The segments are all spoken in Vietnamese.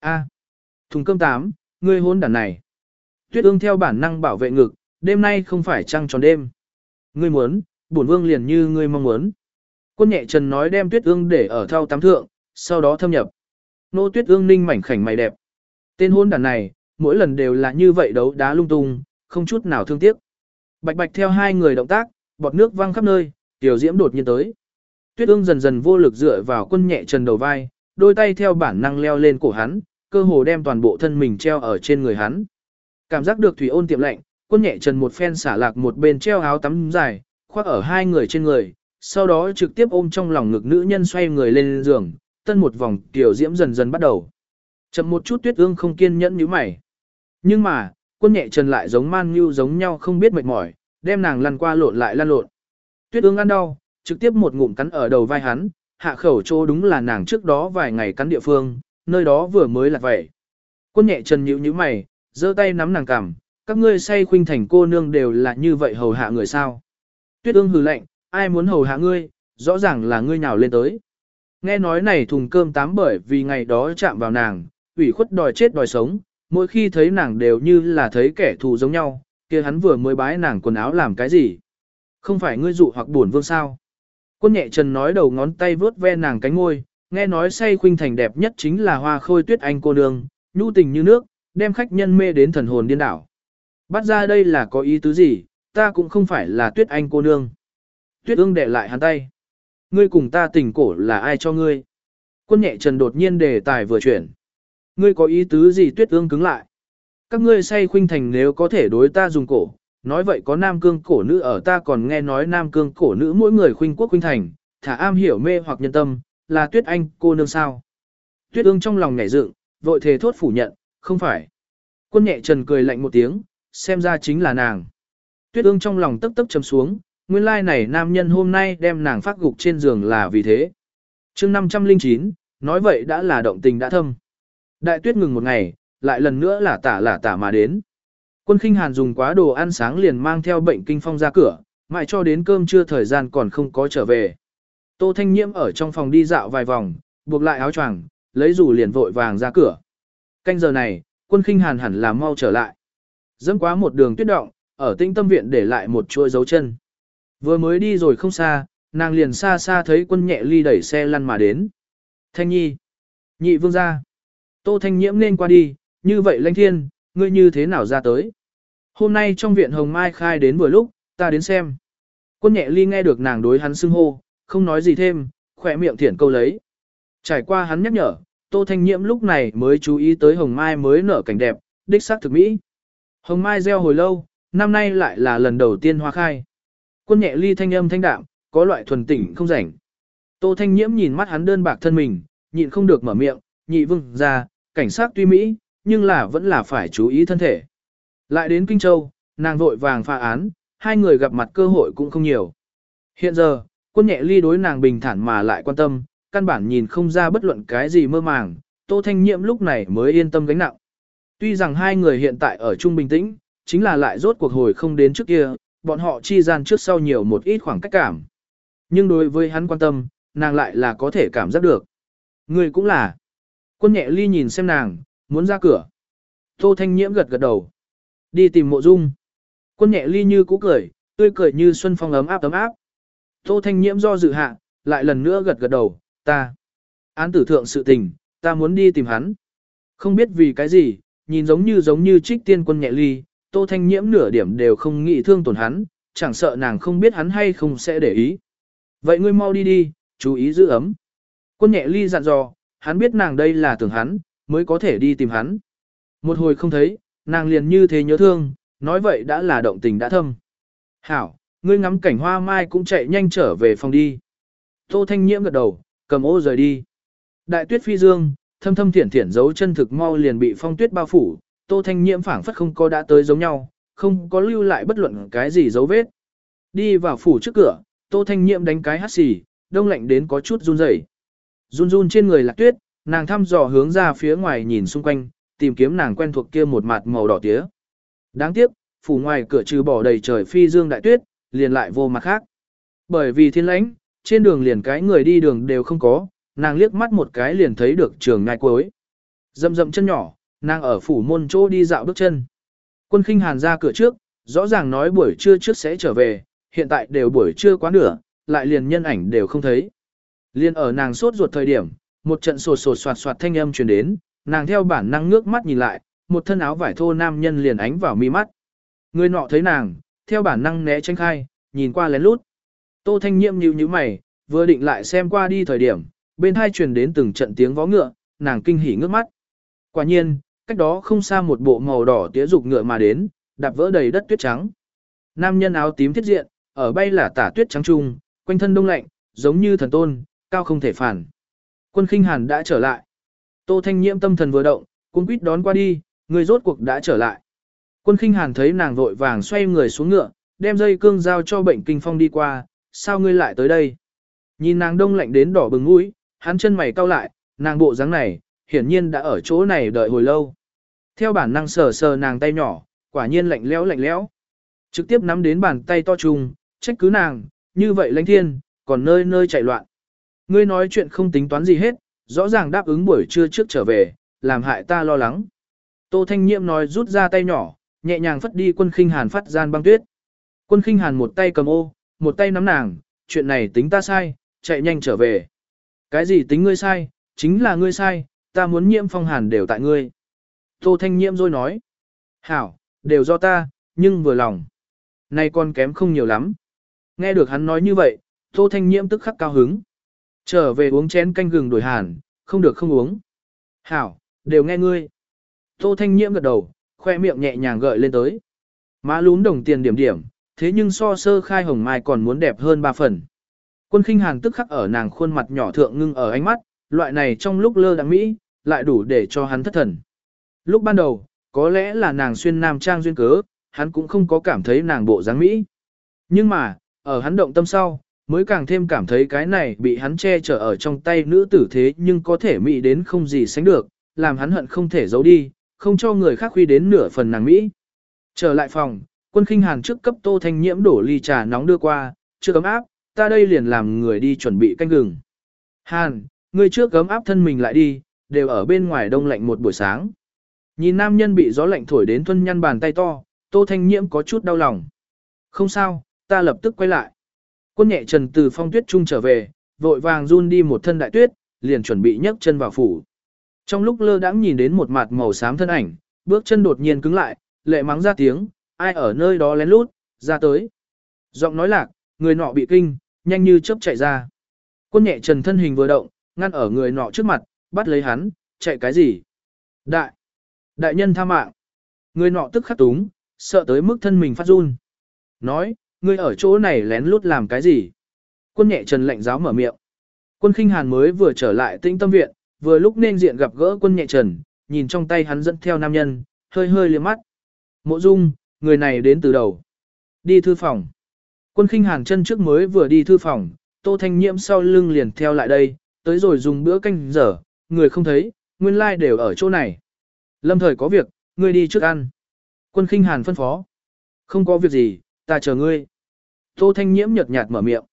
A. Thùng cơm tám, ngươi hôn đàn này. Tuyết ương theo bản năng bảo vệ ngực, đêm nay không phải trăng tròn đêm. Ngươi muốn, bổn vương liền như ngươi mong muốn. Quân nhẹ trần nói đem tuyết ương để ở thao tám thượng, sau đó thâm nhập. Nô tuyết ương ninh mảnh khảnh mày đẹp. Tên hôn đàn này, mỗi lần đều là như vậy đấu đá lung tung, không chút nào thương tiếc. Bạch bạch theo hai người động tác, bọt nước văng khắp nơi, tiểu diễm đột nhiên tới. Tuyết ương dần dần vô lực dựa vào quân nhẹ trần đầu vai, đôi tay theo bản năng leo lên cổ hắn, cơ hồ đem toàn bộ thân mình treo ở trên người hắn. Cảm giác được thủy ôn tiệm lạnh, quân nhẹ trần một phen xả lạc một bên treo áo tắm dài, khoác ở hai người trên người, sau đó trực tiếp ôm trong lòng ngực nữ nhân xoay người lên giường, tân một vòng tiểu diễm dần dần bắt đầu. Chậm một chút tuyết ương không kiên nhẫn như mày. Nhưng mà, quân nhẹ trần lại giống man như giống nhau không biết mệt mỏi, đem nàng lăn qua lộn lại lăn lộn. Tuyết ương ăn đau, trực tiếp một ngụm cắn ở đầu vai hắn, hạ khẩu chỗ đúng là nàng trước đó vài ngày cắn địa phương, nơi đó vừa mới là vậy. Quân nhẹ trần nhữ như mày, giơ tay nắm nàng cằm, các ngươi say khuynh thành cô nương đều là như vậy hầu hạ người sao. Tuyết ương hừ lạnh, ai muốn hầu hạ ngươi, rõ ràng là ngươi nhào lên tới. Nghe nói này thùng cơm tám bởi vì ngày đó chạm vào nàng, ủy khuất đòi chết đòi sống, mỗi khi thấy nàng đều như là thấy kẻ thù giống nhau, kia hắn vừa mới bái nàng quần áo làm cái gì. Không phải ngươi dụ hoặc buồn vương sao. Quân nhẹ trần nói đầu ngón tay vướt ve nàng cánh ngôi, nghe nói say khuynh thành đẹp nhất chính là hoa khôi tuyết anh cô nương, nhu tình như nước, đem khách nhân mê đến thần hồn điên đảo. Bắt ra đây là có ý tứ gì, ta cũng không phải là tuyết anh cô nương. Tuyết ương để lại hắn tay. Ngươi cùng ta tình cổ là ai cho ngươi? Quân nhẹ trần đột nhiên đề tài vừa chuyển. Ngươi có ý tứ gì tuyết ương cứng lại? Các ngươi say khuynh thành nếu có thể đối ta dùng cổ, nói vậy có nam cương cổ nữ ở ta còn nghe nói nam cương cổ nữ mỗi người khuynh quốc khuynh thành, thả am hiểu mê hoặc nhân tâm, là tuyết anh cô nương sao. Tuyết ương trong lòng nhảy dựng, vội thề thốt phủ nhận, không phải. Quân nhẹ trần cười lạnh một tiếng, xem ra chính là nàng. Tuyết ương trong lòng tức tức chấm xuống, nguyên lai này nam nhân hôm nay đem nàng phát gục trên giường là vì thế. chương 509, nói vậy đã là động tình đã thâm. Đại tuyết ngừng một ngày, lại lần nữa là tả là tả mà đến. Quân khinh hàn dùng quá đồ ăn sáng liền mang theo bệnh kinh phong ra cửa, mãi cho đến cơm trưa thời gian còn không có trở về. Tô Thanh Nhiễm ở trong phòng đi dạo vài vòng, buộc lại áo choàng, lấy rủ liền vội vàng ra cửa. Canh giờ này, quân khinh hàn hẳn là mau trở lại. Dẫm quá một đường tuyết động, ở tinh tâm viện để lại một chuỗi dấu chân. Vừa mới đi rồi không xa, nàng liền xa xa thấy quân nhẹ ly đẩy xe lăn mà đến. Thanh nhi, nhị vương ra. Tô Thanh Nhiễm nên qua đi, như vậy lãnh thiên, ngươi như thế nào ra tới. Hôm nay trong viện Hồng Mai khai đến vừa lúc, ta đến xem. Quân nhẹ ly nghe được nàng đối hắn xưng hô, không nói gì thêm, khỏe miệng thiển câu lấy. Trải qua hắn nhắc nhở, Tô Thanh Nhiễm lúc này mới chú ý tới Hồng Mai mới nở cảnh đẹp, đích xác thực mỹ. Hồng Mai gieo hồi lâu, năm nay lại là lần đầu tiên hoa khai. Quân nhẹ ly thanh âm thanh đạm, có loại thuần tỉnh không rảnh. Tô Thanh Nhiễm nhìn mắt hắn đơn bạc thân mình, nhịn không được mở miệng, nhị vương ra, cảnh sát tuy mỹ, nhưng là vẫn là phải chú ý thân thể. Lại đến Kinh Châu, nàng vội vàng pha án, hai người gặp mặt cơ hội cũng không nhiều. Hiện giờ, quân nhẹ ly đối nàng bình thản mà lại quan tâm, căn bản nhìn không ra bất luận cái gì mơ màng, Tô Thanh Nhiễm lúc này mới yên tâm gánh nặng. Tuy rằng hai người hiện tại ở chung bình tĩnh, chính là lại rốt cuộc hồi không đến trước kia, bọn họ chi gian trước sau nhiều một ít khoảng cách cảm. Nhưng đối với hắn quan tâm, nàng lại là có thể cảm giác được. Người cũng là. Quân nhẹ ly nhìn xem nàng, muốn ra cửa. Tô Thanh Nhiễm gật gật đầu. Đi tìm mộ dung. Quân nhẹ ly như cũ cười, tươi cười như xuân phong ấm áp ấm áp. Tô Thanh Nhiễm do dự hạ, lại lần nữa gật gật đầu, ta. Án tử thượng sự tình, ta muốn đi tìm hắn. Không biết vì cái gì, nhìn giống như giống như trích tiên quân nhẹ ly, Tô Thanh Nhiễm nửa điểm đều không nghĩ thương tổn hắn, chẳng sợ nàng không biết hắn hay không sẽ để ý. Vậy ngươi mau đi đi, chú ý giữ ấm. Quân nhẹ ly dặn dò, hắn biết nàng đây là tưởng hắn, mới có thể đi tìm hắn. Một hồi không thấy, nàng liền như thế nhớ thương, nói vậy đã là động tình đã thâm. Hảo, ngươi ngắm cảnh hoa mai cũng chạy nhanh trở về phòng đi. Tô Thanh Nhiễm gật đầu, cầm ô rời đi. Đại tuyết phi dương, thâm thâm thiển thiển dấu chân thực mau liền bị phong tuyết bao phủ, Tô Thanh Nhiễm phảng phất không có đã tới giống nhau, không có lưu lại bất luận cái gì dấu vết. Đi vào phủ trước cửa, Tô Thanh Nhiễm đánh cái hắt xì, đông lạnh đến có chút run rẩy. Run run trên người lạc tuyết, nàng thăm dò hướng ra phía ngoài nhìn xung quanh, tìm kiếm nàng quen thuộc kia một mặt màu đỏ tía. Đáng tiếc, phủ ngoài cửa trừ bỏ đầy trời phi dương đại tuyết, liền lại vô mặt khác. Bởi vì thiên lãnh, trên đường liền cái người đi đường đều không có, nàng liếc mắt một cái liền thấy được trường ngai cuối. dậm dậm chân nhỏ, nàng ở phủ môn chỗ đi dạo bước chân. Quân khinh hàn ra cửa trước, rõ ràng nói buổi trưa trước sẽ trở về, hiện tại đều buổi trưa quá nửa, lại liền nhân ảnh đều không thấy. Liên ở nàng sốt ruột thời điểm, một trận sột sột soạt soạt thanh âm truyền đến, nàng theo bản năng ngước mắt nhìn lại, một thân áo vải thô nam nhân liền ánh vào mi mắt. Người nọ thấy nàng, theo bản năng né tránh khai, nhìn qua lén lút. Tô Thanh Nhiệm nhíu nhíu mày, vừa định lại xem qua đi thời điểm, bên hai truyền đến từng trận tiếng vó ngựa, nàng kinh hỉ ngước mắt. Quả nhiên, cách đó không xa một bộ màu đỏ tía dục ngựa mà đến, đạp vỡ đầy đất tuyết trắng. Nam nhân áo tím thiết diện, ở bay là tả tuyết trắng trung, quanh thân đông lạnh, giống như thần tôn, cao không thể phản. Quân khinh hàn đã trở lại. Tô Thanh Nhiễm tâm thần vừa động, cũng quýt đón qua đi, người rốt cuộc đã trở lại. Quân khinh hàn thấy nàng vội vàng xoay người xuống ngựa, đem dây cương giao cho bệnh kinh phong đi qua, sao ngươi lại tới đây? Nhìn nàng đông lạnh đến đỏ bừng mũi, hắn chân mày cau lại, nàng bộ dáng này, hiển nhiên đã ở chỗ này đợi hồi lâu. Theo bản năng sờ sờ nàng tay nhỏ, quả nhiên lạnh lẽo lạnh lẽo. Trực tiếp nắm đến bàn tay to trùng, trách cứ nàng, như vậy lãnh thiên, còn nơi nơi chạy loạn. Ngươi nói chuyện không tính toán gì hết, rõ ràng đáp ứng buổi trưa trước trở về, làm hại ta lo lắng. Tô Thanh Nhiệm nói rút ra tay nhỏ, nhẹ nhàng phất đi quân khinh hàn phát gian băng tuyết. Quân khinh hàn một tay cầm ô, một tay nắm nàng, chuyện này tính ta sai, chạy nhanh trở về. Cái gì tính ngươi sai, chính là ngươi sai, ta muốn nhiễm phong hàn đều tại ngươi. Tô Thanh Nhiễm rồi nói. Hảo, đều do ta, nhưng vừa lòng. Nay con kém không nhiều lắm. Nghe được hắn nói như vậy, Tô Thanh Nhiễm tức khắc cao hứng. Trở về uống chén canh gừng đổi hàn, không được không uống. Hảo, đều nghe ngươi. Tô Thanh Nhiễm gật đầu, khoe miệng nhẹ nhàng gợi lên tới. Má lún đồng tiền điểm điểm, thế nhưng so sơ khai hồng mai còn muốn đẹp hơn ba phần. Quân khinh hàn tức khắc ở nàng khuôn mặt nhỏ thượng ngưng ở ánh mắt, loại này trong lúc lơ đắng mỹ, lại đủ để cho hắn thất thần. Lúc ban đầu, có lẽ là nàng xuyên nam trang duyên cớ, hắn cũng không có cảm thấy nàng bộ dáng mỹ. Nhưng mà, ở hắn động tâm sau, mới càng thêm cảm thấy cái này bị hắn che chở ở trong tay nữ tử thế nhưng có thể mỹ đến không gì sánh được, làm hắn hận không thể giấu đi, không cho người khác khuy đến nửa phần nàng mỹ. Trở lại phòng, quân khinh hàn trước cấp tô thanh nhiễm đổ ly trà nóng đưa qua, chưa cấm áp, ta đây liền làm người đi chuẩn bị canh gừng. Hàn, người trước cấm áp thân mình lại đi, đều ở bên ngoài đông lạnh một buổi sáng. Nhìn nam nhân bị gió lạnh thổi đến thuân nhăn bàn tay to, tô thanh nhiễm có chút đau lòng. Không sao, ta lập tức quay lại. Quân nhẹ trần từ phong tuyết trung trở về, vội vàng run đi một thân đại tuyết, liền chuẩn bị nhấc chân vào phủ. Trong lúc lơ đãng nhìn đến một mặt màu xám thân ảnh, bước chân đột nhiên cứng lại, lệ mắng ra tiếng, ai ở nơi đó lén lút, ra tới. Giọng nói lạc, người nọ bị kinh, nhanh như chớp chạy ra. Quân nhẹ trần thân hình vừa động, ngăn ở người nọ trước mặt, bắt lấy hắn, chạy cái gì? Đại! Đại nhân tha mạng! Người nọ tức khắc túng, sợ tới mức thân mình phát run. Nói, ngươi ở chỗ này lén lút làm cái gì? Quân nhẹ trần lạnh giáo mở miệng. Quân khinh hàn mới vừa trở lại tinh tâm viện, vừa lúc nên diện gặp gỡ quân nhẹ trần, nhìn trong tay hắn dẫn theo nam nhân, hơi hơi liếc mắt. Mộ dung, người này đến từ đầu. Đi thư phòng. Quân khinh hàn chân trước mới vừa đi thư phòng, tô thanh nhiễm sau lưng liền theo lại đây, tới rồi dùng bữa canh dở người không thấy, nguyên lai like đều ở chỗ này. Lâm thời có việc, ngươi đi trước ăn. Quân khinh hàn phân phó. Không có việc gì, ta chờ ngươi. Tô thanh nhiễm nhợt nhạt mở miệng.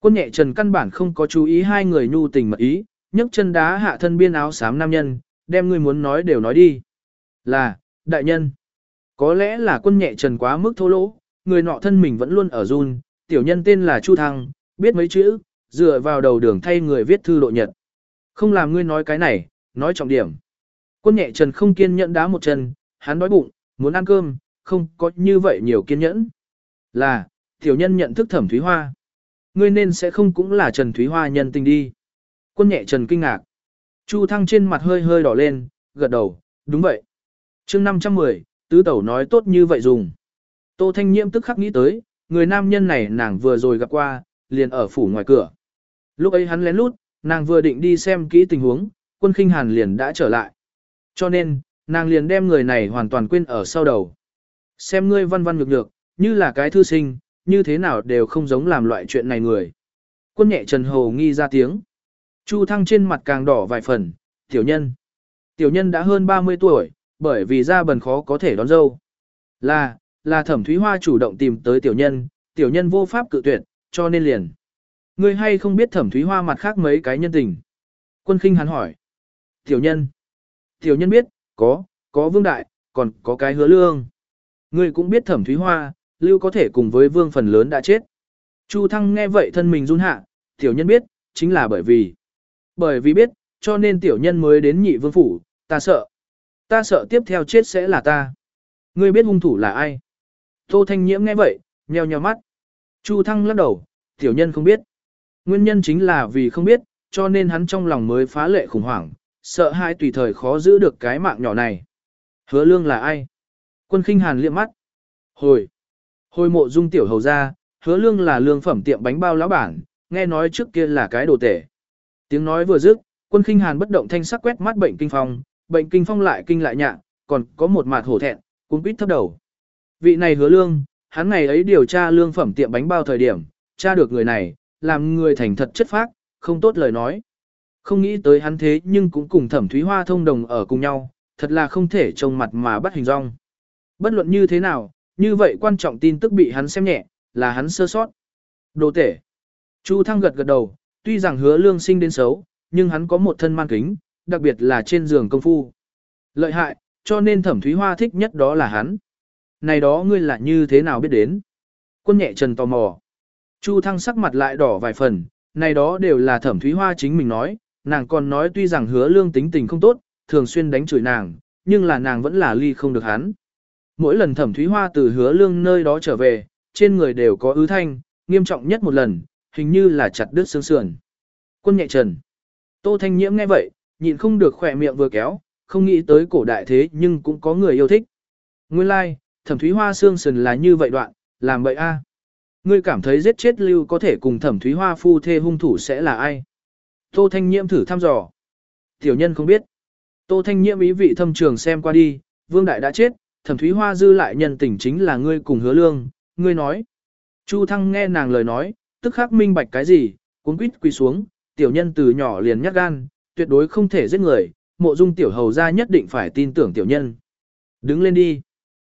Quân nhẹ trần căn bản không có chú ý hai người nhu tình mật ý, nhấc chân đá hạ thân biên áo xám nam nhân, đem ngươi muốn nói đều nói đi. Là, đại nhân. Có lẽ là quân nhẹ trần quá mức thô lỗ, người nọ thân mình vẫn luôn ở run, tiểu nhân tên là Chu Thăng, biết mấy chữ, dựa vào đầu đường thay người viết thư lộ nhật. Không làm ngươi nói cái này, nói trọng điểm. Quân nhẹ trần không kiên nhẫn đá một chân, hắn đói bụng, muốn ăn cơm, không có như vậy nhiều kiên nhẫn. Là, tiểu nhân nhận thức thẩm Thúy Hoa. Ngươi nên sẽ không cũng là Trần Thúy Hoa nhân tình đi. Quân nhẹ Trần kinh ngạc. Chu Thăng trên mặt hơi hơi đỏ lên, gật đầu, đúng vậy. chương 510, tứ tẩu nói tốt như vậy dùng. Tô Thanh Nhiễm tức khắc nghĩ tới, người nam nhân này nàng vừa rồi gặp qua, liền ở phủ ngoài cửa. Lúc ấy hắn lén lút, nàng vừa định đi xem kỹ tình huống, quân khinh hàn liền đã trở lại. Cho nên, nàng liền đem người này hoàn toàn quên ở sau đầu. Xem ngươi văn văn nhược nhược, như là cái thư sinh, như thế nào đều không giống làm loại chuyện này người. Quân nhẹ Trần Hồ nghi ra tiếng. Chu Thăng trên mặt càng đỏ vài phần, tiểu nhân. Tiểu nhân đã hơn 30 tuổi, bởi vì da bần khó có thể đón dâu. Là, là thẩm thúy hoa chủ động tìm tới tiểu nhân, tiểu nhân vô pháp cự tuyệt, cho nên liền. Ngươi hay không biết thẩm thúy hoa mặt khác mấy cái nhân tình? Quân khinh hắn hỏi. Tiểu nhân. Tiểu nhân biết, có, có vương đại, còn có cái hứa lương. Ngươi cũng biết thẩm thúy hoa, lưu có thể cùng với vương phần lớn đã chết. Chu Thăng nghe vậy thân mình run hạ, tiểu nhân biết, chính là bởi vì. Bởi vì biết, cho nên tiểu nhân mới đến nhị vương phủ, ta sợ. Ta sợ tiếp theo chết sẽ là ta. Ngươi biết hung thủ là ai? Tô Thanh Nhiễm nghe vậy, nheo nheo mắt. Chu Thăng lắc đầu, tiểu nhân không biết. Nguyên nhân chính là vì không biết, cho nên hắn trong lòng mới phá lệ khủng hoảng, sợ hai tùy thời khó giữ được cái mạng nhỏ này. Hứa lương là ai? Quân khinh hàn liếc mắt. Hồi. Hồi mộ dung tiểu hầu ra, hứa lương là lương phẩm tiệm bánh bao lão bản, nghe nói trước kia là cái đồ tể. Tiếng nói vừa dứt, quân khinh hàn bất động thanh sắc quét mắt bệnh kinh phong, bệnh kinh phong lại kinh lại nhạ, còn có một mặt hổ thẹn, cũng quýt thấp đầu. Vị này hứa lương, hắn ngày ấy điều tra lương phẩm tiệm bánh bao thời điểm, tra được người này, làm người thành thật chất phác, không tốt lời nói. Không nghĩ tới hắn thế nhưng cũng cùng thẩm thúy hoa thông đồng ở cùng nhau, thật là không thể trông mặt mà bắt hình rong. Bất luận như thế nào, như vậy quan trọng tin tức bị hắn xem nhẹ, là hắn sơ sót. Đồ tể. Chu Thăng gật gật đầu, tuy rằng hứa lương sinh đến xấu, nhưng hắn có một thân man kính, đặc biệt là trên giường công phu. Lợi hại, cho nên thẩm thúy hoa thích nhất đó là hắn. Này đó ngươi là như thế nào biết đến? Quân nhẹ trần tò mò. Chu Thăng sắc mặt lại đỏ vài phần, này đó đều là thẩm thúy hoa chính mình nói, nàng còn nói tuy rằng hứa lương tính tình không tốt, thường xuyên đánh chửi nàng, nhưng là nàng vẫn là ly không được hắn. Mỗi lần thẩm thúy hoa từ hứa lương nơi đó trở về, trên người đều có ứ thanh, nghiêm trọng nhất một lần, hình như là chặt đứt xương sườn. Quân nhẹ trần. Tô Thanh Nhiễm nghe vậy, nhịn không được khỏe miệng vừa kéo, không nghĩ tới cổ đại thế nhưng cũng có người yêu thích. Nguyên lai, like, thẩm thúy hoa xương sườn là như vậy đoạn, làm vậy a. Ngươi cảm thấy giết chết lưu có thể cùng thẩm thúy hoa phu thê hung thủ sẽ là ai? Tô Thanh Nhiễm thử thăm dò. Tiểu nhân không biết. Tô Thanh Nhiễm ý vị thâm trường xem qua đi, Vương Đại đã chết, thẩm thúy hoa dư lại nhân tình chính là ngươi cùng hứa lương, ngươi nói. Chu Thăng nghe nàng lời nói, tức khắc minh bạch cái gì, cuốn quýt quỳ xuống, tiểu nhân từ nhỏ liền nhát gan, tuyệt đối không thể giết người, mộ dung tiểu hầu ra nhất định phải tin tưởng tiểu nhân. Đứng lên đi.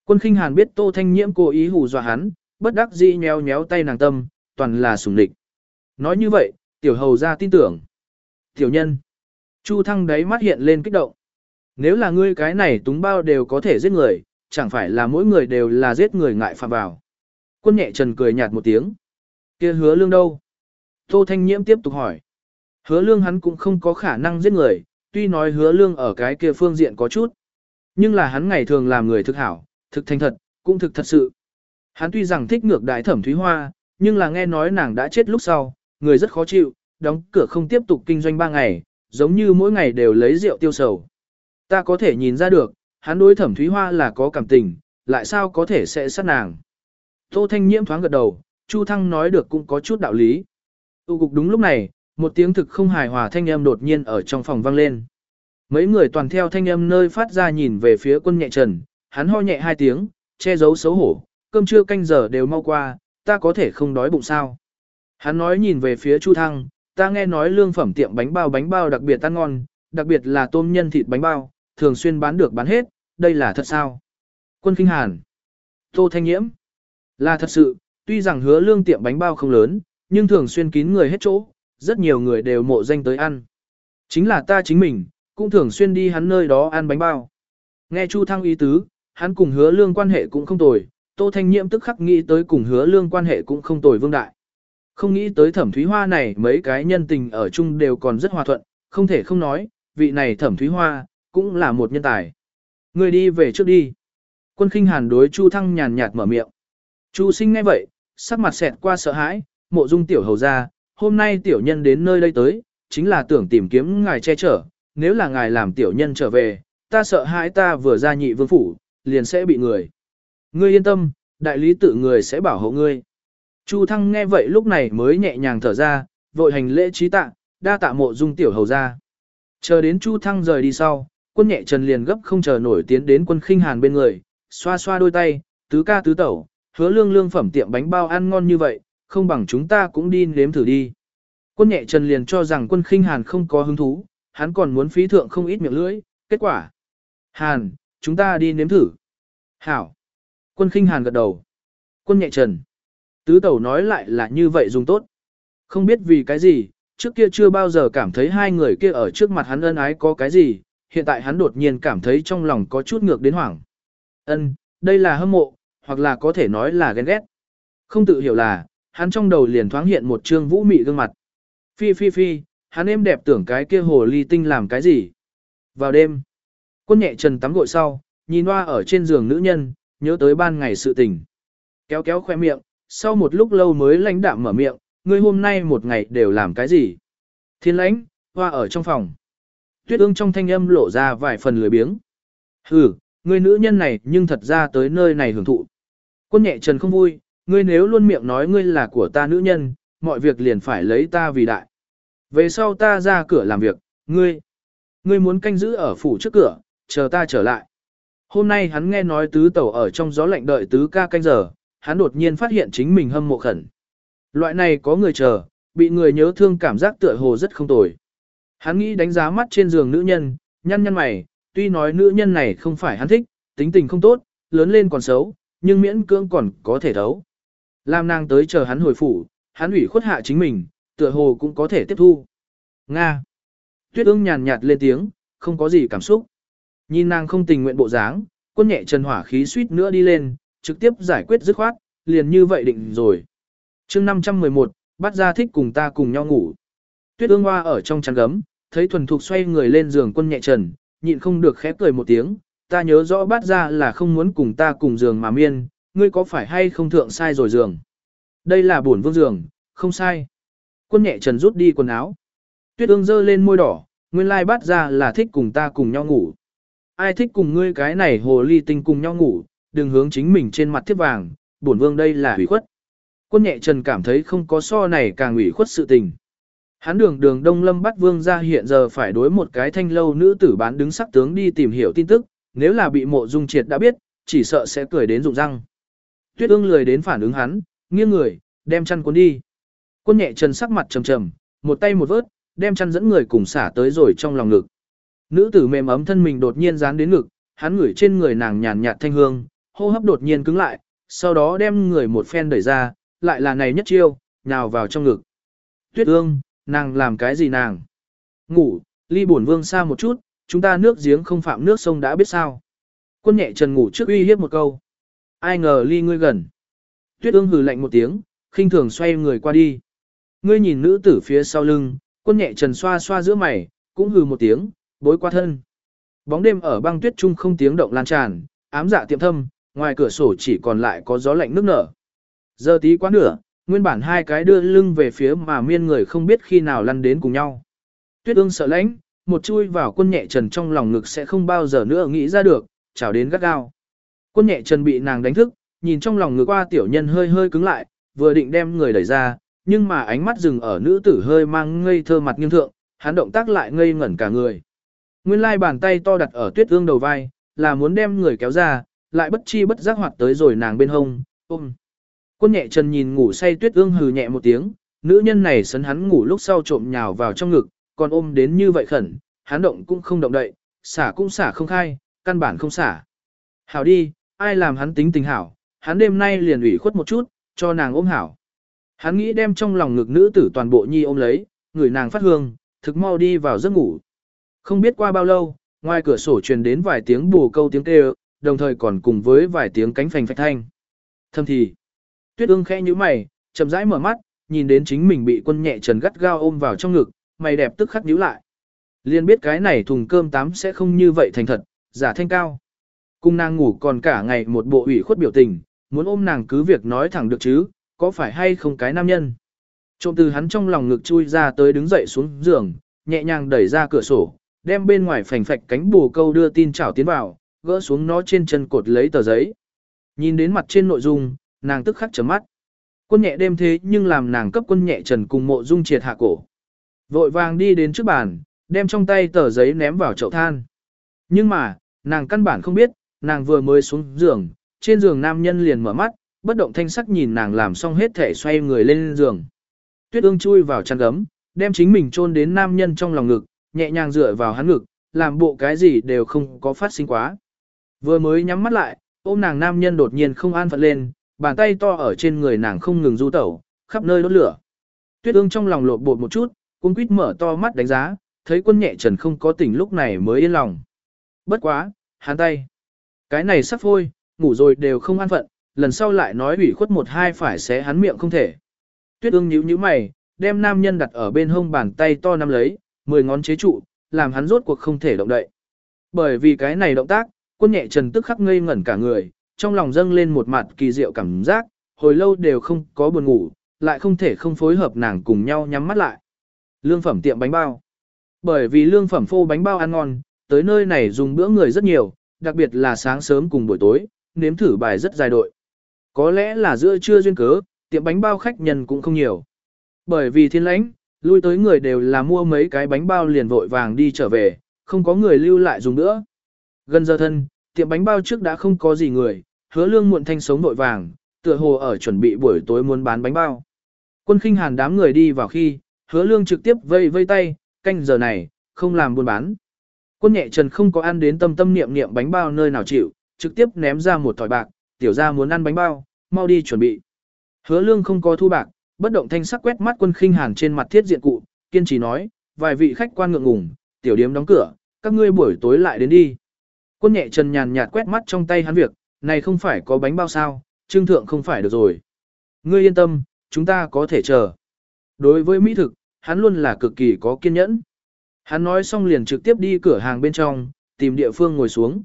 Quân khinh hàn biết Tô Thanh Nhiễm cố ý hù dọa hắn, bất đắc dĩ nhéo nhéo tay nàng tâm, toàn là sùng địch. Nói như vậy, tiểu hầu ra tin tưởng. Tiểu nhân. Chu thăng đấy mắt hiện lên kích động. Nếu là ngươi cái này túng bao đều có thể giết người, chẳng phải là mỗi người đều là giết người ngại phạm vào. Quân nhẹ trần cười nhạt một tiếng kia hứa lương đâu? Tô Thanh Nhiễm tiếp tục hỏi. Hứa lương hắn cũng không có khả năng giết người, tuy nói hứa lương ở cái kia phương diện có chút. Nhưng là hắn ngày thường làm người thực hảo, thực thành thật, cũng thực thật sự. Hắn tuy rằng thích ngược đại thẩm thúy hoa, nhưng là nghe nói nàng đã chết lúc sau, người rất khó chịu, đóng cửa không tiếp tục kinh doanh ba ngày, giống như mỗi ngày đều lấy rượu tiêu sầu. Ta có thể nhìn ra được, hắn đối thẩm thúy hoa là có cảm tình, lại sao có thể sẽ sát nàng. Tô Thanh Nhiễm thoáng gật đầu, Chu Thăng nói được cũng có chút đạo lý. Tụ cục đúng lúc này, một tiếng thực không hài hòa thanh âm đột nhiên ở trong phòng vang lên. Mấy người toàn theo thanh âm nơi phát ra nhìn về phía quân nhẹ trần, hắn ho nhẹ hai tiếng, che giấu xấu hổ, cơm trưa canh giờ đều mau qua, ta có thể không đói bụng sao. Hắn nói nhìn về phía Chu Thăng, ta nghe nói lương phẩm tiệm bánh bao bánh bao đặc biệt ăn ngon, đặc biệt là tôm nhân thịt bánh bao, thường xuyên bán được bán hết, đây là thật sao? Quân Kinh Hàn Tô Thanh Nhiễm Là thật sự, tuy rằng hứa lương tiệm bánh bao không lớn, nhưng thường xuyên kín người hết chỗ, rất nhiều người đều mộ danh tới ăn. Chính là ta chính mình, cũng thường xuyên đi hắn nơi đó ăn bánh bao. Nghe Chu Thăng ý tứ, hắn cùng hứa lương quan hệ cũng không tồi, Tô Thanh Nhiễm tức khắc nghĩ tới cùng hứa lương quan hệ cũng không tồi vương đại. Không nghĩ tới thẩm thúy hoa này mấy cái nhân tình ở chung đều còn rất hòa thuận, không thể không nói, vị này thẩm thúy hoa, cũng là một nhân tài. Người đi về trước đi. Quân khinh hàn đối Chu Thăng nhàn nhạt mở miệng. Chu sinh ngay vậy, sắc mặt xẹt qua sợ hãi, mộ dung tiểu hầu ra, hôm nay tiểu nhân đến nơi đây tới, chính là tưởng tìm kiếm ngài che chở, nếu là ngài làm tiểu nhân trở về, ta sợ hãi ta vừa ra nhị vương phủ, liền sẽ bị người. Ngươi yên tâm, đại lý tự người sẽ bảo hộ ngươi. Chu Thăng nghe vậy lúc này mới nhẹ nhàng thở ra, vội hành lễ trí tạ, đa tạ mộ dung tiểu hầu ra. Chờ đến Chu Thăng rời đi sau, quân nhẹ trần liền gấp không chờ nổi tiến đến quân khinh hàn bên người, xoa xoa đôi tay, tứ ca tứ tẩu, hứa lương lương phẩm tiệm bánh bao ăn ngon như vậy, không bằng chúng ta cũng đi nếm thử đi. Quân nhẹ trần liền cho rằng quân khinh hàn không có hứng thú, hắn còn muốn phí thượng không ít miệng lưỡi, kết quả. Hàn, chúng ta đi nếm thử. Hảo. Quân khinh hàn gật đầu. Quân nhẹ trần. Tứ tẩu nói lại là như vậy dùng tốt. Không biết vì cái gì, trước kia chưa bao giờ cảm thấy hai người kia ở trước mặt hắn ân ái có cái gì, hiện tại hắn đột nhiên cảm thấy trong lòng có chút ngược đến hoảng. Ân, đây là hâm mộ, hoặc là có thể nói là ghen ghét. Không tự hiểu là, hắn trong đầu liền thoáng hiện một trương vũ mị gương mặt. Phi phi phi, hắn êm đẹp tưởng cái kia hồ ly tinh làm cái gì. Vào đêm, quân nhẹ trần tắm gội sau, nhìn hoa ở trên giường nữ nhân, nhớ tới ban ngày sự tình. Kéo kéo khoe miệng, sau một lúc lâu mới lãnh đạm mở miệng, ngươi hôm nay một ngày đều làm cái gì? Thiên lãnh, hoa ở trong phòng. Tuyết ương trong thanh âm lộ ra vài phần lười biếng. Hừ, người nữ nhân này nhưng thật ra tới nơi này hưởng thụ. Quân nhẹ trần không vui, ngươi nếu luôn miệng nói ngươi là của ta nữ nhân, mọi việc liền phải lấy ta vì đại. Về sau ta ra cửa làm việc, ngươi, ngươi muốn canh giữ ở phủ trước cửa, chờ ta trở lại. Hôm nay hắn nghe nói tứ tẩu ở trong gió lạnh đợi tứ ca canh giờ, hắn đột nhiên phát hiện chính mình hâm mộ khẩn. Loại này có người chờ, bị người nhớ thương cảm giác tựa hồ rất không tồi. Hắn nghĩ đánh giá mắt trên giường nữ nhân, nhăn nhăn mày, tuy nói nữ nhân này không phải hắn thích, tính tình không tốt, lớn lên còn xấu, nhưng miễn cưỡng còn có thể thấu. Làm nàng tới chờ hắn hồi phủ, hắn ủy khuất hạ chính mình, tựa hồ cũng có thể tiếp thu. Nga. Tuyết ương nhàn nhạt lên tiếng, không có gì cảm xúc. Nhìn nàng không tình nguyện bộ dáng, quân nhẹ trần hỏa khí suýt nữa đi lên, trực tiếp giải quyết dứt khoát, liền như vậy định rồi. chương 511, bắt ra thích cùng ta cùng nhau ngủ. Tuyết ương hoa ở trong chăn gấm, thấy thuần thục xoay người lên giường quân nhẹ trần, nhịn không được khép cười một tiếng, ta nhớ rõ Bát ra là không muốn cùng ta cùng giường mà miên, ngươi có phải hay không thượng sai rồi giường. Đây là buồn vương giường, không sai. Quân nhẹ trần rút đi quần áo. Tuyết ương dơ lên môi đỏ, nguyên lai Bát ra là thích cùng ta cùng nhau ngủ. Ai thích cùng ngươi cái này hồ ly tinh cùng nhau ngủ, đừng hướng chính mình trên mặt thiếp vàng, bổn vương đây là ủy khuất. Quân nhẹ trần cảm thấy không có so này càng ủy khuất sự tình. Hắn đường đường Đông Lâm bắt vương ra hiện giờ phải đối một cái thanh lâu nữ tử bán đứng sắc tướng đi tìm hiểu tin tức, nếu là bị mộ dung triệt đã biết, chỉ sợ sẽ cười đến rụng răng. Tuyết ương lười đến phản ứng hắn, nghiêng người, đem chăn cuốn đi. Quân nhẹ chân sắc mặt trầm trầm, một tay một vớt, đem chăn dẫn người cùng xả tới rồi trong lòng ngực. Nữ tử mềm ấm thân mình đột nhiên dán đến ngực, hắn ngửi trên người nàng nhàn nhạt thanh hương, hô hấp đột nhiên cứng lại, sau đó đem người một phen đẩy ra, lại là này nhất chiêu, nhào vào trong ngực. Tuyết ương, nàng làm cái gì nàng? Ngủ, ly bổn vương xa một chút, chúng ta nước giếng không phạm nước sông đã biết sao. Quân nhẹ trần ngủ trước uy hiếp một câu. Ai ngờ ly ngươi gần. Tuyết ương hừ lạnh một tiếng, khinh thường xoay người qua đi. Ngươi nhìn nữ tử phía sau lưng, quân nhẹ trần xoa xoa giữa mày, cũng hừ một tiếng, bối qua thân. Bóng đêm ở băng tuyết trung không tiếng động lan tràn, ám dạ tiệm thâm, ngoài cửa sổ chỉ còn lại có gió lạnh nước nở. Giờ tí quá nửa, nguyên bản hai cái đưa lưng về phía mà miên người không biết khi nào lăn đến cùng nhau. Tuyết ương sợ lãnh, một chui vào quân nhẹ trần trong lòng ngực sẽ không bao giờ nữa nghĩ ra được, chào đến gắt gao. Quân nhẹ trần bị nàng đánh thức, nhìn trong lòng ngực qua tiểu nhân hơi hơi cứng lại, vừa định đem người đẩy ra, nhưng mà ánh mắt dừng ở nữ tử hơi mang ngây thơ mặt nghiêm thượng, hắn động tác lại ngây ngẩn cả người. Nguyên lai bàn tay to đặt ở tuyết ương đầu vai, là muốn đem người kéo ra, lại bất chi bất giác hoạt tới rồi nàng bên hông, ôm. Quân nhẹ trần nhìn ngủ say tuyết ương hừ nhẹ một tiếng, nữ nhân này sấn hắn ngủ lúc sau trộm nhào vào trong ngực, còn ôm đến như vậy khẩn, hắn động cũng không động đậy, xả cũng xả không khai, căn bản không xả. Hảo đi, ai làm hắn tính tình hảo, hắn đêm nay liền ủy khuất một chút, cho nàng ôm hảo. Hắn nghĩ đem trong lòng ngực nữ tử toàn bộ nhi ôm lấy, người nàng phát hương, thực mau đi vào giấc ngủ. Không biết qua bao lâu, ngoài cửa sổ truyền đến vài tiếng bù câu tiếng kêu, đồng thời còn cùng với vài tiếng cánh phành phạch thanh. Thâm thì, tuyết ương khẽ như mày, chậm rãi mở mắt, nhìn đến chính mình bị quân nhẹ trần gắt gao ôm vào trong ngực, mày đẹp tức khắc nhíu lại. Liên biết cái này thùng cơm tám sẽ không như vậy thành thật, giả thanh cao. Cung nàng ngủ còn cả ngày một bộ ủy khuất biểu tình, muốn ôm nàng cứ việc nói thẳng được chứ, có phải hay không cái nam nhân. Trộm từ hắn trong lòng ngực chui ra tới đứng dậy xuống giường, nhẹ nhàng đẩy ra cửa sổ, đem bên ngoài phành phạch cánh bù câu đưa tin chảo tiến vào, gỡ xuống nó trên chân cột lấy tờ giấy. Nhìn đến mặt trên nội dung, nàng tức khắc chấm mắt. Quân nhẹ đêm thế nhưng làm nàng cấp quân nhẹ trần cùng mộ dung triệt hạ cổ. Vội vàng đi đến trước bàn, đem trong tay tờ giấy ném vào chậu than. Nhưng mà, nàng căn bản không biết, nàng vừa mới xuống giường, trên giường nam nhân liền mở mắt, bất động thanh sắc nhìn nàng làm xong hết thể xoay người lên giường. Tuyết ương chui vào chăn gấm, đem chính mình chôn đến nam nhân trong lòng ngực, nhẹ nhàng dựa vào hắn ngực, làm bộ cái gì đều không có phát sinh quá. Vừa mới nhắm mắt lại, ôm nàng nam nhân đột nhiên không an phận lên, bàn tay to ở trên người nàng không ngừng du tẩu, khắp nơi đốt lửa. Tuyết ương trong lòng lột bột một chút, cũng quýt mở to mắt đánh giá, thấy quân nhẹ trần không có tỉnh lúc này mới yên lòng. Bất quá, hắn tay. Cái này sắp phôi, ngủ rồi đều không an phận, lần sau lại nói ủy khuất một hai phải xé hắn miệng không thể. Tuyết ương nhíu nhíu mày, đem nam nhân đặt ở bên hông bàn tay to nắm lấy, mười ngón chế trụ, làm hắn rốt cuộc không thể động đậy. Bởi vì cái này động tác, quân nhẹ trần tức khắc ngây ngẩn cả người, trong lòng dâng lên một mặt kỳ diệu cảm giác, hồi lâu đều không có buồn ngủ, lại không thể không phối hợp nàng cùng nhau nhắm mắt lại. Lương phẩm tiệm bánh bao. Bởi vì lương phẩm phô bánh bao ăn ngon, tới nơi này dùng bữa người rất nhiều, đặc biệt là sáng sớm cùng buổi tối, nếm thử bài rất dài đội. Có lẽ là giữa trưa duyên cớ, tiệm bánh bao khách nhân cũng không nhiều. Bởi vì thiên lãnh, lui tới người đều là mua mấy cái bánh bao liền vội vàng đi trở về, không có người lưu lại dùng nữa. Gần giờ thân, tiệm bánh bao trước đã không có gì người, hứa lương muộn thanh sống vội vàng, tựa hồ ở chuẩn bị buổi tối muốn bán bánh bao. Quân khinh hàn đám người đi vào khi, hứa lương trực tiếp vây vây tay, canh giờ này, không làm buôn bán. Quân nhẹ trần không có ăn đến tâm tâm niệm niệm bánh bao nơi nào chịu, trực tiếp ném ra một thỏi bạc, tiểu ra muốn ăn bánh bao, mau đi chuẩn bị. Hứa lương không có thu bạc, bất động thanh sắc quét mắt quân khinh hàn trên mặt thiết diện cụ, kiên trì nói, vài vị khách quan ngượng ngùng, tiểu điếm đóng cửa, các ngươi buổi tối lại đến đi. Quân nhẹ trần nhàn nhạt quét mắt trong tay hắn việc, này không phải có bánh bao sao, trương thượng không phải được rồi. Ngươi yên tâm, chúng ta có thể chờ. Đối với mỹ thực, hắn luôn là cực kỳ có kiên nhẫn. Hắn nói xong liền trực tiếp đi cửa hàng bên trong, tìm địa phương ngồi xuống.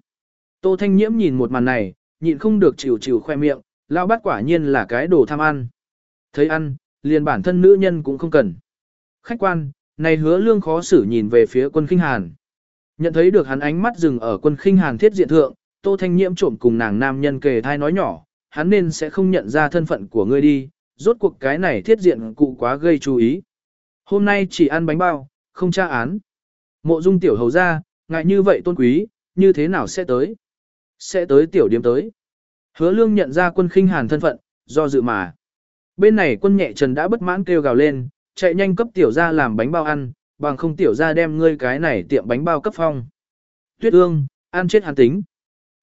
Tô Thanh Nhiễm nhìn một màn này, nhịn không được chịu chịu khoe miệng, lao bát quả nhiên là cái đồ tham ăn. Thấy ăn, liền bản thân nữ nhân cũng không cần. Khách quan, này hứa lương khó xử nhìn về phía quân khinh hàn. Nhận thấy được hắn ánh mắt dừng ở quân khinh hàn thiết diện thượng, Tô Thanh Nhiễm trộm cùng nàng nam nhân kề thai nói nhỏ, hắn nên sẽ không nhận ra thân phận của ngươi đi, rốt cuộc cái này thiết diện cụ quá gây chú ý. Hôm nay chỉ ăn bánh bao, không tra án. Mộ dung tiểu hầu ra, ngại như vậy tôn quý, như thế nào sẽ tới? Sẽ tới tiểu điểm tới. Hứa lương nhận ra quân khinh hàn thân phận, do dự mà. Bên này quân nhẹ trần đã bất mãn kêu gào lên, chạy nhanh cấp tiểu ra làm bánh bao ăn, bằng không tiểu ra đem ngươi cái này tiệm bánh bao cấp phong. Tuyết ương, ăn chết hắn tính.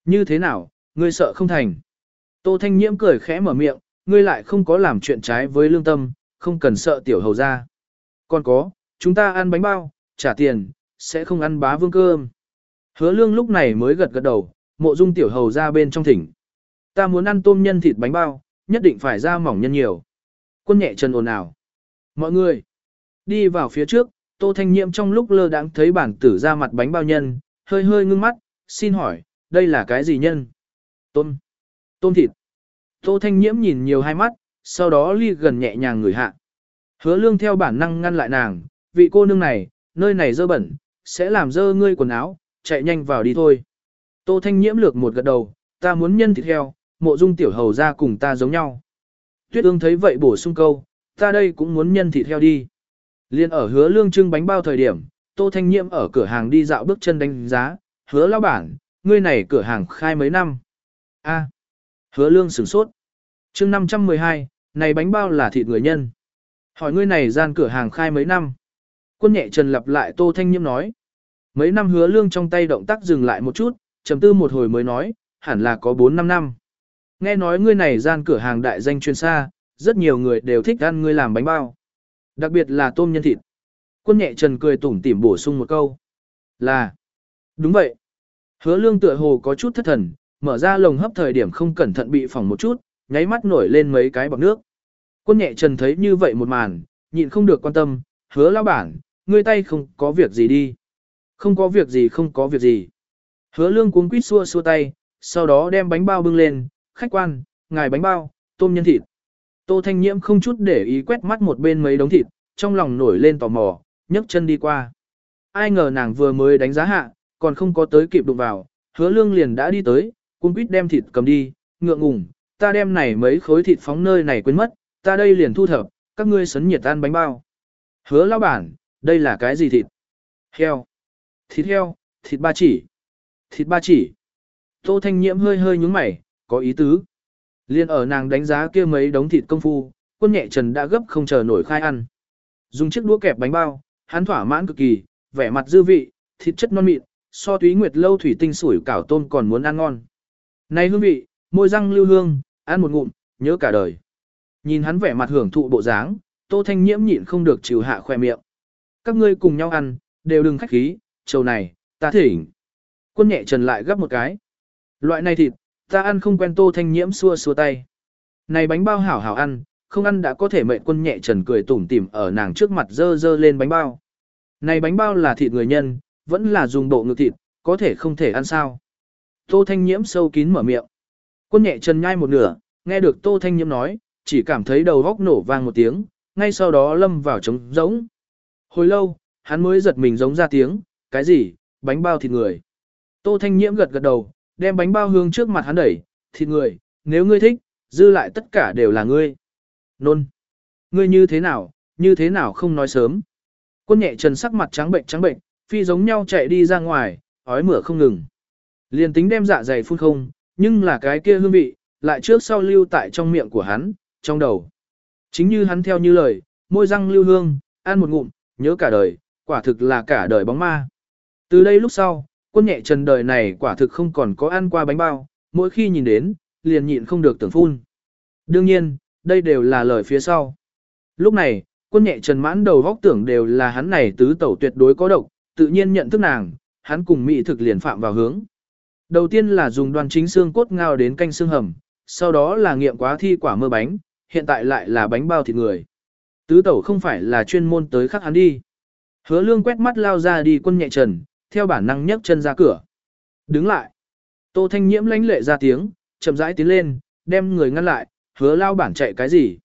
Như thế nào, ngươi sợ không thành. Tô Thanh Nhiễm cười khẽ mở miệng, ngươi lại không có làm chuyện trái với lương tâm, không cần sợ tiểu hầu ra. Còn có, chúng ta ăn bánh bao, trả tiền, sẽ không ăn bá vương cơm. Hứa lương lúc này mới gật gật đầu, mộ dung tiểu hầu ra bên trong thỉnh. Ta muốn ăn tôm nhân thịt bánh bao, nhất định phải ra mỏng nhân nhiều. Quân nhẹ chân ồn ào. Mọi người, đi vào phía trước, tô thanh nhiễm trong lúc lơ đãng thấy bản tử ra mặt bánh bao nhân, hơi hơi ngưng mắt, xin hỏi, đây là cái gì nhân? Tôm. Tôm thịt. Tô thanh nhiễm nhìn nhiều hai mắt, sau đó ly gần nhẹ nhàng người hạ. Hứa lương theo bản năng ngăn lại nàng, vị cô nương này, nơi này dơ bẩn, sẽ làm dơ ngươi quần áo, chạy nhanh vào đi thôi. Tô Thanh Nhiễm lược một gật đầu, ta muốn nhân thịt heo, mộ dung tiểu hầu ra cùng ta giống nhau. Tuyết ương thấy vậy bổ sung câu, ta đây cũng muốn nhân thịt heo đi. Liên ở hứa lương trưng bánh bao thời điểm, Tô Thanh Nhiễm ở cửa hàng đi dạo bước chân đánh giá, hứa lao bản, ngươi này cửa hàng khai mấy năm. A, hứa lương sửng sốt. chương 512, này bánh bao là thịt người nhân. Hỏi ngươi này gian cửa hàng khai mấy năm. Quân nhẹ trần lặp lại Tô Thanh Nhiễm nói. Mấy năm hứa lương trong tay động tác dừng lại một chút, trầm tư một hồi mới nói, hẳn là có 4-5 năm. Nghe nói ngươi này gian cửa hàng đại danh chuyên xa, rất nhiều người đều thích ăn ngươi làm bánh bao. Đặc biệt là tôm nhân thịt. Quân nhẹ trần cười tủm tỉm bổ sung một câu. Là. Đúng vậy. Hứa lương tựa hồ có chút thất thần, mở ra lồng hấp thời điểm không cẩn thận bị phỏng một chút, nháy mắt nổi lên mấy cái bọc nước. Quân nhẹ trần thấy như vậy một màn, nhịn không được quan tâm, hứa lão bản, ngươi tay không có việc gì đi. Không có việc gì không có việc gì. Hứa lương cuống quýt xua xua tay, sau đó đem bánh bao bưng lên, khách quan, ngài bánh bao, tôm nhân thịt. Tô Thanh Nhiễm không chút để ý quét mắt một bên mấy đống thịt, trong lòng nổi lên tò mò, nhấc chân đi qua. Ai ngờ nàng vừa mới đánh giá hạ, còn không có tới kịp đụng vào, hứa lương liền đã đi tới, cuốn quýt đem thịt cầm đi, ngượng ngùng, ta đem này mấy khối thịt phóng nơi này quên mất, ta đây liền thu thập, các ngươi sấn nhiệt ăn bánh bao. Hứa lão bản, đây là cái gì thịt? Heo. Thịt heo, thịt ba chỉ. Thịt ba chỉ. Tô Thanh Nhiễm hơi hơi nhúng mày, có ý tứ. Liên ở nàng đánh giá kia mấy đống thịt công phu, quân nhẹ trần đã gấp không chờ nổi khai ăn. Dùng chiếc đũa kẹp bánh bao, hắn thỏa mãn cực kỳ, vẻ mặt dư vị, thịt chất non mịn, so túy nguyệt lâu thủy tinh sủi cảo tôm còn muốn ăn ngon. Này hương vị, môi răng lưu hương, ăn một ngụm, nhớ cả đời. Nhìn hắn vẻ mặt hưởng thụ bộ dáng, Tô Thanh Nhiễm nhịn không được chịu hạ khoe miệng. Các ngươi cùng nhau ăn, đều đừng khách khí, trầu này, ta thỉnh. Quân nhẹ trần lại gấp một cái. Loại này thịt, ta ăn không quen tô thanh nhiễm xua xua tay. Này bánh bao hảo hảo ăn, không ăn đã có thể mệnh quân nhẹ trần cười tủm tỉm ở nàng trước mặt dơ dơ lên bánh bao. Này bánh bao là thịt người nhân, vẫn là dùng bộ ngực thịt, có thể không thể ăn sao. Tô thanh nhiễm sâu kín mở miệng. Quân nhẹ trần nhai một nửa, nghe được tô thanh nhiễm nói, chỉ cảm thấy đầu góc nổ vang một tiếng, ngay sau đó lâm vào trống rỗng. Hồi lâu, hắn mới giật mình giống ra tiếng, cái gì, bánh bao thịt người. Tô thanh nhiễm gật gật đầu, đem bánh bao hương trước mặt hắn đẩy, thịt người, nếu ngươi thích, dư lại tất cả đều là ngươi. Nôn. Ngươi như thế nào, như thế nào không nói sớm. Quân nhẹ trần sắc mặt trắng bệnh trắng bệnh, phi giống nhau chạy đi ra ngoài, ói mửa không ngừng. Liền tính đem dạ dày phun không, nhưng là cái kia hương vị, lại trước sau lưu tại trong miệng của hắn, trong đầu. Chính như hắn theo như lời, môi răng lưu hương, ăn một ngụm, nhớ cả đời, quả thực là cả đời bóng ma. Từ đây lúc sau, quân nhẹ trần đời này quả thực không còn có ăn qua bánh bao, mỗi khi nhìn đến, liền nhịn không được tưởng phun. Đương nhiên, đây đều là lời phía sau. Lúc này, quân nhẹ trần mãn đầu góc tưởng đều là hắn này tứ tẩu tuyệt đối có độc, tự nhiên nhận thức nàng, hắn cùng mỹ thực liền phạm vào hướng. Đầu tiên là dùng đoàn chính xương cốt ngao đến canh xương hầm, sau đó là nghiệm quá thi quả mơ bánh, hiện tại lại là bánh bao thịt người. Tứ tẩu không phải là chuyên môn tới khắc hắn đi. Hứa lương quét mắt lao ra đi quân nhẹ trần, theo bản năng nhấc chân ra cửa. Đứng lại. Tô thanh nhiễm lãnh lệ ra tiếng, chậm rãi tiến lên, đem người ngăn lại, hứa lao bản chạy cái gì?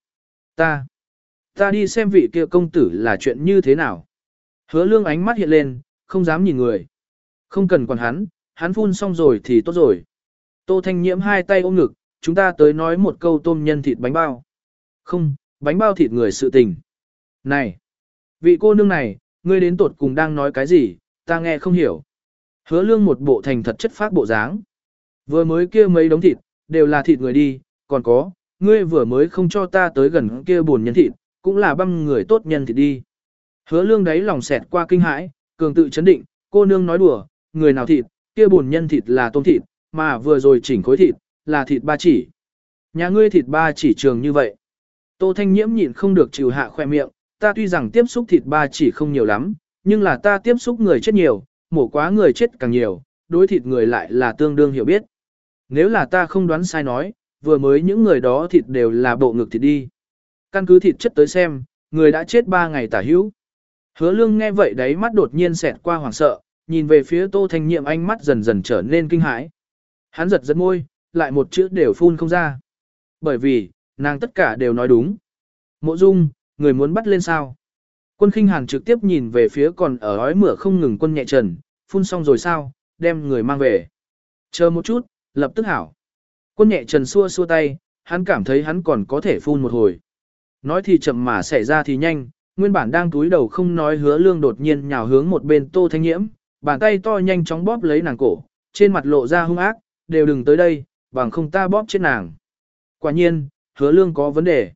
Ta. Ta đi xem vị kia công tử là chuyện như thế nào. Hứa lương ánh mắt hiện lên, không dám nhìn người. Không cần còn hắn, hắn phun xong rồi thì tốt rồi. Tô thanh nhiễm hai tay ôm ngực, chúng ta tới nói một câu tôm nhân thịt bánh bao. Không, bánh bao thịt người sự tình. Này, vị cô nương này, ngươi đến tột cùng đang nói cái gì, ta nghe không hiểu. Hứa lương một bộ thành thật chất phát bộ dáng. Vừa mới kia mấy đống thịt, đều là thịt người đi, còn có, ngươi vừa mới không cho ta tới gần kia buồn nhân thịt, cũng là băm người tốt nhân thịt đi. Hứa lương đấy lòng xẹt qua kinh hãi, cường tự chấn định, cô nương nói đùa, người nào thịt, kia buồn nhân thịt là tôm thịt, mà vừa rồi chỉnh khối thịt, là thịt ba chỉ. Nhà ngươi thịt ba chỉ trường như vậy. Tô Thanh Nhiễm nhịn không được trừ hạ khoe miệng, ta tuy rằng tiếp xúc thịt ba chỉ không nhiều lắm, nhưng là ta tiếp xúc người chết nhiều, mổ quá người chết càng nhiều, đối thịt người lại là tương đương hiểu biết. Nếu là ta không đoán sai nói, vừa mới những người đó thịt đều là bộ ngực thịt đi. Căn cứ thịt chất tới xem, người đã chết ba ngày tả hữu. Hứa lương nghe vậy đấy mắt đột nhiên xẹt qua hoảng sợ, nhìn về phía tô thanh nhiệm ánh mắt dần dần trở nên kinh hãi. Hắn giật giật môi, lại một chữ đều phun không ra. Bởi vì, nàng tất cả đều nói đúng. Mộ dung, người muốn bắt lên sao? Quân khinh hàn trực tiếp nhìn về phía còn ở ói mửa không ngừng quân nhẹ trần, phun xong rồi sao, đem người mang về. Chờ một chút, lập tức hảo. Quân nhẹ trần xua xua tay, hắn cảm thấy hắn còn có thể phun một hồi. Nói thì chậm mà xảy ra thì nhanh, nguyên bản đang túi đầu không nói hứa lương đột nhiên nhào hướng một bên tô thanh nhiễm, bàn tay to nhanh chóng bóp lấy nàng cổ, trên mặt lộ ra hung ác, đều đừng tới đây, bằng không ta bóp chết nàng. Quả nhiên, hứa lương có vấn đề.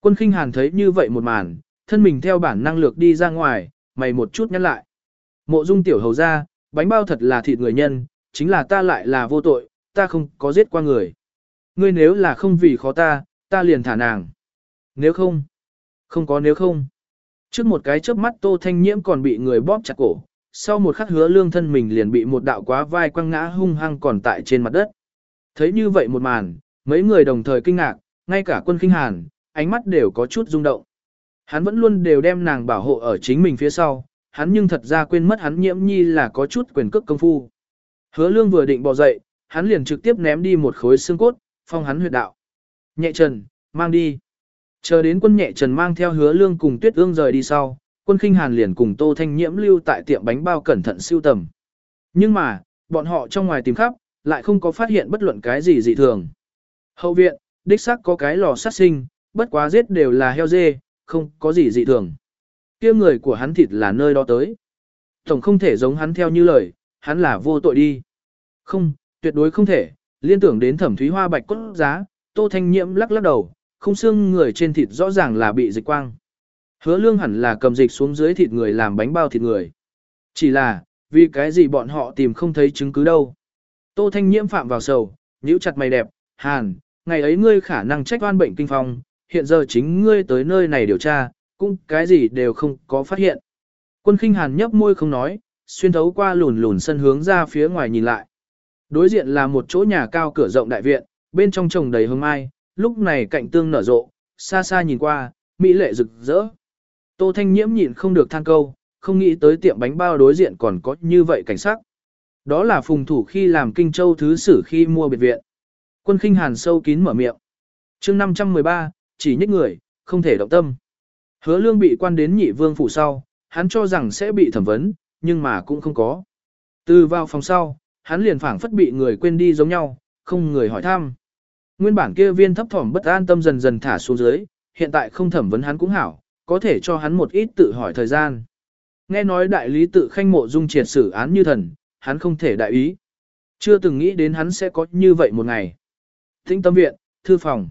Quân khinh hàn thấy như vậy một màn, thân mình theo bản năng lược đi ra ngoài, mày một chút nhắc lại. Mộ dung tiểu hầu ra, bánh bao thật là thịt người nhân, chính là ta lại là vô tội, ta không có giết qua người. Ngươi nếu là không vì khó ta, ta liền thả nàng. Nếu không, không có nếu không. Trước một cái chớp mắt tô thanh nhiễm còn bị người bóp chặt cổ, sau một khắc hứa lương thân mình liền bị một đạo quá vai quăng ngã hung hăng còn tại trên mặt đất. Thấy như vậy một màn, mấy người đồng thời kinh ngạc, ngay cả quân kinh hàn, ánh mắt đều có chút rung động. Hắn vẫn luôn đều đem nàng bảo hộ ở chính mình phía sau, hắn nhưng thật ra quên mất hắn nhiễm nhi là có chút quyền cước công phu. Hứa lương vừa định bỏ dậy, hắn liền trực tiếp ném đi một khối xương cốt, phong hắn huyệt đạo. Nhẹ trần, mang đi. Chờ đến quân nhẹ trần mang theo hứa lương cùng tuyết ương rời đi sau, quân khinh hàn liền cùng tô thanh nhiễm lưu tại tiệm bánh bao cẩn thận siêu tầm. Nhưng mà, bọn họ trong ngoài tìm khắp, lại không có phát hiện bất luận cái gì dị thường. Hậu viện, đích xác có cái lò sát sinh, bất quá giết đều là heo dê, không có gì dị thường. kia người của hắn thịt là nơi đó tới. Tổng không thể giống hắn theo như lời, hắn là vô tội đi. Không, tuyệt đối không thể, liên tưởng đến thẩm thúy hoa bạch cốt giá, tô thanh nhiễm lắc lắc đầu, không xương người trên thịt rõ ràng là bị dịch quang. Hứa lương hẳn là cầm dịch xuống dưới thịt người làm bánh bao thịt người. Chỉ là, vì cái gì bọn họ tìm không thấy chứng cứ đâu. Tô thanh nhiễm phạm vào sầu, nhíu chặt mày đẹp, hàn, ngày ấy ngươi khả năng trách oan bệnh kinh phong, hiện giờ chính ngươi tới nơi này điều tra, cũng cái gì đều không có phát hiện. Quân khinh hàn nhấp môi không nói, xuyên thấu qua lùn lùn sân hướng ra phía ngoài nhìn lại. Đối diện là một chỗ nhà cao cửa rộng đại viện, bên trong trồng đầy hương mai, lúc này cạnh tương nở rộ, xa xa nhìn qua, mỹ lệ rực rỡ. Tô Thanh Nhiễm nhịn không được than câu, không nghĩ tới tiệm bánh bao đối diện còn có như vậy cảnh sắc. Đó là phùng thủ khi làm kinh châu thứ sử khi mua biệt viện. Quân khinh hàn sâu kín mở miệng. chương 513, chỉ nhích người, không thể động tâm. Hứa lương bị quan đến nhị vương phủ sau, hắn cho rằng sẽ bị thẩm vấn, nhưng mà cũng không có. Từ vào phòng sau, hắn liền phảng phất bị người quên đi giống nhau, không người hỏi thăm. Nguyên bản kia viên thấp thỏm bất an tâm dần dần thả xuống dưới, hiện tại không thẩm vấn hắn cũng hảo, có thể cho hắn một ít tự hỏi thời gian. Nghe nói đại lý tự khanh mộ dung triệt xử án như thần, hắn không thể đại ý. Chưa từng nghĩ đến hắn sẽ có như vậy một ngày. Thinh tâm viện, thư phòng.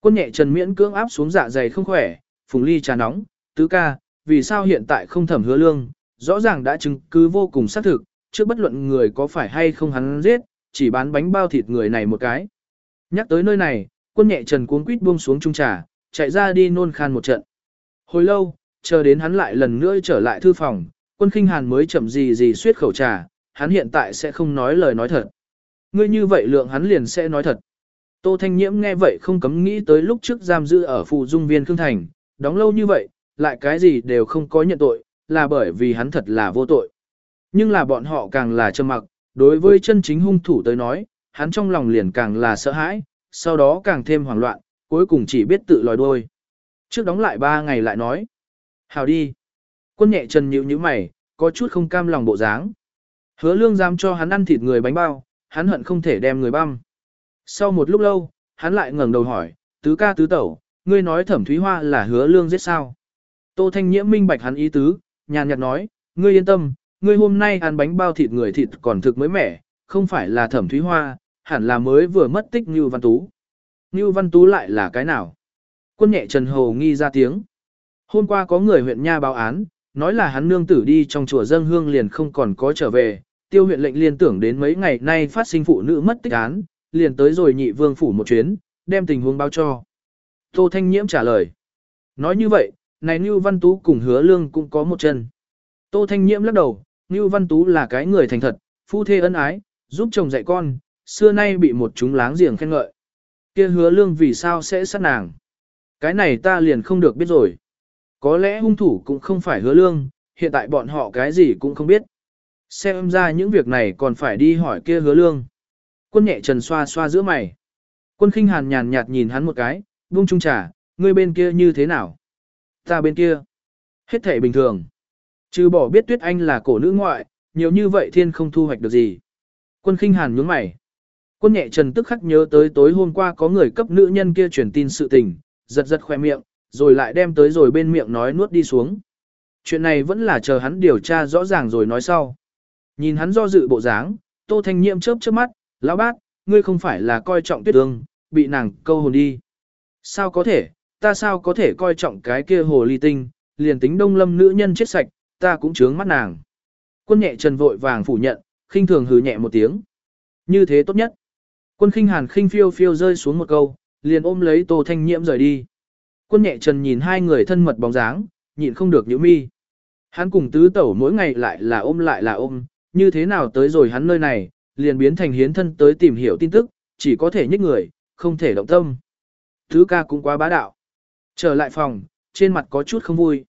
Quân nhẹ trần miễn cưỡng áp xuống dạ dày không khỏe, phùng ly trà nóng, tứ ca, vì sao hiện tại không thẩm hứa lương, rõ ràng đã chứng cứ vô cùng xác thực, trước bất luận người có phải hay không hắn giết, chỉ bán bánh bao thịt người này một cái. Nhắc tới nơi này, quân nhẹ trần cuống quýt buông xuống trung trà, chạy ra đi nôn khan một trận. Hồi lâu, chờ đến hắn lại lần nữa trở lại thư phòng, quân khinh hàn mới chậm gì gì suyết khẩu trà, hắn hiện tại sẽ không nói lời nói thật. Ngươi như vậy lượng hắn liền sẽ nói thật. Tô Thanh Nhiễm nghe vậy không cấm nghĩ tới lúc trước giam giữ ở phụ dung viên Khương Thành, đóng lâu như vậy, lại cái gì đều không có nhận tội, là bởi vì hắn thật là vô tội. Nhưng là bọn họ càng là trầm mặc, đối với chân chính hung thủ tới nói, hắn trong lòng liền càng là sợ hãi, sau đó càng thêm hoảng loạn, cuối cùng chỉ biết tự lòi đôi. Trước đóng lại ba ngày lại nói. Hào đi. Quân nhẹ chân nhíu như mày, có chút không cam lòng bộ dáng. Hứa lương dám cho hắn ăn thịt người bánh bao, hắn hận không thể đem người băm. Sau một lúc lâu, hắn lại ngẩng đầu hỏi, tứ ca tứ tẩu, ngươi nói thẩm thúy hoa là hứa lương giết sao? Tô Thanh Nhiễm minh bạch hắn ý tứ, nhàn nhạt nói, ngươi yên tâm, ngươi hôm nay ăn bánh bao thịt người thịt còn thực mới mẻ, không phải là thẩm thúy hoa, hẳn là mới vừa mất tích như văn tú. Như văn tú lại là cái nào? Quân nhẹ Trần Hồ nghi ra tiếng. Hôm qua có người huyện Nha báo án, nói là hắn nương tử đi trong chùa dân hương liền không còn có trở về, tiêu huyện lệnh liên tưởng đến mấy ngày nay phát sinh phụ nữ mất tích án, liền tới rồi nhị vương phủ một chuyến, đem tình huống báo cho. Tô Thanh Nhiễm trả lời. Nói như vậy, này Như Văn Tú cùng hứa lương cũng có một chân. Tô Thanh Nhiễm lắc đầu, Như Văn Tú là cái người thành thật, phu thê ân ái, giúp chồng dạy con, xưa nay bị một chúng láng giềng khen ngợi. kia hứa lương vì sao sẽ sát nàng? Cái này ta liền không được biết rồi. Có lẽ hung thủ cũng không phải hứa lương, hiện tại bọn họ cái gì cũng không biết. Xem ra những việc này còn phải đi hỏi kia hứa lương. Quân nhẹ trần xoa xoa giữa mày. Quân khinh hàn nhàn nhạt nhìn hắn một cái, buông trung trà, ngươi bên kia như thế nào? Ta bên kia. Hết thể bình thường. Trừ bỏ biết tuyết anh là cổ nữ ngoại, nhiều như vậy thiên không thu hoạch được gì. Quân khinh hàn nhướng mày. Quân nhẹ trần tức khắc nhớ tới tối hôm qua có người cấp nữ nhân kia truyền tin sự tình, giật giật khoe miệng, rồi lại đem tới rồi bên miệng nói nuốt đi xuống. Chuyện này vẫn là chờ hắn điều tra rõ ràng rồi nói sau. Nhìn hắn do dự bộ dáng, Tô Thanh Nhiệm chớp chớp mắt, lão bác, ngươi không phải là coi trọng tuyết ương, bị nàng câu hồn đi. Sao có thể, ta sao có thể coi trọng cái kia hồ ly tinh, liền tính đông lâm nữ nhân chết sạch, ta cũng chướng mắt nàng. Quân nhẹ trần vội vàng phủ nhận, khinh thường hừ nhẹ một tiếng. Như thế tốt nhất. Quân khinh hàn khinh phiêu phiêu rơi xuống một câu, liền ôm lấy Tô Thanh Nhiễm rời đi. Quân nhẹ trần nhìn hai người thân mật bóng dáng, nhịn không được nhíu mi. Hắn cùng tứ tẩu mỗi ngày lại là ôm lại là ôm, như thế nào tới rồi hắn nơi này, liền biến thành hiến thân tới tìm hiểu tin tức, chỉ có thể nhích người, không thể động tâm. thứ ca cũng quá bá đạo. Trở lại phòng, trên mặt có chút không vui.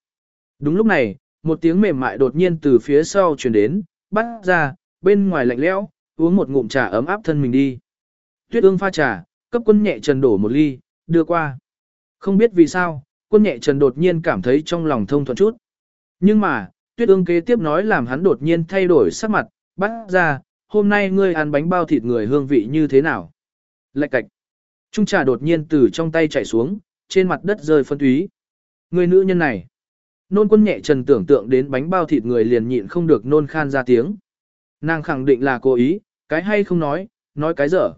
Đúng lúc này, một tiếng mềm mại đột nhiên từ phía sau truyền đến, bắt ra, bên ngoài lạnh lẽo, uống một ngụm trà ấm áp thân mình đi. Tuyết ương pha trà, cấp quân nhẹ trần đổ một ly, đưa qua. Không biết vì sao, quân nhẹ trần đột nhiên cảm thấy trong lòng thông thuận chút. Nhưng mà, tuyết ương kế tiếp nói làm hắn đột nhiên thay đổi sắc mặt, bắt ra, hôm nay ngươi ăn bánh bao thịt người hương vị như thế nào? Lạch cạch. Trung trà đột nhiên từ trong tay chảy xuống, trên mặt đất rơi phân túy. Người nữ nhân này. Nôn quân nhẹ trần tưởng tượng đến bánh bao thịt người liền nhịn không được nôn khan ra tiếng. Nàng khẳng định là cố ý, cái hay không nói, nói cái dở.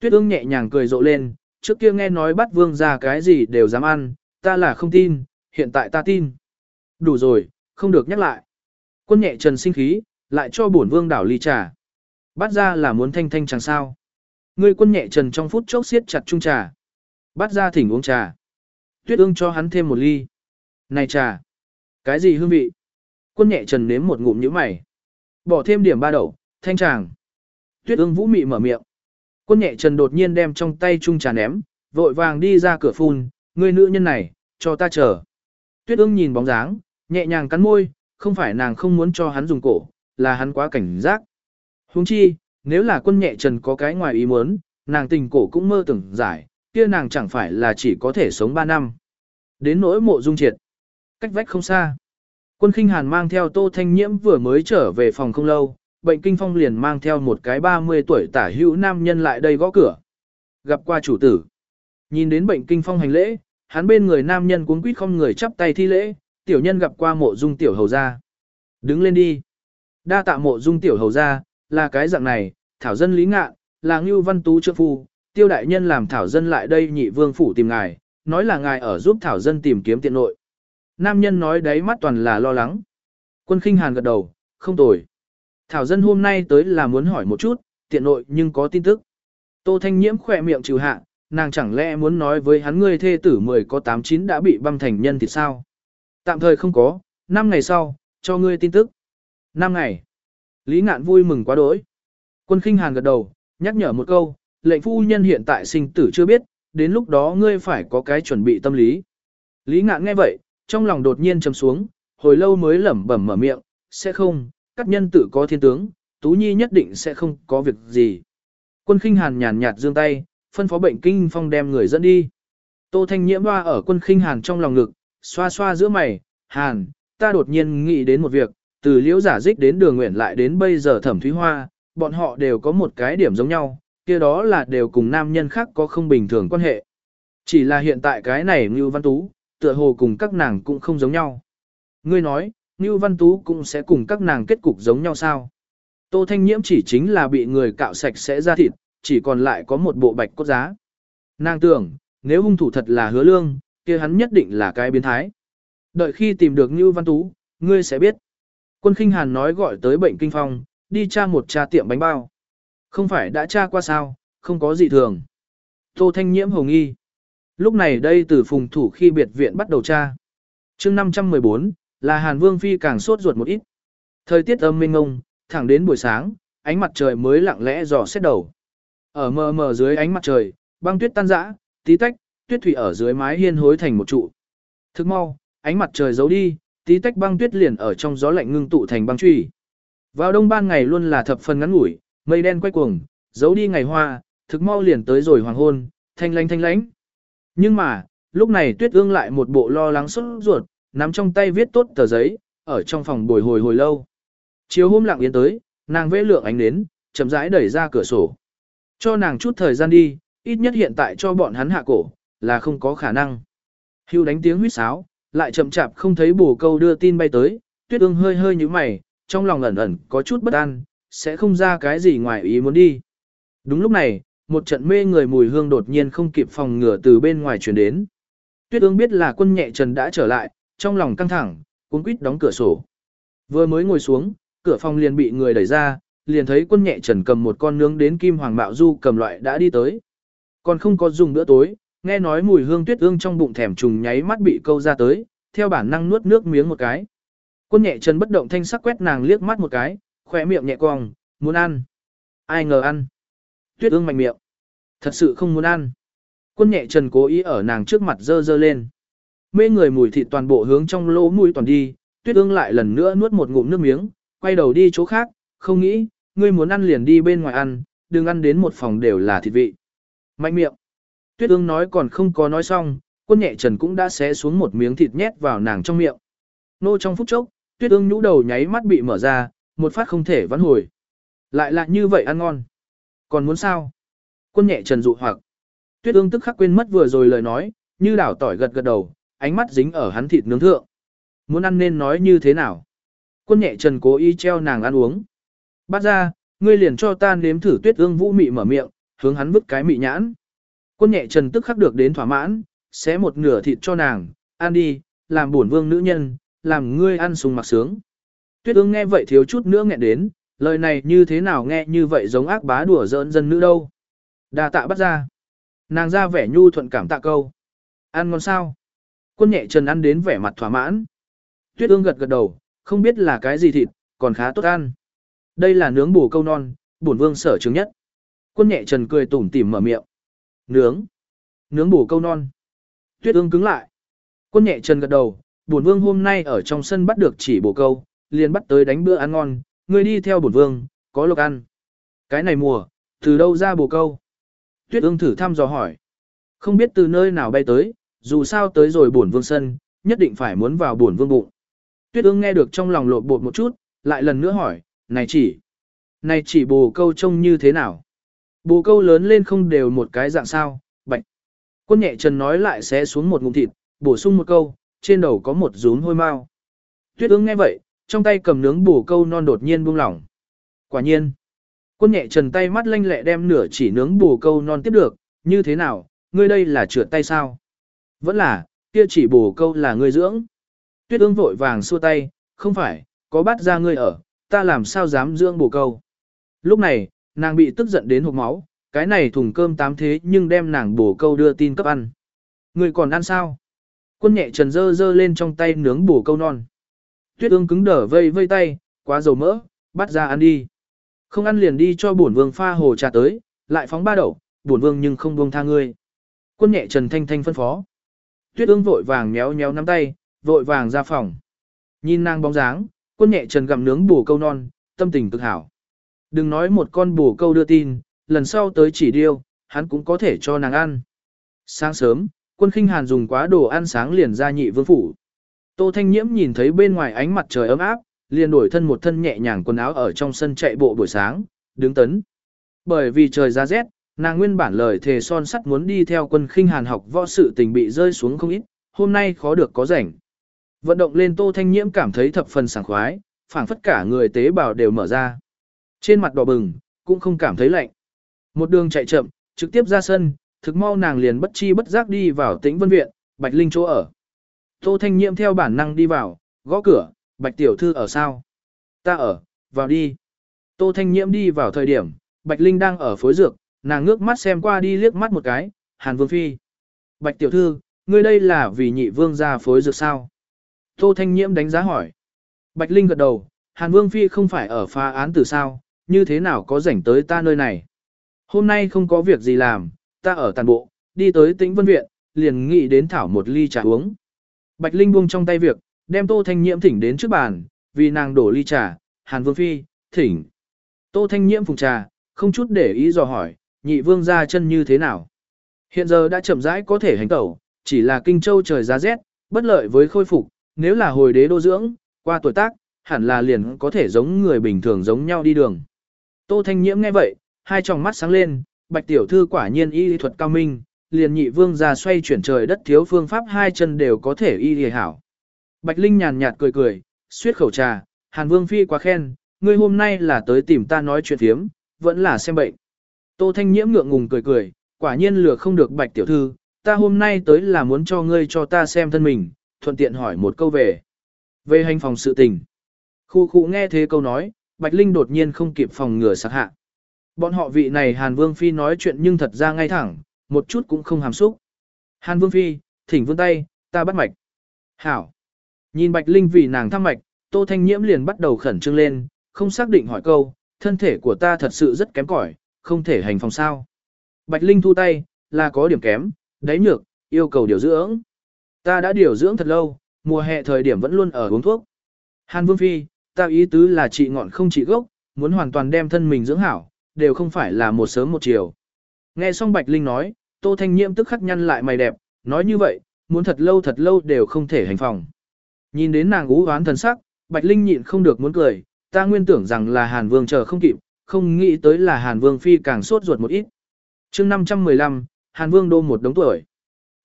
Tuyết ương nhẹ nhàng cười rộ lên, trước kia nghe nói bắt vương ra cái gì đều dám ăn, ta là không tin, hiện tại ta tin. Đủ rồi, không được nhắc lại. Quân nhẹ trần sinh khí, lại cho bổn vương đảo ly trà. Bắt ra là muốn thanh thanh chẳng sao. Ngươi quân nhẹ trần trong phút chốc siết chặt chung trà. Bắt ra thỉnh uống trà. Tuyết ương cho hắn thêm một ly. Này trà. Cái gì hương vị? Quân nhẹ trần nếm một ngụm nhíu mày. Bỏ thêm điểm ba đậu, thanh tràng. Tuyết ương vũ mị mở miệng. Quân nhẹ trần đột nhiên đem trong tay chung trà ném, vội vàng đi ra cửa phun, người nữ nhân này, cho ta chờ. Tuyết ương nhìn bóng dáng, nhẹ nhàng cắn môi, không phải nàng không muốn cho hắn dùng cổ, là hắn quá cảnh giác. Huống chi, nếu là quân nhẹ trần có cái ngoài ý muốn, nàng tình cổ cũng mơ tưởng giải, kia nàng chẳng phải là chỉ có thể sống 3 năm. Đến nỗi mộ dung triệt, cách vách không xa. Quân khinh hàn mang theo tô thanh nhiễm vừa mới trở về phòng không lâu, bệnh kinh phong liền mang theo một cái 30 tuổi tả hữu nam nhân lại đây gõ cửa. Gặp qua chủ tử. Nhìn đến bệnh kinh phong hành lễ, hắn bên người nam nhân cuống quýt không người chắp tay thi lễ, tiểu nhân gặp qua mộ dung tiểu hầu ra. Đứng lên đi. Đa tạ mộ dung tiểu hầu ra, là cái dạng này, thảo dân lý ngạ, là ngưu văn tú trượng phu, tiêu đại nhân làm thảo dân lại đây nhị vương phủ tìm ngài, nói là ngài ở giúp thảo dân tìm kiếm tiện nội. Nam nhân nói đấy mắt toàn là lo lắng. Quân khinh hàn gật đầu, không tồi. Thảo dân hôm nay tới là muốn hỏi một chút, tiện nội nhưng có tin tức. Tô Thanh Nhiễm khỏe miệng trừ hạ, nàng chẳng lẽ muốn nói với hắn ngươi thê tử 10 có 89 đã bị băm thành nhân thì sao? Tạm thời không có, 5 ngày sau, cho ngươi tin tức. 5 ngày. Lý ngạn vui mừng quá đỗi. Quân khinh hàn gật đầu, nhắc nhở một câu, lệnh phu nhân hiện tại sinh tử chưa biết, đến lúc đó ngươi phải có cái chuẩn bị tâm lý. Lý ngạn nghe vậy, trong lòng đột nhiên trầm xuống, hồi lâu mới lẩm bẩm mở miệng, sẽ không, các nhân tử có thiên tướng, Tú Nhi nhất định sẽ không có việc gì. Quân khinh hàn nhàn nhạt dương tay, phân phó bệnh kinh phong đem người dẫn đi. Tô Thanh Nhiễm hoa ở quân khinh hàn trong lòng ngực, xoa xoa giữa mày, hàn, ta đột nhiên nghĩ đến một việc, từ liễu giả dích đến đường nguyện lại đến bây giờ thẩm thúy hoa, bọn họ đều có một cái điểm giống nhau, kia đó là đều cùng nam nhân khác có không bình thường quan hệ. Chỉ là hiện tại cái này Ngưu văn tú, tựa hồ cùng các nàng cũng không giống nhau. Ngươi nói, Ngưu văn tú cũng sẽ cùng các nàng kết cục giống nhau sao? Tô Thanh Nhiễm chỉ chính là bị người cạo sạch sẽ ra thịt, chỉ còn lại có một bộ bạch cốt giá. Nàng tưởng, nếu hung thủ thật là hứa lương, kia hắn nhất định là cái biến thái. Đợi khi tìm được Ngưu Văn Tú, ngươi sẽ biết. Quân khinh hàn nói gọi tới bệnh kinh phong, đi tra một tra tiệm bánh bao. Không phải đã tra qua sao, không có gì thường. Tô Thanh Nhiễm hồng nghi. Lúc này đây từ phùng thủ khi biệt viện bắt đầu tra. chương 514, là Hàn Vương Phi càng sốt ruột một ít. Thời tiết âm mênh ngông, thẳng đến buổi sáng, ánh mặt trời mới lặng lẽ dò xét đầu. Ở mờ mờ dưới ánh mặt trời, băng tuyết tan rã, tí tách, tuyết thủy ở dưới mái hiên hối thành một trụ. Thức mau, ánh mặt trời giấu đi, tí tách băng tuyết liền ở trong gió lạnh ngưng tụ thành băng truy. Vào đông ban ngày luôn là thập phần ngắn ngủi, mây đen quay cuồng, giấu đi ngày hoa, thực mau liền tới rồi hoàng hôn, thanh lánh thanh lánh. Nhưng mà, lúc này tuyết ương lại một bộ lo lắng sốt ruột, nắm trong tay viết tốt tờ giấy, ở trong phòng bồi hồi hồi lâu. Chiều hôm lặng yên tới, nàng vẽ lượng ánh đến, chậm rãi đẩy ra cửa sổ. Cho nàng chút thời gian đi, ít nhất hiện tại cho bọn hắn hạ cổ, là không có khả năng. Hưu đánh tiếng huýt sáo, lại chậm chạp không thấy bổ câu đưa tin bay tới, tuyết ương hơi hơi như mày, trong lòng ẩn ẩn có chút bất an, sẽ không ra cái gì ngoài ý muốn đi. Đúng lúc này, một trận mê người mùi hương đột nhiên không kịp phòng ngừa từ bên ngoài truyền đến. Tuyết ương biết là quân nhẹ trần đã trở lại, trong lòng căng thẳng, cuốn quýt đóng cửa sổ. Vừa mới ngồi xuống, cửa phòng liền bị người đẩy ra, liền thấy quân nhẹ trần cầm một con nướng đến kim hoàng mạo du cầm loại đã đi tới. Còn không có dùng bữa tối, nghe nói mùi hương tuyết ương trong bụng thèm trùng nháy mắt bị câu ra tới, theo bản năng nuốt nước miếng một cái. Quân nhẹ chân bất động thanh sắc quét nàng liếc mắt một cái, khỏe miệng nhẹ cong, muốn ăn. Ai ngờ ăn. Tuyết ương mạnh miệng. Thật sự không muốn ăn. Quân nhẹ trần cố ý ở nàng trước mặt dơ dơ lên. Mê người mùi thịt toàn bộ hướng trong lỗ mũi toàn đi, tuyết ương lại lần nữa nuốt một ngụm nước miếng, quay đầu đi chỗ khác, không nghĩ, ngươi muốn ăn liền đi bên ngoài ăn, đừng ăn đến một phòng đều là thịt vị. Mạnh miệng. Tuyết ương nói còn không có nói xong, quân nhẹ trần cũng đã xé xuống một miếng thịt nhét vào nàng trong miệng. Nô trong phút chốc, tuyết ương nhũ đầu nháy mắt bị mở ra, một phát không thể vãn hồi. Lại là như vậy ăn ngon. Còn muốn sao? Quân nhẹ trần dụ hoặc. Tuyết ương tức khắc quên mất vừa rồi lời nói, như đảo tỏi gật gật đầu, ánh mắt dính ở hắn thịt nướng thượng. Muốn ăn nên nói như thế nào? Quân nhẹ trần cố ý treo nàng ăn uống. Bắt ra, ngươi liền cho ta nếm thử tuyết ương vũ mị mở miệng, hướng hắn vứt cái mị nhãn. Quân nhẹ trần tức khắc được đến thỏa mãn, xé một nửa thịt cho nàng, ăn đi, làm bổn vương nữ nhân, làm ngươi ăn sung mặc sướng. Tuyết ương nghe vậy thiếu chút nữa nghẹn đến, lời này như thế nào nghe như vậy giống ác bá đùa giỡn dân nữ đâu. Đà tạ bắt ra. Nàng ra vẻ nhu thuận cảm tạ câu. Ăn ngon sao? Quân nhẹ trần ăn đến vẻ mặt thỏa mãn. Tuyết ương gật gật đầu, không biết là cái gì thịt, còn khá tốt ăn. Đây là nướng bù câu non, bổn vương sở chứng nhất. Quân nhẹ trần cười tủm tỉm mở miệng. Nướng. Nướng bù câu non. Tuyết ương cứng lại. Quân nhẹ chân gật đầu, bổn vương hôm nay ở trong sân bắt được chỉ bổ câu, liền bắt tới đánh bữa ăn ngon, Người đi theo bổn vương, có lộc ăn. Cái này mùa, từ đâu ra bổ câu? Tuyết ương thử thăm dò hỏi. Không biết từ nơi nào bay tới, dù sao tới rồi bổn vương sân, nhất định phải muốn vào bổn vương bụng. Tuyết ương nghe được trong lòng lộn bột một chút, lại lần nữa hỏi, này chỉ, này chỉ bồ câu trông như thế nào? Bồ câu lớn lên không đều một cái dạng sao, bạch. Quân nhẹ trần nói lại sẽ xuống một ngụm thịt, bổ sung một câu, trên đầu có một rún hôi mau. Tuyết ương nghe vậy, trong tay cầm nướng bồ câu non đột nhiên buông lỏng. Quả nhiên, quân nhẹ trần tay mắt lanh lẹ đem nửa chỉ nướng bồ câu non tiếp được, như thế nào, ngươi đây là trượt tay sao? Vẫn là, kia chỉ bồ câu là ngươi dưỡng. Tuyết ương vội vàng xua tay, không phải, có bắt ra ngươi ở, ta làm sao dám dưỡng bồ câu. Lúc này, nàng bị tức giận đến hộp máu, cái này thùng cơm tám thế nhưng đem nàng bổ câu đưa tin cấp ăn. người còn ăn sao? Quân nhẹ trần dơ dơ lên trong tay nướng bổ câu non. Tuyết ương cứng đở vây vây tay, quá dầu mỡ, bắt ra ăn đi. Không ăn liền đi cho bổn vương pha hồ trà tới, lại phóng ba đậu, bổn vương nhưng không buông tha ngươi. Quân nhẹ trần thanh thanh phân phó. Tuyết ương vội vàng méo méo nắm tay, vội vàng ra phòng. Nhìn nàng bóng dáng, quân nhẹ trần gặm nướng bổ câu non, tâm tình cực hảo. Đừng nói một con bù câu đưa tin, lần sau tới chỉ điêu, hắn cũng có thể cho nàng ăn. Sáng sớm, quân khinh hàn dùng quá đồ ăn sáng liền ra nhị vương phủ. Tô Thanh Nhiễm nhìn thấy bên ngoài ánh mặt trời ấm áp, liền đổi thân một thân nhẹ nhàng quần áo ở trong sân chạy bộ buổi sáng, đứng tấn. Bởi vì trời ra rét, nàng nguyên bản lời thề son sắt muốn đi theo quân khinh hàn học võ sự tình bị rơi xuống không ít, hôm nay khó được có rảnh. Vận động lên Tô Thanh Nhiễm cảm thấy thập phần sảng khoái, phảng phất cả người tế bào đều mở ra. Trên mặt đỏ bừng, cũng không cảm thấy lạnh. Một đường chạy chậm, trực tiếp ra sân, thực mau nàng liền bất chi bất giác đi vào tĩnh vân viện, Bạch Linh chỗ ở. Tô Thanh Nhiệm theo bản năng đi vào, gõ cửa, Bạch Tiểu Thư ở sao? Ta ở, vào đi. Tô Thanh Nhiệm đi vào thời điểm, Bạch Linh đang ở phối dược, nàng ngước mắt xem qua đi liếc mắt một cái, Hàn Vương Phi. Bạch Tiểu Thư, ngươi đây là vì nhị vương ra phối dược sao? Tô Thanh Nhiệm đánh giá hỏi. Bạch Linh gật đầu, Hàn Vương Phi không phải ở phá án từ sao, như thế nào có rảnh tới ta nơi này? Hôm nay không có việc gì làm, ta ở tàn bộ, đi tới tĩnh vân viện, liền nghĩ đến thảo một ly trà uống. Bạch Linh buông trong tay việc, đem Tô Thanh Nhiễm thỉnh đến trước bàn, vì nàng đổ ly trà, Hàn Vương Phi, thỉnh. Tô Thanh Nhiễm phùng trà, không chút để ý dò hỏi, nhị vương ra chân như thế nào. Hiện giờ đã chậm rãi có thể hành tẩu, chỉ là kinh châu trời giá rét, bất lợi với khôi phục, nếu là hồi đế đô dưỡng, qua tuổi tác, hẳn là liền có thể giống người bình thường giống nhau đi đường. Tô Thanh Nhiễm nghe vậy, hai tròng mắt sáng lên, bạch tiểu thư quả nhiên y thuật cao minh, liền nhị vương ra xoay chuyển trời đất thiếu phương pháp hai chân đều có thể y y hảo. Bạch Linh nhàn nhạt cười cười, suyết khẩu trà, Hàn Vương Phi quá khen, ngươi hôm nay là tới tìm ta nói chuyện thiếm, vẫn là xem bệnh. Tô Thanh Nhiễm ngượng ngùng cười cười, quả nhiên lừa không được bạch tiểu thư, ta hôm nay tới là muốn cho ngươi cho ta xem thân mình, thuận tiện hỏi một câu về. Về hành phòng sự tình. Khu khu nghe thế câu nói, Bạch Linh đột nhiên không kịp phòng ngừa sát hạ. Bọn họ vị này Hàn Vương Phi nói chuyện nhưng thật ra ngay thẳng, một chút cũng không hàm xúc. Hàn Vương Phi, thỉnh vương tay, ta bắt mạch. Hảo. Nhìn Bạch Linh vì nàng thăm mạch, Tô Thanh Nhiễm liền bắt đầu khẩn trương lên, không xác định hỏi câu, thân thể của ta thật sự rất kém cỏi, không thể hành phòng sao. Bạch Linh thu tay, là có điểm kém, đáy nhược, yêu cầu điều dưỡng. Ta đã điều dưỡng thật lâu, mùa hè thời điểm vẫn luôn ở uống thuốc. Hàn Vương Phi, ta ý tứ là trị ngọn không trị gốc, muốn hoàn toàn đem thân mình dưỡng hảo, đều không phải là một sớm một chiều. Nghe xong Bạch Linh nói, Tô Thanh Nhiễm tức khắc nhăn lại mày đẹp, nói như vậy, muốn thật lâu thật lâu đều không thể hành phòng. Nhìn đến nàng ú oán thần sắc, Bạch Linh nhịn không được muốn cười, ta nguyên tưởng rằng là Hàn Vương chờ không kịp, không nghĩ tới là Hàn Vương Phi càng sốt ruột một ít. chương 515, Hàn Vương đô một đống tuổi.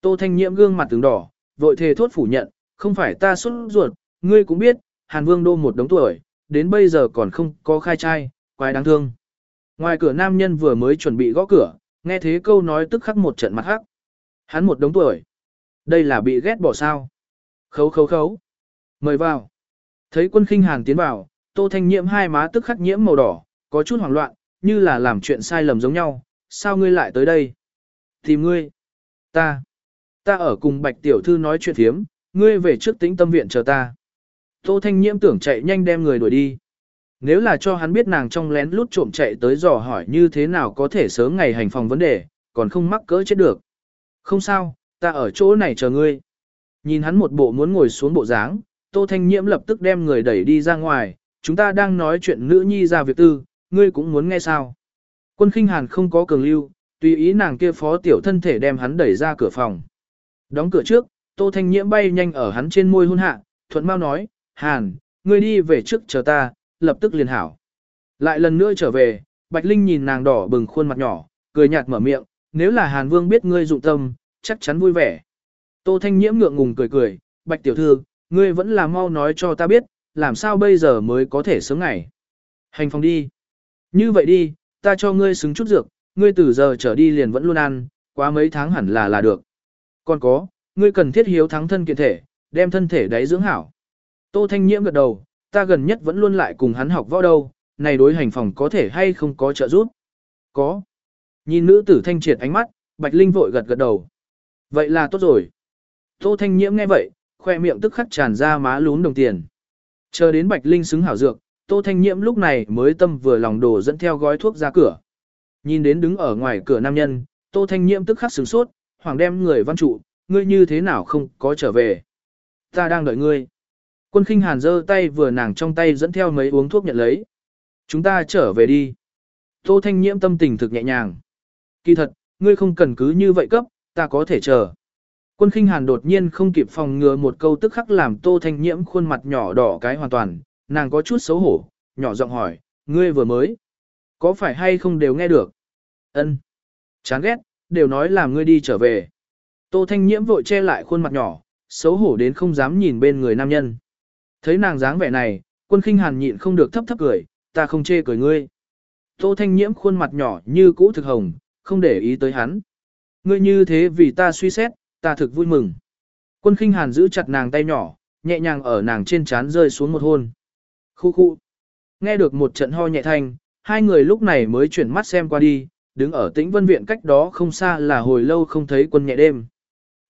Tô Thanh Nhiễm gương mặt tướng đỏ, vội thề thốt phủ nhận, không phải ta sốt ruột, ngươi cũng biết, Hàn Vương đô một đống tuổi, đến bây giờ còn không có khai trai, quái đáng thương. Ngoài cửa nam nhân vừa mới chuẩn bị gõ cửa, nghe thế câu nói tức khắc một trận mặt hắc. Hắn một đống tuổi. Đây là bị ghét bỏ sao. Khấu khấu khấu. Mời vào. Thấy quân khinh hàn tiến vào, tô thanh nhiễm hai má tức khắc nhiễm màu đỏ, có chút hoảng loạn, như là làm chuyện sai lầm giống nhau. Sao ngươi lại tới đây? Tìm ngươi. Ta. Ta ở cùng bạch tiểu thư nói chuyện thiếm, ngươi về trước tĩnh tâm viện chờ ta. Tô Thanh Nhiễm tưởng chạy nhanh đem người đuổi đi. Nếu là cho hắn biết nàng trong lén lút trộm chạy tới dò hỏi như thế nào có thể sớm ngày hành phòng vấn đề, còn không mắc cỡ chết được. Không sao, ta ở chỗ này chờ ngươi. Nhìn hắn một bộ muốn ngồi xuống bộ dáng, Tô Thanh Nhiễm lập tức đem người đẩy đi ra ngoài, chúng ta đang nói chuyện nữ nhi ra việc tư, ngươi cũng muốn nghe sao. Quân khinh hàn không có cường lưu, tùy ý nàng kia phó tiểu thân thể đem hắn đẩy ra cửa phòng. Đóng cửa trước, Tô Thanh Nhiễm bay nhanh ở hắn trên môi hôn hạ, thuận mau nói, Hàn, ngươi đi về trước chờ ta, lập tức liền hảo. Lại lần nữa trở về, Bạch Linh nhìn nàng đỏ bừng khuôn mặt nhỏ, cười nhạt mở miệng, nếu là Hàn Vương biết ngươi dụng tâm, chắc chắn vui vẻ. Tô Thanh Nhiễm ngượng ngùng cười cười, Bạch Tiểu Thư, ngươi vẫn là mau nói cho ta biết, làm sao bây giờ mới có thể sớm ngày. Hành phòng đi. Như vậy đi, ta cho ngươi xứng chút dược, ngươi từ giờ trở đi liền vẫn luôn ăn, quá mấy tháng hẳn là là được. Còn có, ngươi cần thiết hiếu thắng thân kiện thể, đem thân thể đấy dưỡng hảo. Tô Thanh Nhiễm gật đầu, ta gần nhất vẫn luôn lại cùng hắn học võ đâu, này đối hành phòng có thể hay không có trợ giúp? Có. Nhìn nữ tử thanh triệt ánh mắt, Bạch Linh vội gật gật đầu. Vậy là tốt rồi. Tô Thanh Nhiễm nghe vậy, khoe miệng tức khắc tràn ra má lún đồng tiền. Chờ đến Bạch Linh xứng hảo dược, Tô Thanh Nhiễm lúc này mới tâm vừa lòng đồ dẫn theo gói thuốc ra cửa. Nhìn đến đứng ở ngoài cửa nam nhân, Tô Thanh Nhiễm tức khắc sửng sốt, hoàng đem người văn trụ, ngươi như thế nào không có trở về. Ta đang đợi ngươi. Quân khinh hàn giơ tay vừa nàng trong tay dẫn theo mấy uống thuốc nhận lấy. Chúng ta trở về đi. Tô Thanh Nhiễm tâm tình thực nhẹ nhàng. Kỳ thật, ngươi không cần cứ như vậy cấp, ta có thể chờ. Quân khinh hàn đột nhiên không kịp phòng ngừa một câu tức khắc làm Tô Thanh Nhiễm khuôn mặt nhỏ đỏ cái hoàn toàn, nàng có chút xấu hổ, nhỏ giọng hỏi, ngươi vừa mới. Có phải hay không đều nghe được? Ân. Chán ghét, đều nói là ngươi đi trở về. Tô Thanh Nhiễm vội che lại khuôn mặt nhỏ, xấu hổ đến không dám nhìn bên người nam nhân. Thấy nàng dáng vẻ này, quân khinh hàn nhịn không được thấp thấp cười, ta không chê cười ngươi. Tô Thanh Nhiễm khuôn mặt nhỏ như cũ thực hồng, không để ý tới hắn. Ngươi như thế vì ta suy xét, ta thực vui mừng. Quân khinh hàn giữ chặt nàng tay nhỏ, nhẹ nhàng ở nàng trên trán rơi xuống một hôn. Khu khu. Nghe được một trận ho nhẹ thanh, hai người lúc này mới chuyển mắt xem qua đi, đứng ở tĩnh vân viện cách đó không xa là hồi lâu không thấy quân nhẹ đêm.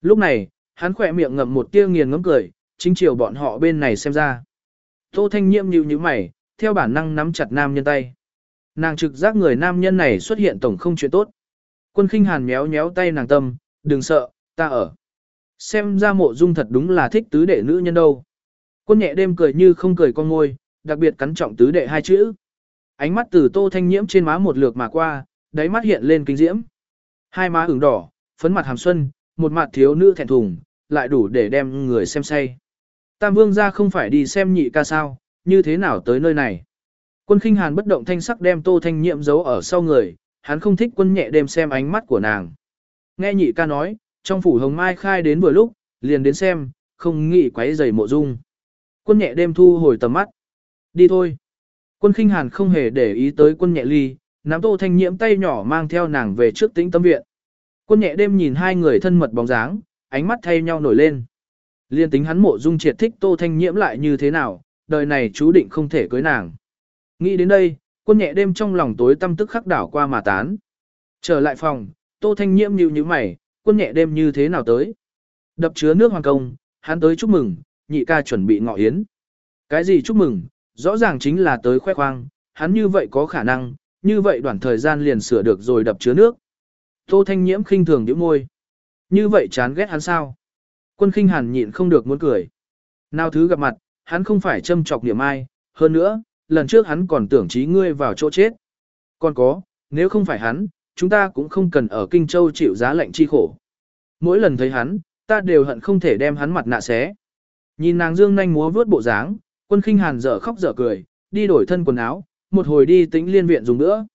Lúc này, hắn khỏe miệng ngậm một tia nghiền ngấm cười, chính chiều bọn họ bên này xem ra. Tô Thanh Nhiễm nhíu nhíu mày, theo bản năng nắm chặt nam nhân tay. Nàng trực giác người nam nhân này xuất hiện tổng không chuyện tốt. Quân khinh hàn méo méo tay nàng tâm, đừng sợ, ta ở. Xem ra mộ dung thật đúng là thích tứ đệ nữ nhân đâu. Quân nhẹ đêm cười như không cười con ngôi, đặc biệt cắn trọng tứ đệ hai chữ. Ánh mắt từ tô thanh nhiễm trên má một lượt mà qua, đáy mắt hiện lên kinh diễm. Hai má ửng đỏ, phấn mặt hàm xuân, một mặt thiếu nữ thẹn thùng, lại đủ để đem người xem say. Tam vương ra không phải đi xem nhị ca sao, như thế nào tới nơi này. Quân khinh hàn bất động thanh sắc đem tô thanh nhiệm giấu ở sau người, hắn không thích quân nhẹ đêm xem ánh mắt của nàng. Nghe nhị ca nói, trong phủ hồng mai khai đến vừa lúc, liền đến xem, không nghĩ quấy giày mộ dung. Quân nhẹ đêm thu hồi tầm mắt. Đi thôi. Quân khinh hàn không hề để ý tới quân nhẹ ly, nắm tô thanh nhiễm tay nhỏ mang theo nàng về trước tĩnh tâm viện. Quân nhẹ đêm nhìn hai người thân mật bóng dáng, ánh mắt thay nhau nổi lên. Liên tính hắn mộ dung triệt thích tô thanh nhiễm lại như thế nào, đời này chú định không thể cưới nàng. Nghĩ đến đây, quân nhẹ đêm trong lòng tối tâm tức khắc đảo qua mà tán. Trở lại phòng, tô thanh nhiễm nhíu nhíu mày, quân nhẹ đêm như thế nào tới. Đập chứa nước hoàng công, hắn tới chúc mừng, nhị ca chuẩn bị ngọ yến. Cái gì chúc mừng, rõ ràng chính là tới khoe khoang, hắn như vậy có khả năng, như vậy đoạn thời gian liền sửa được rồi đập chứa nước. Tô Thanh Nhiễm khinh thường nhíu môi. Như vậy chán ghét hắn sao? Quân khinh hàn nhịn không được muốn cười. Nào thứ gặp mặt, hắn không phải châm chọc niệm ai, hơn nữa, lần trước hắn còn tưởng trí ngươi vào chỗ chết. Còn có, nếu không phải hắn, chúng ta cũng không cần ở Kinh Châu chịu giá lạnh chi khổ. Mỗi lần thấy hắn, ta đều hận không thể đem hắn mặt nạ xé. Nhìn nàng dương nhanh múa vướt bộ dáng, quân khinh hàn dở khóc dở cười, đi đổi thân quần áo, một hồi đi tĩnh liên viện dùng nữa.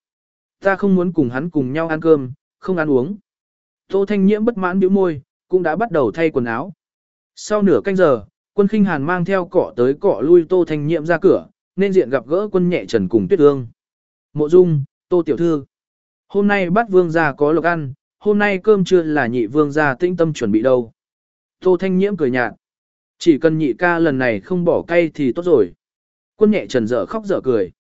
Ta không muốn cùng hắn cùng nhau ăn cơm, không ăn uống. Tô Thanh Nhiễm bất mãn bĩu môi, cũng đã bắt đầu thay quần áo. Sau nửa canh giờ, quân khinh hàn mang theo cỏ tới cỏ lui Tô Thanh Nhiệm ra cửa, nên diện gặp gỡ quân nhẹ trần cùng tuyết ương. Mộ dung, Tô Tiểu Thư. Hôm nay bắt vương gia có lộc ăn, hôm nay cơm trưa là nhị vương gia tĩnh tâm chuẩn bị đâu. Tô Thanh Nhiễm cười nhạt. Chỉ cần nhị ca lần này không bỏ cay thì tốt rồi. Quân nhẹ trần dở khóc dở cười.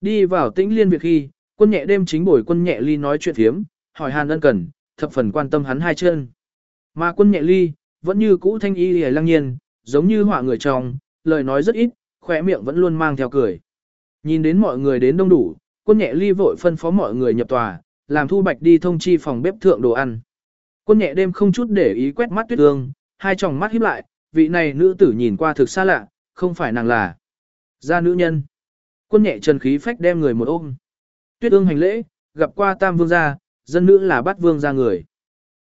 Đi vào tĩnh liên việc khi, quân nhẹ đêm chính bồi quân nhẹ ly nói chuyện thiếm, hỏi hàn ân cần, thập phần quan tâm hắn hai chân. Mà quân nhẹ ly, vẫn như cũ thanh y hề lăng nhiên, giống như họa người trong, lời nói rất ít, khỏe miệng vẫn luôn mang theo cười. Nhìn đến mọi người đến đông đủ, quân nhẹ ly vội phân phó mọi người nhập tòa, làm thu bạch đi thông chi phòng bếp thượng đồ ăn. Quân nhẹ đêm không chút để ý quét mắt tuyết ương, hai tròng mắt híp lại, vị này nữ tử nhìn qua thực xa lạ, không phải nàng là gia nữ nhân. Quân nhẹ trần khí phách đem người một ôm. Tuyết ương hành lễ, gặp qua tam vương gia, dân nữ là bắt vương gia người.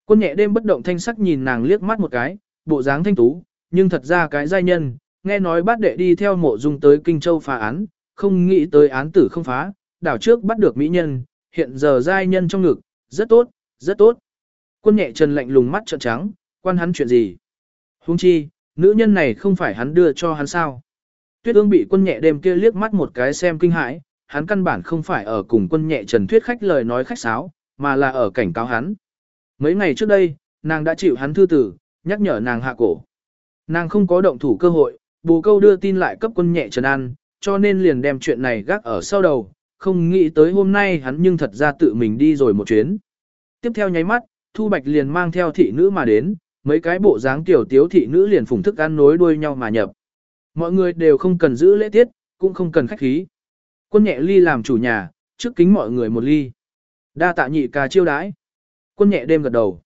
Quân nhẹ đêm bất động thanh sắc nhìn nàng liếc mắt một cái, bộ dáng thanh tú, nhưng thật ra cái giai nhân, nghe nói bát đệ đi theo mộ dung tới Kinh Châu phá án, không nghĩ tới án tử không phá, đảo trước bắt được mỹ nhân, hiện giờ giai nhân trong ngực, rất tốt, rất tốt. Quân nhẹ trần lạnh lùng mắt trợn trắng, quan hắn chuyện gì? Huống chi, nữ nhân này không phải hắn đưa cho hắn sao? Tuyết ương bị quân nhẹ đêm kia liếc mắt một cái xem kinh hãi, hắn căn bản không phải ở cùng quân nhẹ trần thuyết khách lời nói khách sáo, mà là ở cảnh cáo hắn. Mấy ngày trước đây, nàng đã chịu hắn thư tử, nhắc nhở nàng hạ cổ. Nàng không có động thủ cơ hội, bù câu đưa tin lại cấp quân nhẹ trần an, cho nên liền đem chuyện này gác ở sau đầu, không nghĩ tới hôm nay hắn nhưng thật ra tự mình đi rồi một chuyến. Tiếp theo nháy mắt, Thu Bạch liền mang theo thị nữ mà đến, mấy cái bộ dáng tiểu tiếu thị nữ liền phùng thức ăn nối đuôi nhau mà nhập. Mọi người đều không cần giữ lễ tiết, cũng không cần khách khí. Quân nhẹ ly làm chủ nhà, trước kính mọi người một ly. Đa tạ nhị ca chiêu đãi. Quân nhẹ đêm gật đầu.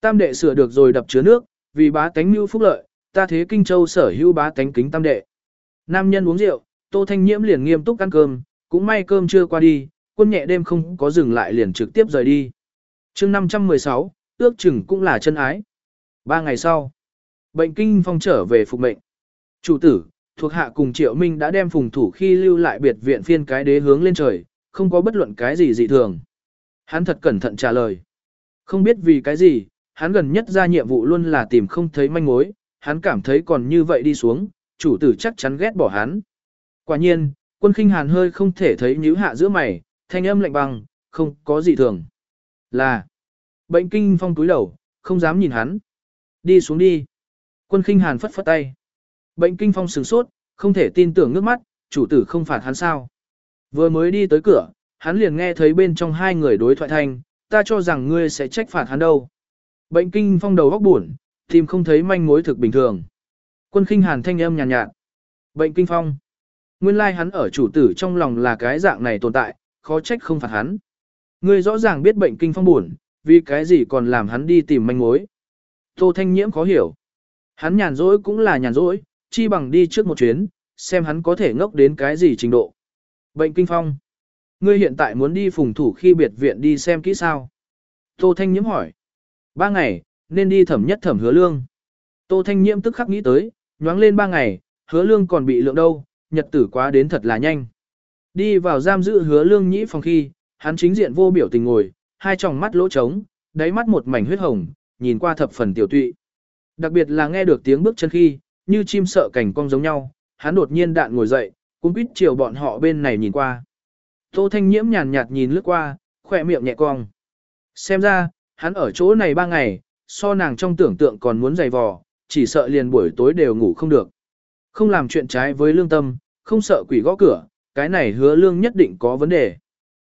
Tam đệ sửa được rồi đập chứa nước, vì bá tánh mưu phúc lợi, ta thế kinh châu sở hữu bá tánh kính tam đệ. Nam nhân uống rượu, tô thanh nhiễm liền nghiêm túc ăn cơm, cũng may cơm chưa qua đi, quân nhẹ đêm không có dừng lại liền trực tiếp rời đi. chương 516, ước chừng cũng là chân ái. Ba ngày sau, bệnh kinh phong trở về phục mệnh. Chủ tử, thuộc hạ cùng triệu minh đã đem phùng thủ khi lưu lại biệt viện phiên cái đế hướng lên trời, không có bất luận cái gì dị thường. Hắn thật cẩn thận trả lời. Không biết vì cái gì, hắn gần nhất ra nhiệm vụ luôn là tìm không thấy manh mối, hắn cảm thấy còn như vậy đi xuống, chủ tử chắc chắn ghét bỏ hắn. Quả nhiên, quân khinh hàn hơi không thể thấy nhíu hạ giữa mày, thanh âm lạnh băng, không có gì thường. Là, bệnh kinh phong túi đầu, không dám nhìn hắn. Đi xuống đi. Quân khinh hàn phất phất tay. Bệnh kinh phong sửng sốt, không thể tin tưởng nước mắt, chủ tử không phạt hắn sao. Vừa mới đi tới cửa, hắn liền nghe thấy bên trong hai người đối thoại thanh, ta cho rằng ngươi sẽ trách phạt hắn đâu. Bệnh kinh phong đầu góc buồn, tìm không thấy manh mối thực bình thường. Quân khinh hàn thanh âm nhàn nhạt, nhạt. Bệnh kinh phong. Nguyên lai like hắn ở chủ tử trong lòng là cái dạng này tồn tại, khó trách không phạt hắn. Ngươi rõ ràng biết bệnh kinh phong buồn, vì cái gì còn làm hắn đi tìm manh mối. Tô Thanh Nhiễm khó hiểu. Hắn nhàn rỗi cũng là nhàn rỗi, chi bằng đi trước một chuyến, xem hắn có thể ngốc đến cái gì trình độ. Bệnh kinh phong. Ngươi hiện tại muốn đi phùng thủ khi biệt viện đi xem kỹ sao? Tô Thanh Nhiễm hỏi. Ba ngày, nên đi thẩm nhất thẩm hứa lương. Tô Thanh Nhiễm tức khắc nghĩ tới, nhoáng lên ba ngày, hứa lương còn bị lượng đâu, nhật tử quá đến thật là nhanh. Đi vào giam giữ hứa lương nhĩ phòng khi, hắn chính diện vô biểu tình ngồi, hai tròng mắt lỗ trống, đáy mắt một mảnh huyết hồng, nhìn qua thập phần tiểu tụy. Đặc biệt là nghe được tiếng bước chân khi, như chim sợ cảnh cong giống nhau, hắn đột nhiên đạn ngồi dậy, cũng quýt chiều bọn họ bên này nhìn qua. Tô Thanh Nhiễm nhàn nhạt nhìn lướt qua, khỏe miệng nhẹ cong. Xem ra, hắn ở chỗ này ba ngày, so nàng trong tưởng tượng còn muốn dày vò, chỉ sợ liền buổi tối đều ngủ không được. Không làm chuyện trái với lương tâm, không sợ quỷ gõ cửa, cái này hứa lương nhất định có vấn đề.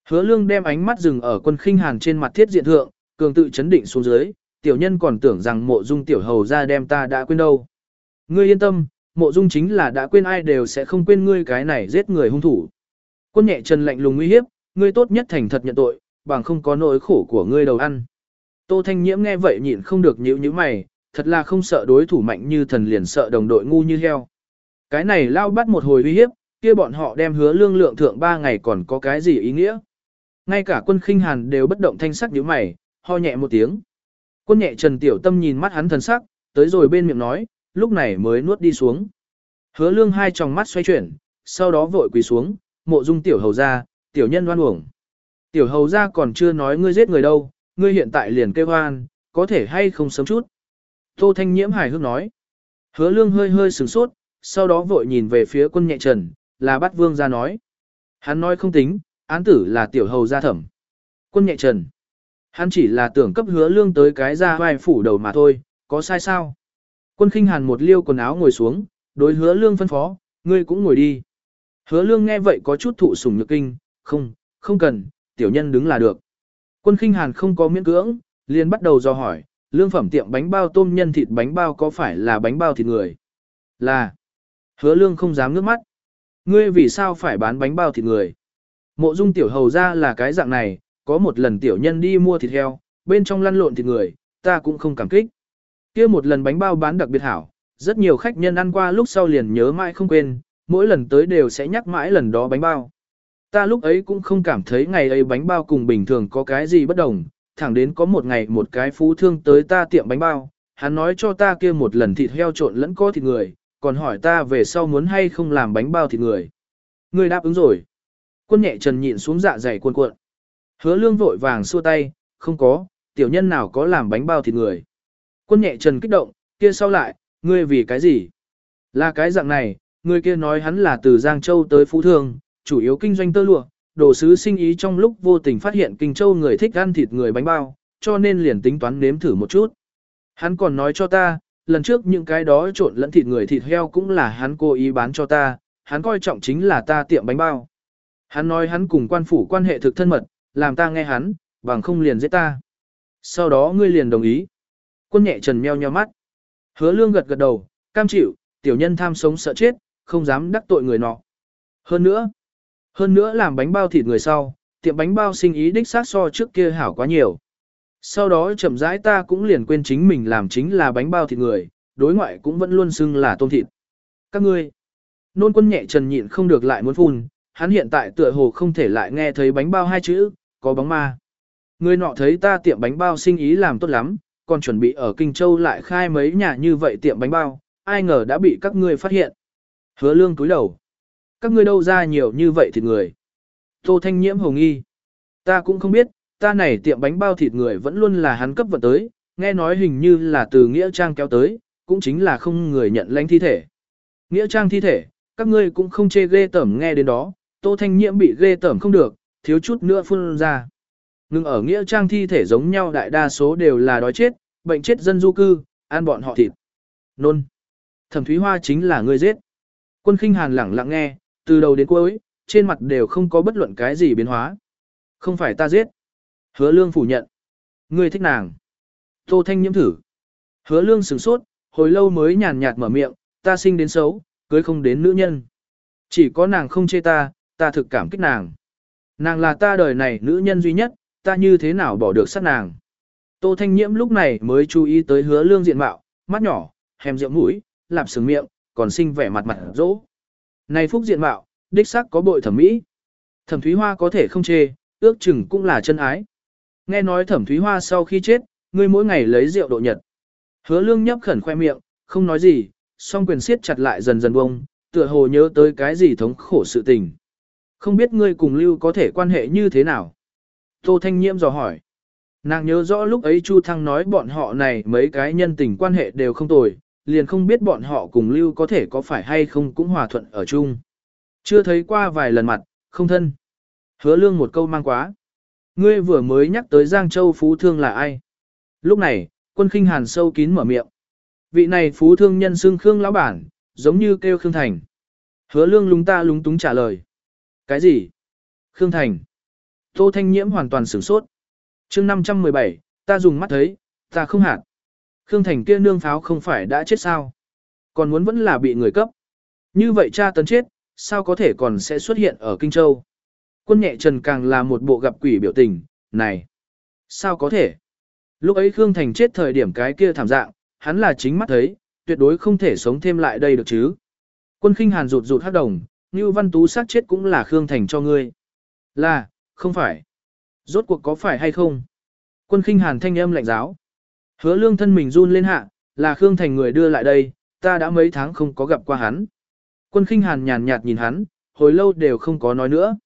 Hứa lương đem ánh mắt dừng ở quân khinh hàn trên mặt thiết diện thượng, cường tự chấn định xuống dưới, tiểu nhân còn tưởng rằng mộ dung tiểu hầu ra đem ta đã quên đâu. Ngươi yên tâm, mộ dung chính là đã quên ai đều sẽ không quên ngươi cái này giết người hung thủ. Quân nhẹ chân lạnh lùng uy hiếp, ngươi tốt nhất thành thật nhận tội, bằng không có nỗi khổ của ngươi đầu ăn. Tô Thanh Nhiễm nghe vậy nhịn không được nhíu nhíu mày, thật là không sợ đối thủ mạnh như thần liền sợ đồng đội ngu như heo. Cái này lao bắt một hồi uy hiếp, kia bọn họ đem hứa lương lượng thượng ba ngày còn có cái gì ý nghĩa. Ngay cả quân khinh hàn đều bất động thanh sắc nhíu mày, ho nhẹ một tiếng. Quân nhẹ Trần Tiểu Tâm nhìn mắt hắn thần sắc, tới rồi bên miệng nói, lúc này mới nuốt đi xuống. Hứa lương hai tròng mắt xoay chuyển, sau đó vội quỳ xuống, mộ dung tiểu hầu ra, tiểu nhân oan uổng. Tiểu hầu ra còn chưa nói ngươi giết người đâu, ngươi hiện tại liền kêu hoan, có thể hay không sớm chút. Tô Thanh Nhiễm hài hước nói. Hứa lương hơi hơi sửng sốt, sau đó vội nhìn về phía quân nhẹ trần, là bắt vương ra nói. Hắn nói không tính, án tử là tiểu hầu gia thẩm. Quân nhẹ trần. Hắn chỉ là tưởng cấp hứa lương tới cái ra vai phủ đầu mà thôi, có sai sao? Quân khinh hàn một liêu quần áo ngồi xuống, đối hứa lương phân phó, ngươi cũng ngồi đi. Hứa lương nghe vậy có chút thụ sủng nhược kinh, không, không cần, tiểu nhân đứng là được. Quân khinh hàn không có miễn cưỡng, liền bắt đầu do hỏi, lương phẩm tiệm bánh bao tôm nhân thịt bánh bao có phải là bánh bao thịt người? Là. Hứa lương không dám nước mắt. Ngươi vì sao phải bán bánh bao thịt người? Mộ dung tiểu hầu ra là cái dạng này, có một lần tiểu nhân đi mua thịt heo, bên trong lăn lộn thịt người, ta cũng không cảm kích. kia một lần bánh bao bán đặc biệt hảo, rất nhiều khách nhân ăn qua lúc sau liền nhớ mãi không quên, mỗi lần tới đều sẽ nhắc mãi lần đó bánh bao. Ta lúc ấy cũng không cảm thấy ngày ấy bánh bao cùng bình thường có cái gì bất đồng, thẳng đến có một ngày một cái phú thương tới ta tiệm bánh bao, hắn nói cho ta kia một lần thịt heo trộn lẫn có thịt người, còn hỏi ta về sau muốn hay không làm bánh bao thịt người. Người đáp ứng rồi. Quân nhẹ trần nhịn xuống dạ dày cuộn cuộn. Hứa lương vội vàng xua tay, không có, tiểu nhân nào có làm bánh bao thịt người. Quân nhẹ trần kích động, kia sau lại, ngươi vì cái gì? Là cái dạng này, người kia nói hắn là từ Giang Châu tới Phú Thương, chủ yếu kinh doanh tơ lụa, đồ sứ sinh ý trong lúc vô tình phát hiện Kinh Châu người thích ăn thịt người bánh bao, cho nên liền tính toán nếm thử một chút. Hắn còn nói cho ta, lần trước những cái đó trộn lẫn thịt người thịt heo cũng là hắn cố ý bán cho ta, hắn coi trọng chính là ta tiệm bánh bao. Hắn nói hắn cùng quan phủ quan hệ thực thân mật, làm ta nghe hắn, bằng không liền giết ta. Sau đó ngươi liền đồng ý. Quân nhẹ trần meo nheo mắt. Hứa lương gật gật đầu, cam chịu, tiểu nhân tham sống sợ chết, không dám đắc tội người nọ. Hơn nữa, hơn nữa làm bánh bao thịt người sau, tiệm bánh bao sinh ý đích sát so trước kia hảo quá nhiều. Sau đó chậm rãi ta cũng liền quên chính mình làm chính là bánh bao thịt người, đối ngoại cũng vẫn luôn xưng là tôm thịt. Các ngươi, nôn quân nhẹ trần nhịn không được lại muốn phun, hắn hiện tại tựa hồ không thể lại nghe thấy bánh bao hai chữ, có bóng ma. Người nọ thấy ta tiệm bánh bao sinh ý làm tốt lắm, còn chuẩn bị ở Kinh Châu lại khai mấy nhà như vậy tiệm bánh bao, ai ngờ đã bị các ngươi phát hiện. Hứa lương túi đầu. Các ngươi đâu ra nhiều như vậy thịt người. Tô Thanh Nhiễm hồng nghi. Ta cũng không biết, ta này tiệm bánh bao thịt người vẫn luôn là hắn cấp vận tới, nghe nói hình như là từ Nghĩa Trang kéo tới, cũng chính là không người nhận lãnh thi thể. Nghĩa Trang thi thể, các ngươi cũng không chê ghê tởm nghe đến đó, Tô Thanh Nhiễm bị ghê tởm không được, thiếu chút nữa phun ra. Ngừng ở Nghĩa Trang thi thể giống nhau đại đa số đều là đói chết, bệnh chết dân du cư, ăn bọn họ thịt. Nôn. Thẩm Thúy Hoa chính là người giết. Quân khinh hàn lẳng lặng nghe, từ đầu đến cuối, trên mặt đều không có bất luận cái gì biến hóa. Không phải ta giết. Hứa lương phủ nhận. Ngươi thích nàng. Tô Thanh nhiễm thử. Hứa lương sửng sốt, hồi lâu mới nhàn nhạt mở miệng, ta sinh đến xấu, cưới không đến nữ nhân. Chỉ có nàng không chê ta, ta thực cảm kích nàng. Nàng là ta đời này nữ nhân duy nhất, ta như thế nào bỏ được sát nàng. Tô Thanh Nhiễm lúc này mới chú ý tới hứa lương diện mạo, mắt nhỏ, hèm rượu mũi, lạp sừng miệng, còn sinh vẻ mặt mặt dỗ. Này phúc diện mạo, đích xác có bội thẩm mỹ. Thẩm Thúy Hoa có thể không chê, ước chừng cũng là chân ái. Nghe nói Thẩm Thúy Hoa sau khi chết, ngươi mỗi ngày lấy rượu độ nhật. Hứa lương nhấp khẩn khoe miệng, không nói gì, song quyền siết chặt lại dần dần bông, tựa hồ nhớ tới cái gì thống khổ sự tình. Không biết ngươi cùng Lưu có thể quan hệ như thế nào? Tô Thanh Nhiễm dò hỏi. Nàng nhớ rõ lúc ấy Chu Thăng nói bọn họ này mấy cái nhân tình quan hệ đều không tồi, liền không biết bọn họ cùng Lưu có thể có phải hay không cũng hòa thuận ở chung. Chưa thấy qua vài lần mặt, không thân. Hứa lương một câu mang quá. Ngươi vừa mới nhắc tới Giang Châu Phú Thương là ai? Lúc này, quân khinh hàn sâu kín mở miệng. Vị này Phú Thương nhân xưng Khương lão bản, giống như kêu Khương Thành. Hứa lương lúng ta lúng túng trả lời. Cái gì? Khương Thành. Tô Thanh Nhiễm hoàn toàn sửng sốt. chương 517, ta dùng mắt thấy, ta không hạt. Khương Thành kia nương pháo không phải đã chết sao? Còn muốn vẫn là bị người cấp. Như vậy cha tấn chết, sao có thể còn sẽ xuất hiện ở Kinh Châu? Quân nhẹ trần càng là một bộ gặp quỷ biểu tình, này. Sao có thể? Lúc ấy Khương Thành chết thời điểm cái kia thảm dạng, hắn là chính mắt thấy, tuyệt đối không thể sống thêm lại đây được chứ. Quân khinh hàn rụt rụt hát đồng, như văn tú sát chết cũng là Khương Thành cho ngươi. Là, không phải. Rốt cuộc có phải hay không? Quân khinh hàn thanh âm lạnh giáo. Hứa lương thân mình run lên hạ, là Khương Thành người đưa lại đây, ta đã mấy tháng không có gặp qua hắn. Quân khinh hàn nhàn nhạt nhìn hắn, hồi lâu đều không có nói nữa.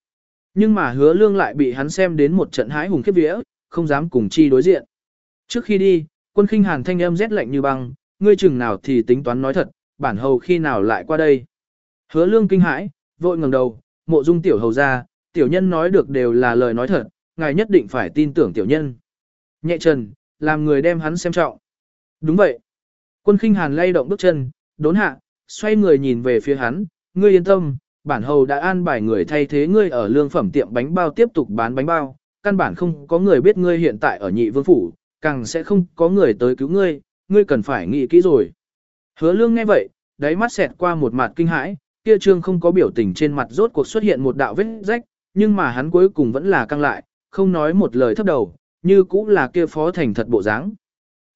Nhưng mà hứa lương lại bị hắn xem đến một trận hái hùng khiếp vía, không dám cùng chi đối diện. Trước khi đi, quân khinh hàn thanh âm rét lạnh như băng, ngươi chừng nào thì tính toán nói thật, bản hầu khi nào lại qua đây. Hứa lương kinh hãi, vội ngẩng đầu, mộ dung tiểu hầu ra, tiểu nhân nói được đều là lời nói thật, ngài nhất định phải tin tưởng tiểu nhân. Nhẹ trần, làm người đem hắn xem trọng. Đúng vậy. Quân khinh hàn lay động bước chân, đốn hạ, xoay người nhìn về phía hắn, ngươi yên tâm, bản hầu đã an bài người thay thế ngươi ở lương phẩm tiệm bánh bao tiếp tục bán bánh bao, căn bản không có người biết ngươi hiện tại ở nhị vương phủ, càng sẽ không có người tới cứu ngươi, ngươi cần phải nghĩ kỹ rồi. Hứa lương nghe vậy, đáy mắt xẹt qua một mặt kinh hãi, kia trương không có biểu tình trên mặt rốt cuộc xuất hiện một đạo vết rách, nhưng mà hắn cuối cùng vẫn là căng lại, không nói một lời thấp đầu, như cũng là kia phó thành thật bộ dáng.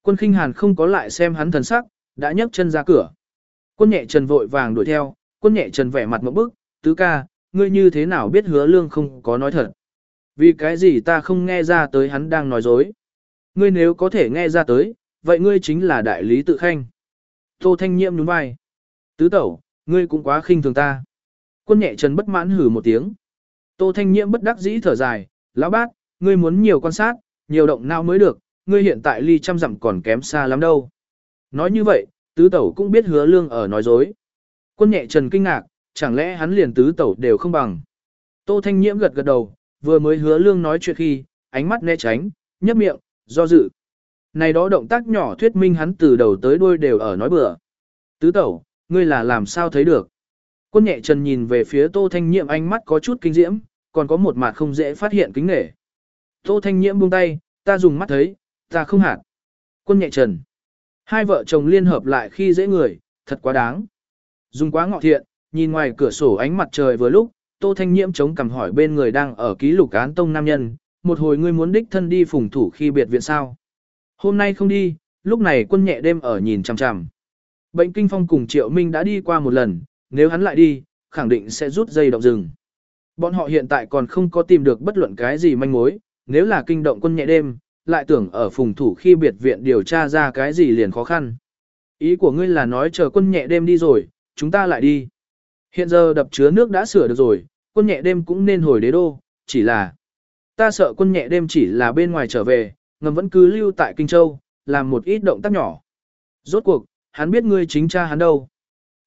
Quân khinh hàn không có lại xem hắn thần sắc, đã nhấc chân ra cửa. Quân nhẹ trần vội vàng đuổi theo, quân nhẹ trần vẻ mặt một bức, tứ ca, ngươi như thế nào biết hứa lương không có nói thật. Vì cái gì ta không nghe ra tới hắn đang nói dối. Ngươi nếu có thể nghe ra tới, vậy ngươi chính là đại lý tự khanh. Tô Thanh Nhiệm nhún vai. Tứ tẩu, ngươi cũng quá khinh thường ta. Quân nhẹ trần bất mãn hử một tiếng. Tô Thanh Nhiệm bất đắc dĩ thở dài, lão bát, ngươi muốn nhiều quan sát, nhiều động não mới được, ngươi hiện tại ly trăm dặm còn kém xa lắm đâu. Nói như vậy, tứ tẩu cũng biết hứa lương ở nói dối. Quân nhẹ trần kinh ngạc, chẳng lẽ hắn liền tứ tẩu đều không bằng. Tô Thanh Nhiễm gật gật đầu, vừa mới hứa lương nói chuyện khi, ánh mắt né tránh, nhấp miệng, do dự. Này đó động tác nhỏ thuyết minh hắn từ đầu tới đuôi đều ở nói bừa. Tứ tẩu, ngươi là làm sao thấy được. Quân nhẹ trần nhìn về phía Tô Thanh Nhiễm ánh mắt có chút kinh diễm, còn có một mặt không dễ phát hiện kính nể. Tô Thanh Nhiễm buông tay, ta dùng mắt thấy, ta không hạt. Quân nhẹ trần. Hai vợ chồng liên hợp lại khi dễ người, thật quá đáng. Dùng quá ngọ thiện, nhìn ngoài cửa sổ ánh mặt trời vừa lúc, Tô Thanh Nhiễm chống cằm hỏi bên người đang ở ký lục án tông nam nhân, một hồi ngươi muốn đích thân đi phùng thủ khi biệt viện sao. Hôm nay không đi, lúc này quân nhẹ đêm ở nhìn chằm chằm. Bệnh kinh phong cùng Triệu Minh đã đi qua một lần, nếu hắn lại đi, khẳng định sẽ rút dây động rừng. Bọn họ hiện tại còn không có tìm được bất luận cái gì manh mối, nếu là kinh động quân nhẹ đêm, lại tưởng ở phùng thủ khi biệt viện điều tra ra cái gì liền khó khăn. Ý của ngươi là nói chờ quân nhẹ đêm đi rồi, chúng ta lại đi. Hiện giờ đập chứa nước đã sửa được rồi, quân nhẹ đêm cũng nên hồi đế đô, chỉ là ta sợ quân nhẹ đêm chỉ là bên ngoài trở về, ngầm vẫn cứ lưu tại Kinh Châu, làm một ít động tác nhỏ. Rốt cuộc, hắn biết ngươi chính cha hắn đâu.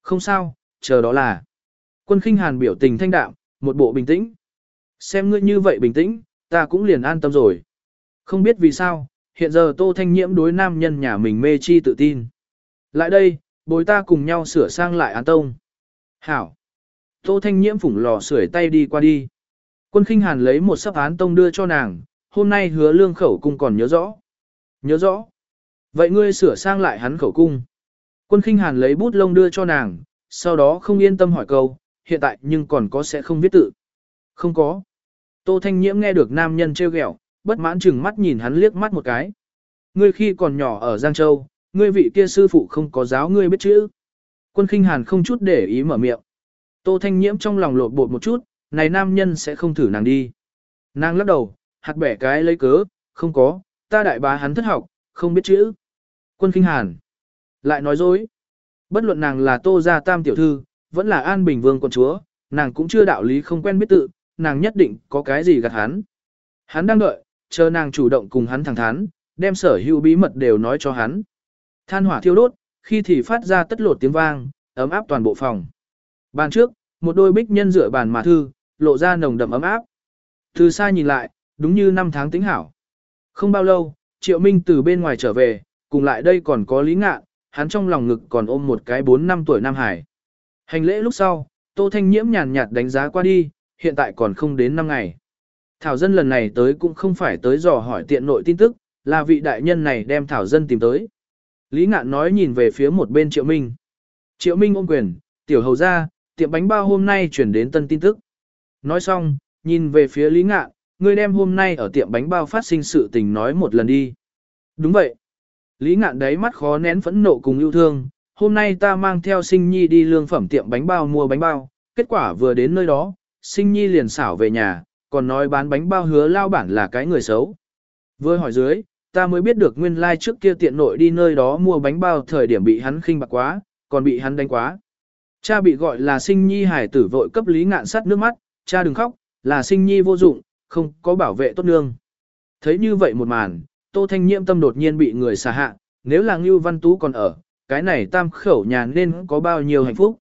Không sao, chờ đó là. Quân khinh hàn biểu tình thanh đạm, một bộ bình tĩnh. Xem ngươi như vậy bình tĩnh, ta cũng liền an tâm rồi. Không biết vì sao, hiện giờ Tô Thanh Nhiễm đối nam nhân nhà mình mê chi tự tin. Lại đây, bồi ta cùng nhau sửa sang lại án tông. Hảo. Tô Thanh Nhiễm phủng lò sưởi tay đi qua đi. Quân khinh hàn lấy một sấp án tông đưa cho nàng, hôm nay hứa lương khẩu cung còn nhớ rõ. Nhớ rõ. Vậy ngươi sửa sang lại hắn khẩu cung. Quân khinh hàn lấy bút lông đưa cho nàng, sau đó không yên tâm hỏi câu, hiện tại nhưng còn có sẽ không viết tự. Không có. Tô Thanh Nhiễm nghe được nam nhân trêu ghẹo, bất mãn chừng mắt nhìn hắn liếc mắt một cái. Ngươi khi còn nhỏ ở Giang Châu, ngươi vị kia sư phụ không có giáo ngươi biết chữ. Quân khinh hàn không chút để ý mở miệng. Tô Thanh Nhiễm trong lòng lột bột một chút, này nam nhân sẽ không thử nàng đi. Nàng lắc đầu, hạt bẻ cái lấy cớ, không có, ta đại bá hắn thất học, không biết chữ. Quân khinh hàn. Lại nói dối. Bất luận nàng là Tô Gia Tam tiểu thư, vẫn là An Bình Vương quận chúa, nàng cũng chưa đạo lý không quen biết tự, nàng nhất định có cái gì gạt hắn. Hắn đang đợi, chờ nàng chủ động cùng hắn thẳng thắn, đem sở hữu bí mật đều nói cho hắn. Than hỏa thiêu đốt, khi thì phát ra tất lột tiếng vang, ấm áp toàn bộ phòng. Bàn trước, một đôi bích nhân rửa bàn mà thư, lộ ra nồng đậm ấm áp. Từ xa nhìn lại, đúng như năm tháng tính hảo. Không bao lâu, Triệu Minh từ bên ngoài trở về, cùng lại đây còn có Lý Ngạn, hắn trong lòng ngực còn ôm một cái 4 năm tuổi Nam Hải. Hành lễ lúc sau, Tô Thanh Nhiễm nhàn nhạt đánh giá qua đi, hiện tại còn không đến 5 ngày. Thảo dân lần này tới cũng không phải tới dò hỏi tiện nội tin tức, là vị đại nhân này đem Thảo dân tìm tới. Lý Ngạn nói nhìn về phía một bên Triệu Minh. Triệu Minh ôm quyền, tiểu hầu ra, tiệm bánh bao hôm nay chuyển đến tân tin tức. Nói xong, nhìn về phía Lý Ngạn, ngươi đem hôm nay ở tiệm bánh bao phát sinh sự tình nói một lần đi. Đúng vậy. Lý Ngạn đấy mắt khó nén phẫn nộ cùng yêu thương, hôm nay ta mang theo sinh nhi đi lương phẩm tiệm bánh bao mua bánh bao, kết quả vừa đến nơi đó, sinh nhi liền xảo về nhà, còn nói bán bánh bao hứa lao bản là cái người xấu. Vừa hỏi dưới, ta mới biết được nguyên lai like trước kia tiện nội đi nơi đó mua bánh bao thời điểm bị hắn khinh bạc quá, còn bị hắn đánh quá. Cha bị gọi là sinh nhi hải tử vội cấp lý ngạn sắt nước mắt, cha đừng khóc, là sinh nhi vô dụng, không có bảo vệ tốt nương. Thấy như vậy một màn, Tô Thanh Nhiễm tâm đột nhiên bị người xả hạ, nếu là Ngưu Văn Tú còn ở, cái này tam khẩu nhà nên có bao nhiêu hạnh phúc.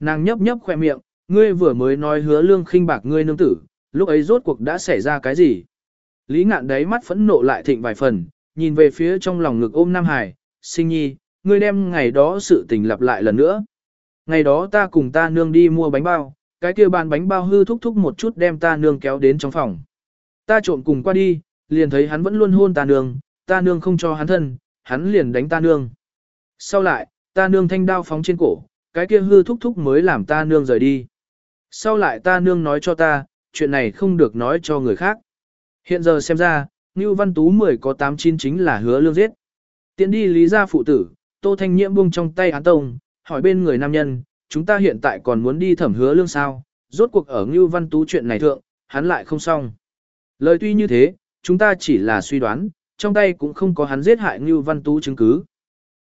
Nàng nhấp nhấp khoe miệng, ngươi vừa mới nói hứa lương khinh bạc ngươi nương tử, lúc ấy rốt cuộc đã xảy ra cái gì? Lý ngạn đấy mắt phẫn nộ lại thịnh vài phần, nhìn về phía trong lòng ngực ôm Nam Hải, sinh nhi, ngươi đem ngày đó sự tình lặp lại lần nữa. Ngày đó ta cùng ta nương đi mua bánh bao, cái kia bàn bánh bao hư thúc thúc một chút đem ta nương kéo đến trong phòng. Ta trộm cùng qua đi, liền thấy hắn vẫn luôn hôn ta nương, ta nương không cho hắn thân, hắn liền đánh ta nương. Sau lại, ta nương thanh đao phóng trên cổ, cái kia hư thúc thúc mới làm ta nương rời đi. Sau lại ta nương nói cho ta, chuyện này không được nói cho người khác. Hiện giờ xem ra, Ngưu Văn Tú 10 có 89 chính là hứa lương giết. Tiến đi lý gia phụ tử, Tô Thanh Nhiễm buông trong tay án tông, hỏi bên người nam nhân, chúng ta hiện tại còn muốn đi thẩm hứa lương sao, rốt cuộc ở Ngưu Văn Tú chuyện này thượng, hắn lại không xong. Lời tuy như thế, chúng ta chỉ là suy đoán, trong tay cũng không có hắn giết hại Ngưu Văn Tú chứng cứ.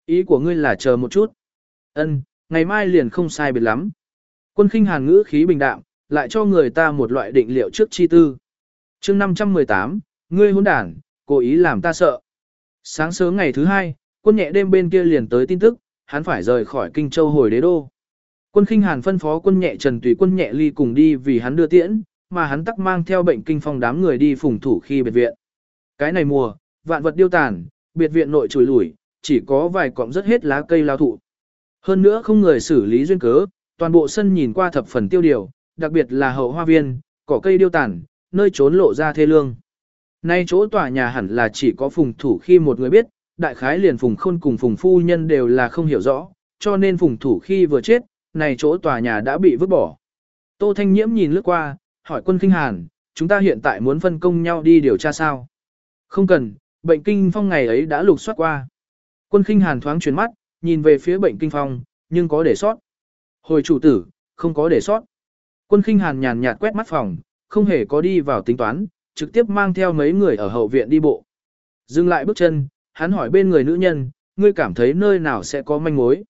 Ý của ngươi là chờ một chút. Ân, ngày mai liền không sai biệt lắm. Quân khinh hàn ngữ khí bình đạm, lại cho người ta một loại định liệu trước chi tư. chương 518, ngươi hỗn đản, cố ý làm ta sợ. Sáng sớm ngày thứ hai, quân nhẹ đêm bên kia liền tới tin tức, hắn phải rời khỏi Kinh Châu hồi đế đô. Quân khinh hàn phân phó quân nhẹ trần tùy quân nhẹ ly cùng đi vì hắn đưa tiễn, mà hắn tắc mang theo bệnh kinh phong đám người đi phùng thủ khi biệt viện. Cái này mùa, vạn vật điêu tàn, biệt viện nội trùi lủi, chỉ có vài cọng rất hết lá cây lao thụ. Hơn nữa không người xử lý duyên cớ, toàn bộ sân nhìn qua thập phần tiêu điều, đặc biệt là hậu hoa viên, cỏ cây điêu tàn, nơi trốn lộ ra thê lương. Nay chỗ tòa nhà hẳn là chỉ có phùng thủ khi một người biết, đại khái liền phùng khôn cùng phùng phu nhân đều là không hiểu rõ, cho nên phùng thủ khi vừa chết, này chỗ tòa nhà đã bị vứt bỏ. Tô Thanh Nhiễm nhìn lướt qua, hỏi quân kinh hàn, chúng ta hiện tại muốn phân công nhau đi điều tra sao? Không cần, bệnh kinh phong ngày ấy đã lục soát qua. Quân kinh hàn thoáng chuyển mắt, nhìn về phía bệnh kinh phong, nhưng có để sót. Hồi chủ tử, không có để sót. Quân kinh hàn nhàn nhạt quét mắt phòng, không hề có đi vào tính toán, trực tiếp mang theo mấy người ở hậu viện đi bộ. Dừng lại bước chân, hắn hỏi bên người nữ nhân, ngươi cảm thấy nơi nào sẽ có manh mối.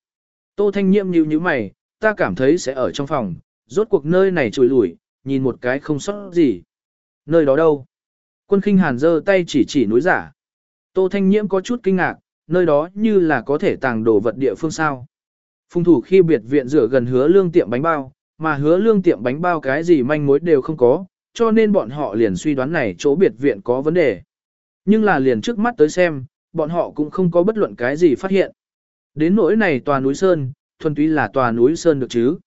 Tô Thanh Nhiệm nhíu nhíu mày, ta cảm thấy sẽ ở trong phòng, rốt cuộc nơi này trùi lủi, nhìn một cái không sót gì. Nơi đó đâu? Quân khinh hàn giơ tay chỉ chỉ núi giả. Tô Thanh Nhiễm có chút kinh ngạc, nơi đó như là có thể tàng đồ vật địa phương sao. Phung thủ khi biệt viện rửa gần hứa lương tiệm bánh bao, mà hứa lương tiệm bánh bao cái gì manh mối đều không có, cho nên bọn họ liền suy đoán này chỗ biệt viện có vấn đề. Nhưng là liền trước mắt tới xem, bọn họ cũng không có bất luận cái gì phát hiện. Đến nỗi này tòa núi Sơn, thuần túy là tòa núi Sơn được chứ.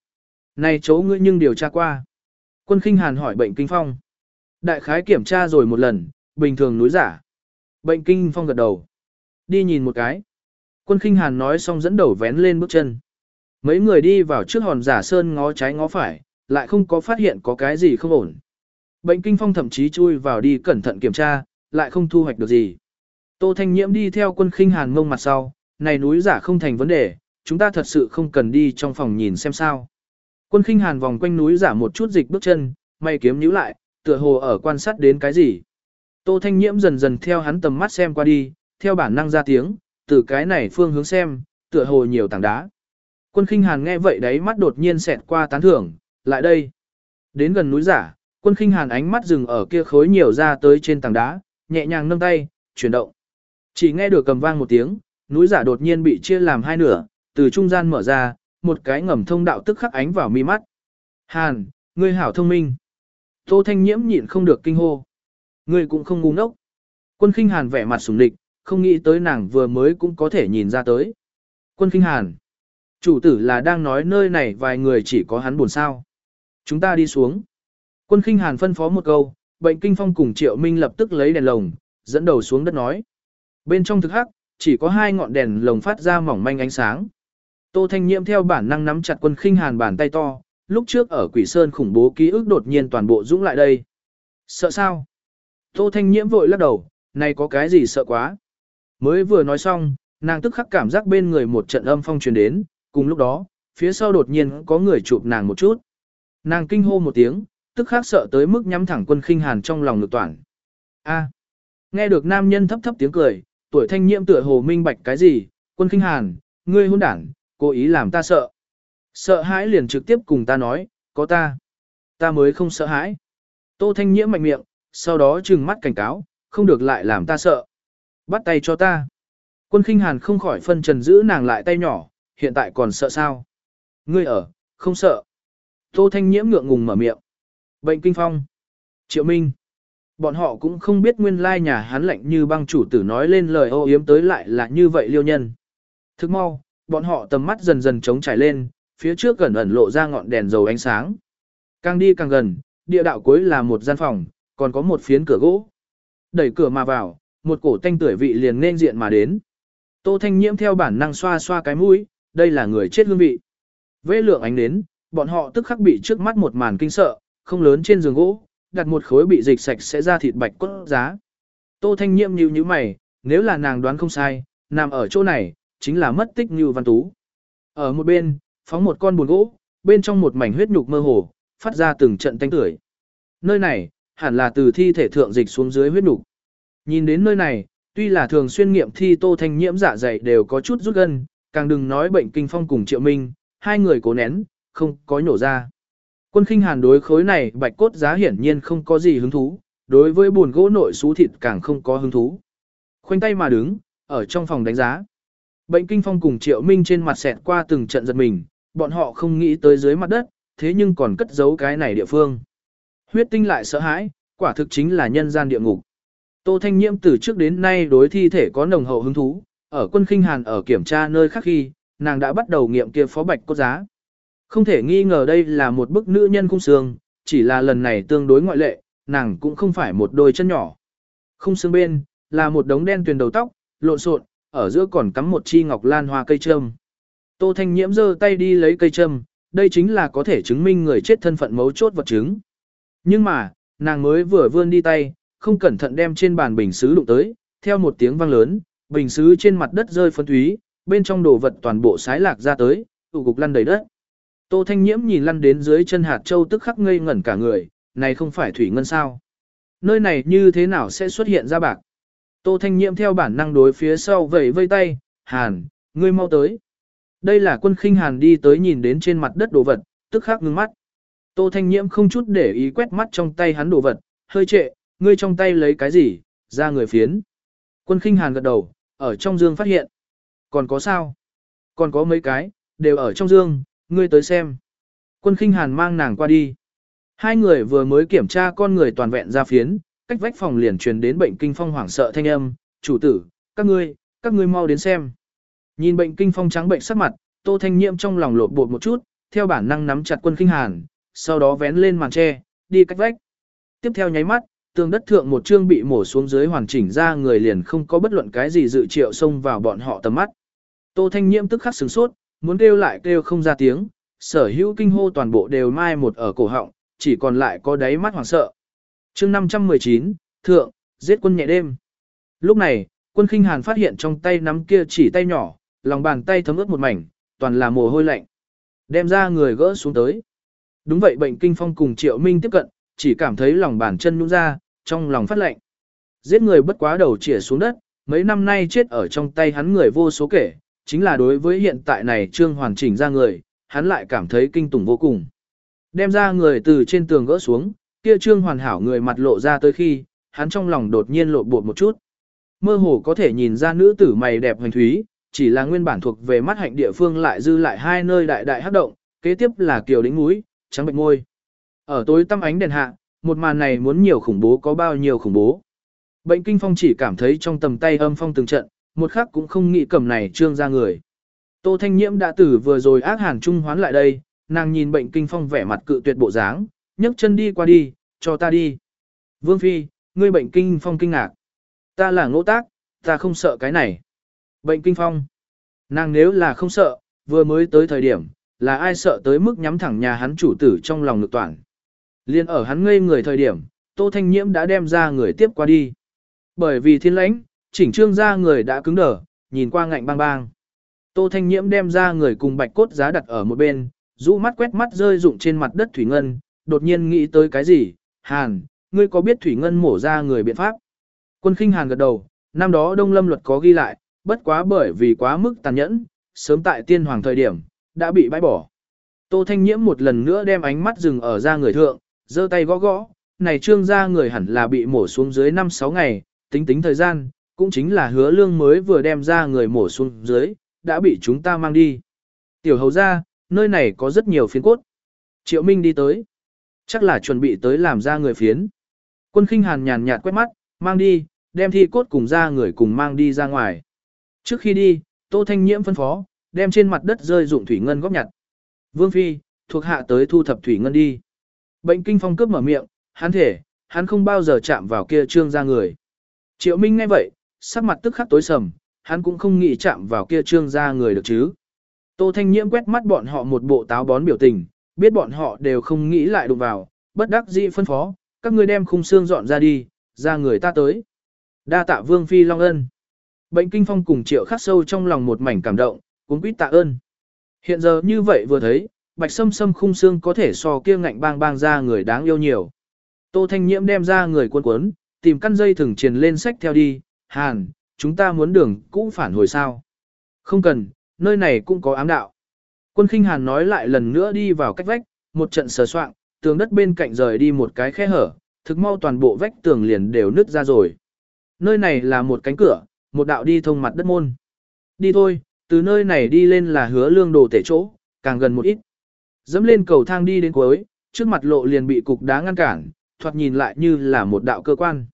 Này chỗ ngươi nhưng điều tra qua. Quân khinh hàn hỏi bệnh kinh phong. Đại khái kiểm tra rồi một lần, bình thường núi giả. Bệnh kinh phong gật đầu. Đi nhìn một cái. Quân khinh hàn nói xong dẫn đầu vén lên bước chân. Mấy người đi vào trước hòn giả sơn ngó trái ngó phải, lại không có phát hiện có cái gì không ổn. Bệnh kinh phong thậm chí chui vào đi cẩn thận kiểm tra, lại không thu hoạch được gì. Tô Thanh Nhiễm đi theo quân khinh hàn ngông mặt sau, này núi giả không thành vấn đề, chúng ta thật sự không cần đi trong phòng nhìn xem sao. Quân khinh hàn vòng quanh núi giả một chút dịch bước chân, mày kiếm nhíu lại, tựa hồ ở quan sát đến cái gì. Tô Thanh Nhiễm dần dần theo hắn tầm mắt xem qua đi, theo bản năng ra tiếng, từ cái này phương hướng xem, tựa hồ nhiều tảng đá. Quân khinh hàn nghe vậy đấy mắt đột nhiên xẹt qua tán thưởng, lại đây. Đến gần núi giả, quân khinh hàn ánh mắt dừng ở kia khối nhiều ra tới trên tảng đá, nhẹ nhàng nâng tay, chuyển động. Chỉ nghe được cầm vang một tiếng, núi giả đột nhiên bị chia làm hai nửa, từ trung gian mở ra, một cái ngầm thông đạo tức khắc ánh vào mi mắt. Hàn, ngươi hảo thông minh. Tô Thanh Nhiễm nhịn không được kinh hô. Ngươi cũng không ngu ngốc. Quân khinh hàn vẻ mặt sùng địch, không nghĩ tới nàng vừa mới cũng có thể nhìn ra tới. Quân khinh hàn. Chủ tử là đang nói nơi này vài người chỉ có hắn buồn sao. Chúng ta đi xuống. Quân khinh hàn phân phó một câu, bệnh kinh phong cùng triệu minh lập tức lấy đèn lồng, dẫn đầu xuống đất nói. Bên trong thực hắc, chỉ có hai ngọn đèn lồng phát ra mỏng manh ánh sáng. Tô Thanh Nhiễm theo bản năng nắm chặt quân khinh hàn bàn tay to, lúc trước ở Quỷ Sơn khủng bố ký ức đột nhiên toàn bộ dũng lại đây. Sợ sao? Tô Thanh Nhiễm vội lắc đầu, này có cái gì sợ quá? Mới vừa nói xong, nàng tức khắc cảm giác bên người một trận âm phong truyền đến, cùng lúc đó, phía sau đột nhiên có người chụp nàng một chút. Nàng kinh hô một tiếng, tức khắc sợ tới mức nhắm thẳng quân khinh hàn trong lòng ngực toàn. A. Nghe được nam nhân thấp thấp tiếng cười, tuổi thanh nhiễm tựa hồ minh bạch cái gì, quân khinh hàn, ngươi hôn đảng, cố ý làm ta sợ. Sợ hãi liền trực tiếp cùng ta nói, có ta. Ta mới không sợ hãi. Tô thanh nhiễm mạnh miệng, sau đó trừng mắt cảnh cáo, không được lại làm ta sợ. Bắt tay cho ta. Quân khinh hàn không khỏi phân trần giữ nàng lại tay nhỏ, hiện tại còn sợ sao? Ngươi ở, không sợ. Tô thanh nhiễm ngượng ngùng mở miệng. Bệnh kinh phong. Triệu Minh. Bọn họ cũng không biết nguyên lai nhà hắn lạnh như băng chủ tử nói lên lời ô yếm tới lại là như vậy liêu nhân. Thức mau, bọn họ tầm mắt dần dần trống trải lên, phía trước gần ẩn lộ ra ngọn đèn dầu ánh sáng. Càng đi càng gần, địa đạo cuối là một gian phòng, còn có một phiến cửa gỗ. Đẩy cửa mà vào, một cổ tanh tuổi vị liền nên diện mà đến. Tô Thanh Nhiễm theo bản năng xoa xoa cái mũi, đây là người chết hương vị. Vế lượng ánh đến, bọn họ tức khắc bị trước mắt một màn kinh sợ, không lớn trên giường gỗ, đặt một khối bị dịch sạch sẽ ra thịt bạch cốt giá. Tô Thanh Nhiệm nhíu như mày, nếu là nàng đoán không sai, nằm ở chỗ này, chính là mất tích như văn tú. Ở một bên, phóng một con buồn gỗ, bên trong một mảnh huyết nhục mơ hồ, phát ra từng trận tanh tưởi. Nơi này, hẳn là từ thi thể thượng dịch xuống dưới huyết nhục. Nhìn đến nơi này, tuy là thường xuyên nghiệm thi Tô Thanh Nhiễm dạ dày đều có chút rút gân, càng đừng nói bệnh kinh phong cùng Triệu Minh, hai người cố nén, không có nhổ ra. Quân khinh hàn đối khối này bạch cốt giá hiển nhiên không có gì hứng thú, đối với buồn gỗ nội xú thịt càng không có hứng thú. Khoanh tay mà đứng, ở trong phòng đánh giá. Bệnh kinh phong cùng triệu minh trên mặt xẹt qua từng trận giật mình, bọn họ không nghĩ tới dưới mặt đất, thế nhưng còn cất giấu cái này địa phương. Huyết tinh lại sợ hãi, quả thực chính là nhân gian địa ngục. Tô Thanh Nhiễm từ trước đến nay đối thi thể có nồng hậu hứng thú, ở quân khinh hàn ở kiểm tra nơi khác khi, nàng đã bắt đầu nghiệm kia phó bạch cốt giá. Không thể nghi ngờ đây là một bức nữ nhân khung xương, chỉ là lần này tương đối ngoại lệ, nàng cũng không phải một đôi chân nhỏ. Khung xương bên, là một đống đen tuyền đầu tóc, lộn xộn, ở giữa còn cắm một chi ngọc lan hoa cây trâm. Tô Thanh Nhiễm giơ tay đi lấy cây trâm, đây chính là có thể chứng minh người chết thân phận mấu chốt vật chứng. Nhưng mà, nàng mới vừa vươn đi tay, không cẩn thận đem trên bàn bình sứ đụng tới, theo một tiếng vang lớn, bình sứ trên mặt đất rơi phân thúy, bên trong đồ vật toàn bộ sái lạc ra tới, tụ cục lăn đầy đất. Tô Thanh Nhiễm nhìn lăn đến dưới chân hạt châu tức khắc ngây ngẩn cả người, này không phải thủy ngân sao? Nơi này như thế nào sẽ xuất hiện ra bạc? Tô Thanh Nhiễm theo bản năng đối phía sau vẫy vây tay, Hàn, ngươi mau tới. Đây là quân khinh Hàn đi tới nhìn đến trên mặt đất đồ vật, tức khắc ngưng mắt. Tô Thanh Nhiễm không chút để ý quét mắt trong tay hắn đồ vật, hơi trệ, ngươi trong tay lấy cái gì, ra người phiến. Quân khinh Hàn gật đầu, ở trong dương phát hiện. Còn có sao? Còn có mấy cái, đều ở trong dương, ngươi tới xem. Quân khinh hàn mang nàng qua đi. Hai người vừa mới kiểm tra con người toàn vẹn ra phiến, cách vách phòng liền truyền đến bệnh kinh phong hoảng sợ thanh âm, chủ tử, các ngươi, các ngươi mau đến xem. Nhìn bệnh kinh phong trắng bệnh sắc mặt, tô thanh nhiễm trong lòng lột bột một chút, theo bản năng nắm chặt quân khinh hàn, sau đó vén lên màn tre, đi cách vách. Tiếp theo nháy mắt, tường đất thượng một chương bị mổ xuống dưới hoàn chỉnh ra người liền không có bất luận cái gì dự triệu xông vào bọn họ tầm mắt. Tô thanh nhiễm tức khắc sửng sốt, Muốn kêu lại kêu không ra tiếng, sở hữu kinh hô toàn bộ đều mai một ở cổ họng, chỉ còn lại có đáy mắt hoảng sợ. chương 519, Thượng, giết quân nhẹ đêm. Lúc này, quân khinh hàn phát hiện trong tay nắm kia chỉ tay nhỏ, lòng bàn tay thấm ướt một mảnh, toàn là mồ hôi lạnh. Đem ra người gỡ xuống tới. Đúng vậy bệnh kinh phong cùng triệu minh tiếp cận, chỉ cảm thấy lòng bàn chân nhũn ra, trong lòng phát lệnh Giết người bất quá đầu chĩa xuống đất, mấy năm nay chết ở trong tay hắn người vô số kể, chính là đối với hiện tại này trương hoàn chỉnh ra người, hắn lại cảm thấy kinh tủng vô cùng. Đem ra người từ trên tường gỡ xuống, kia trương hoàn hảo người mặt lộ ra tới khi, hắn trong lòng đột nhiên lộ bột một chút. Mơ hồ có thể nhìn ra nữ tử mày đẹp hoành thúy, chỉ là nguyên bản thuộc về mắt hạnh địa phương lại dư lại hai nơi đại đại hấp động, kế tiếp là kiều đính núi, trắng bệnh ngôi. Ở tối tăm ánh đèn hạ, một màn này muốn nhiều khủng bố có bao nhiêu khủng bố. Bệnh kinh phong chỉ cảm thấy trong tầm tay âm phong từng trận, một khắc cũng không nghĩ cầm này trương ra người. Tô Thanh Nhiễm đã tử vừa rồi ác hàn trung hoán lại đây, nàng nhìn bệnh kinh phong vẻ mặt cự tuyệt bộ dáng, nhấc chân đi qua đi, cho ta đi. Vương Phi, ngươi bệnh kinh phong kinh ngạc. Ta là ngỗ tác, ta không sợ cái này. Bệnh kinh phong. Nàng nếu là không sợ, vừa mới tới thời điểm, là ai sợ tới mức nhắm thẳng nhà hắn chủ tử trong lòng ngực toàn. Liên ở hắn ngây người thời điểm, Tô Thanh Nhiễm đã đem ra người tiếp qua đi. Bởi vì thiên lãnh, chỉnh trương ra người đã cứng đờ, nhìn qua ngạnh bang bang. Tô Thanh Nhiễm đem ra người cùng bạch cốt giá đặt ở một bên, rũ mắt quét mắt rơi rụng trên mặt đất Thủy Ngân, đột nhiên nghĩ tới cái gì, Hàn, ngươi có biết Thủy Ngân mổ ra người biện pháp? Quân khinh Hàn gật đầu, năm đó Đông Lâm luật có ghi lại, bất quá bởi vì quá mức tàn nhẫn, sớm tại tiên hoàng thời điểm, đã bị bãi bỏ. Tô Thanh Nhiễm một lần nữa đem ánh mắt dừng ở ra người thượng, giơ tay gõ gõ, này trương gia người hẳn là bị mổ xuống dưới 5-6 ngày, tính tính thời gian, cũng chính là hứa lương mới vừa đem ra người mổ xuống dưới, đã bị chúng ta mang đi. Tiểu hầu ra, nơi này có rất nhiều phiến cốt. Triệu Minh đi tới. Chắc là chuẩn bị tới làm ra người phiến. Quân khinh hàn nhàn nhạt quét mắt, mang đi, đem thi cốt cùng ra người cùng mang đi ra ngoài. Trước khi đi, Tô Thanh Nhiễm phân phó, đem trên mặt đất rơi dụng thủy ngân góp nhặt. Vương Phi, thuộc hạ tới thu thập thủy ngân đi. Bệnh kinh phong cướp mở miệng, hắn thể, hắn không bao giờ chạm vào kia trương ra người. Triệu Minh nghe vậy, sắc mặt tức khắc tối sầm, hắn cũng không nghĩ chạm vào kia trương ra người được chứ. Tô Thanh Nhiễm quét mắt bọn họ một bộ táo bón biểu tình, biết bọn họ đều không nghĩ lại đụng vào, bất đắc dĩ phân phó, các ngươi đem khung xương dọn ra đi, ra người ta tới. Đa tạ Vương Phi Long Ân. Bệnh kinh phong cùng triệu khắc sâu trong lòng một mảnh cảm động, cũng quýt tạ ơn. Hiện giờ như vậy vừa thấy, bạch sâm sâm khung xương có thể so kia ngạnh bang bang ra người đáng yêu nhiều. Tô Thanh Nhiễm đem ra người cuốn cuốn, tìm căn dây thừng truyền lên sách theo đi, hàn, chúng ta muốn đường cũng phản hồi sao. Không cần, nơi này cũng có ám đạo. Quân khinh hàn nói lại lần nữa đi vào cách vách, một trận sờ soạn, tường đất bên cạnh rời đi một cái khe hở, thực mau toàn bộ vách tường liền đều nứt ra rồi. Nơi này là một cánh cửa, một đạo đi thông mặt đất môn. Đi thôi, từ nơi này đi lên là hứa lương đồ tể chỗ, càng gần một ít. Dẫm lên cầu thang đi đến cuối, trước mặt lộ liền bị cục đá ngăn cản, thoạt nhìn lại như là một đạo cơ quan.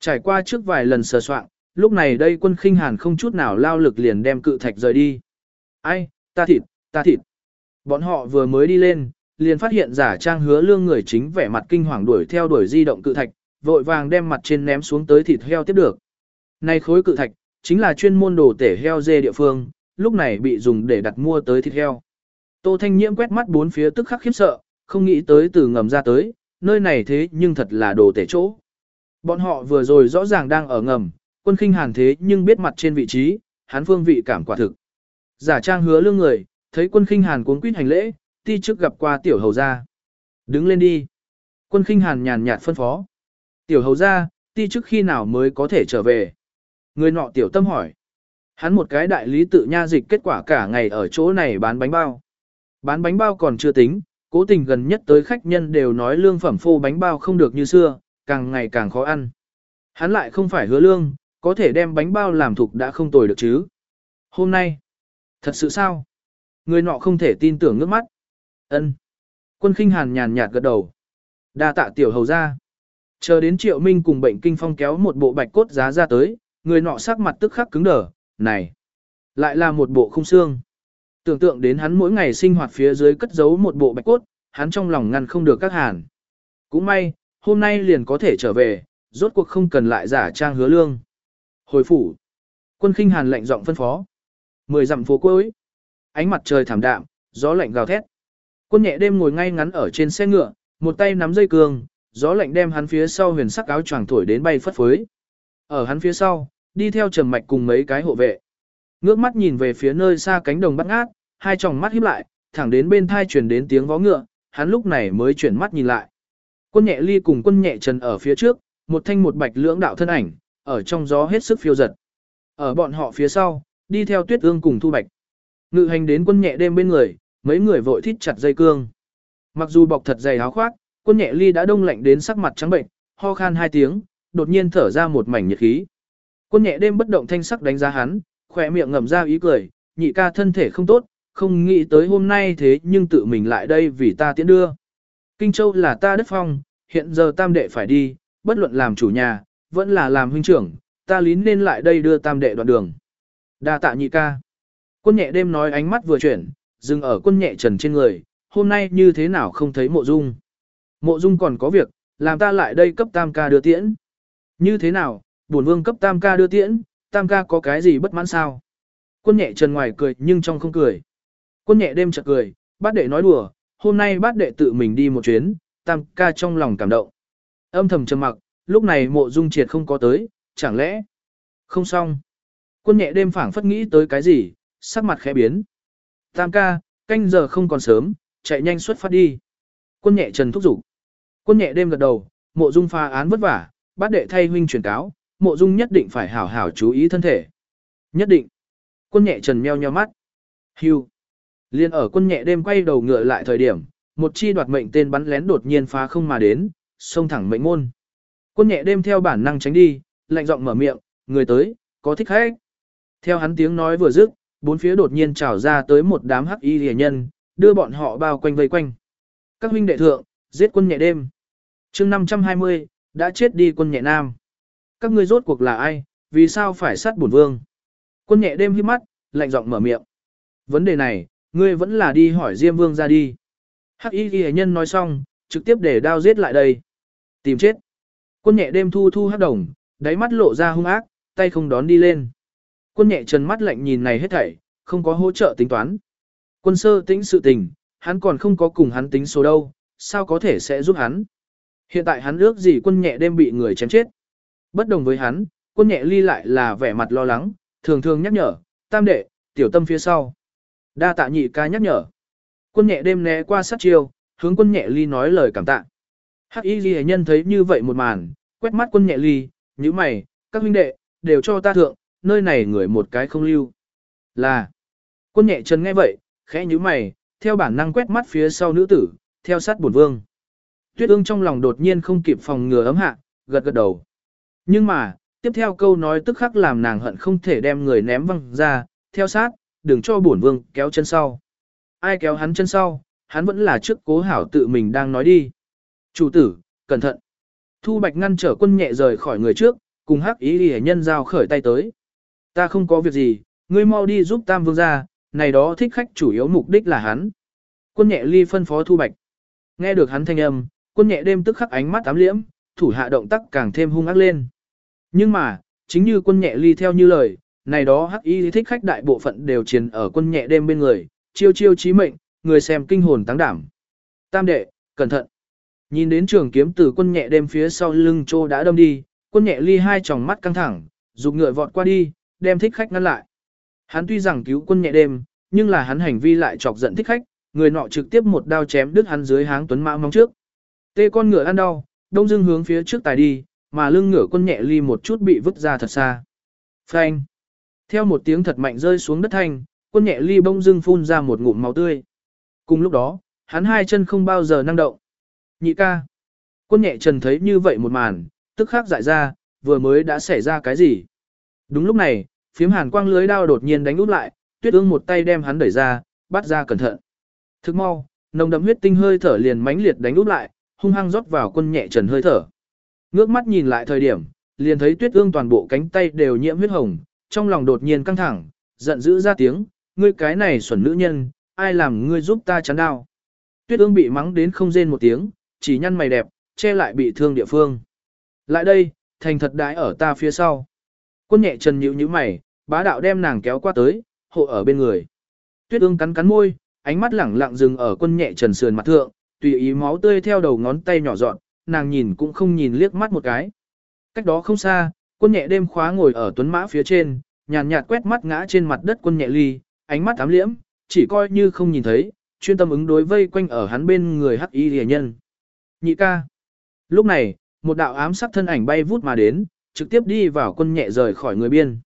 Trải qua trước vài lần sờ soạn, lúc này đây quân khinh hàn không chút nào lao lực liền đem cự thạch rời đi. Ai, ta thịt, ta thịt. Bọn họ vừa mới đi lên, liền phát hiện giả trang hứa lương người chính vẻ mặt kinh hoàng đuổi theo đuổi di động cự thạch, vội vàng đem mặt trên ném xuống tới thịt heo tiếp được. Này khối cự thạch, chính là chuyên môn đồ tể heo dê địa phương, lúc này bị dùng để đặt mua tới thịt heo. Tô Thanh Nhiễm quét mắt bốn phía tức khắc khiếp sợ, không nghĩ tới từ ngầm ra tới, nơi này thế nhưng thật là đồ tể chỗ. Bọn họ vừa rồi rõ ràng đang ở ngầm, quân khinh hàn thế nhưng biết mặt trên vị trí, hắn phương vị cảm quả thực. Giả trang hứa lương người, thấy quân khinh hàn cuốn quýt hành lễ, ti trước gặp qua tiểu hầu gia. Đứng lên đi. Quân khinh hàn nhàn nhạt phân phó. Tiểu hầu gia, ti trước khi nào mới có thể trở về. Người nọ tiểu tâm hỏi. Hắn một cái đại lý tự nha dịch kết quả cả ngày ở chỗ này bán bánh bao. Bán bánh bao còn chưa tính, cố tình gần nhất tới khách nhân đều nói lương phẩm phô bánh bao không được như xưa, càng ngày càng khó ăn. Hắn lại không phải hứa lương, có thể đem bánh bao làm thục đã không tồi được chứ. Hôm nay, thật sự sao? Người nọ không thể tin tưởng nước mắt. Ân. Quân khinh hàn nhàn nhạt gật đầu. đa tạ tiểu hầu ra. Chờ đến triệu minh cùng bệnh kinh phong kéo một bộ bạch cốt giá ra tới, người nọ sắc mặt tức khắc cứng đờ, này. Lại là một bộ không xương. Tưởng tượng đến hắn mỗi ngày sinh hoạt phía dưới cất giấu một bộ bạch cốt, hắn trong lòng ngăn không được các hàn. Cũng may, hôm nay liền có thể trở về, rốt cuộc không cần lại giả trang hứa lương. Hồi phủ. Quân khinh hàn lệnh giọng phân phó. Mười dặm phố cuối. Ánh mặt trời thảm đạm, gió lạnh gào thét. Quân nhẹ đêm ngồi ngay ngắn ở trên xe ngựa, một tay nắm dây cương, gió lạnh đem hắn phía sau huyền sắc áo choàng thổi đến bay phất phới. Ở hắn phía sau, đi theo trầm mạch cùng mấy cái hộ vệ. Ngước mắt nhìn về phía nơi xa cánh đồng bắt ngát, hai tròng mắt híp lại, thẳng đến bên thai truyền đến tiếng vó ngựa, hắn lúc này mới chuyển mắt nhìn lại. Quân nhẹ ly cùng quân nhẹ trần ở phía trước, một thanh một bạch lưỡng đạo thân ảnh, ở trong gió hết sức phiêu giật. Ở bọn họ phía sau, đi theo tuyết ương cùng thu bạch. Ngự hành đến quân nhẹ đêm bên người, mấy người vội thít chặt dây cương. Mặc dù bọc thật dày áo khoác, quân nhẹ ly đã đông lạnh đến sắc mặt trắng bệnh, ho khan hai tiếng, đột nhiên thở ra một mảnh nhiệt khí. Quân nhẹ đêm bất động thanh sắc đánh giá hắn, khỏe miệng ngậm ra ý cười, nhị ca thân thể không tốt, không nghĩ tới hôm nay thế nhưng tự mình lại đây vì ta tiễn đưa. Kinh Châu là ta đất phong, hiện giờ tam đệ phải đi, bất luận làm chủ nhà, vẫn là làm huynh trưởng, ta lín nên lại đây đưa tam đệ đoạn đường. đa tạ nhị ca. Quân nhẹ đêm nói ánh mắt vừa chuyển, dừng ở quân nhẹ trần trên người, hôm nay như thế nào không thấy mộ dung. Mộ dung còn có việc, làm ta lại đây cấp tam ca đưa tiễn. Như thế nào, buồn vương cấp tam ca đưa tiễn, tam ca có cái gì bất mãn sao? Quân nhẹ trần ngoài cười nhưng trong không cười. Quân nhẹ đêm chợt cười, bát đệ nói đùa, hôm nay bát đệ tự mình đi một chuyến, tam ca trong lòng cảm động. Âm thầm trầm mặc, lúc này mộ dung triệt không có tới, chẳng lẽ không xong. Quân nhẹ đêm phảng phất nghĩ tới cái gì, sắc mặt khẽ biến. Tam ca, canh giờ không còn sớm, chạy nhanh xuất phát đi. Quân nhẹ trần thúc giục. Quân nhẹ đêm gật đầu, mộ dung pha án vất vả, bát đệ thay huynh truyền cáo, mộ dung nhất định phải hảo hảo chú ý thân thể. Nhất định. Quân nhẹ trần meo nheo mắt. Hưu. Liên ở quân nhẹ đêm quay đầu ngựa lại thời điểm, một chi đoạt mệnh tên bắn lén đột nhiên phá không mà đến, xông thẳng mệnh môn. Quân nhẹ đêm theo bản năng tránh đi, lạnh giọng mở miệng, người tới, có thích khách. Theo hắn tiếng nói vừa dứt, bốn phía đột nhiên trào ra tới một đám hắc y rìa nhân, đưa bọn họ bao quanh vây quanh. Các huynh đệ thượng, giết quân nhẹ đêm. chương 520, đã chết đi quân nhẹ nam. Các ngươi rốt cuộc là ai, vì sao phải sát bổn vương? Quân nhẹ đêm hí mắt, lạnh giọng mở miệng. Vấn đề này, ngươi vẫn là đi hỏi Diêm Vương ra đi. Hắc y ghi nhân nói xong, trực tiếp để đao giết lại đây. Tìm chết. Quân nhẹ đêm thu thu hắc đồng, đáy mắt lộ ra hung ác, tay không đón đi lên. Quân nhẹ trần mắt lạnh nhìn này hết thảy, không có hỗ trợ tính toán. Quân sơ tĩnh sự tình, hắn còn không có cùng hắn tính số đâu, sao có thể sẽ giúp hắn. Hiện tại hắn ước gì quân nhẹ đêm bị người chém chết. Bất đồng với hắn, quân nhẹ ly lại là vẻ mặt lo lắng, thường thường nhắc nhở, tam đệ, tiểu tâm phía sau. Đa tạ nhị ca nhắc nhở. Quân nhẹ đêm né qua sát chiêu, hướng quân nhẹ ly nói lời cảm tạ. Hắc y ghi nhân thấy như vậy một màn, quét mắt quân nhẹ ly, như mày, các huynh đệ, đều cho ta thượng, nơi này người một cái không lưu. Là, quân nhẹ trần nghe vậy, khẽ như mày, theo bản năng quét mắt phía sau nữ tử, theo sát bổn vương. Tuyết ương trong lòng đột nhiên không kịp phòng ngừa ấm hạ, gật gật đầu. Nhưng mà, tiếp theo câu nói tức khắc làm nàng hận không thể đem người ném văng ra, theo sát, đừng cho bổn vương kéo chân sau. Ai kéo hắn chân sau, hắn vẫn là trước cố hảo tự mình đang nói đi. Chủ tử, cẩn thận. Thu Bạch ngăn trở quân nhẹ rời khỏi người trước, cùng hắc ý đi nhân giao khởi tay tới. Ta không có việc gì, ngươi mau đi giúp Tam Vương ra, này đó thích khách chủ yếu mục đích là hắn. Quân nhẹ ly phân phó Thu Bạch. Nghe được hắn thanh âm, quân nhẹ đêm tức khắc ánh mắt ám liễm, thủ hạ động tác càng thêm hung ác lên. Nhưng mà, chính như quân nhẹ ly theo như lời, này đó hắc y thích khách đại bộ phận đều chiến ở quân nhẹ đêm bên người, chiêu chiêu chí mệnh, người xem kinh hồn táng đảm. Tam đệ, cẩn thận. Nhìn đến trường kiếm từ quân nhẹ đêm phía sau lưng trô đã đâm đi, quân nhẹ ly hai tròng mắt căng thẳng, dục ngựa vọt qua đi, đem thích khách ngăn lại. Hắn tuy rằng cứu quân nhẹ đêm, nhưng là hắn hành vi lại chọc giận thích khách, người nọ trực tiếp một đao chém đứt hắn dưới háng tuấn mã mong trước. Tê con ngựa ăn đau, đông dưng hướng phía trước tài đi, mà lưng ngửa quân nhẹ ly một chút bị vứt ra thật xa. Phanh. Theo một tiếng thật mạnh rơi xuống đất thanh, quân nhẹ ly bông dưng phun ra một ngụm máu tươi. Cùng lúc đó, hắn hai chân không bao giờ năng động. Nhị ca. Quân nhẹ trần thấy như vậy một màn, tức khắc dại ra, vừa mới đã xảy ra cái gì. Đúng lúc này, phiếm hàn quang lưới đao đột nhiên đánh út lại, tuyết ương một tay đem hắn đẩy ra, bắt ra cẩn thận. Thức mau, nồng đậm huyết tinh hơi thở liền mãnh liệt đánh út lại, hung hăng rót vào quân nhẹ trần hơi thở. Ngước mắt nhìn lại thời điểm, liền thấy tuyết ương toàn bộ cánh tay đều nhiễm huyết hồng, trong lòng đột nhiên căng thẳng, giận dữ ra tiếng, ngươi cái này xuẩn nữ nhân, ai làm ngươi giúp ta chắn đau. Tuyết ương bị mắng đến không rên một tiếng, chỉ nhăn mày đẹp, che lại bị thương địa phương. Lại đây, thành thật đái ở ta phía sau. Quân nhẹ trần nhíu nhíu mày, bá đạo đem nàng kéo qua tới, hộ ở bên người. Tuyết ương cắn cắn môi, ánh mắt lẳng lặng dừng ở quân nhẹ trần sườn mặt thượng, tùy ý máu tươi theo đầu ngón tay nhỏ dọn, nàng nhìn cũng không nhìn liếc mắt một cái. Cách đó không xa, quân nhẹ đêm khóa ngồi ở tuấn mã phía trên, nhàn nhạt quét mắt ngã trên mặt đất quân nhẹ ly, ánh mắt ám liễm, chỉ coi như không nhìn thấy, chuyên tâm ứng đối vây quanh ở hắn bên người hắc y rìa nhân. Nhị ca. Lúc này, một đạo ám sắc thân ảnh bay vút mà đến, trực tiếp đi vào quân nhẹ rời khỏi người biên.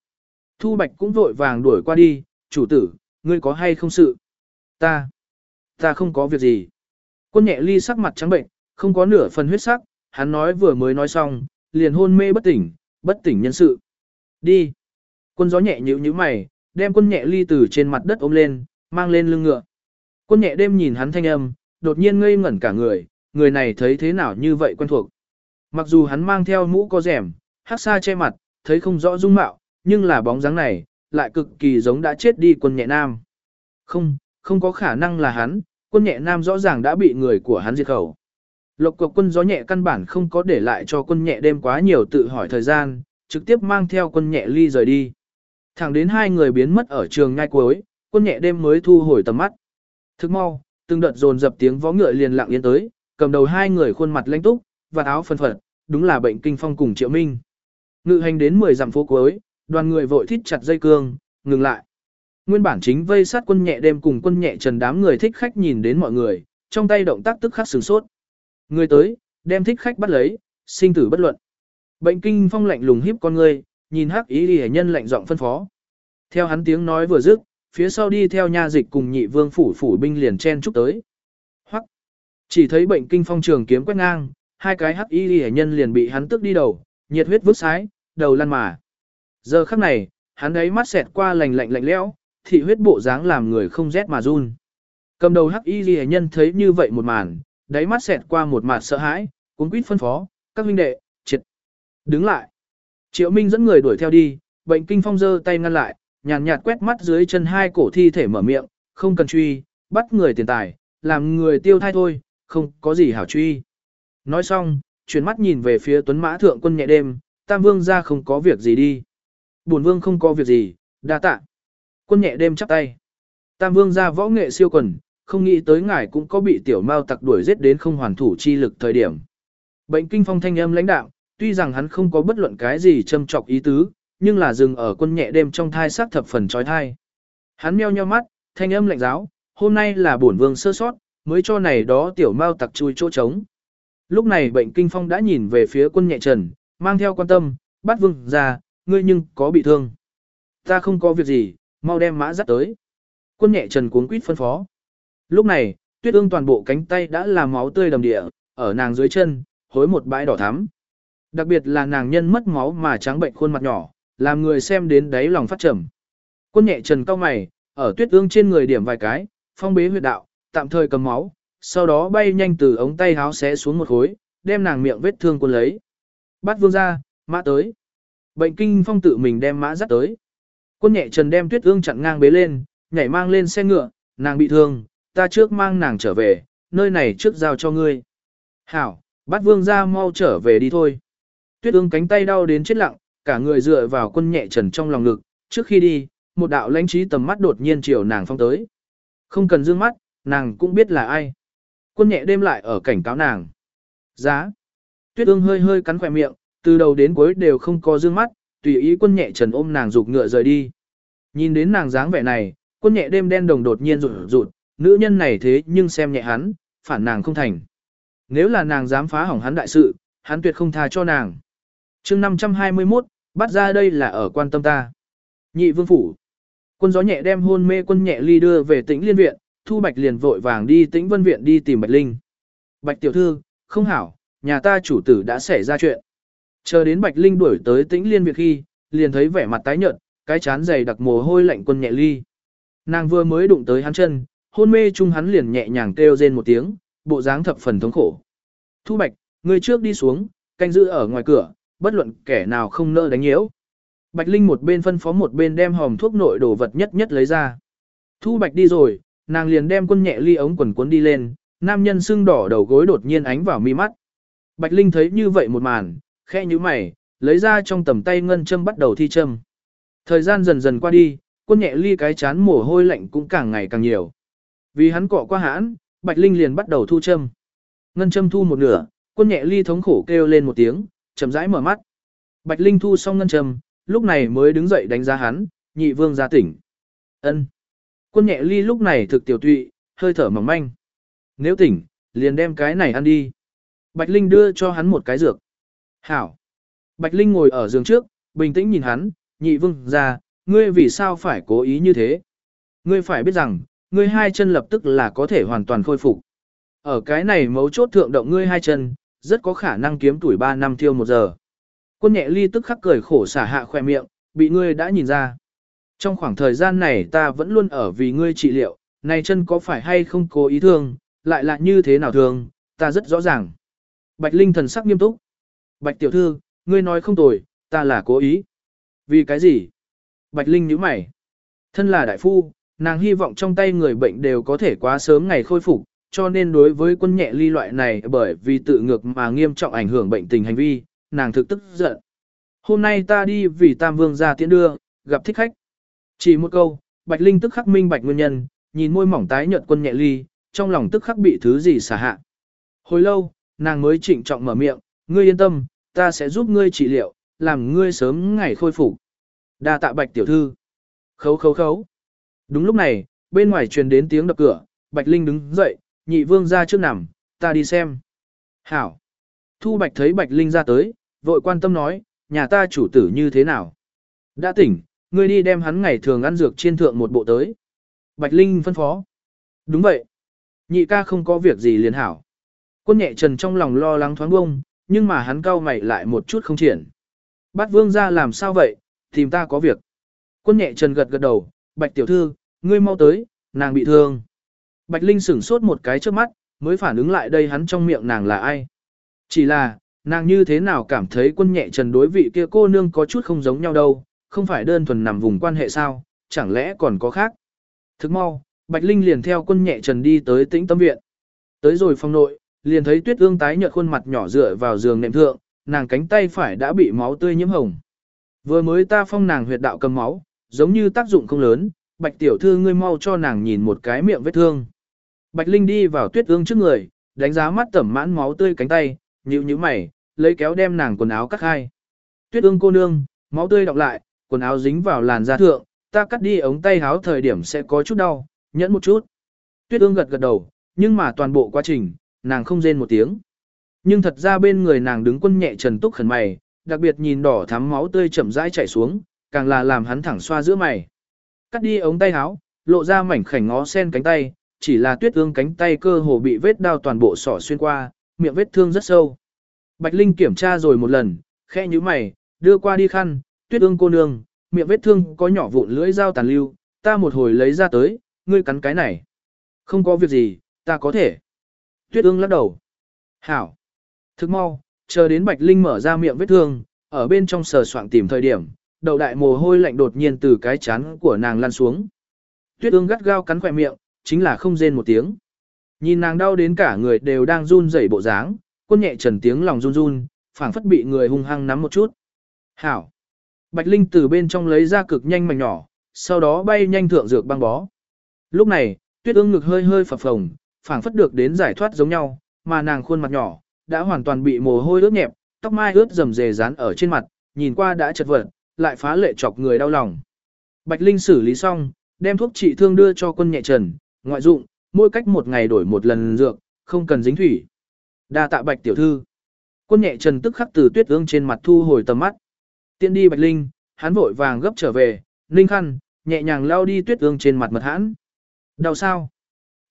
Thu Bạch cũng vội vàng đuổi qua đi, chủ tử, ngươi có hay không sự? Ta, ta không có việc gì. Quân nhẹ ly sắc mặt trắng bệnh, không có nửa phần huyết sắc, hắn nói vừa mới nói xong, liền hôn mê bất tỉnh, bất tỉnh nhân sự. Đi. Quân gió nhẹ nhíu nhíu mày, đem quân nhẹ ly từ trên mặt đất ôm lên, mang lên lưng ngựa. Quân nhẹ đêm nhìn hắn thanh âm, đột nhiên ngây ngẩn cả người, người này thấy thế nào như vậy quen thuộc. Mặc dù hắn mang theo mũ có rèm, hát xa che mặt, thấy không rõ dung mạo, nhưng là bóng dáng này, lại cực kỳ giống đã chết đi quân nhẹ nam. Không, không có khả năng là hắn, quân nhẹ nam rõ ràng đã bị người của hắn diệt khẩu. Lộc cục quân gió nhẹ căn bản không có để lại cho quân nhẹ đêm quá nhiều tự hỏi thời gian, trực tiếp mang theo quân nhẹ ly rời đi. Thẳng đến hai người biến mất ở trường ngay cuối, quân nhẹ đêm mới thu hồi tầm mắt. Thức mau, từng đợt dồn dập tiếng vó ngựa liền lặng yên tới, cầm đầu hai người khuôn mặt lãnh túc, và áo phân phật, đúng là bệnh kinh phong cùng triệu minh. Ngự hành đến 10 dặm phố cuối, đoàn người vội thít chặt dây cương, ngừng lại. Nguyên bản chính vây sát quân nhẹ đêm cùng quân nhẹ trần đám người thích khách nhìn đến mọi người, trong tay động tác tức khắc sửng sốt. Người tới, đem thích khách bắt lấy, sinh tử bất luận. Bệnh kinh phong lạnh lùng hiếp con người, nhìn hắc ý đi nhân lạnh giọng phân phó. Theo hắn tiếng nói vừa dứt, phía sau đi theo nha dịch cùng nhị vương phủ phủ binh liền chen chúc tới. Hoắc, chỉ thấy bệnh kinh phong trường kiếm quét ngang, hai cái hắc y đi nhân liền bị hắn tức đi đầu, nhiệt huyết vứt sái, đầu lăn mà. Giờ khắc này, hắn ấy mắt xẹt qua lạnh lạnh lạnh lẽo, thị huyết bộ dáng làm người không rét mà run. Cầm đầu hắc y ghi nhân thấy như vậy một màn, đáy mắt xẹt qua một mặt sợ hãi, cuốn quýt phân phó, các huynh đệ, triệt. Đứng lại. Triệu Minh dẫn người đuổi theo đi, bệnh kinh phong giơ tay ngăn lại, nhàn nhạt quét mắt dưới chân hai cổ thi thể mở miệng, không cần truy, bắt người tiền tài, làm người tiêu thai thôi, không có gì hảo truy. Nói xong, chuyển mắt nhìn về phía tuấn mã thượng quân nhẹ đêm, tam vương ra không có việc gì đi. Bổn vương không có việc gì, đa tạ. Quân nhẹ đêm chắp tay. Tam vương gia võ nghệ siêu quần, không nghĩ tới ngài cũng có bị tiểu mao tặc đuổi giết đến không hoàn thủ chi lực thời điểm. Bệnh kinh phong thanh âm lãnh đạo, tuy rằng hắn không có bất luận cái gì châm trọc ý tứ, nhưng là dừng ở quân nhẹ đêm trong thai sắc thập phần trói thai. Hắn meo nheo mắt, thanh âm lạnh giáo, hôm nay là bổn vương sơ sót, mới cho này đó tiểu mao tặc chui chỗ trống. Lúc này bệnh kinh phong đã nhìn về phía quân nhẹ trần, mang theo quan tâm, bắt vương ra, ngươi nhưng có bị thương. Ta không có việc gì, mau đem mã dắt tới. Quân nhẹ trần cuống quýt phân phó. Lúc này, tuyết ương toàn bộ cánh tay đã là máu tươi đầm địa, ở nàng dưới chân, hối một bãi đỏ thắm. Đặc biệt là nàng nhân mất máu mà trắng bệnh khuôn mặt nhỏ, làm người xem đến đáy lòng phát trầm. Quân nhẹ trần cao mày, ở tuyết ương trên người điểm vài cái, phong bế huyệt đạo, tạm thời cầm máu, sau đó bay nhanh từ ống tay háo xé xuống một khối, đem nàng miệng vết thương quân lấy. Bắt vương ra, mã tới. Bệnh kinh phong tự mình đem mã dắt tới. Quân nhẹ trần đem tuyết ương chặn ngang bế lên, nhảy mang lên xe ngựa, nàng bị thương, ta trước mang nàng trở về, nơi này trước giao cho ngươi. Hảo, bắt vương ra mau trở về đi thôi. Tuyết ương cánh tay đau đến chết lặng, cả người dựa vào quân nhẹ trần trong lòng ngực, trước khi đi, một đạo lãnh trí tầm mắt đột nhiên chiều nàng phong tới. Không cần dương mắt, nàng cũng biết là ai. Quân nhẹ đêm lại ở cảnh cáo nàng. Giá. Tuyết ương hơi hơi cắn khỏe miệng, từ đầu đến cuối đều không có dương mắt, tùy ý quân nhẹ trần ôm nàng rụt ngựa rời đi. Nhìn đến nàng dáng vẻ này, quân nhẹ đêm đen đồng đột nhiên rụt rụt, nữ nhân này thế nhưng xem nhẹ hắn, phản nàng không thành. Nếu là nàng dám phá hỏng hắn đại sự, hắn tuyệt không tha cho nàng. chương 521, bắt ra đây là ở quan tâm ta. Nhị vương phủ. Quân gió nhẹ đem hôn mê quân nhẹ ly đưa về tĩnh liên viện, Thu Bạch liền vội vàng đi tĩnh vân viện đi tìm Bạch Linh. Bạch tiểu thư, không hảo, nhà ta chủ tử đã xảy ra chuyện. Chờ đến Bạch Linh đuổi tới tĩnh liên viện khi, liền thấy vẻ mặt tái nhợt, cái chán dày đặc mồ hôi lạnh quân nhẹ ly. Nàng vừa mới đụng tới hắn chân, hôn mê chung hắn liền nhẹ nhàng kêu rên một tiếng, bộ dáng thập phần thống khổ. Thu Bạch, người trước đi xuống, canh giữ ở ngoài cửa, bất luận kẻ nào không nỡ đánh nhiễu. Bạch Linh một bên phân phó một bên đem hòm thuốc nội đồ vật nhất nhất lấy ra. Thu Bạch đi rồi, nàng liền đem quân nhẹ ly ống quần cuốn đi lên, nam nhân sưng đỏ đầu gối đột nhiên ánh vào mi mắt. Bạch Linh thấy như vậy một màn, khẽ như mày, lấy ra trong tầm tay ngân châm bắt đầu thi châm. Thời gian dần dần qua đi, quân nhẹ ly cái chán mồ hôi lạnh cũng càng ngày càng nhiều. Vì hắn cọ qua hãn, Bạch Linh liền bắt đầu thu châm. Ngân châm thu một nửa, quân nhẹ ly thống khổ kêu lên một tiếng, chậm rãi mở mắt. Bạch Linh thu xong ngân châm, lúc này mới đứng dậy đánh giá hắn, nhị vương ra tỉnh. ân Quân nhẹ ly lúc này thực tiểu tụy, hơi thở mỏng manh. Nếu tỉnh, liền đem cái này ăn đi. Bạch Linh đưa cho hắn một cái dược. Hảo. Bạch Linh ngồi ở giường trước, bình tĩnh nhìn hắn, nhị vương ra, ngươi vì sao phải cố ý như thế? Ngươi phải biết rằng, ngươi hai chân lập tức là có thể hoàn toàn khôi phục. Ở cái này mấu chốt thượng động ngươi hai chân, rất có khả năng kiếm tuổi 3 năm thiêu một giờ. Quân nhẹ ly tức khắc cười khổ xả hạ khoe miệng, bị ngươi đã nhìn ra. Trong khoảng thời gian này ta vẫn luôn ở vì ngươi trị liệu, này chân có phải hay không cố ý thương, lại là như thế nào thường, ta rất rõ ràng. Bạch Linh thần sắc nghiêm túc. Bạch tiểu thư, ngươi nói không tồi, ta là cố ý. Vì cái gì? Bạch Linh nhíu mày. Thân là đại phu, nàng hy vọng trong tay người bệnh đều có thể quá sớm ngày khôi phục, cho nên đối với quân nhẹ ly loại này bởi vì tự ngược mà nghiêm trọng ảnh hưởng bệnh tình hành vi, nàng thực tức giận. Hôm nay ta đi vì Tam Vương ra tiễn đưa, gặp thích khách. Chỉ một câu, Bạch Linh tức khắc minh bạch nguyên nhân, nhìn môi mỏng tái nhợt quân nhẹ ly, trong lòng tức khắc bị thứ gì xả hạ. Hồi lâu, nàng mới trịnh trọng mở miệng, ngươi yên tâm, ta sẽ giúp ngươi trị liệu, làm ngươi sớm ngày khôi phục. Đa tạ Bạch tiểu thư. Khấu khấu khấu. Đúng lúc này, bên ngoài truyền đến tiếng đập cửa, Bạch Linh đứng dậy, nhị vương ra trước nằm, ta đi xem. Hảo. Thu Bạch thấy Bạch Linh ra tới, vội quan tâm nói, nhà ta chủ tử như thế nào? Đã tỉnh, ngươi đi đem hắn ngày thường ăn dược trên thượng một bộ tới. Bạch Linh phân phó. Đúng vậy. Nhị ca không có việc gì liền hảo. Quân nhẹ trần trong lòng lo lắng thoáng bông, nhưng mà hắn cau mày lại một chút không triển. Bát vương ra làm sao vậy, tìm ta có việc. Quân nhẹ trần gật gật đầu, bạch tiểu thư, ngươi mau tới, nàng bị thương. Bạch Linh sửng sốt một cái trước mắt, mới phản ứng lại đây hắn trong miệng nàng là ai. Chỉ là, nàng như thế nào cảm thấy quân nhẹ trần đối vị kia cô nương có chút không giống nhau đâu, không phải đơn thuần nằm vùng quan hệ sao, chẳng lẽ còn có khác. Thức mau, Bạch Linh liền theo quân nhẹ trần đi tới tĩnh tâm viện. Tới rồi phòng nội, liền thấy tuyết ương tái nhợt khuôn mặt nhỏ dựa vào giường nệm thượng, nàng cánh tay phải đã bị máu tươi nhiễm hồng. Vừa mới ta phong nàng huyệt đạo cầm máu, giống như tác dụng không lớn, Bạch tiểu thư ngươi mau cho nàng nhìn một cái miệng vết thương. Bạch Linh đi vào tuyết ương trước người, đánh giá mắt tẩm mãn máu tươi cánh tay, nhíu nhíu mày, lấy kéo đem nàng quần áo cắt hai. Tuyết ương cô nương, máu tươi đọc lại, quần áo dính vào làn da thượng, ta cắt đi ống tay áo thời điểm sẽ có chút đau, nhẫn một chút. Tuyết ương gật gật đầu, nhưng mà toàn bộ quá trình, nàng không rên một tiếng. Nhưng thật ra bên người nàng đứng quân nhẹ trần túc khẩn mày, đặc biệt nhìn đỏ thắm máu tươi chậm rãi chảy xuống, càng là làm hắn thẳng xoa giữa mày. Cắt đi ống tay áo, lộ ra mảnh khảnh ngó sen cánh tay, chỉ là tuyết ương cánh tay cơ hồ bị vết đao toàn bộ sỏ xuyên qua, miệng vết thương rất sâu. Bạch Linh kiểm tra rồi một lần, khẽ như mày, đưa qua đi khăn, tuyết ương cô nương, miệng vết thương có nhỏ vụn lưỡi dao tàn lưu, ta một hồi lấy ra tới, ngươi cắn cái này. Không có việc gì, ta có thể. Tuyết ương lắc đầu. Hảo. Thức mau, chờ đến Bạch Linh mở ra miệng vết thương, ở bên trong sờ soạng tìm thời điểm, đầu đại mồ hôi lạnh đột nhiên từ cái chán của nàng lăn xuống. Tuyết ương gắt gao cắn khỏe miệng, chính là không rên một tiếng. Nhìn nàng đau đến cả người đều đang run rẩy bộ dáng, quân nhẹ trần tiếng lòng run run, phảng phất bị người hung hăng nắm một chút. Hảo. Bạch Linh từ bên trong lấy ra cực nhanh mảnh nhỏ, sau đó bay nhanh thượng dược băng bó. Lúc này, tuyết ương ngực hơi hơi phập phồng, phảng phất được đến giải thoát giống nhau, mà nàng khuôn mặt nhỏ, đã hoàn toàn bị mồ hôi ướt nhẹp, tóc mai ướt rầm rề dán ở trên mặt, nhìn qua đã chật vật, lại phá lệ chọc người đau lòng. Bạch Linh xử lý xong, đem thuốc trị thương đưa cho quân nhẹ trần, ngoại dụng, mỗi cách một ngày đổi một lần dược, không cần dính thủy. Đa tạ Bạch tiểu thư. Quân nhẹ trần tức khắc từ tuyết ương trên mặt thu hồi tầm mắt. Tiện đi Bạch Linh, hắn vội vàng gấp trở về, Linh khăn, nhẹ nhàng lao đi tuyết ương trên mặt mật hãn. Đau sao?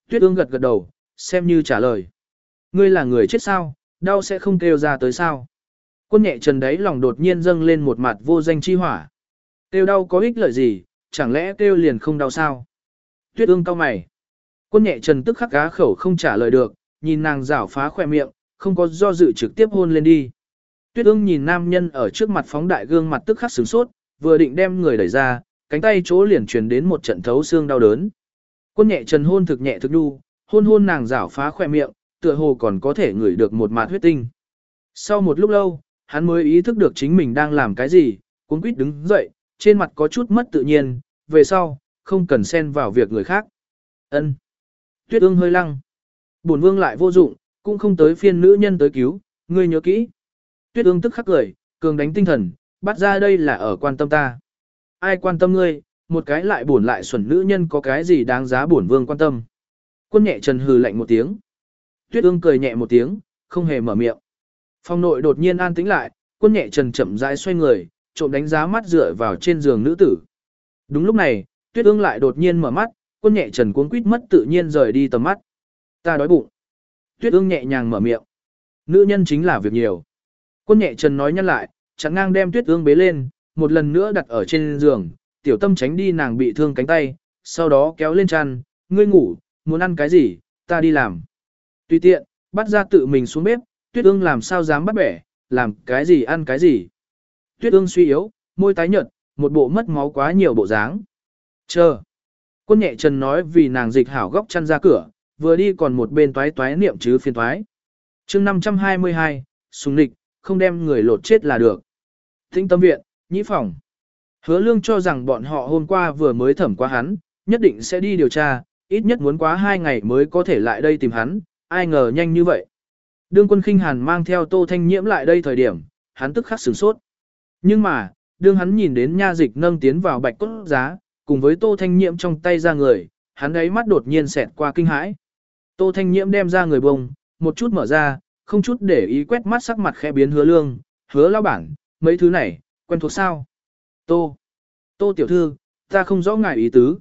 Tuyết ương gật gật đầu, xem như trả lời. Ngươi là người chết sao, đau sẽ không kêu ra tới sao? Quân nhẹ trần đấy lòng đột nhiên dâng lên một mặt vô danh chi hỏa. tiêu đau có ích lợi gì, chẳng lẽ tiêu liền không đau sao? Tuyết ương cao mày. Quân nhẹ trần tức khắc cá khẩu không trả lời được, nhìn nàng rảo phá khỏe miệng, không có do dự trực tiếp hôn lên đi. Tuyết ương nhìn nam nhân ở trước mặt phóng đại gương mặt tức khắc sửng sốt, vừa định đem người đẩy ra, cánh tay chỗ liền truyền đến một trận thấu xương đau đớn. Quân nhẹ trần hôn thực nhẹ thực đu, hôn hôn nàng rảo phá khỏe miệng, tựa hồ còn có thể ngửi được một mạt huyết tinh. Sau một lúc lâu, hắn mới ý thức được chính mình đang làm cái gì, cuốn quýt đứng dậy, trên mặt có chút mất tự nhiên, về sau, không cần xen vào việc người khác. Ân. Tuyết ương hơi lăng. Bổn vương lại vô dụng, cũng không tới phiên nữ nhân tới cứu, ngươi nhớ kỹ. Tuyết ương tức khắc cười, cường đánh tinh thần, bắt ra đây là ở quan tâm ta. Ai quan tâm ngươi, một cái lại buồn lại xuẩn nữ nhân có cái gì đáng giá bổn vương quan tâm. Quân nhẹ trần hừ lạnh một tiếng. Tuyết ương cười nhẹ một tiếng, không hề mở miệng. Phong nội đột nhiên an tĩnh lại, quân nhẹ trần chậm rãi xoay người, trộm đánh giá mắt dựa vào trên giường nữ tử. Đúng lúc này, tuyết ương lại đột nhiên mở mắt, quân nhẹ trần cuốn quýt mất tự nhiên rời đi tầm mắt. Ta đói bụng. Tuyết ương nhẹ nhàng mở miệng. Nữ nhân chính là việc nhiều. Quân nhẹ trần nói nhăn lại, chẳng ngang đem tuyết ương bế lên, một lần nữa đặt ở trên giường, tiểu tâm tránh đi nàng bị thương cánh tay, sau đó kéo lên chăn, ngươi ngủ, muốn ăn cái gì, ta đi làm. Tùy tiện, bắt ra tự mình xuống bếp, tuyết ương làm sao dám bắt bẻ, làm cái gì ăn cái gì. Tuyết ương suy yếu, môi tái nhợt, một bộ mất máu quá nhiều bộ dáng. Chờ. Quân nhẹ trần nói vì nàng dịch hảo góc chăn ra cửa, vừa đi còn một bên toái toái niệm chứ phiền toái. chương 522, sùng địch, không đem người lột chết là được. Thinh tâm viện, nhĩ phòng. Hứa lương cho rằng bọn họ hôm qua vừa mới thẩm qua hắn, nhất định sẽ đi điều tra, ít nhất muốn quá hai ngày mới có thể lại đây tìm hắn, ai ngờ nhanh như vậy. Đương quân khinh hàn mang theo tô thanh nhiễm lại đây thời điểm, hắn tức khắc sửng sốt. Nhưng mà, đương hắn nhìn đến nha dịch nâng tiến vào bạch cốt giá, cùng với tô thanh nhiễm trong tay ra người, hắn ấy mắt đột nhiên xẹt qua kinh hãi. Tô thanh nhiễm đem ra người bông, một chút mở ra, không chút để ý quét mắt sắc mặt khẽ biến hứa lương, hứa lao bản, mấy thứ này, quen thuộc sao? Tô, tô tiểu thư, ta không rõ ngại ý tứ.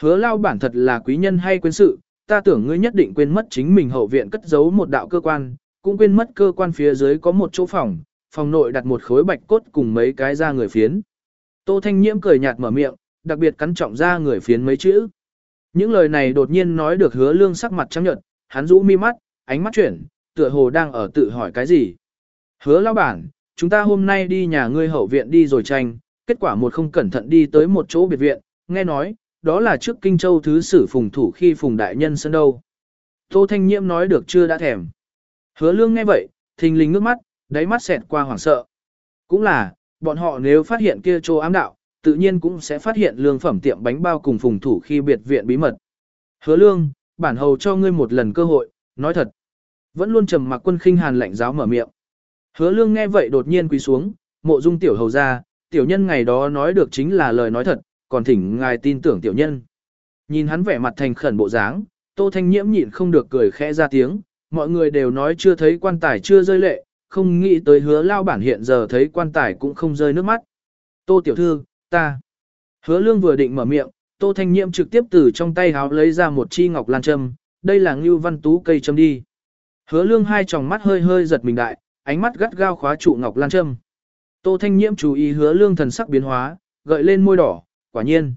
Hứa lao bản thật là quý nhân hay quên sự, ta tưởng ngươi nhất định quên mất chính mình hậu viện cất giấu một đạo cơ quan, cũng quên mất cơ quan phía dưới có một chỗ phòng, phòng nội đặt một khối bạch cốt cùng mấy cái da người phiến. Tô Thanh Nhiễm cười nhạt mở miệng, đặc biệt cắn trọng ra người phiến mấy chữ. Những lời này đột nhiên nói được hứa lương sắc mặt trắng nhợt, hắn rũ mi mắt, ánh mắt chuyển, tựa hồ đang ở tự hỏi cái gì. Hứa lão bản, chúng ta hôm nay đi nhà ngươi hậu viện đi rồi tranh, kết quả một không cẩn thận đi tới một chỗ biệt viện, nghe nói, đó là trước Kinh Châu thứ sử phùng thủ khi phùng đại nhân sân đâu. Tô Thanh Nhiễm nói được chưa đã thèm. Hứa lương nghe vậy, thình lình ngước mắt, đáy mắt xẹt qua hoảng sợ. Cũng là, bọn họ nếu phát hiện kia chỗ ám đạo, tự nhiên cũng sẽ phát hiện lương phẩm tiệm bánh bao cùng phùng thủ khi biệt viện bí mật. Hứa lương, bản hầu cho ngươi một lần cơ hội, nói thật. Vẫn luôn trầm mặc quân khinh hàn lạnh giáo mở miệng. Hứa lương nghe vậy đột nhiên quỳ xuống, mộ dung tiểu hầu ra, tiểu nhân ngày đó nói được chính là lời nói thật, còn thỉnh ngài tin tưởng tiểu nhân. Nhìn hắn vẻ mặt thành khẩn bộ dáng, tô thanh nhiễm nhịn không được cười khẽ ra tiếng, mọi người đều nói chưa thấy quan tài chưa rơi lệ, không nghĩ tới hứa lao bản hiện giờ thấy quan tài cũng không rơi nước mắt. Tô tiểu thư, ta. Hứa lương vừa định mở miệng, tô thanh nhiễm trực tiếp từ trong tay háo lấy ra một chi ngọc lan châm, đây là ngưu văn tú cây châm đi. Hứa lương hai tròng mắt hơi hơi giật mình đại, ánh mắt gắt gao khóa trụ ngọc lan châm. Tô thanh nhiễm chú ý hứa lương thần sắc biến hóa, gợi lên môi đỏ, quả nhiên.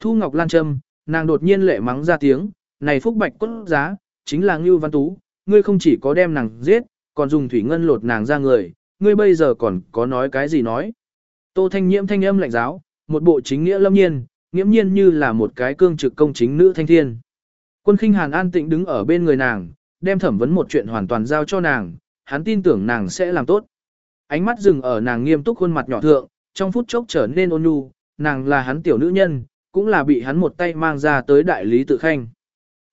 Thu ngọc lan Trâm nàng đột nhiên lệ mắng ra tiếng, này phúc bạch cốt giá, chính là ngưu văn tú, ngươi không chỉ có đem nàng giết, còn dùng thủy ngân lột nàng ra người, ngươi bây giờ còn có nói cái gì nói. Tô Thanh Nhiễm thanh âm lạnh giáo, một bộ chính nghĩa lâm nhiên, nghiễm nhiên như là một cái cương trực công chính nữ thanh thiên. Quân khinh Hàn an tĩnh đứng ở bên người nàng, đem thẩm vấn một chuyện hoàn toàn giao cho nàng, hắn tin tưởng nàng sẽ làm tốt. Ánh mắt dừng ở nàng nghiêm túc khuôn mặt nhỏ thượng, trong phút chốc trở nên ôn nhu, nàng là hắn tiểu nữ nhân, cũng là bị hắn một tay mang ra tới đại lý tự khanh.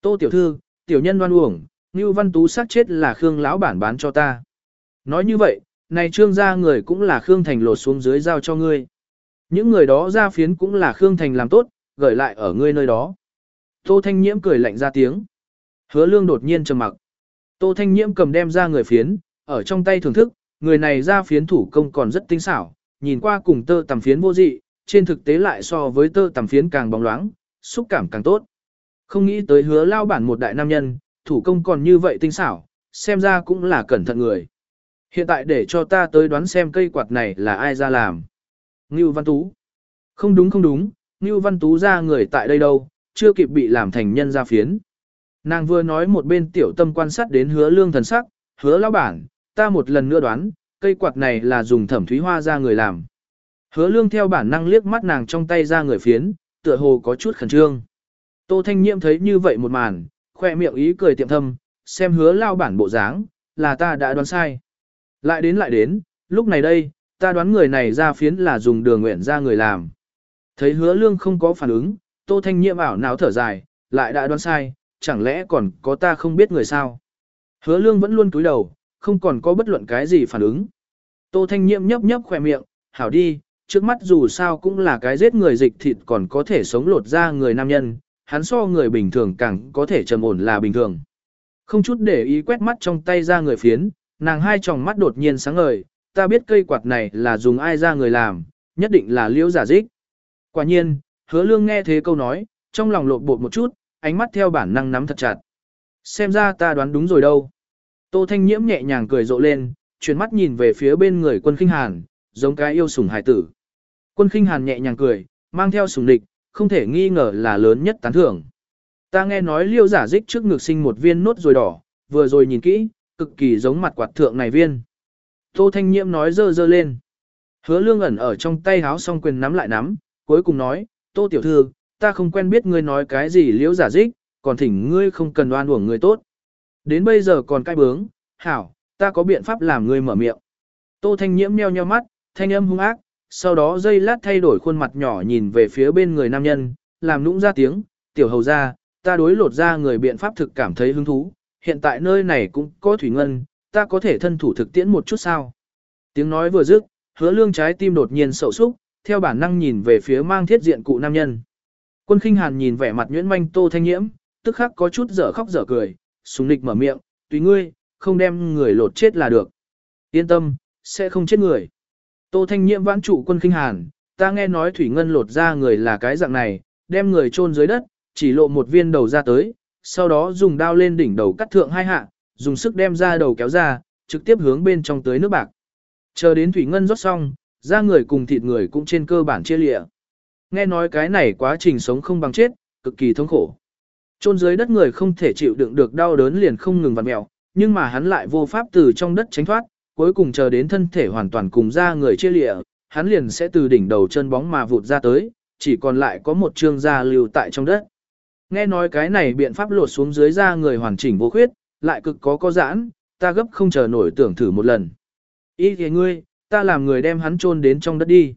Tô tiểu thư, tiểu nhân đoan uổng, Ngưu Văn Tú sát chết là Khương lão bản bán cho ta. Nói như vậy, này trương gia người cũng là Khương Thành lột xuống dưới giao cho ngươi. Những người đó ra phiến cũng là Khương Thành làm tốt, gửi lại ở ngươi nơi đó. Tô Thanh Nhiễm cười lạnh ra tiếng. Hứa lương đột nhiên trầm mặc. Tô Thanh Nhiễm cầm đem ra người phiến, ở trong tay thưởng thức, người này ra phiến thủ công còn rất tinh xảo, nhìn qua cùng tơ tầm phiến vô dị, trên thực tế lại so với tơ tằm phiến càng bóng loáng, xúc cảm càng tốt. Không nghĩ tới hứa lao bản một đại nam nhân, thủ công còn như vậy tinh xảo, xem ra cũng là cẩn thận người. Hiện tại để cho ta tới đoán xem cây quạt này là ai ra làm. Ngưu Văn Tú. Không đúng không đúng, Ngưu Văn Tú ra người tại đây đâu, chưa kịp bị làm thành nhân ra phiến. Nàng vừa nói một bên tiểu tâm quan sát đến hứa lương thần sắc, hứa lao bản, ta một lần nữa đoán, cây quạt này là dùng thẩm thúy hoa ra người làm. Hứa lương theo bản năng liếc mắt nàng trong tay ra người phiến, tựa hồ có chút khẩn trương. Tô Thanh Nhiệm thấy như vậy một màn, khoe miệng ý cười tiệm thâm, xem hứa lao bản bộ dáng, là ta đã đoán sai. Lại đến lại đến, lúc này đây, ta đoán người này ra phiến là dùng đường nguyện ra người làm. Thấy hứa lương không có phản ứng, tô thanh nhiệm ảo nào thở dài, lại đã đoán sai, chẳng lẽ còn có ta không biết người sao. Hứa lương vẫn luôn cúi đầu, không còn có bất luận cái gì phản ứng. Tô thanh nhiệm nhấp nhấp khỏe miệng, hảo đi, trước mắt dù sao cũng là cái giết người dịch thịt còn có thể sống lột ra người nam nhân, hắn so người bình thường càng có thể trầm ổn là bình thường. Không chút để ý quét mắt trong tay ra người phiến, nàng hai tròng mắt đột nhiên sáng ngời, ta biết cây quạt này là dùng ai ra người làm, nhất định là liễu giả dích. Quả nhiên, hứa lương nghe thế câu nói, trong lòng lột bột một chút, ánh mắt theo bản năng nắm thật chặt. Xem ra ta đoán đúng rồi đâu. Tô Thanh Nhiễm nhẹ nhàng cười rộ lên, chuyển mắt nhìn về phía bên người quân khinh hàn, giống cái yêu sủng hải tử. Quân khinh hàn nhẹ nhàng cười, mang theo sùng địch, không thể nghi ngờ là lớn nhất tán thưởng. Ta nghe nói liêu giả dích trước ngực sinh một viên nốt rồi đỏ, vừa rồi nhìn kỹ, cực kỳ giống mặt quạt thượng này viên. Tô Thanh Nhiễm nói dơ dơ lên. Hứa lương ẩn ở trong tay háo song quyền nắm lại nắm, cuối cùng nói, Tô Tiểu Thư, ta không quen biết ngươi nói cái gì liễu giả dích, còn thỉnh ngươi không cần đoan uổng người tốt. Đến bây giờ còn cai bướng, hảo, ta có biện pháp làm ngươi mở miệng. Tô Thanh Nhiễm nheo nheo mắt, thanh âm hung ác, sau đó dây lát thay đổi khuôn mặt nhỏ nhìn về phía bên người nam nhân, làm nũng ra tiếng, tiểu hầu ra, ta đối lột ra người biện pháp thực cảm thấy hứng thú, hiện tại nơi này cũng có thủy ngân, ta có thể thân thủ thực tiễn một chút sao. Tiếng nói vừa dứt, hứa lương trái tim đột nhiên sậu súc, theo bản năng nhìn về phía mang thiết diện cụ nam nhân. Quân khinh hàn nhìn vẻ mặt nhuyễn manh tô thanh nhiễm, tức khắc có chút dở khóc dở cười, súng nịch mở miệng, tùy ngươi, không đem người lột chết là được. Yên tâm, sẽ không chết người. Tô Thanh Nhiễm vãn trụ quân kinh hàn, ta nghe nói Thủy Ngân lột ra người là cái dạng này, đem người chôn dưới đất, chỉ lộ một viên đầu ra tới, sau đó dùng đao lên đỉnh đầu cắt thượng hai hạ, dùng sức đem ra đầu kéo ra, trực tiếp hướng bên trong tới nước bạc. Chờ đến Thủy Ngân rót xong, da người cùng thịt người cũng trên cơ bản chia lịa. Nghe nói cái này quá trình sống không bằng chết, cực kỳ thống khổ. Chôn dưới đất người không thể chịu đựng được đau đớn liền không ngừng vặn mèo, nhưng mà hắn lại vô pháp từ trong đất tránh thoát, cuối cùng chờ đến thân thể hoàn toàn cùng ra người chia lịa, hắn liền sẽ từ đỉnh đầu chân bóng mà vụt ra tới, chỉ còn lại có một trương da lưu tại trong đất. Nghe nói cái này biện pháp lột xuống dưới da người hoàn chỉnh vô khuyết, lại cực có có giãn, ta gấp không chờ nổi tưởng thử một lần. Ý thì ngươi, ta làm người đem hắn chôn đến trong đất đi.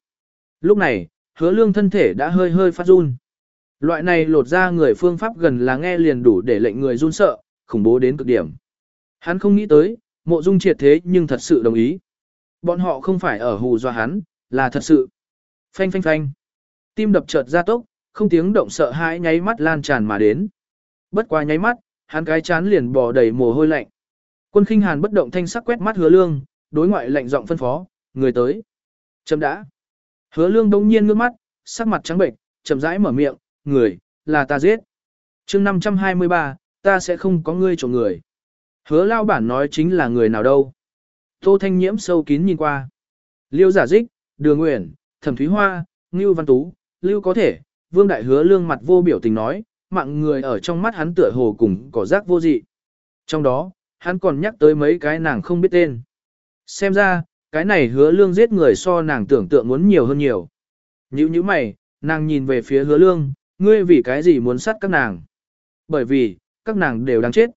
Lúc này, hứa lương thân thể đã hơi hơi phát run. Loại này lột ra người phương pháp gần là nghe liền đủ để lệnh người run sợ, khủng bố đến cực điểm. Hắn không nghĩ tới, mộ dung triệt thế nhưng thật sự đồng ý. Bọn họ không phải ở hù dọa hắn, là thật sự. Phanh phanh phanh. Tim đập chợt ra tốc, không tiếng động sợ hãi nháy mắt lan tràn mà đến. Bất qua nháy mắt, hắn cái chán liền bò đầy mồ hôi lạnh. Quân khinh hàn bất động thanh sắc quét mắt hứa lương, đối ngoại lạnh giọng phân phó, người tới. Chấm đã. Hứa lương đông nhiên ngước mắt, sắc mặt trắng bệnh, chậm rãi mở miệng, người, là ta giết. chương 523, ta sẽ không có ngươi trộm người. Hứa lao bản nói chính là người nào đâu. Tô Thanh Nhiễm sâu kín nhìn qua. Liêu giả dích, đường Nguyễn, thẩm thúy hoa, ngưu văn tú, lưu có thể, vương đại hứa lương mặt vô biểu tình nói, mạng người ở trong mắt hắn tựa hồ cùng cỏ rác vô dị. Trong đó, hắn còn nhắc tới mấy cái nàng không biết tên. Xem ra, cái này hứa lương giết người so nàng tưởng tượng muốn nhiều hơn nhiều. Như như mày, nàng nhìn về phía hứa lương, ngươi vì cái gì muốn sát các nàng? Bởi vì, các nàng đều đang chết.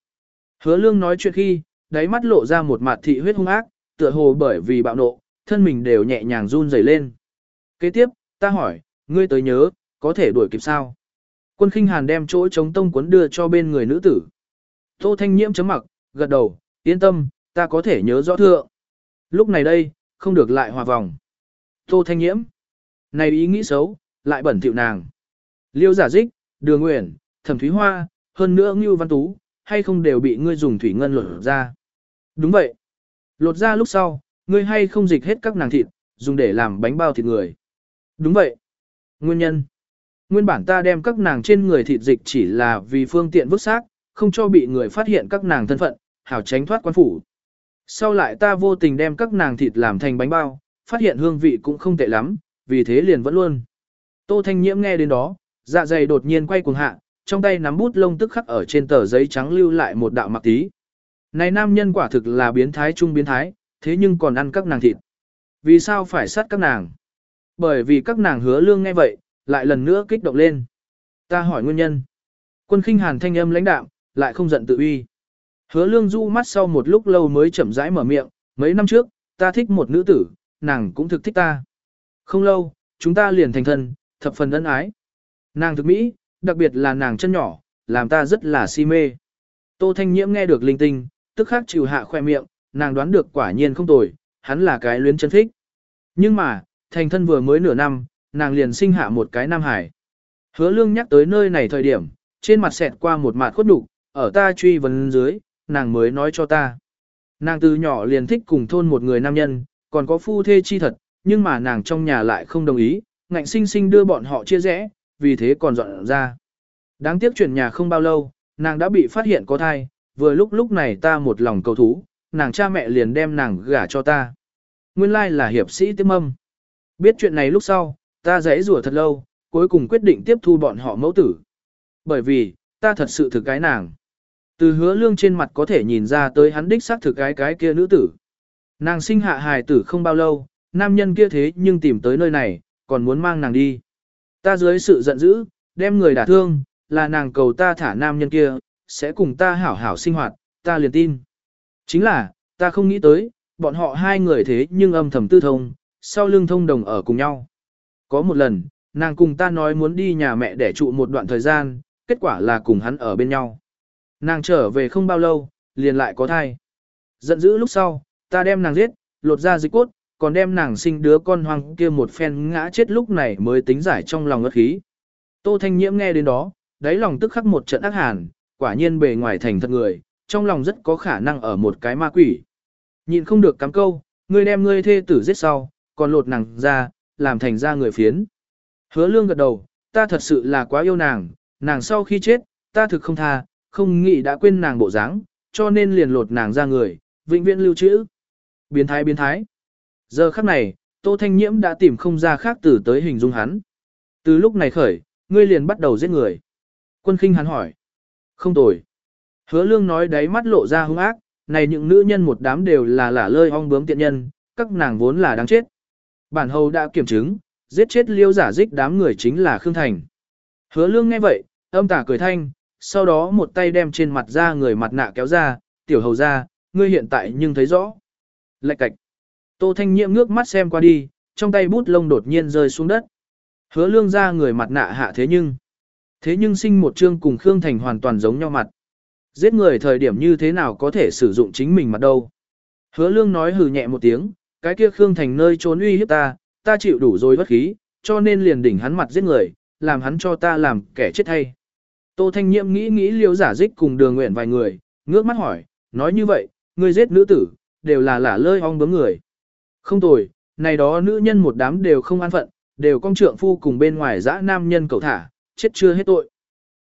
Hứa lương nói chuyện khi, đáy mắt lộ ra một mặt thị huyết hung ác, tựa hồ bởi vì bạo nộ, thân mình đều nhẹ nhàng run rẩy lên. Kế tiếp, ta hỏi, ngươi tới nhớ, có thể đuổi kịp sao? Quân khinh hàn đem chỗ chống tông cuốn đưa cho bên người nữ tử. Tô Thanh Nhiễm chấm mặc, gật đầu, yên tâm, ta có thể nhớ rõ thượng. Lúc này đây, không được lại hòa vòng. Tô Thanh Nhiễm. Này ý nghĩ xấu, lại bẩn thỉu nàng. Liêu giả dích, đường nguyện, thẩm thúy hoa, hơn nữa Ngưu Văn Tú, hay không đều bị ngươi dùng thủy ngân lột ra. Đúng vậy. Lột ra lúc sau, ngươi hay không dịch hết các nàng thịt, dùng để làm bánh bao thịt người. Đúng vậy. Nguyên nhân. Nguyên bản ta đem các nàng trên người thịt dịch chỉ là vì phương tiện vứt xác, không cho bị người phát hiện các nàng thân phận, hảo tránh thoát quan phủ. Sau lại ta vô tình đem các nàng thịt làm thành bánh bao, phát hiện hương vị cũng không tệ lắm, vì thế liền vẫn luôn. Tô Thanh Nhiễm nghe đến đó, dạ dày đột nhiên quay cuồng hạ, trong tay nắm bút lông tức khắc ở trên tờ giấy trắng lưu lại một đạo mặc tí. Này nam nhân quả thực là biến thái trung biến thái, thế nhưng còn ăn các nàng thịt. Vì sao phải sát các nàng? Bởi vì các nàng hứa lương nghe vậy, lại lần nữa kích động lên. Ta hỏi nguyên nhân. Quân khinh hàn thanh âm lãnh đạm, lại không giận tự uy. Hứa lương du mắt sau một lúc lâu mới chậm rãi mở miệng, mấy năm trước, ta thích một nữ tử, nàng cũng thực thích ta. Không lâu, chúng ta liền thành thân, thập phần ân ái. Nàng thực mỹ, đặc biệt là nàng chân nhỏ, làm ta rất là si mê. Tô Thanh Nhiễm nghe được linh tinh, tức khắc chịu hạ khoe miệng, nàng đoán được quả nhiên không tồi, hắn là cái luyến chân thích. Nhưng mà, thành thân vừa mới nửa năm, nàng liền sinh hạ một cái nam hải. Hứa lương nhắc tới nơi này thời điểm, trên mặt xẹt qua một mặt khuất đục, ở ta truy vấn dưới, nàng mới nói cho ta. Nàng từ nhỏ liền thích cùng thôn một người nam nhân, còn có phu thê chi thật, nhưng mà nàng trong nhà lại không đồng ý, ngạnh sinh sinh đưa bọn họ chia rẽ, vì thế còn dọn ra. Đáng tiếc chuyển nhà không bao lâu, nàng đã bị phát hiện có thai, vừa lúc lúc này ta một lòng cầu thú, nàng cha mẹ liền đem nàng gả cho ta. Nguyên lai là hiệp sĩ tiêm âm. Biết chuyện này lúc sau, ta dãy rủa thật lâu, cuối cùng quyết định tiếp thu bọn họ mẫu tử. Bởi vì, ta thật sự thực cái nàng. Từ hứa lương trên mặt có thể nhìn ra tới hắn đích xác thực cái cái kia nữ tử. Nàng sinh hạ hài tử không bao lâu, nam nhân kia thế nhưng tìm tới nơi này, còn muốn mang nàng đi. Ta dưới sự giận dữ, đem người đả thương, là nàng cầu ta thả nam nhân kia, sẽ cùng ta hảo hảo sinh hoạt, ta liền tin. Chính là, ta không nghĩ tới, bọn họ hai người thế nhưng âm thầm tư thông, sau lưng thông đồng ở cùng nhau. Có một lần, nàng cùng ta nói muốn đi nhà mẹ để trụ một đoạn thời gian, kết quả là cùng hắn ở bên nhau. Nàng trở về không bao lâu, liền lại có thai. Giận dữ lúc sau, ta đem nàng giết, lột ra dịch cốt, còn đem nàng sinh đứa con hoang kia một phen ngã chết lúc này mới tính giải trong lòng ngất khí. Tô Thanh Nhiễm nghe đến đó, đáy lòng tức khắc một trận ác hàn, quả nhiên bề ngoài thành thật người, trong lòng rất có khả năng ở một cái ma quỷ. nhìn không được cắm câu, ngươi đem ngươi thê tử giết sau, còn lột nàng ra, làm thành ra người phiến. Hứa lương gật đầu, ta thật sự là quá yêu nàng, nàng sau khi chết, ta thực không tha, không nghĩ đã quên nàng bộ dáng, cho nên liền lột nàng ra người, vĩnh viễn lưu trữ. Biến thái biến thái. Giờ khắc này, Tô Thanh Nhiễm đã tìm không ra khác từ tới hình dung hắn. Từ lúc này khởi, ngươi liền bắt đầu giết người. Quân khinh hắn hỏi. Không tồi. Hứa lương nói đáy mắt lộ ra hung ác, này những nữ nhân một đám đều là lả lơi ong bướm tiện nhân, các nàng vốn là đáng chết. Bản hầu đã kiểm chứng, giết chết liêu giả dích đám người chính là Khương Thành. Hứa lương nghe vậy, âm tả cười thanh, sau đó một tay đem trên mặt ra người mặt nạ kéo ra, tiểu hầu ra, ngươi hiện tại nhưng thấy rõ. Lạch cạch. Tô Thanh Nhiệm ngước mắt xem qua đi, trong tay bút lông đột nhiên rơi xuống đất. Hứa lương ra người mặt nạ hạ thế nhưng. Thế nhưng sinh một chương cùng Khương Thành hoàn toàn giống nhau mặt. Giết người thời điểm như thế nào có thể sử dụng chính mình mặt đâu. Hứa lương nói hừ nhẹ một tiếng, cái kia Khương Thành nơi trốn uy hiếp ta, ta chịu đủ rồi bất khí, cho nên liền đỉnh hắn mặt giết người, làm hắn cho ta làm kẻ chết hay. Tô Thanh Nhiệm nghĩ nghĩ liêu giả dích cùng đường nguyện vài người, ngước mắt hỏi, nói như vậy, người giết nữ tử, đều là lả lơi ong bướm người. Không tồi, này đó nữ nhân một đám đều không an phận, đều công trượng phu cùng bên ngoài dã nam nhân cầu thả, chết chưa hết tội.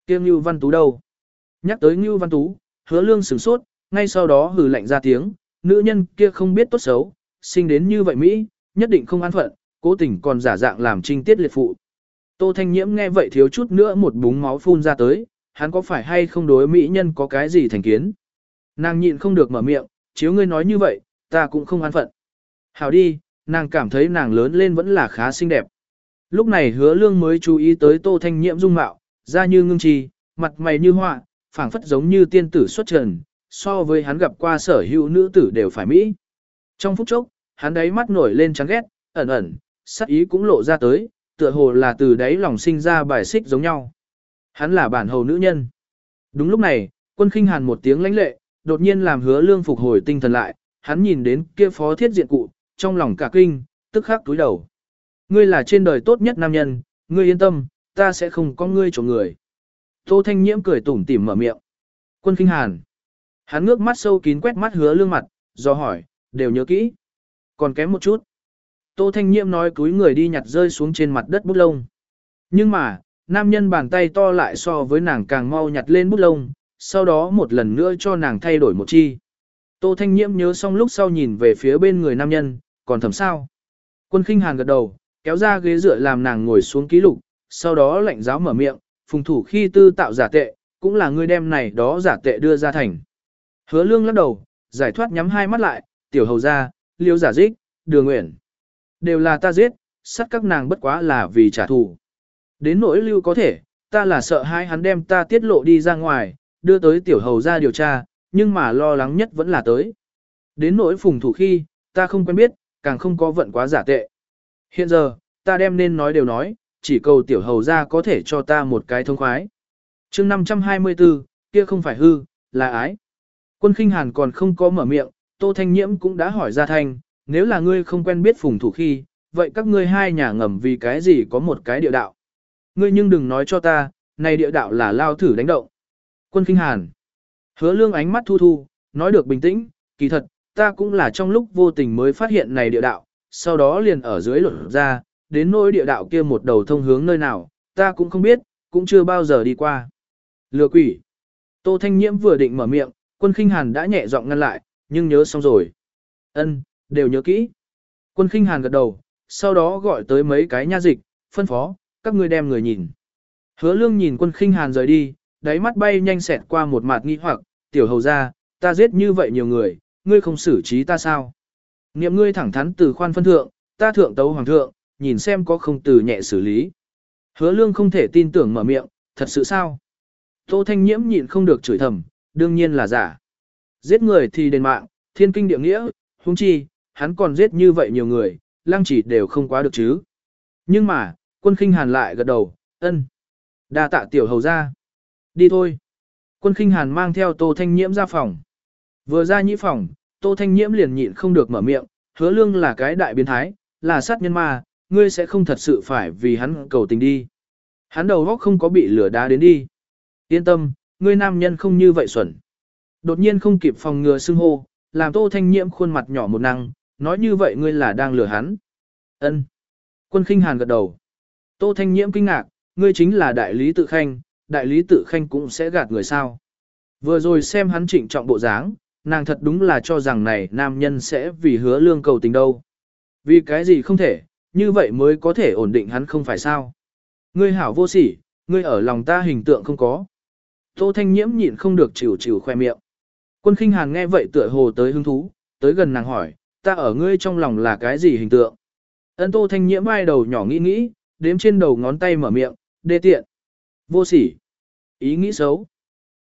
Kiêm Ngưu Văn Tú đâu? Nhắc tới Ngưu Văn Tú, hứa lương sửng sốt, ngay sau đó hừ lạnh ra tiếng, nữ nhân kia không biết tốt xấu, sinh đến như vậy Mỹ, nhất định không an phận, cố tình còn giả dạng làm trinh tiết liệt phụ. Tô Thanh Nhiễm nghe vậy thiếu chút nữa một búng máu phun ra tới, hắn có phải hay không đối Mỹ nhân có cái gì thành kiến. Nàng nhịn không được mở miệng, chiếu ngươi nói như vậy, ta cũng không an phận. Hảo đi, nàng cảm thấy nàng lớn lên vẫn là khá xinh đẹp. Lúc này hứa lương mới chú ý tới Tô Thanh Nhiễm dung mạo, da như ngưng trì, mặt mày như họa, phảng phất giống như tiên tử xuất trần, so với hắn gặp qua sở hữu nữ tử đều phải Mỹ. Trong phút chốc, hắn đáy mắt nổi lên chán ghét, ẩn ẩn, sắc ý cũng lộ ra tới, tựa hồ là từ đáy lòng sinh ra bài xích giống nhau. Hắn là bản hầu nữ nhân. Đúng lúc này, quân khinh hàn một tiếng lãnh lệ, đột nhiên làm hứa lương phục hồi tinh thần lại, hắn nhìn đến kia phó thiết diện cụ, trong lòng cả kinh, tức khắc túi đầu. Ngươi là trên đời tốt nhất nam nhân, ngươi yên tâm, ta sẽ không có ngươi chỗ người. Tô Thanh Nhiễm cười tủm tỉm mở miệng. Quân kinh hàn. Hắn ngước mắt sâu kín quét mắt hứa lương mặt, do hỏi, đều nhớ kỹ. Còn kém một chút. Tô Thanh Nhiễm nói cúi người đi nhặt rơi xuống trên mặt đất bút lông. Nhưng mà, nam nhân bàn tay to lại so với nàng càng mau nhặt lên bút lông, sau đó một lần nữa cho nàng thay đổi một chi. Tô Thanh Nhiễm nhớ xong lúc sau nhìn về phía bên người nam nhân, còn thầm sao. Quân khinh hàn gật đầu, kéo ra ghế dựa làm nàng ngồi xuống ký lục, sau đó lạnh giáo mở miệng, phùng thủ khi tư tạo giả tệ, cũng là người đem này đó giả tệ đưa ra thành. Hứa lương lắc đầu, giải thoát nhắm hai mắt lại, tiểu hầu ra, liêu giả dích, đường nguyện. Đều là ta giết, sát các nàng bất quá là vì trả thù. Đến nỗi lưu có thể, ta là sợ hai hắn đem ta tiết lộ đi ra ngoài, đưa tới tiểu hầu ra điều tra, nhưng mà lo lắng nhất vẫn là tới. Đến nỗi phùng thủ khi, ta không quen biết, càng không có vận quá giả tệ. Hiện giờ, ta đem nên nói đều nói, chỉ cầu tiểu hầu ra có thể cho ta một cái thông khoái. chương 524, kia không phải hư, là ái. Quân khinh hàn còn không có mở miệng, Tô Thanh Nhiễm cũng đã hỏi ra thành nếu là ngươi không quen biết phùng thủ khi, vậy các ngươi hai nhà ngầm vì cái gì có một cái địa đạo. Ngươi nhưng đừng nói cho ta, này địa đạo là lao thử đánh động. Quân khinh hàn. Hứa lương ánh mắt thu thu, nói được bình tĩnh, kỳ thật, ta cũng là trong lúc vô tình mới phát hiện này địa đạo, sau đó liền ở dưới lột ra, đến nỗi địa đạo kia một đầu thông hướng nơi nào, ta cũng không biết, cũng chưa bao giờ đi qua. Lừa quỷ. Tô Thanh Nhiễm vừa định mở miệng, quân khinh hàn đã nhẹ giọng ngăn lại, nhưng nhớ xong rồi. Ân, đều nhớ kỹ. Quân khinh hàn gật đầu, sau đó gọi tới mấy cái nha dịch, phân phó, các ngươi đem người nhìn. Hứa lương nhìn quân khinh hàn rời đi, đáy mắt bay nhanh xẹt qua một mặt nghi hoặc, tiểu hầu ra, ta giết như vậy nhiều người, ngươi không xử trí ta sao? Niệm ngươi thẳng thắn từ khoan phân thượng, ta thượng tấu hoàng thượng, nhìn xem có không từ nhẹ xử lý. Hứa lương không thể tin tưởng mở miệng, thật sự sao? Tô Thanh Nhiễm nhịn không được chửi thầm, đương nhiên là giả. Giết người thì đền mạng, thiên kinh địa nghĩa, huống chi, hắn còn giết như vậy nhiều người, lang chỉ đều không quá được chứ. Nhưng mà, quân khinh hàn lại gật đầu, ân. đa tạ tiểu hầu ra. Đi thôi. Quân khinh hàn mang theo Tô Thanh Nhiễm ra phòng. Vừa ra nhĩ phòng, Tô Thanh Nhiễm liền nhịn không được mở miệng, hứa lương là cái đại biến thái, là sát nhân ma, ngươi sẽ không thật sự phải vì hắn cầu tình đi. Hắn đầu góc không có bị lửa đá đến đi. Yên tâm, ngươi nam nhân không như vậy xuẩn. Đột nhiên không kịp phòng ngừa xưng hô, làm Tô Thanh Nhiễm khuôn mặt nhỏ một năng, nói như vậy ngươi là đang lừa hắn. Ân. Quân khinh hàn gật đầu. Tô Thanh Nhiễm kinh ngạc, ngươi chính là đại lý tự khanh, đại lý tự khanh cũng sẽ gạt người sao. Vừa rồi xem hắn trịnh trọng bộ dáng, nàng thật đúng là cho rằng này nam nhân sẽ vì hứa lương cầu tình đâu. Vì cái gì không thể, như vậy mới có thể ổn định hắn không phải sao. Ngươi hảo vô sỉ, ngươi ở lòng ta hình tượng không có. Tô Thanh Nhiễm nhịn không được chịu chịu khoe miệng. Quân khinh hàn nghe vậy tựa hồ tới hứng thú, tới gần nàng hỏi, ta ở ngươi trong lòng là cái gì hình tượng? Ân Tô Thanh Nhiễm vai đầu nhỏ nghĩ nghĩ, đếm trên đầu ngón tay mở miệng, đê tiện. Vô sỉ. Ý nghĩ xấu.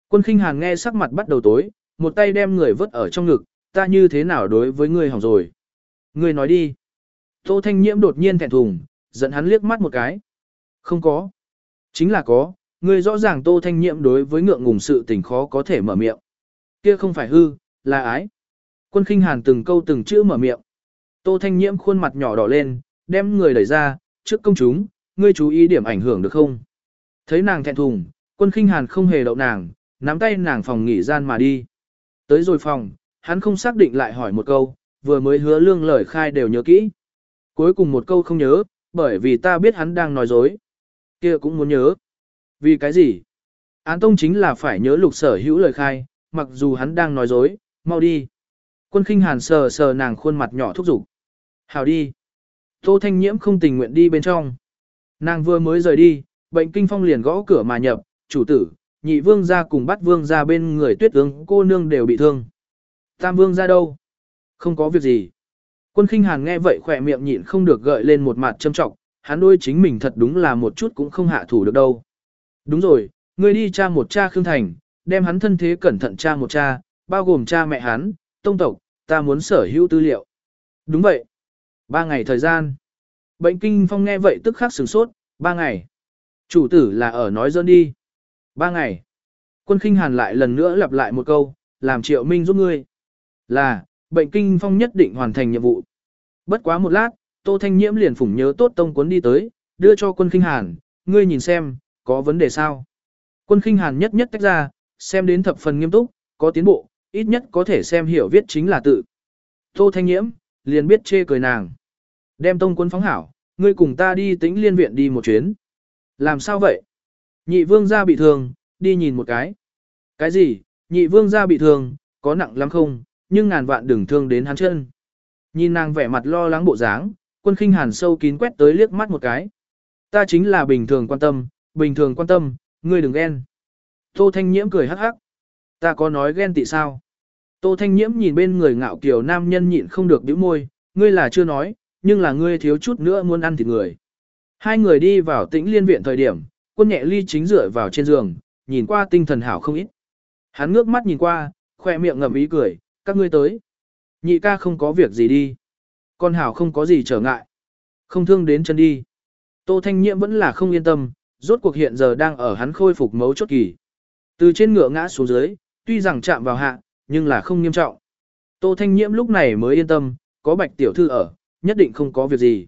Quân khinh hàn nghe sắc mặt bắt đầu tối, một tay đem người vứt ở trong ngực, ta như thế nào đối với ngươi hỏng rồi. Ngươi nói đi. Tô Thanh Nhiễm đột nhiên thẹn thùng, giận hắn liếc mắt một cái. Không có. Chính là có, ngươi rõ ràng tô thanh nhiễm đối với ngượng ngùng sự tình khó có thể mở miệng. Kia không phải hư, là ái. Quân khinh hàn từng câu từng chữ mở miệng. Tô thanh nhiễm khuôn mặt nhỏ đỏ lên, đem người đẩy ra, trước công chúng, ngươi chú ý điểm ảnh hưởng được không? Thấy nàng thẹn thùng, quân khinh hàn không hề đậu nàng, nắm tay nàng phòng nghỉ gian mà đi. Tới rồi phòng, hắn không xác định lại hỏi một câu, vừa mới hứa lương lời khai đều nhớ kỹ. Cuối cùng một câu không nhớ, bởi vì ta biết hắn đang nói dối. kia cũng muốn nhớ. Vì cái gì? Án tông chính là phải nhớ lục sở hữu lời khai, mặc dù hắn đang nói dối, mau đi. Quân khinh hàn sờ sờ nàng khuôn mặt nhỏ thúc giục. Hào đi. Tô Thanh Nhiễm không tình nguyện đi bên trong. Nàng vừa mới rời đi, bệnh kinh phong liền gõ cửa mà nhập, chủ tử, nhị vương ra cùng bắt vương ra bên người tuyết tướng cô nương đều bị thương. Tam vương ra đâu? Không có việc gì. Quân khinh hàn nghe vậy khỏe miệng nhịn không được gợi lên một mặt châm trọng, hắn đôi chính mình thật đúng là một chút cũng không hạ thủ được đâu. Đúng rồi, ngươi đi cha một cha Khương Thành, đem hắn thân thế cẩn thận cha một cha, bao gồm cha mẹ hắn, tông tộc, ta muốn sở hữu tư liệu. Đúng vậy. Ba ngày thời gian. Bệnh kinh phong nghe vậy tức khắc sửng sốt, ba ngày. Chủ tử là ở nói dân đi. Ba ngày. Quân khinh hàn lại lần nữa lặp lại một câu, làm triệu minh giúp ngươi. Là, bệnh kinh phong nhất định hoàn thành nhiệm vụ. Bất quá một lát, Tô Thanh Nhiễm liền phủng nhớ tốt tông cuốn đi tới, đưa cho quân khinh hàn, ngươi nhìn xem, có vấn đề sao? Quân khinh hàn nhất nhất tách ra, xem đến thập phần nghiêm túc, có tiến bộ, ít nhất có thể xem hiểu viết chính là tự. Tô Thanh Nhiễm, liền biết chê cười nàng. Đem tông quân phóng hảo, ngươi cùng ta đi tĩnh liên viện đi một chuyến. Làm sao vậy? Nhị vương gia bị thương, đi nhìn một cái. Cái gì? Nhị vương gia bị thương, có nặng lắm không? Nhưng ngàn vạn đừng thương đến hắn chân. Nhìn nàng vẻ mặt lo lắng bộ dáng, quân khinh hàn sâu kín quét tới liếc mắt một cái. Ta chính là bình thường quan tâm, bình thường quan tâm, ngươi đừng ghen. Tô Thanh Nhiễm cười hắc hắc. Ta có nói ghen tị sao? Tô Thanh Nhiễm nhìn bên người ngạo kiều nam nhân nhịn không được bĩu môi, ngươi là chưa nói, nhưng là ngươi thiếu chút nữa muốn ăn thịt người. Hai người đi vào tĩnh liên viện thời điểm, quân nhẹ ly chính dựa vào trên giường, nhìn qua tinh thần hảo không ít. Hắn ngước mắt nhìn qua, khoe miệng ngậm ý cười, các ngươi tới. Nhị ca không có việc gì đi. Con hảo không có gì trở ngại. Không thương đến chân đi. Tô Thanh Nhiễm vẫn là không yên tâm, rốt cuộc hiện giờ đang ở hắn khôi phục mấu chốt kỳ. Từ trên ngựa ngã xuống dưới, tuy rằng chạm vào hạ, nhưng là không nghiêm trọng. Tô Thanh Nhiễm lúc này mới yên tâm, có bạch tiểu thư ở, nhất định không có việc gì.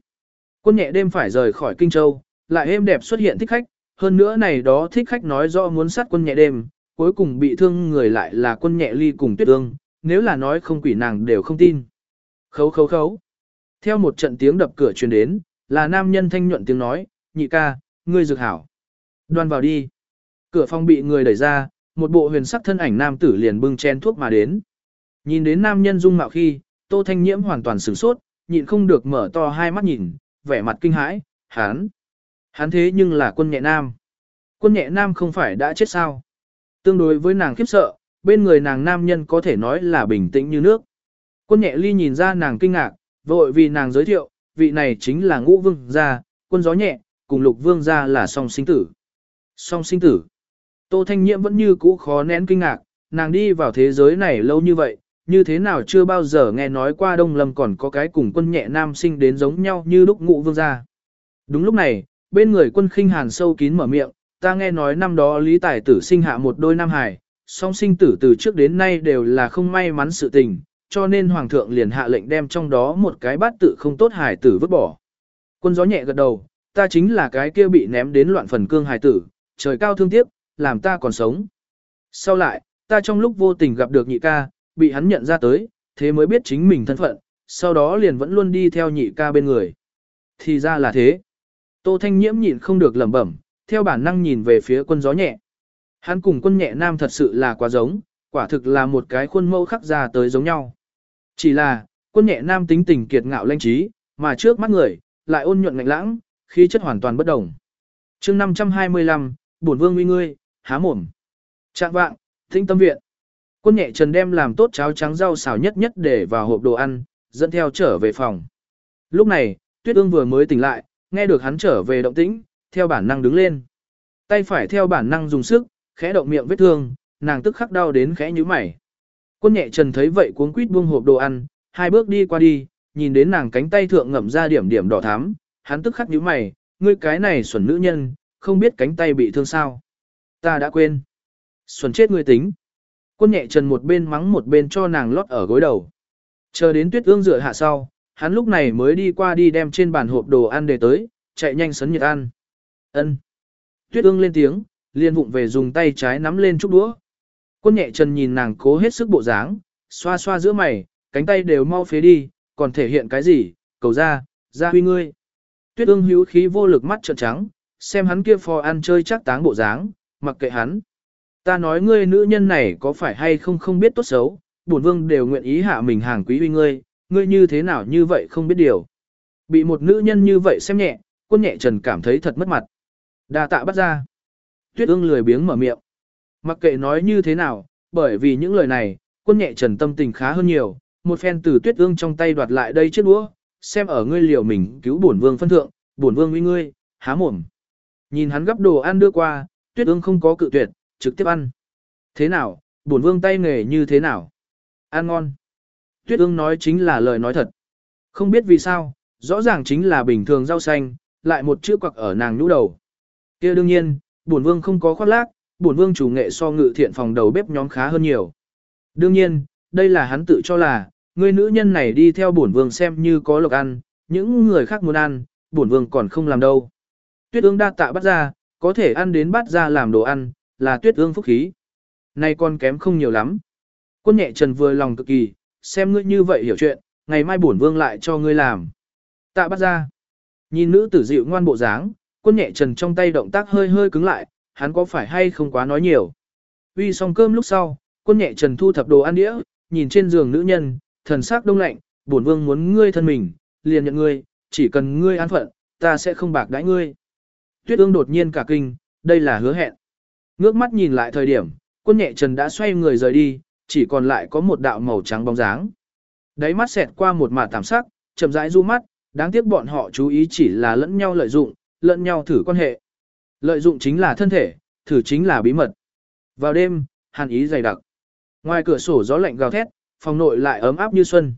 Quân nhẹ đêm phải rời khỏi Kinh Châu, lại êm đẹp xuất hiện thích khách, hơn nữa này đó thích khách nói rõ muốn sát quân nhẹ đêm, cuối cùng bị thương người lại là quân nhẹ ly cùng tuyết ương, nếu là nói không quỷ nàng đều không tin. Khấu khấu khấu. Theo một trận tiếng đập cửa truyền đến, là nam nhân thanh nhuận tiếng nói, nhị ca, ngươi dược hảo. Đoan vào đi. Cửa phòng bị người đẩy ra, một bộ huyền sắc thân ảnh nam tử liền bưng chén thuốc mà đến. Nhìn đến nam nhân dung mạo khi, tô thanh nhiễm hoàn toàn sửng sốt, nhịn không được mở to hai mắt nhìn, vẻ mặt kinh hãi, hán Hắn thế nhưng là quân nhẹ nam. Quân nhẹ nam không phải đã chết sao? Tương đối với nàng khiếp sợ, bên người nàng nam nhân có thể nói là bình tĩnh như nước. Quân nhẹ ly nhìn ra nàng kinh ngạc, vội vì nàng giới thiệu, vị này chính là ngũ vương gia, quân gió nhẹ, cùng lục vương gia là song sinh tử. Song sinh tử. Tô Thanh Nhiễm vẫn như cũ khó nén kinh ngạc, nàng đi vào thế giới này lâu như vậy, như thế nào chưa bao giờ nghe nói qua Đông Lâm còn có cái cùng quân nhẹ nam sinh đến giống nhau như lúc ngũ vương gia. Đúng lúc này, bên người quân khinh hàn sâu kín mở miệng, ta nghe nói năm đó Lý Tài tử sinh hạ một đôi nam hải, song sinh tử từ trước đến nay đều là không may mắn sự tình, cho nên Hoàng thượng liền hạ lệnh đem trong đó một cái bát tự không tốt hải tử vứt bỏ. Quân gió nhẹ gật đầu, ta chính là cái kia bị ném đến loạn phần cương hải tử, trời cao thương tiếc, làm ta còn sống. Sau lại, ta trong lúc vô tình gặp được nhị ca, bị hắn nhận ra tới, thế mới biết chính mình thân phận, sau đó liền vẫn luôn đi theo nhị ca bên người. Thì ra là thế. Tô Thanh Nhiễm nhịn không được lẩm bẩm, theo bản năng nhìn về phía quân gió nhẹ. Hắn cùng quân nhẹ nam thật sự là quá giống, quả thực là một cái khuôn mẫu khắc ra tới giống nhau. Chỉ là, quân nhẹ nam tính tình kiệt ngạo lanh trí, mà trước mắt người, lại ôn nhuận ngạnh lãng, khí chất hoàn toàn bất đồng. chương 525, bổn vương uy ngươi, há mồm. Trạng vạng, thinh tâm viện. Quân nhẹ trần đem làm tốt cháo trắng rau xào nhất nhất để vào hộp đồ ăn, dẫn theo trở về phòng. Lúc này, tuyết ương vừa mới tỉnh lại, nghe được hắn trở về động tĩnh, theo bản năng đứng lên. Tay phải theo bản năng dùng sức, khẽ động miệng vết thương, nàng tức khắc đau đến khẽ như mày. Quân nhẹ trần thấy vậy cuống quýt buông hộp đồ ăn, hai bước đi qua đi, nhìn đến nàng cánh tay thượng ngậm ra điểm điểm đỏ thắm, hắn tức khắc nhíu mày, ngươi cái này xuẩn nữ nhân, không biết cánh tay bị thương sao. Ta đã quên. Xuẩn chết ngươi tính. Quân nhẹ trần một bên mắng một bên cho nàng lót ở gối đầu. Chờ đến tuyết ương rửa hạ sau, hắn lúc này mới đi qua đi đem trên bàn hộp đồ ăn để tới, chạy nhanh sấn nhiệt ăn. Ân. Tuyết ương lên tiếng, liền vụng về dùng tay trái nắm lên chút đũa. Quân nhẹ chân nhìn nàng cố hết sức bộ dáng, xoa xoa giữa mày, cánh tay đều mau phế đi, còn thể hiện cái gì, cầu ra, ra huy ngươi. Tuyết ương hữu khí vô lực mắt trợn trắng, xem hắn kia phò ăn chơi chắc táng bộ dáng, mặc kệ hắn. Ta nói ngươi nữ nhân này có phải hay không không biết tốt xấu, bổn vương đều nguyện ý hạ mình hàng quý huy ngươi, ngươi như thế nào như vậy không biết điều. Bị một nữ nhân như vậy xem nhẹ, quân nhẹ trần cảm thấy thật mất mặt. đa tạ bắt ra. Tuyết ương lười biếng mở miệng. Mặc kệ nói như thế nào, bởi vì những lời này, quân nhẹ trần tâm tình khá hơn nhiều, một phen từ tuyết ương trong tay đoạt lại đây chiếc đũa, xem ở ngươi liều mình cứu bổn vương phân thượng, bổn vương uy ngươi, há mồm. Nhìn hắn gấp đồ ăn đưa qua, tuyết ương không có cự tuyệt, trực tiếp ăn. Thế nào, bổn vương tay nghề như thế nào? Ăn ngon. Tuyết ương nói chính là lời nói thật. Không biết vì sao, rõ ràng chính là bình thường rau xanh, lại một chữ quặc ở nàng nhũ đầu. kia đương nhiên, bổn vương không có khoác lác, bổn vương chủ nghệ so ngự thiện phòng đầu bếp nhóm khá hơn nhiều. Đương nhiên, đây là hắn tự cho là, người nữ nhân này đi theo bổn vương xem như có lộc ăn, những người khác muốn ăn, bổn vương còn không làm đâu. Tuyết ương đa tạ bắt ra, có thể ăn đến bắt ra làm đồ ăn, là tuyết ương phúc khí. Nay con kém không nhiều lắm. Quân nhẹ trần vừa lòng cực kỳ, xem ngươi như vậy hiểu chuyện, ngày mai bổn vương lại cho ngươi làm. Tạ bắt ra. Nhìn nữ tử dịu ngoan bộ dáng, quân nhẹ trần trong tay động tác hơi hơi cứng lại, hắn có phải hay không quá nói nhiều. Uy xong cơm lúc sau, quân nhẹ trần thu thập đồ ăn đĩa, nhìn trên giường nữ nhân, thần sắc đông lạnh, bổn vương muốn ngươi thân mình, liền nhận ngươi, chỉ cần ngươi an phận, ta sẽ không bạc đãi ngươi. Tuyết ương đột nhiên cả kinh, đây là hứa hẹn. Ngước mắt nhìn lại thời điểm, quân nhẹ trần đã xoay người rời đi, chỉ còn lại có một đạo màu trắng bóng dáng. Đáy mắt xẹt qua một mạt tạm sắc, chậm rãi du mắt, đáng tiếc bọn họ chú ý chỉ là lẫn nhau lợi dụng, lẫn nhau thử quan hệ. Lợi dụng chính là thân thể, thử chính là bí mật. Vào đêm, hàn ý dày đặc. Ngoài cửa sổ gió lạnh gào thét, phòng nội lại ấm áp như xuân.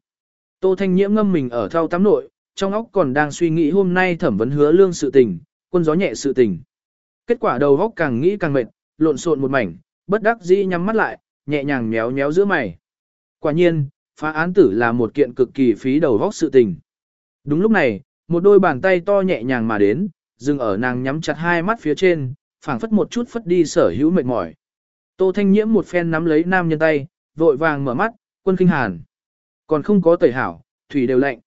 Tô Thanh Nhiễm ngâm mình ở thao tắm nội, trong óc còn đang suy nghĩ hôm nay thẩm vấn hứa lương sự tình, quân gió nhẹ sự tình. Kết quả đầu óc càng nghĩ càng mệt, lộn xộn một mảnh, bất đắc dĩ nhắm mắt lại, nhẹ nhàng méo méo giữa mày. Quả nhiên, phá án tử là một kiện cực kỳ phí đầu vóc sự tình. Đúng lúc này, một đôi bàn tay to nhẹ nhàng mà đến, dừng ở nàng nhắm chặt hai mắt phía trên, phảng phất một chút phất đi sở hữu mệt mỏi. Tô Thanh Nhiễm một phen nắm lấy nam nhân tay, vội vàng mở mắt, quân kinh hàn. Còn không có tẩy hảo, thủy đều lạnh.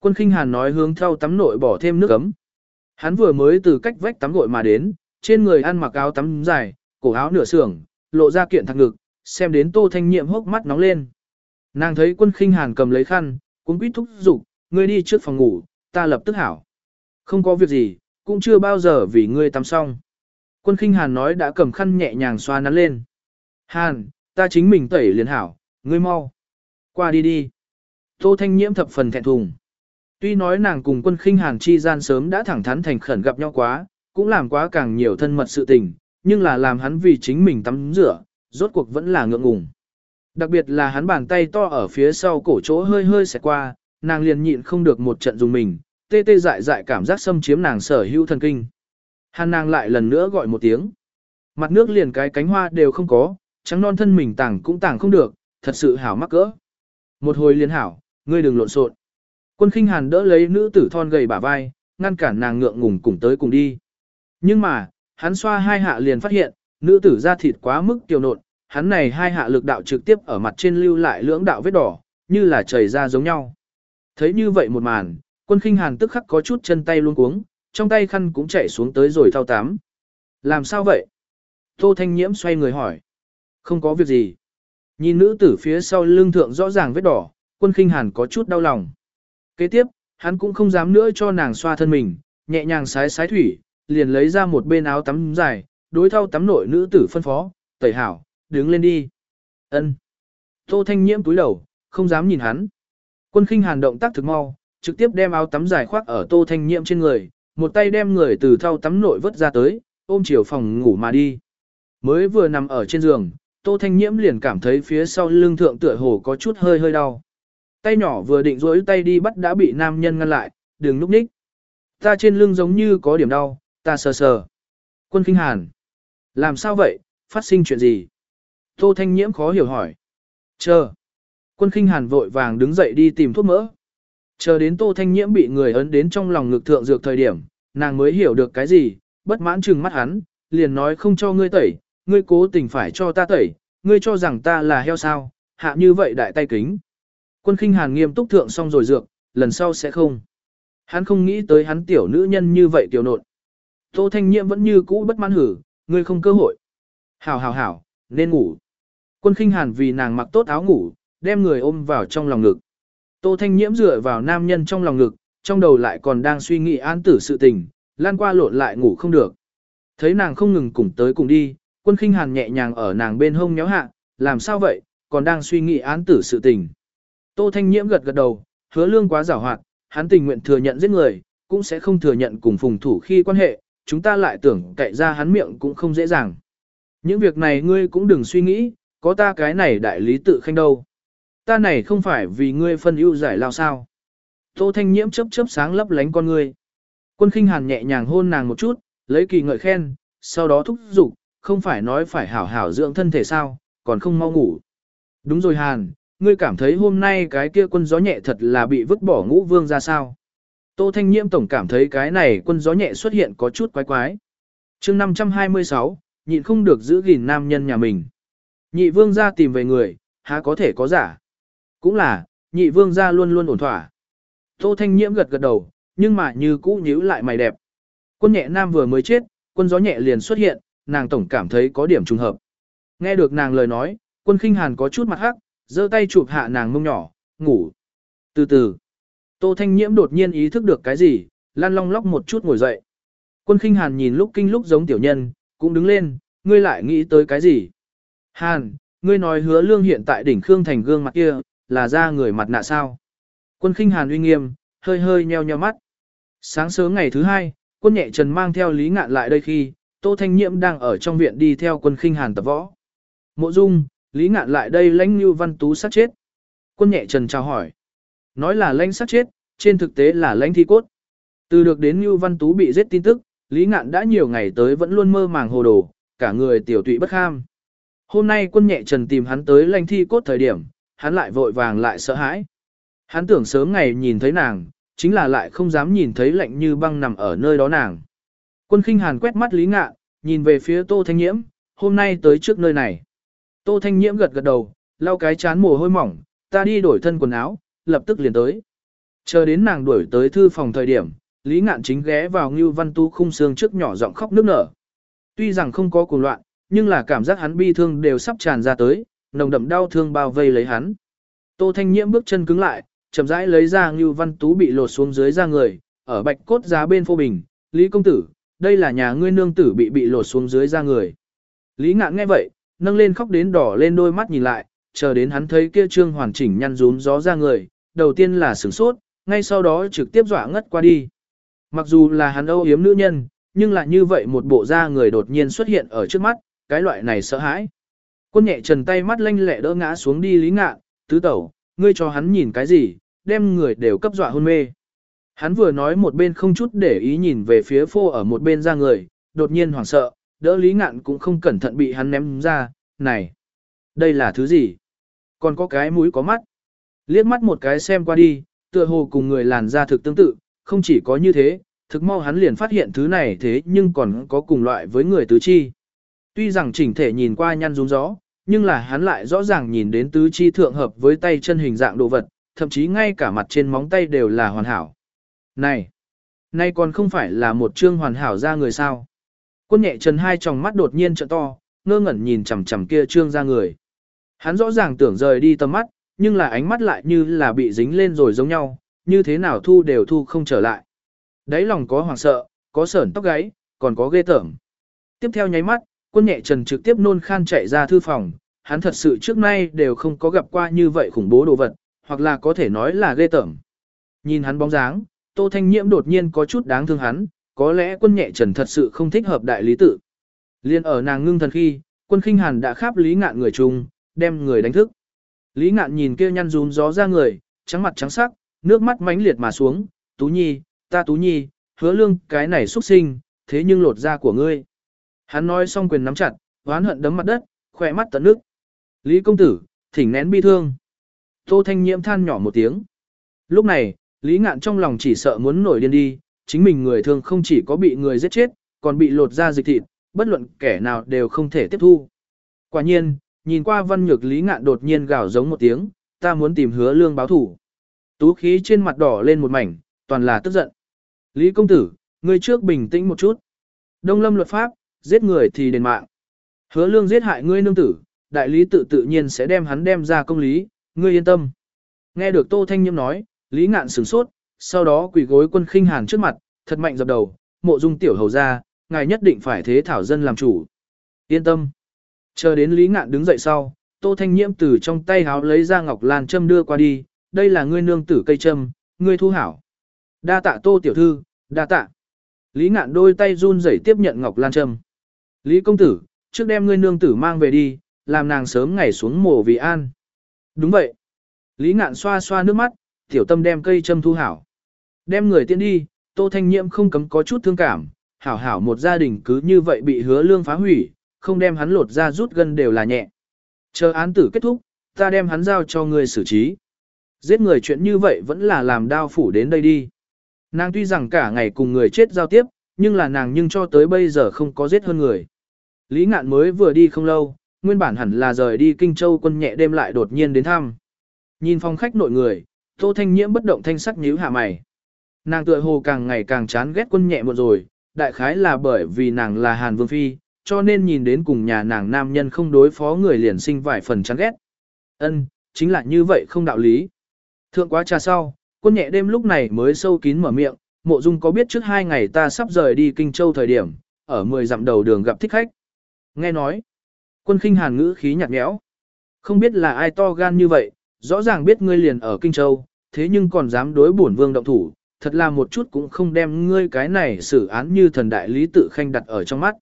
Quân kinh hàn nói hướng theo tắm nội bỏ thêm nước ấm. Hắn vừa mới từ cách vách tắm gội mà đến, trên người ăn mặc áo tắm dài, cổ áo nửa sưởng, lộ ra kiện thẳng ngực, xem đến Tô Thanh Nhiệm hốc mắt nóng lên. Nàng thấy quân khinh hàn cầm lấy khăn, cũng quýt thúc giục, ngươi đi trước phòng ngủ, ta lập tức hảo. Không có việc gì, cũng chưa bao giờ vì ngươi tắm xong. Quân khinh hàn nói đã cầm khăn nhẹ nhàng xoa nắn lên. Hàn, ta chính mình tẩy liền hảo, ngươi mau. Qua đi đi. Tô Thanh Nhiễm thập phần thẹn thùng. Tuy nói nàng cùng quân khinh hàn chi gian sớm đã thẳng thắn thành khẩn gặp nhau quá, cũng làm quá càng nhiều thân mật sự tình, nhưng là làm hắn vì chính mình tắm rửa, rốt cuộc vẫn là ngượng ngùng. Đặc biệt là hắn bàn tay to ở phía sau cổ chỗ hơi hơi xẹt qua, nàng liền nhịn không được một trận dùng mình, tê tê dại dại cảm giác xâm chiếm nàng sở hữu thần kinh. Hàn nàng lại lần nữa gọi một tiếng. Mặt nước liền cái cánh hoa đều không có, trắng non thân mình tảng cũng tảng không được, thật sự hảo mắc cỡ. Một hồi liền hảo, ngươi đừng lộn xộn. Quân khinh hàn đỡ lấy nữ tử thon gầy bả vai, ngăn cản nàng ngượng ngùng cùng tới cùng đi. Nhưng mà, hắn xoa hai hạ liền phát hiện, nữ tử da thịt quá mức tiêu nộn, hắn này hai hạ lực đạo trực tiếp ở mặt trên lưu lại lưỡng đạo vết đỏ, như là chảy ra giống nhau. Thấy như vậy một màn, quân khinh hàn tức khắc có chút chân tay luôn cuống, trong tay khăn cũng chảy xuống tới rồi thao tám. Làm sao vậy? Tô Thanh Nhiễm xoay người hỏi. Không có việc gì. Nhìn nữ tử phía sau lưng thượng rõ ràng vết đỏ, quân khinh hàn có chút đau lòng. Kế tiếp, hắn cũng không dám nữa cho nàng xoa thân mình, nhẹ nhàng sái sái thủy, liền lấy ra một bên áo tắm dài, đối thao tắm nội nữ tử phân phó, tẩy hảo, đứng lên đi. ân Tô Thanh Nhiễm túi đầu, không dám nhìn hắn. Quân khinh hàn động tác thực mau, trực tiếp đem áo tắm dài khoác ở Tô Thanh Nhiễm trên người, một tay đem người từ thao tắm nội vớt ra tới, ôm chiều phòng ngủ mà đi. Mới vừa nằm ở trên giường, Tô Thanh Nhiễm liền cảm thấy phía sau lưng thượng tựa hồ có chút hơi hơi đau. Tay nhỏ vừa định rỗi tay đi bắt đã bị nam nhân ngăn lại, đừng núp ních. Ta trên lưng giống như có điểm đau, ta sờ sờ. Quân kinh hàn. Làm sao vậy, phát sinh chuyện gì? Tô Thanh Nhiễm khó hiểu hỏi. Chờ. Quân kinh hàn vội vàng đứng dậy đi tìm thuốc mỡ. Chờ đến Tô Thanh Nhiễm bị người ấn đến trong lòng ngực thượng dược thời điểm, nàng mới hiểu được cái gì, bất mãn trừng mắt hắn, liền nói không cho ngươi tẩy, ngươi cố tình phải cho ta tẩy, ngươi cho rằng ta là heo sao, hạ như vậy đại tay kính. Quân khinh hàn nghiêm túc thượng xong rồi dược, lần sau sẽ không. Hắn không nghĩ tới hắn tiểu nữ nhân như vậy tiểu nộn. Tô Thanh Nhiễm vẫn như cũ bất mãn hử, ngươi không cơ hội. Hảo hảo hảo, nên ngủ. Quân khinh hàn vì nàng mặc tốt áo ngủ, đem người ôm vào trong lòng ngực. Tô Thanh Nhiễm dựa vào nam nhân trong lòng ngực, trong đầu lại còn đang suy nghĩ an tử sự tình, lan qua lộn lại ngủ không được. Thấy nàng không ngừng cùng tới cùng đi, quân khinh hàn nhẹ nhàng ở nàng bên hông nhéo hạ, làm sao vậy, còn đang suy nghĩ án tử sự tình. Tô Thanh Nhiễm gật gật đầu, hứa lương quá giảo hoạt, hắn tình nguyện thừa nhận giết người, cũng sẽ không thừa nhận cùng phùng thủ khi quan hệ, chúng ta lại tưởng cậy ra hắn miệng cũng không dễ dàng. Những việc này ngươi cũng đừng suy nghĩ, có ta cái này đại lý tự khanh đâu. Ta này không phải vì ngươi phân ưu giải lao sao. Tô Thanh Nhiễm chớp chớp sáng lấp lánh con ngươi. Quân khinh hàn nhẹ nhàng hôn nàng một chút, lấy kỳ ngợi khen, sau đó thúc giục, không phải nói phải hảo hảo dưỡng thân thể sao, còn không mau ngủ. Đúng rồi Hàn, ngươi cảm thấy hôm nay cái kia quân gió nhẹ thật là bị vứt bỏ ngũ vương ra sao? Tô Thanh Nhiễm tổng cảm thấy cái này quân gió nhẹ xuất hiện có chút quái quái. chương 526, nhịn không được giữ gìn nam nhân nhà mình. Nhị vương ra tìm về người, há có thể có giả. Cũng là, nhị vương ra luôn luôn ổn thỏa. Tô Thanh Nhiễm gật gật đầu, nhưng mà như cũ nhíu lại mày đẹp. Quân nhẹ nam vừa mới chết, quân gió nhẹ liền xuất hiện, nàng tổng cảm thấy có điểm trùng hợp. Nghe được nàng lời nói, quân khinh hàn có chút mặt hắc, giơ tay chụp hạ nàng mông nhỏ, ngủ. Từ từ, Tô Thanh Nhiễm đột nhiên ý thức được cái gì, lăn long lóc một chút ngồi dậy. Quân khinh hàn nhìn lúc kinh lúc giống tiểu nhân, cũng đứng lên, ngươi lại nghĩ tới cái gì? Hàn, ngươi nói hứa lương hiện tại đỉnh Khương Thành gương mặt kia, là ra người mặt nạ sao? Quân khinh hàn uy nghiêm, hơi hơi nheo nheo mắt. Sáng sớm ngày thứ hai, quân nhẹ trần mang theo lý ngạn lại đây khi, Tô Thanh Nhiễm đang ở trong viện đi theo quân khinh hàn tập võ. Mộ dung, lý ngạn lại đây lãnh như văn tú sát chết. Quân nhẹ trần chào hỏi. Nói là lãnh sát chết, trên thực tế là lãnh thi cốt. Từ được đến như văn tú bị giết tin tức, lý ngạn đã nhiều ngày tới vẫn luôn mơ màng hồ đồ, cả người tiểu tụy bất kham. Hôm nay quân nhẹ trần tìm hắn tới lãnh thi cốt thời điểm, hắn lại vội vàng lại sợ hãi. Hắn tưởng sớm ngày nhìn thấy nàng, chính là lại không dám nhìn thấy lạnh như băng nằm ở nơi đó nàng. Quân khinh hàn quét mắt Lý Ngạn, nhìn về phía Tô Thanh Nhiễm, hôm nay tới trước nơi này. Tô Thanh Nhiễm gật gật đầu, lau cái chán mồ hôi mỏng, ta đi đổi thân quần áo, lập tức liền tới. Chờ đến nàng đuổi tới thư phòng thời điểm, Lý Ngạn chính ghé vào Ngưu Văn Tu khung xương trước nhỏ giọng khóc nức nở. Tuy rằng không có cuồng loạn, nhưng là cảm giác hắn bi thương đều sắp tràn ra tới, nồng đậm đau thương bao vây lấy hắn. Tô Thanh Nhiễm bước chân cứng lại, chậm rãi lấy ra Ngưu Văn Tú bị lột xuống dưới ra người, ở bạch cốt giá bên phô bình, Lý công tử, đây là nhà ngươi nương tử bị bị lột xuống dưới ra người. Lý ngạn nghe vậy, nâng lên khóc đến đỏ lên đôi mắt nhìn lại, chờ đến hắn thấy kia trương hoàn chỉnh nhăn rúm gió ra người, đầu tiên là sửng sốt, ngay sau đó trực tiếp dọa ngất qua đi. Mặc dù là hắn âu yếm nữ nhân, nhưng lại như vậy một bộ da người đột nhiên xuất hiện ở trước mắt, cái loại này sợ hãi. Quân nhẹ trần tay mắt lanh lẹ đỡ ngã xuống đi lý ngạn, tứ tẩu, ngươi cho hắn nhìn cái gì, đem người đều cấp dọa hôn mê. Hắn vừa nói một bên không chút để ý nhìn về phía phô ở một bên ra người, đột nhiên hoảng sợ, đỡ lý ngạn cũng không cẩn thận bị hắn ném ra, này, đây là thứ gì? Còn có cái mũi có mắt. Liếc mắt một cái xem qua đi, tựa hồ cùng người làn da thực tương tự, không chỉ có như thế, thực mau hắn liền phát hiện thứ này thế nhưng còn có cùng loại với người tứ chi. Tuy rằng chỉnh thể nhìn qua nhăn rúng gió, nhưng là hắn lại rõ ràng nhìn đến tứ chi thượng hợp với tay chân hình dạng đồ vật, thậm chí ngay cả mặt trên móng tay đều là hoàn hảo. Này, nay còn không phải là một chương hoàn hảo ra người sao. Quân nhẹ trần hai tròng mắt đột nhiên trợ to, ngơ ngẩn nhìn chằm chằm kia trương ra người. Hắn rõ ràng tưởng rời đi tầm mắt, nhưng là ánh mắt lại như là bị dính lên rồi giống nhau, như thế nào thu đều thu không trở lại. Đấy lòng có hoảng sợ, có sởn tóc gáy, còn có ghê tởm. Tiếp theo nháy mắt, quân nhẹ trần trực tiếp nôn khan chạy ra thư phòng, hắn thật sự trước nay đều không có gặp qua như vậy khủng bố đồ vật, hoặc là có thể nói là ghê tởm. Nhìn hắn bóng dáng, Tô Thanh Nhiễm đột nhiên có chút đáng thương hắn, có lẽ quân nhẹ trần thật sự không thích hợp đại lý tự. Liên ở nàng ngưng thần khi, quân khinh hàn đã kháp lý ngạn người chung, đem người đánh thức. Lý ngạn nhìn kia nhăn rún gió ra người, trắng mặt trắng sắc, nước mắt mãnh liệt mà xuống, Tú Nhi, ta Tú Nhi, hứa lương cái này xuất sinh, thế nhưng lột da của ngươi. Hắn nói xong quyền nắm chặt, oán hận đấm mặt đất, khỏe mắt tận nước. Lý công tử, thỉnh nén bi thương. Tô Thanh Nhiễm than nhỏ một tiếng. Lúc này, Lý Ngạn trong lòng chỉ sợ muốn nổi điên đi, chính mình người thương không chỉ có bị người giết chết, còn bị lột da dịch thịt, bất luận kẻ nào đều không thể tiếp thu. Quả nhiên, nhìn qua văn nhược Lý Ngạn đột nhiên gào giống một tiếng, ta muốn tìm hứa lương báo thủ. Tú khí trên mặt đỏ lên một mảnh, toàn là tức giận. Lý công tử, ngươi trước bình tĩnh một chút. Đông lâm luật pháp, giết người thì đền mạng. Hứa lương giết hại ngươi nương tử, đại lý tự tự nhiên sẽ đem hắn đem ra công lý, ngươi yên tâm. Nghe được Tô Thanh Nhiễm nói, Lý Ngạn sửng sốt, sau đó quỳ gối quân khinh hàn trước mặt, thật mạnh dập đầu, mộ dung tiểu hầu ra, ngài nhất định phải thế thảo dân làm chủ. Yên tâm. Chờ đến Lý Ngạn đứng dậy sau, Tô Thanh Nhiễm từ trong tay háo lấy ra ngọc lan châm đưa qua đi, đây là ngươi nương tử cây châm, ngươi thu hảo. Đa tạ Tô tiểu thư, đa tạ. Lý Ngạn đôi tay run rẩy tiếp nhận ngọc lan châm. Lý công tử, trước đem ngươi nương tử mang về đi, làm nàng sớm ngày xuống mồ vì an. Đúng vậy. Lý Ngạn xoa xoa nước mắt, tiểu tâm đem cây châm thu hảo. Đem người tiễn đi, Tô Thanh Nhiễm không cấm có chút thương cảm, hảo hảo một gia đình cứ như vậy bị hứa lương phá hủy, không đem hắn lột ra rút gân đều là nhẹ. Chờ án tử kết thúc, ta đem hắn giao cho người xử trí. Giết người chuyện như vậy vẫn là làm đao phủ đến đây đi. Nàng tuy rằng cả ngày cùng người chết giao tiếp, nhưng là nàng nhưng cho tới bây giờ không có giết hơn người. Lý ngạn mới vừa đi không lâu, nguyên bản hẳn là rời đi Kinh Châu quân nhẹ đêm lại đột nhiên đến thăm. Nhìn phong khách nội người, Tô Thanh Nhiễm bất động thanh sắc nhíu hạ mày. Nàng tựa hồ càng ngày càng chán ghét quân nhẹ một rồi, đại khái là bởi vì nàng là Hàn Vương Phi, cho nên nhìn đến cùng nhà nàng nam nhân không đối phó người liền sinh vài phần chán ghét. Ân, chính là như vậy không đạo lý. Thượng quá trà sau, quân nhẹ đêm lúc này mới sâu kín mở miệng, mộ dung có biết trước hai ngày ta sắp rời đi Kinh Châu thời điểm, ở 10 dặm đầu đường gặp thích khách. Nghe nói, quân khinh hàn ngữ khí nhạt nhẽo. Không biết là ai to gan như vậy, rõ ràng biết ngươi liền ở Kinh Châu, thế nhưng còn dám đối bổn vương động thủ, thật là một chút cũng không đem ngươi cái này xử án như thần đại lý tự khanh đặt ở trong mắt.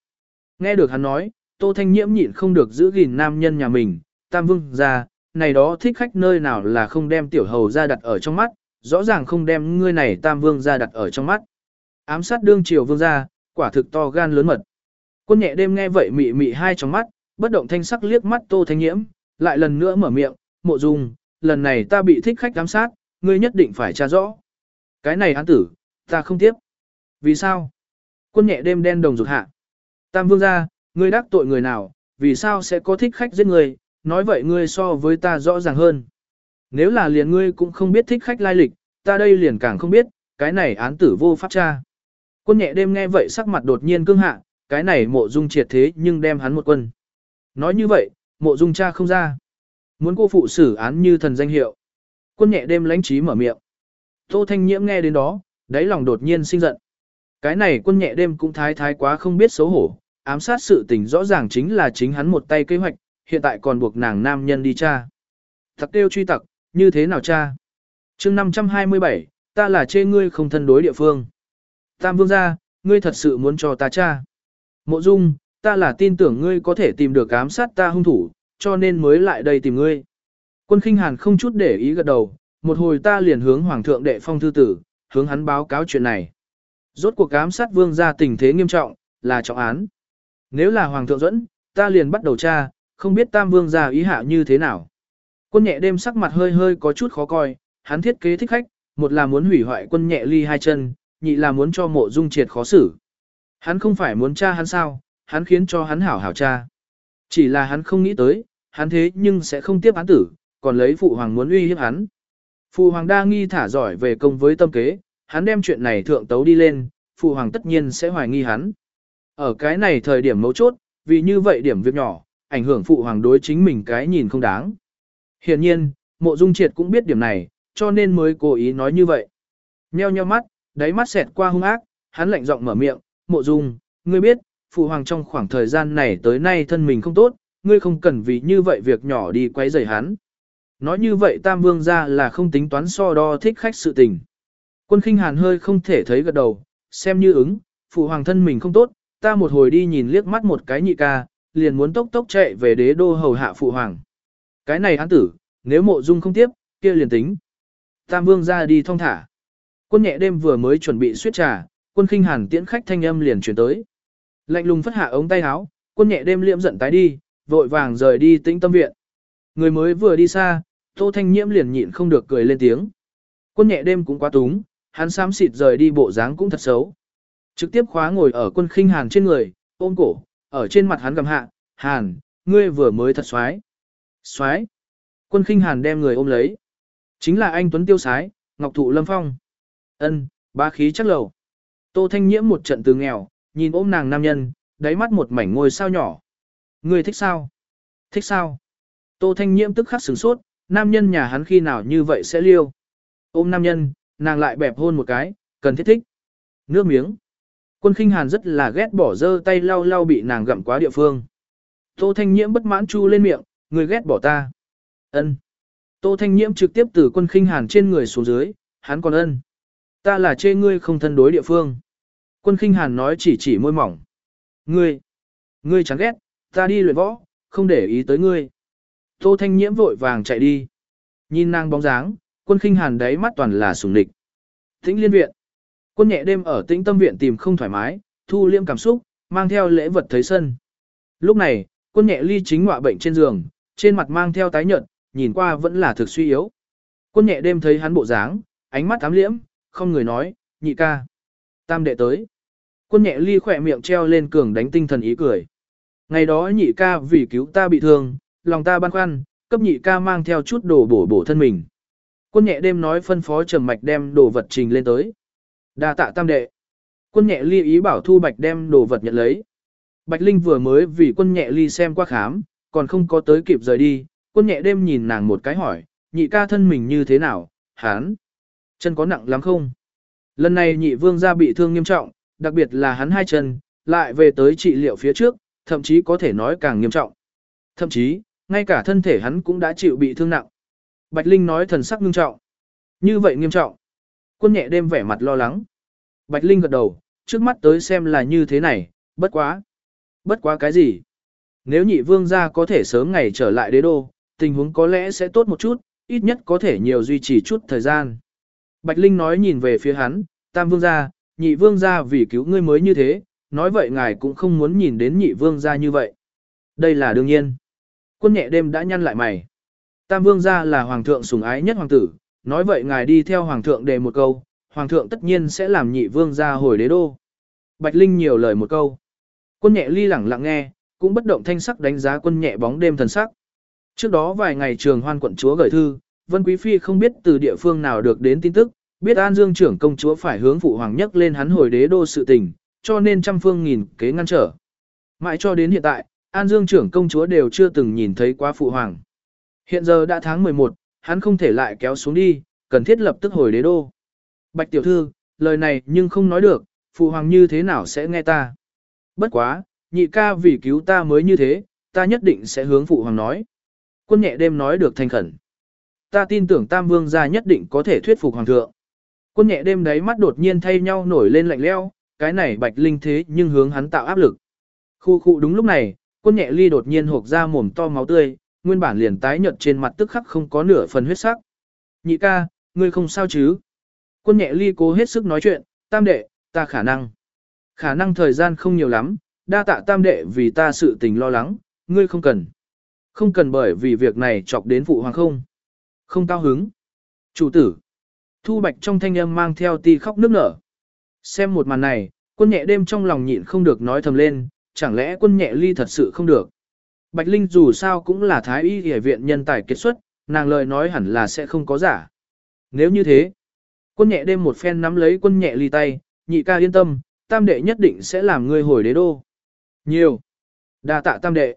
Nghe được hắn nói, Tô Thanh Nhiễm nhịn không được giữ gìn nam nhân nhà mình, tam vương ra, này đó thích khách nơi nào là không đem tiểu hầu ra đặt ở trong mắt, rõ ràng không đem ngươi này tam vương ra đặt ở trong mắt. Ám sát đương triều vương ra, quả thực to gan lớn mật. Quân nhẹ đêm nghe vậy mị mị hai trong mắt, bất động thanh sắc liếc mắt Tô Thanh Nhiễm, lại lần nữa mở miệng, mộ dung, lần này ta bị thích khách ám sát, ngươi nhất định phải tra rõ. Cái này án tử, ta không tiếp. Vì sao? Quân nhẹ đêm đen đồng rụt hạ. Tam vương gia, ngươi đắc tội người nào, vì sao sẽ có thích khách giết người, nói vậy ngươi so với ta rõ ràng hơn. Nếu là liền ngươi cũng không biết thích khách lai lịch, ta đây liền càng không biết, cái này án tử vô pháp tra. Quân nhẹ đêm nghe vậy sắc mặt đột nhiên cương hạ, cái này mộ dung triệt thế nhưng đem hắn một quân. Nói như vậy, mộ dung cha không ra. Muốn cô phụ xử án như thần danh hiệu. Quân nhẹ đêm lánh trí mở miệng. Tô Thanh Nhiễm nghe đến đó, đáy lòng đột nhiên sinh giận. Cái này quân nhẹ đêm cũng thái thái quá không biết xấu hổ, ám sát sự tình rõ ràng chính là chính hắn một tay kế hoạch, hiện tại còn buộc nàng nam nhân đi cha. Thật tiêu truy tặc, như thế nào cha? chương 527, ta là chê ngươi không thân đối địa phương. Tam vương gia, ngươi thật sự muốn cho ta cha. Mộ dung, ta là tin tưởng ngươi có thể tìm được ám sát ta hung thủ, cho nên mới lại đây tìm ngươi. Quân khinh hàn không chút để ý gật đầu, một hồi ta liền hướng hoàng thượng đệ phong thư tử, hướng hắn báo cáo chuyện này. Rốt cuộc ám sát vương gia tình thế nghiêm trọng, là trọng án. Nếu là hoàng thượng dẫn, ta liền bắt đầu tra, không biết tam vương gia ý hạ như thế nào. Quân nhẹ đêm sắc mặt hơi hơi có chút khó coi, hắn thiết kế thích khách, một là muốn hủy hoại quân nhẹ ly hai chân, nhị là muốn cho mộ dung triệt khó xử. Hắn không phải muốn tra hắn sao, hắn khiến cho hắn hảo hảo tra. Chỉ là hắn không nghĩ tới, hắn thế nhưng sẽ không tiếp án tử, còn lấy phụ hoàng muốn uy hiếp hắn. Phụ hoàng đa nghi thả giỏi về công với tâm kế, hắn đem chuyện này thượng tấu đi lên, phụ hoàng tất nhiên sẽ hoài nghi hắn. Ở cái này thời điểm mấu chốt, vì như vậy điểm việc nhỏ, ảnh hưởng phụ hoàng đối chính mình cái nhìn không đáng. Hiện nhiên, mộ dung triệt cũng biết điểm này, cho nên mới cố ý nói như vậy. Nheo nheo mắt, đáy mắt xẹt qua hung ác, hắn lạnh giọng mở miệng, mộ dung, ngươi biết, phụ hoàng trong khoảng thời gian này tới nay thân mình không tốt, ngươi không cần vì như vậy việc nhỏ đi quấy rầy hắn. Nói như vậy Tam Vương ra là không tính toán so đo thích khách sự tình. Quân khinh hàn hơi không thể thấy gật đầu, xem như ứng, phụ hoàng thân mình không tốt, ta một hồi đi nhìn liếc mắt một cái nhị ca, liền muốn tốc tốc chạy về đế đô hầu hạ phụ hoàng. Cái này án tử, nếu mộ dung không tiếp, kia liền tính. Tam Vương ra đi thong thả. Quân nhẹ đêm vừa mới chuẩn bị suyết trà, quân khinh hàn tiễn khách thanh âm liền chuyển tới. Lạnh lùng phất hạ ống tay áo, quân nhẹ đêm liễm giận tái đi, vội vàng rời đi tĩnh tâm viện. Người mới vừa đi xa, Tô Thanh Nhiễm liền nhịn không được cười lên tiếng. Quân nhẹ đêm cũng quá túng, hắn xám xịt rời đi bộ dáng cũng thật xấu. Trực tiếp khóa ngồi ở quân khinh hàn trên người, ôm cổ, ở trên mặt hắn gầm hạ, hàn, ngươi vừa mới thật xoái. Xoái. Quân khinh hàn đem người ôm lấy. Chính là anh Tuấn Tiêu Sái, Ngọc Thụ Lâm Phong. ân ba khí chắc lầu. Tô Thanh Nhiễm một trận từ nghèo, nhìn ôm nàng nam nhân, đáy mắt một mảnh ngôi sao nhỏ. Ngươi thích sao? Thích sao? Tô Thanh Nhiễm tức khắc sửng sốt, nam nhân nhà hắn khi nào như vậy sẽ liêu. Ôm nam nhân, nàng lại bẹp hôn một cái, cần thiết thích. Nước miếng. Quân khinh hàn rất là ghét bỏ dơ tay lau lau bị nàng gặm quá địa phương. Tô Thanh Nhiễm bất mãn chu lên miệng, người ghét bỏ ta. Ân. Tô Thanh Nhiễm trực tiếp từ quân khinh hàn trên người xuống dưới, hắn còn ân. Ta là chê ngươi không thân đối địa phương. Quân khinh hàn nói chỉ chỉ môi mỏng. Ngươi, ngươi chẳng ghét, ta đi luyện võ, không để ý tới ngươi. Tô Thanh Nhiễm vội vàng chạy đi. Nhìn nàng bóng dáng, quân khinh hàn đáy mắt toàn là sùng địch. Tĩnh liên viện. Quân nhẹ đêm ở tĩnh tâm viện tìm không thoải mái, thu liêm cảm xúc, mang theo lễ vật thấy sân. Lúc này, quân nhẹ ly chính ngọa bệnh trên giường, trên mặt mang theo tái nhợt, nhìn qua vẫn là thực suy yếu. Quân nhẹ đêm thấy hắn bộ dáng, ánh mắt ám liễm, không người nói, nhị ca. Tam đệ tới. Quân nhẹ ly khỏe miệng treo lên cường đánh tinh thần ý cười. Ngày đó nhị ca vì cứu ta bị thương, lòng ta băn khoăn, cấp nhị ca mang theo chút đồ bổ bổ thân mình. Quân nhẹ đêm nói phân phó trầm mạch đem đồ vật trình lên tới. đa tạ tam đệ. Quân nhẹ ly ý bảo thu bạch đem đồ vật nhận lấy. Bạch Linh vừa mới vì quân nhẹ ly xem qua khám, còn không có tới kịp rời đi, quân nhẹ đêm nhìn nàng một cái hỏi, nhị ca thân mình như thế nào, hán, chân có nặng lắm không? Lần này nhị vương gia bị thương nghiêm trọng, đặc biệt là hắn hai chân, lại về tới trị liệu phía trước, thậm chí có thể nói càng nghiêm trọng. Thậm chí, ngay cả thân thể hắn cũng đã chịu bị thương nặng. Bạch Linh nói thần sắc nghiêm trọng. Như vậy nghiêm trọng. Quân nhẹ đêm vẻ mặt lo lắng. Bạch Linh gật đầu, trước mắt tới xem là như thế này, bất quá. Bất quá cái gì? Nếu nhị vương gia có thể sớm ngày trở lại đế đô, tình huống có lẽ sẽ tốt một chút, ít nhất có thể nhiều duy trì chút thời gian. Bạch Linh nói nhìn về phía hắn, tam vương gia, nhị vương gia vì cứu ngươi mới như thế, nói vậy ngài cũng không muốn nhìn đến nhị vương gia như vậy. Đây là đương nhiên. Quân nhẹ đêm đã nhăn lại mày. Tam vương gia là hoàng thượng sủng ái nhất hoàng tử, nói vậy ngài đi theo hoàng thượng đề một câu, hoàng thượng tất nhiên sẽ làm nhị vương gia hồi đế đô. Bạch Linh nhiều lời một câu. Quân nhẹ ly lẳng lặng nghe, cũng bất động thanh sắc đánh giá quân nhẹ bóng đêm thần sắc. Trước đó vài ngày trường hoan quận chúa gửi thư, Vân Quý Phi không biết từ địa phương nào được đến tin tức, biết An Dương trưởng công chúa phải hướng phụ hoàng nhất lên hắn hồi đế đô sự tình, cho nên trăm phương nghìn kế ngăn trở. Mãi cho đến hiện tại, An Dương trưởng công chúa đều chưa từng nhìn thấy quá phụ hoàng. Hiện giờ đã tháng 11, hắn không thể lại kéo xuống đi, cần thiết lập tức hồi đế đô. Bạch tiểu thư, lời này nhưng không nói được, phụ hoàng như thế nào sẽ nghe ta. Bất quá, nhị ca vì cứu ta mới như thế, ta nhất định sẽ hướng phụ hoàng nói. Quân nhẹ đêm nói được thành khẩn. Ta tin tưởng Tam Vương gia nhất định có thể thuyết phục hoàng thượng. Quân nhẹ đêm đấy mắt đột nhiên thay nhau nổi lên lạnh leo, cái này bạch linh thế nhưng hướng hắn tạo áp lực. Khu khu đúng lúc này, quân nhẹ ly đột nhiên hộp ra mồm to máu tươi, nguyên bản liền tái nhợt trên mặt tức khắc không có nửa phần huyết sắc. Nhị ca, ngươi không sao chứ? Quân nhẹ ly cố hết sức nói chuyện, tam đệ, ta khả năng. Khả năng thời gian không nhiều lắm, đa tạ tam đệ vì ta sự tình lo lắng, ngươi không cần. Không cần bởi vì việc này chọc đến phụ hoàng không. Không cao hứng. Chủ tử. Thu bạch trong thanh âm mang theo ti khóc nước nở. Xem một màn này, quân nhẹ đêm trong lòng nhịn không được nói thầm lên, chẳng lẽ quân nhẹ ly thật sự không được. Bạch Linh dù sao cũng là thái y y viện nhân tài kết xuất, nàng lời nói hẳn là sẽ không có giả. Nếu như thế, quân nhẹ đêm một phen nắm lấy quân nhẹ ly tay, nhị ca yên tâm, tam đệ nhất định sẽ làm ngươi hồi đế đô. Nhiều. đa tạ tam đệ.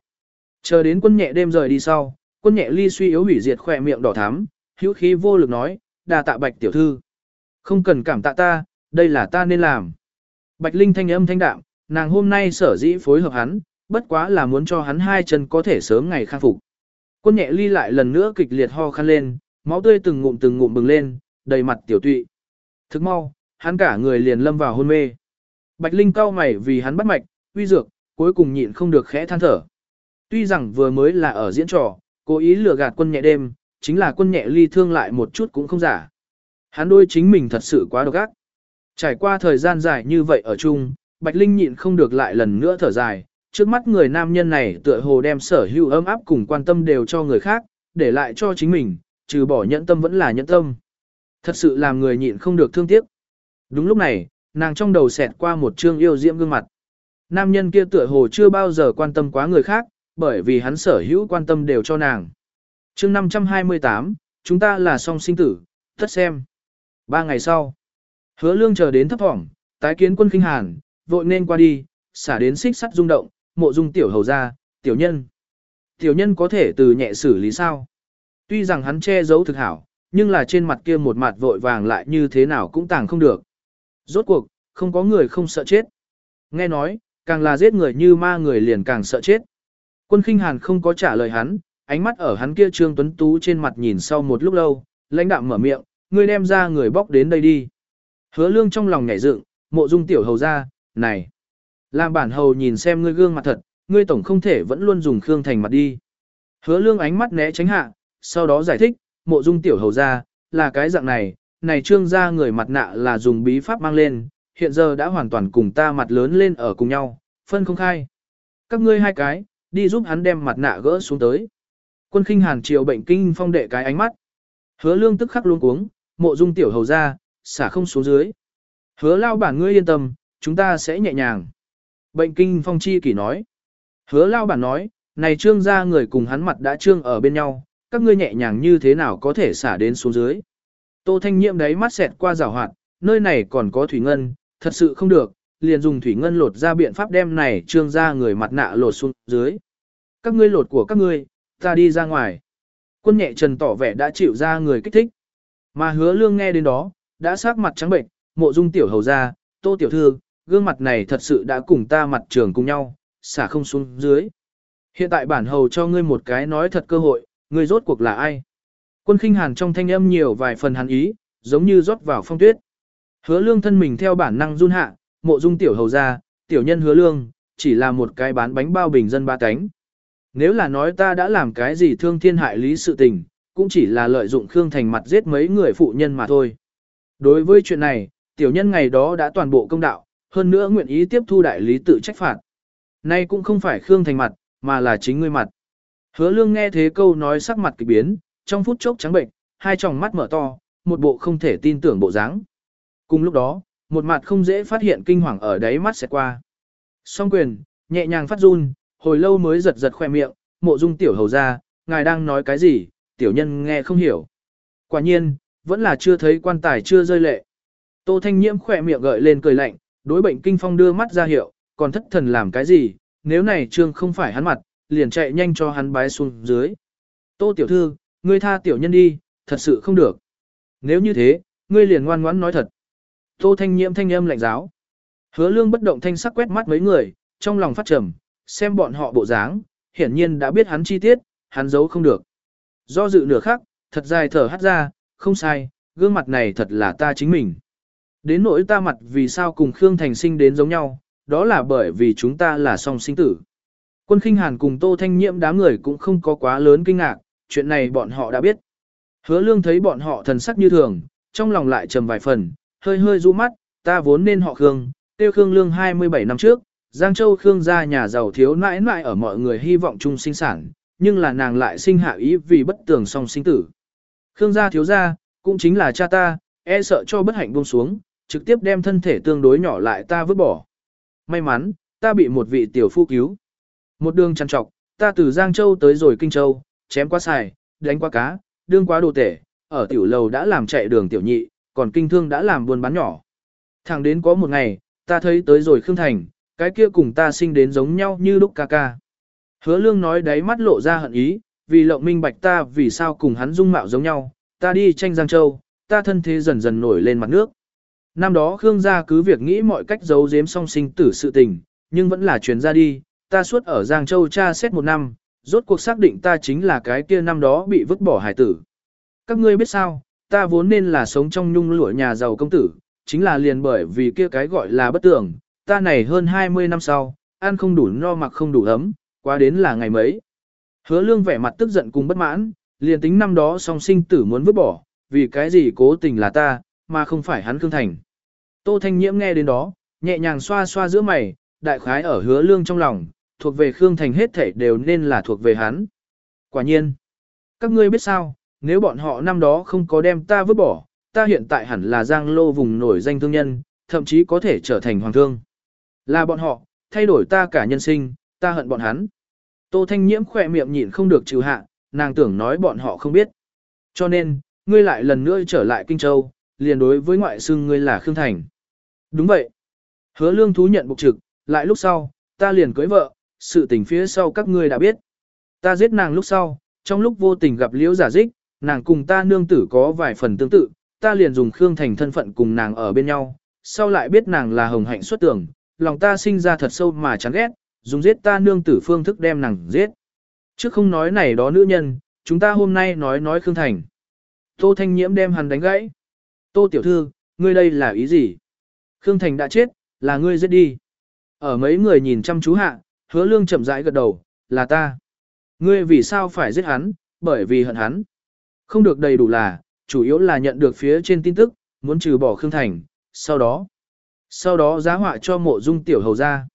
Chờ đến quân nhẹ đêm rời đi sau, quân nhẹ ly suy yếu hủy diệt khỏe miệng đỏ thắm, hữu khí vô lực nói, đa tạ bạch tiểu thư. Không cần cảm tạ ta, đây là ta nên làm. Bạch Linh thanh âm thanh đạm, nàng hôm nay sở dĩ phối hợp hắn, bất quá là muốn cho hắn hai chân có thể sớm ngày khang phục. Quân nhẹ ly lại lần nữa kịch liệt ho khăn lên, máu tươi từng ngụm từng ngụm bừng lên, đầy mặt tiểu tụy. Thức mau, hắn cả người liền lâm vào hôn mê. Bạch Linh cau mày vì hắn bắt mạch, uy dược, cuối cùng nhịn không được khẽ than thở. Tuy rằng vừa mới là ở diễn trò, cố ý lừa gạt quân nhẹ đêm, chính là quân nhẹ ly thương lại một chút cũng không giả. Hắn đôi chính mình thật sự quá độc ác. Trải qua thời gian dài như vậy ở chung, Bạch Linh nhịn không được lại lần nữa thở dài, trước mắt người nam nhân này tựa hồ đem sở hữu ấm áp cùng quan tâm đều cho người khác, để lại cho chính mình, trừ bỏ nhẫn tâm vẫn là nhẫn tâm. Thật sự làm người nhịn không được thương tiếc. Đúng lúc này, nàng trong đầu xẹt qua một chương yêu diễm gương mặt. Nam nhân kia tựa hồ chưa bao giờ quan tâm quá người khác, bởi vì hắn sở hữu quan tâm đều cho nàng. chương 528, chúng ta là song sinh tử, thất xem. Ba ngày sau, hứa lương chờ đến thấp thỏm, tái kiến quân kinh hàn, vội nên qua đi, xả đến xích sắt rung động, mộ dung tiểu hầu ra, tiểu nhân. Tiểu nhân có thể từ nhẹ xử lý sao? Tuy rằng hắn che giấu thực hảo, nhưng là trên mặt kia một mặt vội vàng lại như thế nào cũng tàng không được. Rốt cuộc, không có người không sợ chết. Nghe nói, càng là giết người như ma người liền càng sợ chết. Quân khinh hàn không có trả lời hắn, ánh mắt ở hắn kia trương tuấn tú trên mặt nhìn sau một lúc lâu, lãnh đạm mở miệng, ngươi đem ra người bóc đến đây đi. Hứa lương trong lòng nhảy dựng, mộ dung tiểu hầu ra, này. Làm bản hầu nhìn xem ngươi gương mặt thật, ngươi tổng không thể vẫn luôn dùng Khương Thành mặt đi. Hứa lương ánh mắt né tránh hạ, sau đó giải thích, mộ dung tiểu hầu ra, là cái dạng này, này trương ra người mặt nạ là dùng bí pháp mang lên, hiện giờ đã hoàn toàn cùng ta mặt lớn lên ở cùng nhau, phân không khai. Các ngươi hai cái, đi giúp hắn đem mặt nạ gỡ xuống tới. Quân khinh hàn triều bệnh kinh phong đệ cái ánh mắt. Hứa lương tức khắc luôn cuống, mộ dung tiểu hầu ra, xả không xuống dưới. Hứa lao bản ngươi yên tâm, chúng ta sẽ nhẹ nhàng. Bệnh kinh phong chi kỳ nói. Hứa lao bản nói, này trương ra người cùng hắn mặt đã trương ở bên nhau, các ngươi nhẹ nhàng như thế nào có thể xả đến xuống dưới. Tô thanh nhiệm đấy mắt xẹt qua rào hoạt, nơi này còn có thủy ngân, thật sự không được, liền dùng thủy ngân lột ra biện pháp đem này trương ra người mặt nạ lột xuống dưới. Các ngươi lột của các ngươi, ta đi ra ngoài. Quân nhẹ trần tỏ vẻ đã chịu ra người kích thích. Mà hứa lương nghe đến đó, đã sắc mặt trắng bệnh, mộ dung tiểu hầu ra, tô tiểu thư, gương mặt này thật sự đã cùng ta mặt trường cùng nhau, xả không xuống dưới. Hiện tại bản hầu cho ngươi một cái nói thật cơ hội, ngươi rốt cuộc là ai? Quân khinh hàn trong thanh âm nhiều vài phần hàn ý, giống như rót vào phong tuyết. Hứa lương thân mình theo bản năng run hạ, mộ dung tiểu hầu ra, tiểu nhân hứa lương, chỉ là một cái bán bánh bao bình dân ba cánh. Nếu là nói ta đã làm cái gì thương thiên hại lý sự tình, cũng chỉ là lợi dụng Khương Thành mặt giết mấy người phụ nhân mà thôi. Đối với chuyện này, tiểu nhân ngày đó đã toàn bộ công đạo, hơn nữa nguyện ý tiếp thu đại lý tự trách phạt. Nay cũng không phải Khương Thành mặt, mà là chính ngươi mặt. Hứa lương nghe thế câu nói sắc mặt kỳ biến, trong phút chốc trắng bệnh, hai tròng mắt mở to, một bộ không thể tin tưởng bộ dáng. Cùng lúc đó, một mặt không dễ phát hiện kinh hoàng ở đáy mắt sẽ qua. Song quyền, nhẹ nhàng phát run, hồi lâu mới giật giật khoe miệng, mộ dung tiểu hầu ra, ngài đang nói cái gì, tiểu nhân nghe không hiểu. Quả nhiên, vẫn là chưa thấy quan tài chưa rơi lệ. Tô Thanh Nhiễm khỏe miệng gợi lên cười lạnh, đối bệnh kinh phong đưa mắt ra hiệu, còn thất thần làm cái gì, nếu này trương không phải hắn mặt, liền chạy nhanh cho hắn bái xuống dưới. Tô tiểu thư, ngươi tha tiểu nhân đi, thật sự không được. Nếu như thế, ngươi liền ngoan ngoãn nói thật. Tô Thanh Nhiễm thanh âm lạnh giáo. Hứa lương bất động thanh sắc quét mắt mấy người, trong lòng phát trầm, xem bọn họ bộ dáng, hiển nhiên đã biết hắn chi tiết, hắn giấu không được. Do dự nửa khắc, thật dài thở hắt ra, không sai, gương mặt này thật là ta chính mình. Đến nỗi ta mặt vì sao cùng Khương Thành sinh đến giống nhau, đó là bởi vì chúng ta là song sinh tử. Quân khinh hàn cùng Tô Thanh Nhiễm đám người cũng không có quá lớn kinh ngạc, chuyện này bọn họ đã biết. Hứa lương thấy bọn họ thần sắc như thường, trong lòng lại trầm vài phần, hơi hơi du mắt, ta vốn nên họ Khương, tiêu Khương lương 27 năm trước, Giang Châu Khương gia nhà giàu thiếu nãi nãi ở mọi người hy vọng chung sinh sản, nhưng là nàng lại sinh hạ ý vì bất tường song sinh tử. Khương gia thiếu gia, cũng chính là cha ta, e sợ cho bất hạnh buông xuống, trực tiếp đem thân thể tương đối nhỏ lại ta vứt bỏ. May mắn, ta bị một vị tiểu phu cứu. Một đường chăn trọc, ta từ Giang Châu tới rồi Kinh Châu, chém qua xài, đánh qua cá, đương quá đồ tể, ở tiểu lầu đã làm chạy đường tiểu nhị, còn kinh thương đã làm buôn bán nhỏ. Thẳng đến có một ngày, ta thấy tới rồi Khương Thành, cái kia cùng ta sinh đến giống nhau như lúc ca ca. Hứa lương nói đáy mắt lộ ra hận ý, vì lộng minh bạch ta vì sao cùng hắn dung mạo giống nhau, ta đi tranh Giang Châu, ta thân thế dần dần nổi lên mặt nước. Năm đó Khương gia cứ việc nghĩ mọi cách giấu giếm song sinh tử sự tình, nhưng vẫn là truyền ra đi, ta suốt ở Giang Châu tra xét một năm, rốt cuộc xác định ta chính là cái kia năm đó bị vứt bỏ hải tử. Các ngươi biết sao, ta vốn nên là sống trong nhung lụa nhà giàu công tử, chính là liền bởi vì kia cái gọi là bất tưởng, ta này hơn 20 năm sau, ăn không đủ no mặc không đủ ấm, qua đến là ngày mấy. Hứa lương vẻ mặt tức giận cùng bất mãn, liền tính năm đó song sinh tử muốn vứt bỏ, vì cái gì cố tình là ta, mà không phải hắn Khương Thành. Tô Thanh Nhiễm nghe đến đó, nhẹ nhàng xoa xoa giữa mày, đại khái ở hứa lương trong lòng, thuộc về Khương Thành hết thảy đều nên là thuộc về hắn. Quả nhiên, các ngươi biết sao, nếu bọn họ năm đó không có đem ta vứt bỏ, ta hiện tại hẳn là giang lô vùng nổi danh thương nhân, thậm chí có thể trở thành hoàng thương. Là bọn họ, thay đổi ta cả nhân sinh, ta hận bọn hắn. Tô Thanh Nhiễm khỏe miệng nhịn không được trừ hạ, nàng tưởng nói bọn họ không biết. Cho nên, ngươi lại lần nữa trở lại Kinh Châu, liền đối với ngoại xưng ngươi là Khương Thành. Đúng vậy. Hứa lương thú nhận bục trực, lại lúc sau, ta liền cưới vợ, sự tình phía sau các ngươi đã biết. Ta giết nàng lúc sau, trong lúc vô tình gặp liễu giả dích, nàng cùng ta nương tử có vài phần tương tự, ta liền dùng Khương Thành thân phận cùng nàng ở bên nhau, sau lại biết nàng là hồng hạnh xuất tưởng, lòng ta sinh ra thật sâu mà chán ghét, dùng giết ta nương tử phương thức đem nàng giết. Chứ không nói này đó nữ nhân, chúng ta hôm nay nói nói Khương Thành. Tô Thanh Nhiễm đem hắn đánh gãy. Tô Tiểu Thư, ngươi đây là ý gì? Khương Thành đã chết, là ngươi giết đi. Ở mấy người nhìn chăm chú hạ, hứa lương chậm rãi gật đầu, là ta. Ngươi vì sao phải giết hắn, bởi vì hận hắn. Không được đầy đủ là, chủ yếu là nhận được phía trên tin tức, muốn trừ bỏ Khương Thành, sau đó. Sau đó giá họa cho mộ dung tiểu hầu ra.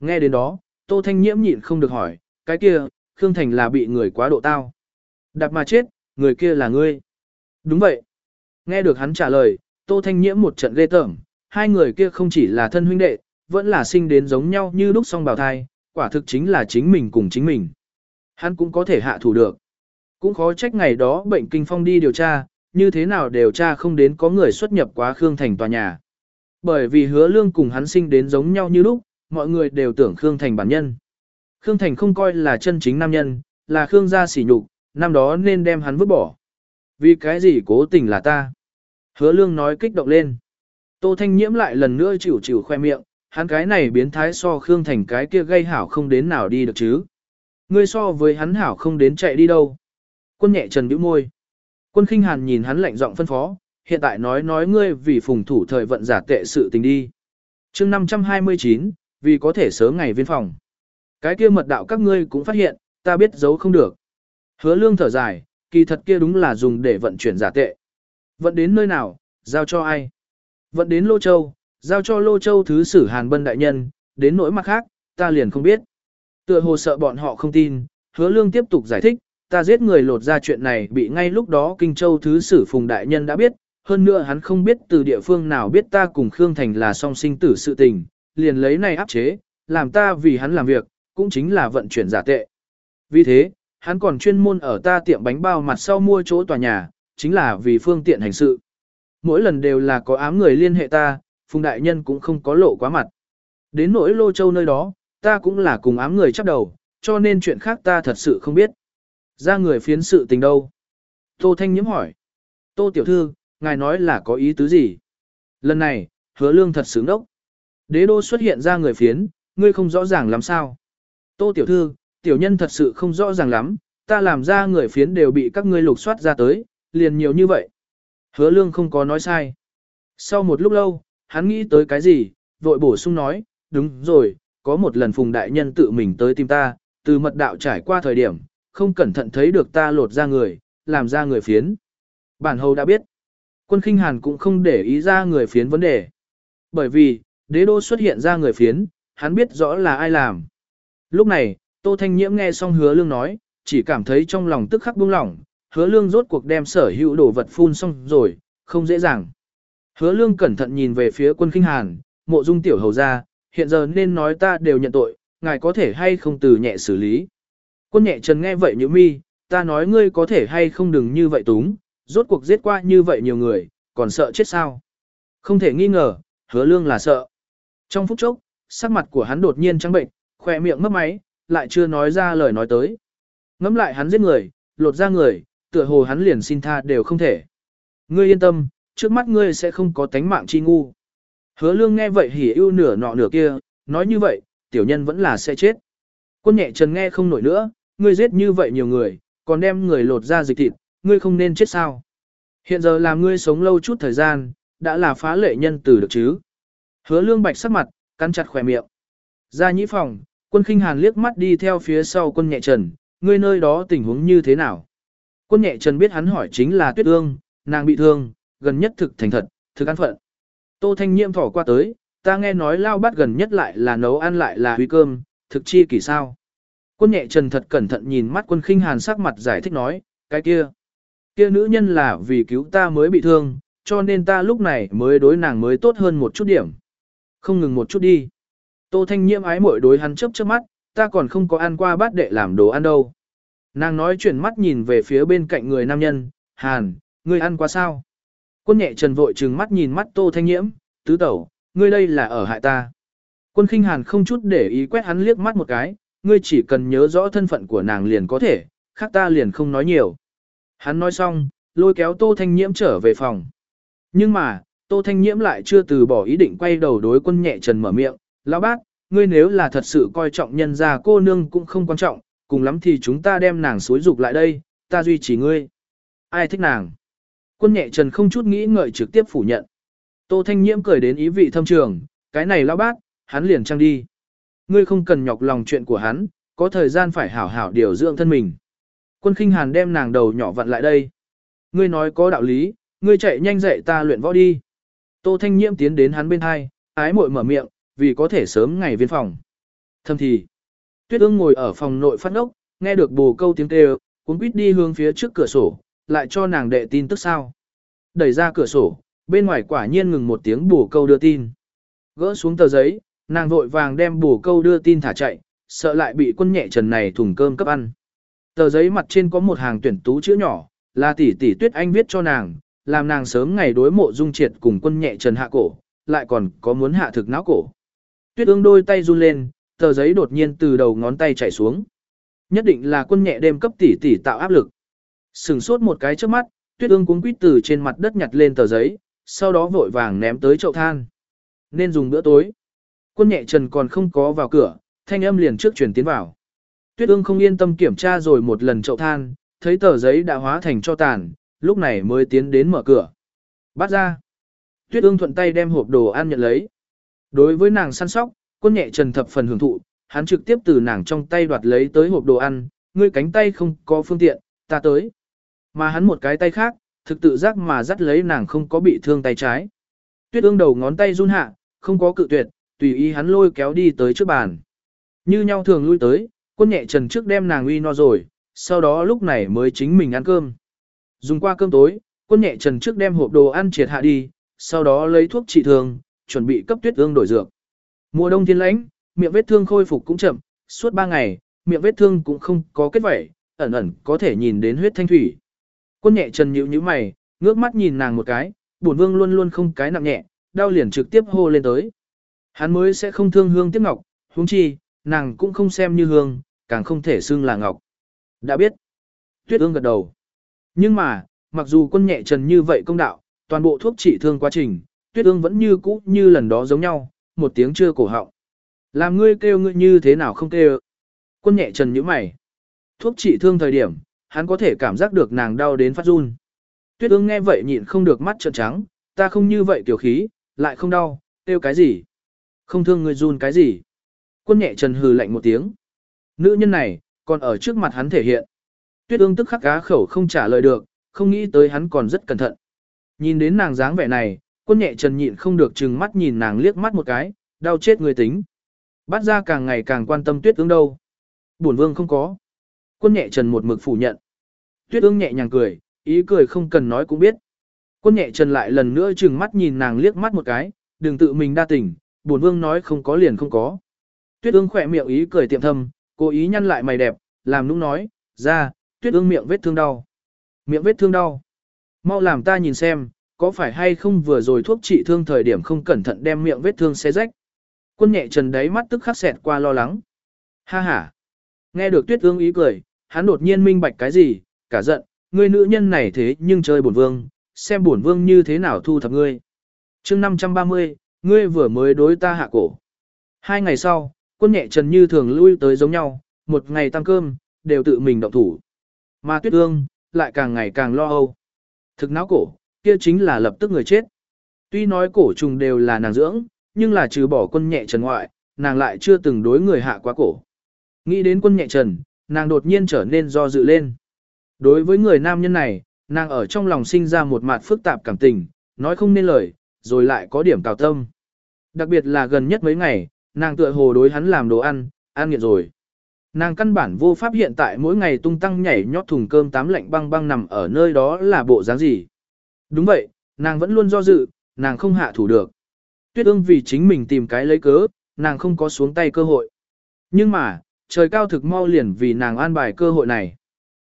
Nghe đến đó, Tô Thanh Nhiễm nhịn không được hỏi, cái kia, Khương Thành là bị người quá độ tao. Đạp mà chết, người kia là ngươi. Đúng vậy. Nghe được hắn trả lời, Tô Thanh Nhiễm một trận ghê tởm, hai người kia không chỉ là thân huynh đệ, vẫn là sinh đến giống nhau như lúc song bào thai, quả thực chính là chính mình cùng chính mình. Hắn cũng có thể hạ thủ được. Cũng khó trách ngày đó bệnh kinh phong đi điều tra, như thế nào điều tra không đến có người xuất nhập quá Khương Thành tòa nhà. Bởi vì hứa lương cùng hắn sinh đến giống nhau như lúc, mọi người đều tưởng Khương Thành bản nhân. Khương Thành không coi là chân chính nam nhân, là Khương gia sỉ nhục, năm đó nên đem hắn vứt bỏ. Vì cái gì cố tình là ta? Hứa lương nói kích động lên. Tô Thanh Nhiễm lại lần nữa chịu chịu khoe miệng, hắn cái này biến thái so Khương Thành cái kia gây hảo không đến nào đi được chứ. Ngươi so với hắn hảo không đến chạy đi đâu. Quân nhẹ trần bĩu môi. Quân khinh hàn nhìn hắn lạnh giọng phân phó, hiện tại nói nói ngươi vì phùng thủ thời vận giả tệ sự tình đi. chương 529, vì có thể sớm ngày viên phòng. Cái kia mật đạo các ngươi cũng phát hiện, ta biết giấu không được. Hứa lương thở dài, kỳ thật kia đúng là dùng để vận chuyển giả tệ. Vận đến nơi nào, giao cho ai? Vận đến Lô Châu, giao cho Lô Châu thứ sử Hàn Bân Đại Nhân, đến nỗi mặt khác, ta liền không biết. Tựa hồ sợ bọn họ không tin, hứa lương tiếp tục giải thích, ta giết người lột ra chuyện này bị ngay lúc đó Kinh Châu Thứ Sử Phùng Đại Nhân đã biết, hơn nữa hắn không biết từ địa phương nào biết ta cùng Khương Thành là song sinh tử sự tình, liền lấy này áp chế, làm ta vì hắn làm việc, cũng chính là vận chuyển giả tệ. Vì thế, hắn còn chuyên môn ở ta tiệm bánh bao mặt sau mua chỗ tòa nhà, chính là vì phương tiện hành sự. Mỗi lần đều là có ám người liên hệ ta, Phùng Đại Nhân cũng không có lộ quá mặt. Đến nỗi Lô Châu nơi đó, ta cũng là cùng ám người chấp đầu, cho nên chuyện khác ta thật sự không biết. Ra người phiến sự tình đâu? Tô Thanh Nhiễm hỏi. Tô Tiểu Thư, ngài nói là có ý tứ gì? Lần này, hứa lương thật sướng đốc. Đế đô xuất hiện ra người phiến, ngươi không rõ ràng làm sao. Tô Tiểu Thư, tiểu nhân thật sự không rõ ràng lắm, ta làm ra người phiến đều bị các ngươi lục soát ra tới, liền nhiều như vậy. Hứa lương không có nói sai. Sau một lúc lâu, hắn nghĩ tới cái gì, vội bổ sung nói, đúng rồi, có một lần phùng đại nhân tự mình tới tìm ta, từ mật đạo trải qua thời điểm, không cẩn thận thấy được ta lột ra người, làm ra người phiến. Bản hầu đã biết, quân khinh hàn cũng không để ý ra người phiến vấn đề. Bởi vì, đế đô xuất hiện ra người phiến, hắn biết rõ là ai làm. Lúc này, Tô Thanh Nhiễm nghe xong hứa lương nói, chỉ cảm thấy trong lòng tức khắc buông lỏng, hứa lương rốt cuộc đem sở hữu đồ vật phun xong rồi, không dễ dàng. Hứa lương cẩn thận nhìn về phía quân khinh hàn, mộ dung tiểu hầu ra, hiện giờ nên nói ta đều nhận tội, ngài có thể hay không từ nhẹ xử lý. Quân nhẹ trần nghe vậy như mi, ta nói ngươi có thể hay không đừng như vậy túng, rốt cuộc giết qua như vậy nhiều người, còn sợ chết sao. Không thể nghi ngờ, hứa lương là sợ. Trong phút chốc, sắc mặt của hắn đột nhiên trắng bệnh, khỏe miệng mất máy, lại chưa nói ra lời nói tới. Ngắm lại hắn giết người, lột ra người, tựa hồ hắn liền xin tha đều không thể. Ngươi yên tâm, trước mắt ngươi sẽ không có tánh mạng chi ngu. Hứa lương nghe vậy hỉ ưu nửa nọ nửa kia, nói như vậy, tiểu nhân vẫn là sẽ chết. Quân nhẹ trần nghe không nổi nữa, ngươi giết như vậy nhiều người, còn đem người lột ra dịch thịt, ngươi không nên chết sao. Hiện giờ làm ngươi sống lâu chút thời gian, đã là phá lệ nhân tử được chứ. Hứa lương bạch sắc mặt, cắn chặt khỏe miệng. Ra nhĩ phòng, quân khinh hàn liếc mắt đi theo phía sau quân nhẹ trần, ngươi nơi đó tình huống như thế nào. Quân nhẹ trần biết hắn hỏi chính là tuyết ương, nàng bị thương, gần nhất thực thành thật, thực ăn phận. Tô Thanh Nhiệm thỏ qua tới, ta nghe nói lao bát gần nhất lại là nấu ăn lại là huy cơm, thực chi kỳ sao. Quân nhẹ trần thật cẩn thận nhìn mắt quân khinh hàn sắc mặt giải thích nói, cái kia. Kia nữ nhân là vì cứu ta mới bị thương, cho nên ta lúc này mới đối nàng mới tốt hơn một chút điểm. Không ngừng một chút đi. Tô Thanh Nhiệm ái mội đối hắn chớp chớp mắt, ta còn không có ăn qua bát đệ làm đồ ăn đâu. Nàng nói chuyển mắt nhìn về phía bên cạnh người nam nhân, Hàn, ngươi ăn quá sao? Quân nhẹ trần vội trừng mắt nhìn mắt Tô Thanh Nhiễm, tứ tẩu, ngươi đây là ở hại ta. Quân khinh hàn không chút để ý quét hắn liếc mắt một cái, ngươi chỉ cần nhớ rõ thân phận của nàng liền có thể, khác ta liền không nói nhiều. Hắn nói xong, lôi kéo Tô Thanh Nhiễm trở về phòng. Nhưng mà, Tô Thanh Nhiễm lại chưa từ bỏ ý định quay đầu đối quân nhẹ trần mở miệng, lão bác, ngươi nếu là thật sự coi trọng nhân gia cô nương cũng không quan trọng, cùng lắm thì chúng ta đem nàng xối dục lại đây, ta duy trì ngươi. Ai thích nàng? Quân nhẹ trần không chút nghĩ ngợi trực tiếp phủ nhận. Tô Thanh Nhiễm cười đến ý vị thâm trường, cái này lão bác, hắn liền trăng đi. Ngươi không cần nhọc lòng chuyện của hắn, có thời gian phải hảo hảo điều dưỡng thân mình. Quân khinh hàn đem nàng đầu nhỏ vặn lại đây. Ngươi nói có đạo lý, ngươi chạy nhanh dậy ta luyện võ đi. Tô Thanh Nhiễm tiến đến hắn bên hai, ái muội mở miệng, vì có thể sớm ngày viên phòng. Thâm thì, Tuyết ương ngồi ở phòng nội phát ốc, nghe được bồ câu tiếng kêu, cuốn quýt đi hướng phía trước cửa sổ, lại cho nàng đệ tin tức sao. Đẩy ra cửa sổ, bên ngoài quả nhiên ngừng một tiếng bồ câu đưa tin. Gỡ xuống tờ giấy, nàng vội vàng đem bồ câu đưa tin thả chạy, sợ lại bị quân nhẹ trần này thùng cơm cấp ăn. Tờ giấy mặt trên có một hàng tuyển tú chữ nhỏ, là tỷ tỷ tuyết anh viết cho nàng, làm nàng sớm ngày đối mộ dung triệt cùng quân nhẹ trần hạ cổ, lại còn có muốn hạ thực não cổ. Tuyết ương đôi tay run lên, tờ giấy đột nhiên từ đầu ngón tay chảy xuống. Nhất định là quân nhẹ đêm cấp tỷ tỷ tạo áp lực. Sừng sốt một cái trước mắt, tuyết ương cuống quýt từ trên mặt đất nhặt lên tờ giấy, sau đó vội vàng ném tới chậu than. Nên dùng bữa tối. Quân nhẹ trần còn không có vào cửa, thanh âm liền trước chuyển tiến vào. Tuyết ương không yên tâm kiểm tra rồi một lần chậu than, thấy tờ giấy đã hóa thành cho tàn, lúc này mới tiến đến mở cửa. Bắt ra. Tuyết ương thuận tay đem hộp đồ ăn nhận lấy. Đối với nàng săn sóc, quân nhẹ trần thập phần hưởng thụ, hắn trực tiếp từ nàng trong tay đoạt lấy tới hộp đồ ăn, ngươi cánh tay không có phương tiện, ta tới. Mà hắn một cái tay khác, thực tự giác mà dắt lấy nàng không có bị thương tay trái. Tuyết ương đầu ngón tay run hạ, không có cự tuyệt, tùy ý hắn lôi kéo đi tới trước bàn. Như nhau thường lui tới, quân nhẹ trần trước đem nàng uy no rồi, sau đó lúc này mới chính mình ăn cơm. Dùng qua cơm tối, quân nhẹ trần trước đem hộp đồ ăn triệt hạ đi, sau đó lấy thuốc trị thương, chuẩn bị cấp tuyết ương đổi dược. Mùa đông thiên lãnh, miệng vết thương khôi phục cũng chậm, suốt 3 ngày, miệng vết thương cũng không có kết vảy, ẩn ẩn có thể nhìn đến huyết thanh thủy. Quân nhẹ trần nhíu nhíu mày, ngước mắt nhìn nàng một cái, bổn vương luôn luôn không cái nặng nhẹ, đau liền trực tiếp hô lên tới. Hắn mới sẽ không thương hương tiếc ngọc, huống chi, nàng cũng không xem như hương, càng không thể xưng là ngọc. Đã biết. Tuyết ương gật đầu. Nhưng mà, mặc dù quân nhẹ trần như vậy công đạo, toàn bộ thuốc trị thương quá trình, tuyết ương vẫn như cũ như lần đó giống nhau, một tiếng chưa cổ họng. Làm ngươi kêu ngươi như thế nào không kêu. Quân nhẹ trần như mày. Thuốc trị thương thời điểm, hắn có thể cảm giác được nàng đau đến phát run. Tuyết ương nghe vậy nhịn không được mắt trợn trắng, ta không như vậy tiểu khí, lại không đau, kêu cái gì. Không thương ngươi run cái gì. Quân nhẹ trần hừ lạnh một tiếng. Nữ nhân này, còn ở trước mặt hắn thể hiện. Tuyết ương tức khắc cá khẩu không trả lời được, không nghĩ tới hắn còn rất cẩn thận. Nhìn đến nàng dáng vẻ này, quân nhẹ trần nhịn không được chừng mắt nhìn nàng liếc mắt một cái, đau chết người tính. Bắt ra càng ngày càng quan tâm tuyết ương đâu. Bổn vương không có. Quân nhẹ trần một mực phủ nhận. Tuyết ương nhẹ nhàng cười, ý cười không cần nói cũng biết. Quân nhẹ trần lại lần nữa chừng mắt nhìn nàng liếc mắt một cái, đừng tự mình đa tình, bổn vương nói không có liền không có. Tuyết ương khỏe miệng ý cười tiệm thâm, cố ý nhăn lại mày đẹp, làm nũng nói, ra, tuyết ương miệng vết thương đau. Miệng vết thương đau. Mau làm ta nhìn xem, có phải hay không vừa rồi thuốc trị thương thời điểm không cẩn thận đem miệng vết thương xé rách. Quân nhẹ trần đáy mắt tức khắc xẹt qua lo lắng. Ha ha. Nghe được tuyết ương ý cười, hắn đột nhiên minh bạch cái gì, cả giận, ngươi nữ nhân này thế nhưng chơi bổn vương, xem bổn vương như thế nào thu thập ngươi. chương 530, ngươi vừa mới đối ta hạ cổ. Hai ngày sau, quân nhẹ trần như thường lui tới giống nhau, một ngày tăng cơm, đều tự mình động thủ. Mà tuyết ương, lại càng ngày càng lo âu. Thực não cổ, kia chính là lập tức người chết. Tuy nói cổ trùng đều là nàng dưỡng, nhưng là trừ bỏ quân nhẹ trần ngoại, nàng lại chưa từng đối người hạ quá cổ. Nghĩ đến quân nhẹ trần, nàng đột nhiên trở nên do dự lên. Đối với người nam nhân này, nàng ở trong lòng sinh ra một mặt phức tạp cảm tình, nói không nên lời, rồi lại có điểm cào tâm. Đặc biệt là gần nhất mấy ngày, nàng tựa hồ đối hắn làm đồ ăn, ăn nghiện rồi. Nàng căn bản vô pháp hiện tại mỗi ngày tung tăng nhảy nhót thùng cơm tám lạnh băng băng nằm ở nơi đó là bộ dáng gì. Đúng vậy, nàng vẫn luôn do dự, nàng không hạ thủ được. Tuyết ương vì chính mình tìm cái lấy cớ, nàng không có xuống tay cơ hội. Nhưng mà, trời cao thực mau liền vì nàng an bài cơ hội này.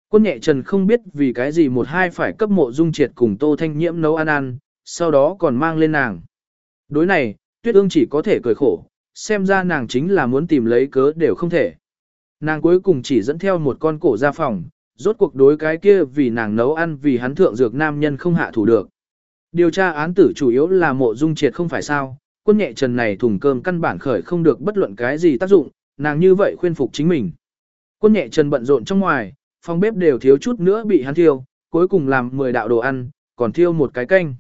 Quân nhẹ trần không biết vì cái gì một hai phải cấp mộ dung triệt cùng tô thanh nhiễm nấu ăn ăn, sau đó còn mang lên nàng. Đối này, tuyết ương chỉ có thể cười khổ, xem ra nàng chính là muốn tìm lấy cớ đều không thể. Nàng cuối cùng chỉ dẫn theo một con cổ ra phòng, rốt cuộc đối cái kia vì nàng nấu ăn vì hắn thượng dược nam nhân không hạ thủ được. Điều tra án tử chủ yếu là mộ dung triệt không phải sao, quân nhẹ trần này thùng cơm căn bản khởi không được bất luận cái gì tác dụng, nàng như vậy khuyên phục chính mình. Quân nhẹ trần bận rộn trong ngoài, phòng bếp đều thiếu chút nữa bị hắn thiêu, cuối cùng làm 10 đạo đồ ăn, còn thiêu một cái canh.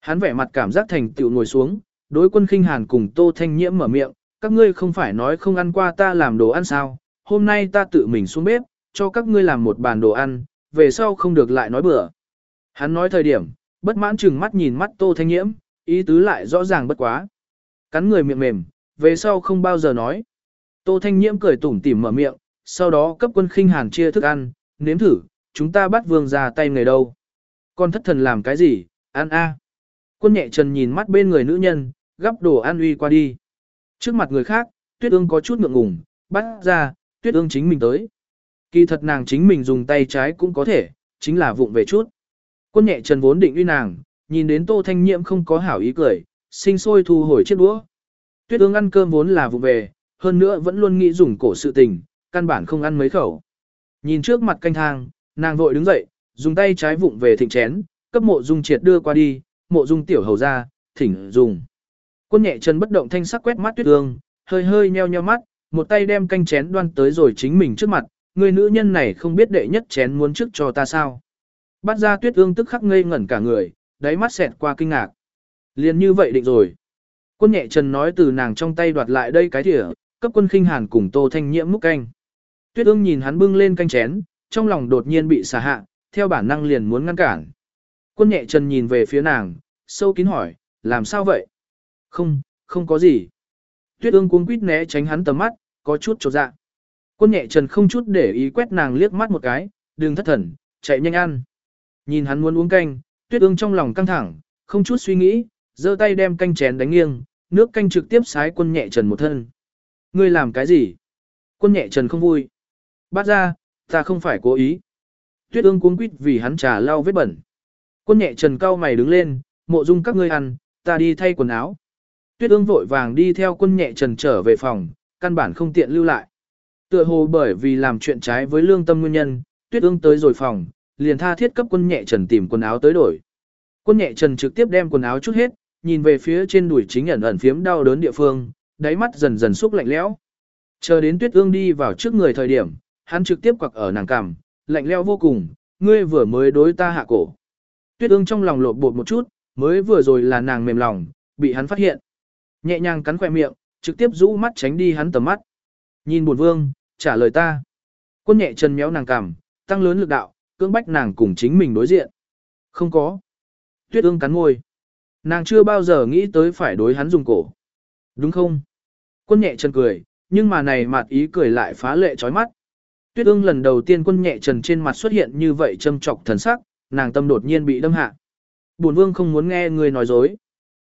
Hắn vẻ mặt cảm giác thành tựu ngồi xuống, đối quân khinh hàn cùng tô thanh nhiễm mở miệng, các ngươi không phải nói không ăn qua ta làm đồ ăn sao, hôm nay ta tự mình xuống bếp, cho các ngươi làm một bàn đồ ăn, về sau không được lại nói bừa. Hắn nói thời điểm, bất mãn chừng mắt nhìn mắt tô thanh nhiễm, ý tứ lại rõ ràng bất quá. Cắn người miệng mềm, về sau không bao giờ nói. Tô thanh nhiễm cười tủm tỉm mở miệng, sau đó cấp quân khinh hàn chia thức ăn, nếm thử, chúng ta bắt vương ra tay người đâu. Con thất thần làm cái gì, ăn a. Quân nhẹ trần nhìn mắt bên người nữ nhân, gắp đồ ăn uy qua đi. Trước mặt người khác, tuyết ương có chút ngượng ngùng, bắt ra, tuyết ương chính mình tới. Kỳ thật nàng chính mình dùng tay trái cũng có thể, chính là vụng về chút. Quân nhẹ trần vốn định uy nàng, nhìn đến tô thanh nhiễm không có hảo ý cười, sinh sôi thu hồi chiếc đũa. Tuyết ương ăn cơm vốn là vụng về, hơn nữa vẫn luôn nghĩ dùng cổ sự tình, căn bản không ăn mấy khẩu. Nhìn trước mặt canh thang, nàng vội đứng dậy, dùng tay trái vụng về thịnh chén, cấp mộ dung triệt đưa qua đi, mộ dung tiểu hầu ra, thỉnh dùng. Quân nhẹ chân bất động thanh sắc quét mắt tuyết ương, hơi hơi nheo nheo mắt, một tay đem canh chén đoan tới rồi chính mình trước mặt, người nữ nhân này không biết đệ nhất chén muốn trước cho ta sao. Bắt ra tuyết ương tức khắc ngây ngẩn cả người, đáy mắt xẹt qua kinh ngạc. Liền như vậy định rồi. Quân nhẹ trần nói từ nàng trong tay đoạt lại đây cái thỉa, cấp quân khinh hàn cùng tô thanh nhiễm múc canh. Tuyết ương nhìn hắn bưng lên canh chén, trong lòng đột nhiên bị xả hạ, theo bản năng liền muốn ngăn cản. Quân nhẹ trần nhìn về phía nàng, sâu kín hỏi, làm sao vậy? Không, không có gì. Tuyết ương cuống quýt né tránh hắn tầm mắt, có chút trột dạ. Quân nhẹ trần không chút để ý quét nàng liếc mắt một cái, đừng thất thần, chạy nhanh ăn. Nhìn hắn muốn uống canh, tuyết ương trong lòng căng thẳng, không chút suy nghĩ, giơ tay đem canh chén đánh nghiêng, nước canh trực tiếp sái quân nhẹ trần một thân. Ngươi làm cái gì? Quân nhẹ trần không vui. Bắt ra, ta không phải cố ý. Tuyết ương cuống quýt vì hắn trà lau vết bẩn. Quân nhẹ trần cao mày đứng lên, mộ dung các ngươi ăn, ta đi thay quần áo. Tuyết ương vội vàng đi theo quân nhẹ trần trở về phòng, căn bản không tiện lưu lại. Tựa hồ bởi vì làm chuyện trái với lương tâm nguyên nhân, tuyết ương tới rồi phòng, liền tha thiết cấp quân nhẹ trần tìm quần áo tới đổi. Quân nhẹ trần trực tiếp đem quần áo chút hết, nhìn về phía trên đùi chính ẩn ẩn phiếm đau đớn địa phương, đáy mắt dần dần xúc lạnh lẽo. Chờ đến tuyết ương đi vào trước người thời điểm, hắn trực tiếp quặc ở nàng cằm, lạnh lẽo vô cùng, ngươi vừa mới đối ta hạ cổ. Tuyết ương trong lòng lột bột một chút, mới vừa rồi là nàng mềm lòng, bị hắn phát hiện. Nhẹ nhàng cắn khỏe miệng, trực tiếp rũ mắt tránh đi hắn tầm mắt. Nhìn buồn vương, trả lời ta. Quân nhẹ chân méo nàng cằm, tăng lớn lực đạo, cưỡng bách nàng cùng chính mình đối diện. Không có. Tuyết ương cắn ngôi. Nàng chưa bao giờ nghĩ tới phải đối hắn dùng cổ. Đúng không? Quân nhẹ chân cười, nhưng mà này mặt ý cười lại phá lệ chói mắt. Tuyết ương lần đầu tiên quân nhẹ trần trên mặt xuất hiện như vậy châm trọc thần sắc, nàng tâm đột nhiên bị đâm hạ. Bổn vương không muốn nghe người nói dối.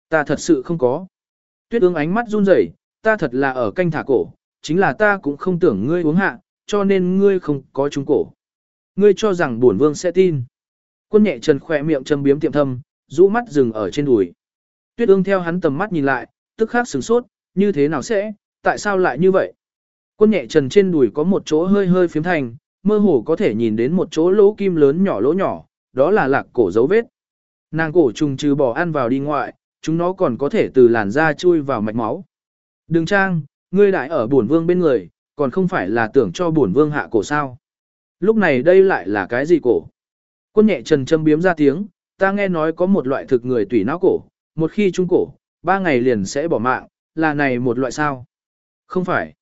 Ta thật sự không có. Tuyết ương ánh mắt run rẩy, ta thật là ở canh thả cổ, chính là ta cũng không tưởng ngươi uống hạ, cho nên ngươi không có trúng cổ. Ngươi cho rằng bổn vương sẽ tin. Quân nhẹ trần khỏe miệng châm biếm tiệm thâm, rũ mắt dừng ở trên đùi. Tuyết ương theo hắn tầm mắt nhìn lại, tức khắc sửng sốt, như thế nào sẽ, tại sao lại như vậy? Quân nhẹ trần trên đùi có một chỗ hơi hơi phiếm thành, mơ hồ có thể nhìn đến một chỗ lỗ kim lớn nhỏ lỗ nhỏ, đó là lạc cổ dấu vết. Nàng cổ trùng trừ bỏ ăn vào đi ngoại, chúng nó còn có thể từ làn da chui vào mạch máu. Đừng trang, ngươi đại ở bổn vương bên người, còn không phải là tưởng cho bổn vương hạ cổ sao. Lúc này đây lại là cái gì cổ? Quân nhẹ trần châm biếm ra tiếng, ta nghe nói có một loại thực người tủy não cổ, một khi trung cổ, ba ngày liền sẽ bỏ mạng, là này một loại sao? Không phải.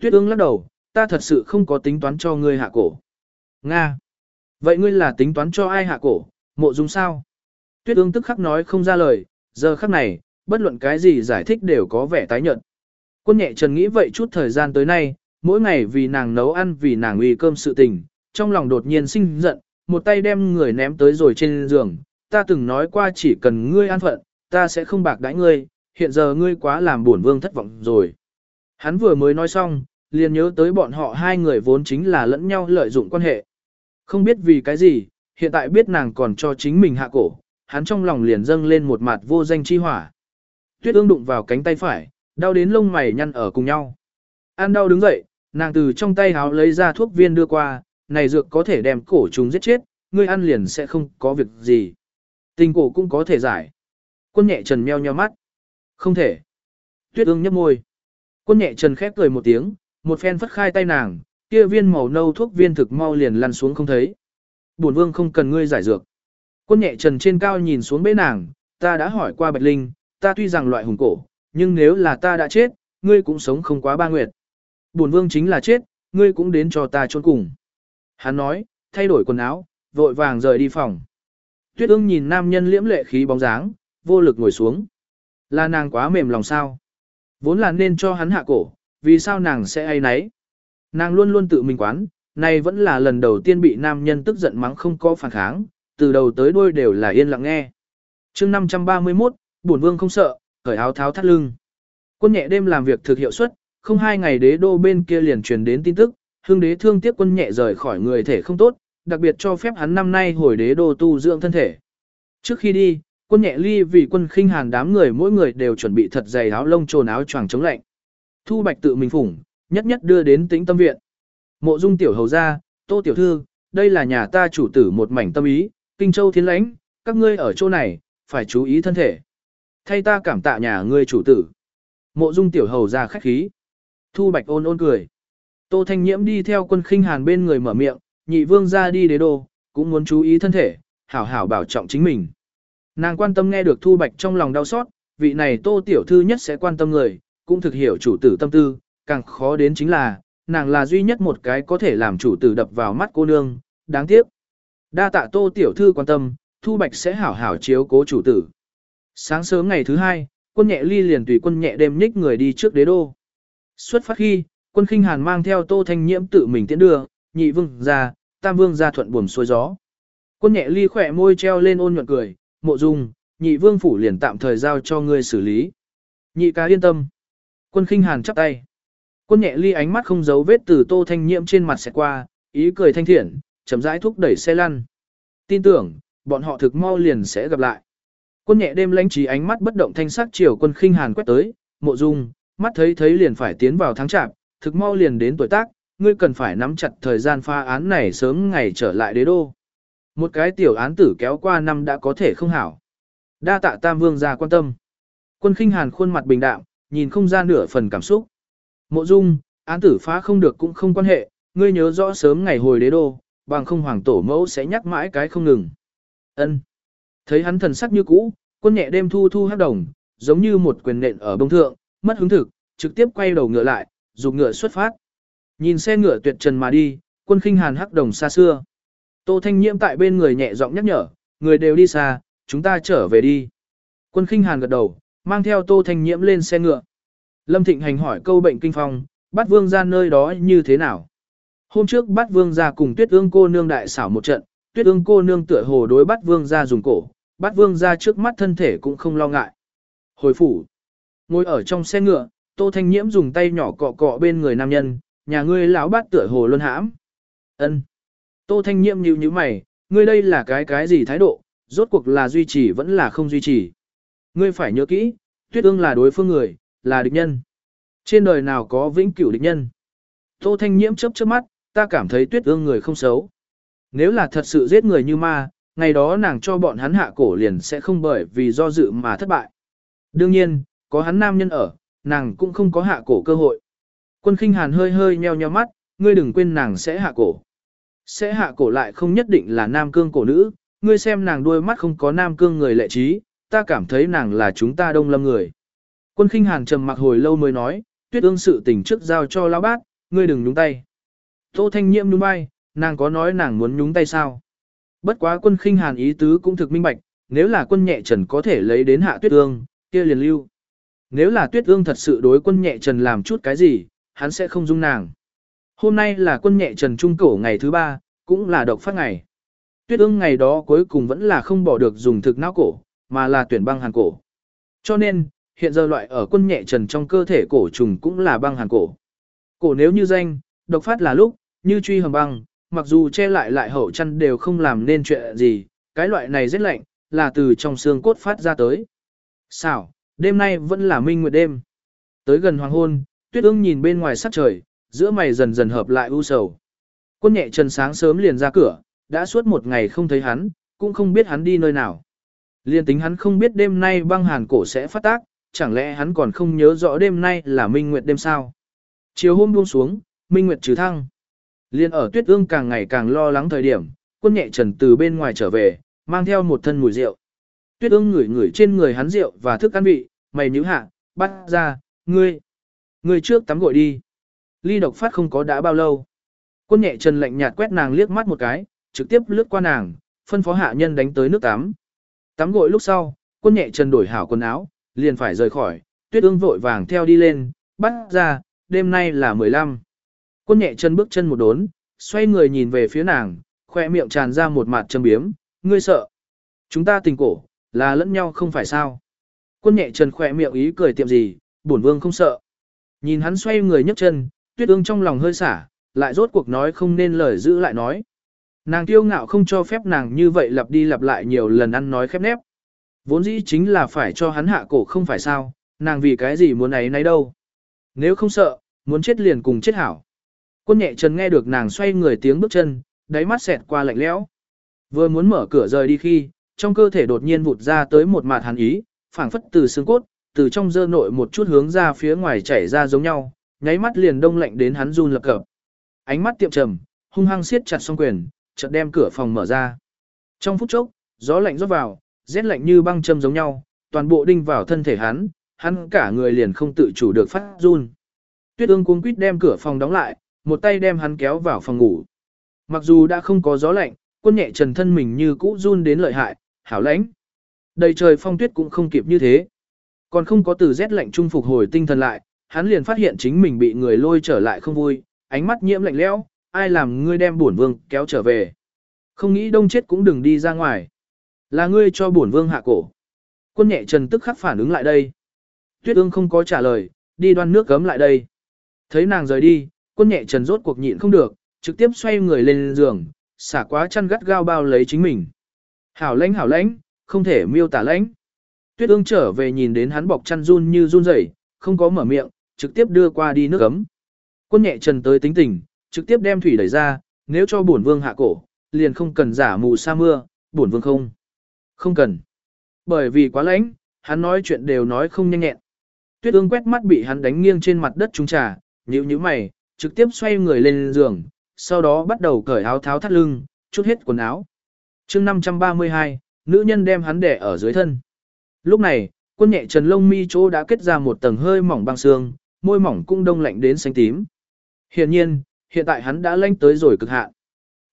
Tuyết ương lắc đầu, ta thật sự không có tính toán cho ngươi hạ cổ. Nga. Vậy ngươi là tính toán cho ai hạ cổ, mộ dung sao? Tuyết ương tức khắc nói không ra lời, giờ khắc này, bất luận cái gì giải thích đều có vẻ tái nhợt. Quân nhẹ trần nghĩ vậy chút thời gian tới nay, mỗi ngày vì nàng nấu ăn vì nàng uy cơm sự tình, trong lòng đột nhiên sinh giận, một tay đem người ném tới rồi trên giường, ta từng nói qua chỉ cần ngươi an phận, ta sẽ không bạc đãi ngươi, hiện giờ ngươi quá làm buồn vương thất vọng rồi. Hắn vừa mới nói xong, liền nhớ tới bọn họ hai người vốn chính là lẫn nhau lợi dụng quan hệ. Không biết vì cái gì, hiện tại biết nàng còn cho chính mình hạ cổ, hắn trong lòng liền dâng lên một mặt vô danh chi hỏa. Tuyết ương đụng vào cánh tay phải, đau đến lông mày nhăn ở cùng nhau. An đau đứng dậy, nàng từ trong tay háo lấy ra thuốc viên đưa qua, này dược có thể đem cổ chúng giết chết, ngươi ăn liền sẽ không có việc gì. Tình cổ cũng có thể giải. Quân nhẹ trần meo nheo mắt. Không thể. Tuyết ương nhấp môi. Quân nhẹ trần khép cười một tiếng, một phen phất khai tay nàng, kia viên màu nâu thuốc viên thực mau liền lăn xuống không thấy. Bổn vương không cần ngươi giải dược. Quân nhẹ trần trên cao nhìn xuống bế nàng, ta đã hỏi qua Bạch Linh, ta tuy rằng loại hùng cổ, nhưng nếu là ta đã chết, ngươi cũng sống không quá ba nguyệt. Bổn vương chính là chết, ngươi cũng đến cho ta chôn cùng. Hắn nói, thay đổi quần áo, vội vàng rời đi phòng. Tuyết ương nhìn nam nhân liễm lệ khí bóng dáng, vô lực ngồi xuống. Là nàng quá mềm lòng sao? Vốn là nên cho hắn hạ cổ, vì sao nàng sẽ ai nấy? Nàng luôn luôn tự mình quán, này vẫn là lần đầu tiên bị nam nhân tức giận mắng không có phản kháng, từ đầu tới đuôi đều là yên lặng nghe. chương 531, bổn vương không sợ, cởi áo tháo thắt lưng. Quân nhẹ đêm làm việc thực hiệu suất, không hai ngày đế đô bên kia liền truyền đến tin tức, hương đế thương tiếc quân nhẹ rời khỏi người thể không tốt, đặc biệt cho phép hắn năm nay hồi đế đô tu dưỡng thân thể. Trước khi đi, quân nhẹ ly vì quân khinh hàn đám người mỗi người đều chuẩn bị thật dày áo lông trồn áo choàng chống lạnh. Thu bạch tự mình phủng, nhất nhất đưa đến tĩnh tâm viện. Mộ dung tiểu hầu ra, tô tiểu thư, đây là nhà ta chủ tử một mảnh tâm ý, kinh châu thiên lãnh, các ngươi ở chỗ này, phải chú ý thân thể. Thay ta cảm tạ nhà ngươi chủ tử. Mộ dung tiểu hầu ra khách khí. Thu bạch ôn ôn cười. Tô thanh nhiễm đi theo quân khinh hàn bên người mở miệng, nhị vương ra đi đế đô, cũng muốn chú ý thân thể, hảo hảo bảo trọng chính mình. Nàng quan tâm nghe được thu bạch trong lòng đau xót, vị này tô tiểu thư nhất sẽ quan tâm người, cũng thực hiểu chủ tử tâm tư, càng khó đến chính là, nàng là duy nhất một cái có thể làm chủ tử đập vào mắt cô nương, đáng tiếc. Đa tạ tô tiểu thư quan tâm, thu bạch sẽ hảo hảo chiếu cố chủ tử. Sáng sớm ngày thứ hai, quân nhẹ ly liền tùy quân nhẹ đêm nhích người đi trước đế đô. Xuất phát khi, quân khinh hàn mang theo tô thanh nhiễm tự mình tiến đưa, nhị vương ra, tam vương ra thuận buồm xuôi gió. Quân nhẹ ly khỏe môi treo lên ôn nhuận cười, mộ dung, nhị vương phủ liền tạm thời giao cho ngươi xử lý. Nhị ca yên tâm. Quân khinh hàn chắp tay. Quân nhẹ ly ánh mắt không giấu vết từ tô thanh nhiễm trên mặt sẽ qua, ý cười thanh thiện, chậm rãi thúc đẩy xe lăn. Tin tưởng, bọn họ thực mau liền sẽ gặp lại. Quân nhẹ đêm lãnh trí ánh mắt bất động thanh sắc chiều quân khinh hàn quét tới, mộ dung, mắt thấy thấy liền phải tiến vào tháng chạp, thực mau liền đến tuổi tác, ngươi cần phải nắm chặt thời gian pha án này sớm ngày trở lại đế đô. Một cái tiểu án tử kéo qua năm đã có thể không hảo. Đa tạ tam vương ra quan tâm. Quân khinh hàn khuôn mặt bình đạm, nhìn không ra nửa phần cảm xúc. Mộ dung, án tử phá không được cũng không quan hệ, ngươi nhớ rõ sớm ngày hồi đế đô, bằng không hoàng tổ mẫu sẽ nhắc mãi cái không ngừng. Ân. Thấy hắn thần sắc như cũ, quân nhẹ đêm thu thu hát đồng, giống như một quyền nện ở bông thượng, mất hứng thực, trực tiếp quay đầu ngựa lại, dùng ngựa xuất phát. Nhìn xe ngựa tuyệt trần mà đi, quân khinh hàn hắc đồng xa xưa. Tô Thanh Nhiễm tại bên người nhẹ giọng nhắc nhở, người đều đi xa, chúng ta trở về đi. Quân khinh hàn gật đầu, mang theo Tô Thanh Nhiễm lên xe ngựa. Lâm Thịnh Hành hỏi câu bệnh kinh phong, bắt vương ra nơi đó như thế nào? Hôm trước bắt vương ra cùng tuyết ương cô nương đại xảo một trận, tuyết ương cô nương tựa hồ đối bắt vương ra dùng cổ, Bát vương ra trước mắt thân thể cũng không lo ngại. Hồi phủ, ngồi ở trong xe ngựa, Tô Thanh Nhiễm dùng tay nhỏ cọ cọ bên người nam nhân, nhà ngươi lão bát tựa hồ luôn hãm. Ân. Tô Thanh Nhiễm nhíu nhíu mày, ngươi đây là cái cái gì thái độ, rốt cuộc là duy trì vẫn là không duy trì. Ngươi phải nhớ kỹ, tuyết ương là đối phương người, là địch nhân. Trên đời nào có vĩnh cửu địch nhân. Tô Thanh Nhiễm chớp chớp mắt, ta cảm thấy tuyết ương người không xấu. Nếu là thật sự giết người như ma, ngày đó nàng cho bọn hắn hạ cổ liền sẽ không bởi vì do dự mà thất bại. Đương nhiên, có hắn nam nhân ở, nàng cũng không có hạ cổ cơ hội. Quân khinh hàn hơi hơi nheo nheo mắt, ngươi đừng quên nàng sẽ hạ cổ. Sẽ hạ cổ lại không nhất định là nam cương cổ nữ, ngươi xem nàng đuôi mắt không có nam cương người lệ trí, ta cảm thấy nàng là chúng ta đông lâm người. Quân khinh hàn trầm mặc hồi lâu mới nói, tuyết ương sự tình trước giao cho lão bát, ngươi đừng nhúng tay. Tô thanh nhiễm nhúng bay, nàng có nói nàng muốn nhúng tay sao? Bất quá quân khinh hàn ý tứ cũng thực minh bạch, nếu là quân nhẹ trần có thể lấy đến hạ tuyết ương, kia liền lưu. Nếu là tuyết ương thật sự đối quân nhẹ trần làm chút cái gì, hắn sẽ không dung nàng. Hôm nay là quân nhẹ trần trung cổ ngày thứ ba, cũng là độc phát ngày. Tuyết ương ngày đó cuối cùng vẫn là không bỏ được dùng thực não cổ, mà là tuyển băng hàn cổ. Cho nên, hiện giờ loại ở quân nhẹ trần trong cơ thể cổ trùng cũng là băng hàn cổ. Cổ nếu như danh, độc phát là lúc, như truy hầm băng, mặc dù che lại lại hậu chăn đều không làm nên chuyện gì, cái loại này rất lạnh, là từ trong xương cốt phát ra tới. Xảo, đêm nay vẫn là minh nguyệt đêm. Tới gần hoàng hôn, tuyết ương nhìn bên ngoài sắc trời, giữa mày dần dần hợp lại u sầu. Quân nhẹ trần sáng sớm liền ra cửa, đã suốt một ngày không thấy hắn, cũng không biết hắn đi nơi nào. Liên tính hắn không biết đêm nay băng hàn cổ sẽ phát tác, chẳng lẽ hắn còn không nhớ rõ đêm nay là minh nguyệt đêm sao? Chiều hôm buông xuống, minh nguyệt trừ thăng. Liên ở tuyết ương càng ngày càng lo lắng thời điểm, quân nhẹ trần từ bên ngoài trở về, mang theo một thân mùi rượu. Tuyết ương ngửi ngửi trên người hắn rượu và thức ăn vị, mày nhíu hạ, bắt ra, ngươi. Ngươi trước tắm gội đi. Ly độc phát không có đã bao lâu. Quân nhẹ trần lạnh nhạt quét nàng liếc mắt một cái, trực tiếp lướt qua nàng, phân phó hạ nhân đánh tới nước tắm. Tắm gội lúc sau, quân nhẹ trần đổi hảo quần áo, liền phải rời khỏi, tuyết ương vội vàng theo đi lên, bắt ra, đêm nay là 15. Quân nhẹ chân bước chân một đốn, xoay người nhìn về phía nàng, khoe miệng tràn ra một mặt châm biếm, ngươi sợ. Chúng ta tình cổ, là lẫn nhau không phải sao. Quân nhẹ chân khoe miệng ý cười tiệm gì, bổn vương không sợ. Nhìn hắn xoay người nhấc chân, tuyết ương trong lòng hơi xả, lại rốt cuộc nói không nên lời giữ lại nói. Nàng tiêu ngạo không cho phép nàng như vậy lặp đi lặp lại nhiều lần ăn nói khép nép. Vốn dĩ chính là phải cho hắn hạ cổ không phải sao, nàng vì cái gì muốn ấy nấy đâu. Nếu không sợ, muốn chết liền cùng chết hảo. Quân nhẹ trần nghe được nàng xoay người tiếng bước chân, đáy mắt xẹt qua lạnh lẽo. Vừa muốn mở cửa rời đi khi, trong cơ thể đột nhiên vụt ra tới một mạt hàn ý, phảng phất từ xương cốt, từ trong dơ nội một chút hướng ra phía ngoài chảy ra giống nhau, nháy mắt liền đông lạnh đến hắn run lập cập. Ánh mắt tiệm trầm, hung hăng siết chặt song quyền, chợt đem cửa phòng mở ra. Trong phút chốc, gió lạnh rót vào, rét lạnh như băng châm giống nhau, toàn bộ đinh vào thân thể hắn, hắn cả người liền không tự chủ được phát run. Tuyết ương cuống quýt đem cửa phòng đóng lại, một tay đem hắn kéo vào phòng ngủ. Mặc dù đã không có gió lạnh, quân nhẹ trần thân mình như cũ run đến lợi hại, hảo lãnh. Đầy trời phong tuyết cũng không kịp như thế. Còn không có từ rét lạnh trung phục hồi tinh thần lại, hắn liền phát hiện chính mình bị người lôi trở lại không vui, ánh mắt nhiễm lạnh lẽo, ai làm ngươi đem bổn vương kéo trở về. Không nghĩ đông chết cũng đừng đi ra ngoài. Là ngươi cho bổn vương hạ cổ. Quân nhẹ trần tức khắc phản ứng lại đây. Tuyết ương không có trả lời, đi đoan nước gấm lại đây. Thấy nàng rời đi, quân nhẹ trần rốt cuộc nhịn không được, trực tiếp xoay người lên giường, xả quá chăn gắt gao bao lấy chính mình. Hảo lãnh hảo lãnh, không thể miêu tả lãnh. Tuyết ương trở về nhìn đến hắn bọc chăn run như run rẩy, không có mở miệng, trực tiếp đưa qua đi nước gấm. Quân nhẹ trần tới tính tình, trực tiếp đem thủy đẩy ra, nếu cho bổn vương hạ cổ, liền không cần giả mù sa mưa, bổn vương không. Không cần. Bởi vì quá lãnh, hắn nói chuyện đều nói không nhanh nhẹn. Tuyết ương quét mắt bị hắn đánh nghiêng trên mặt đất trúng trà, nhíu nhíu mày, trực tiếp xoay người lên giường, sau đó bắt đầu cởi áo tháo thắt lưng, chút hết quần áo. chương 532, nữ nhân đem hắn đẻ ở dưới thân. Lúc này, quân nhẹ trần lông mi chỗ đã kết ra một tầng hơi mỏng băng xương, môi mỏng cũng đông lạnh đến xanh tím. Hiện nhiên, hiện tại hắn đã lanh tới rồi cực hạn.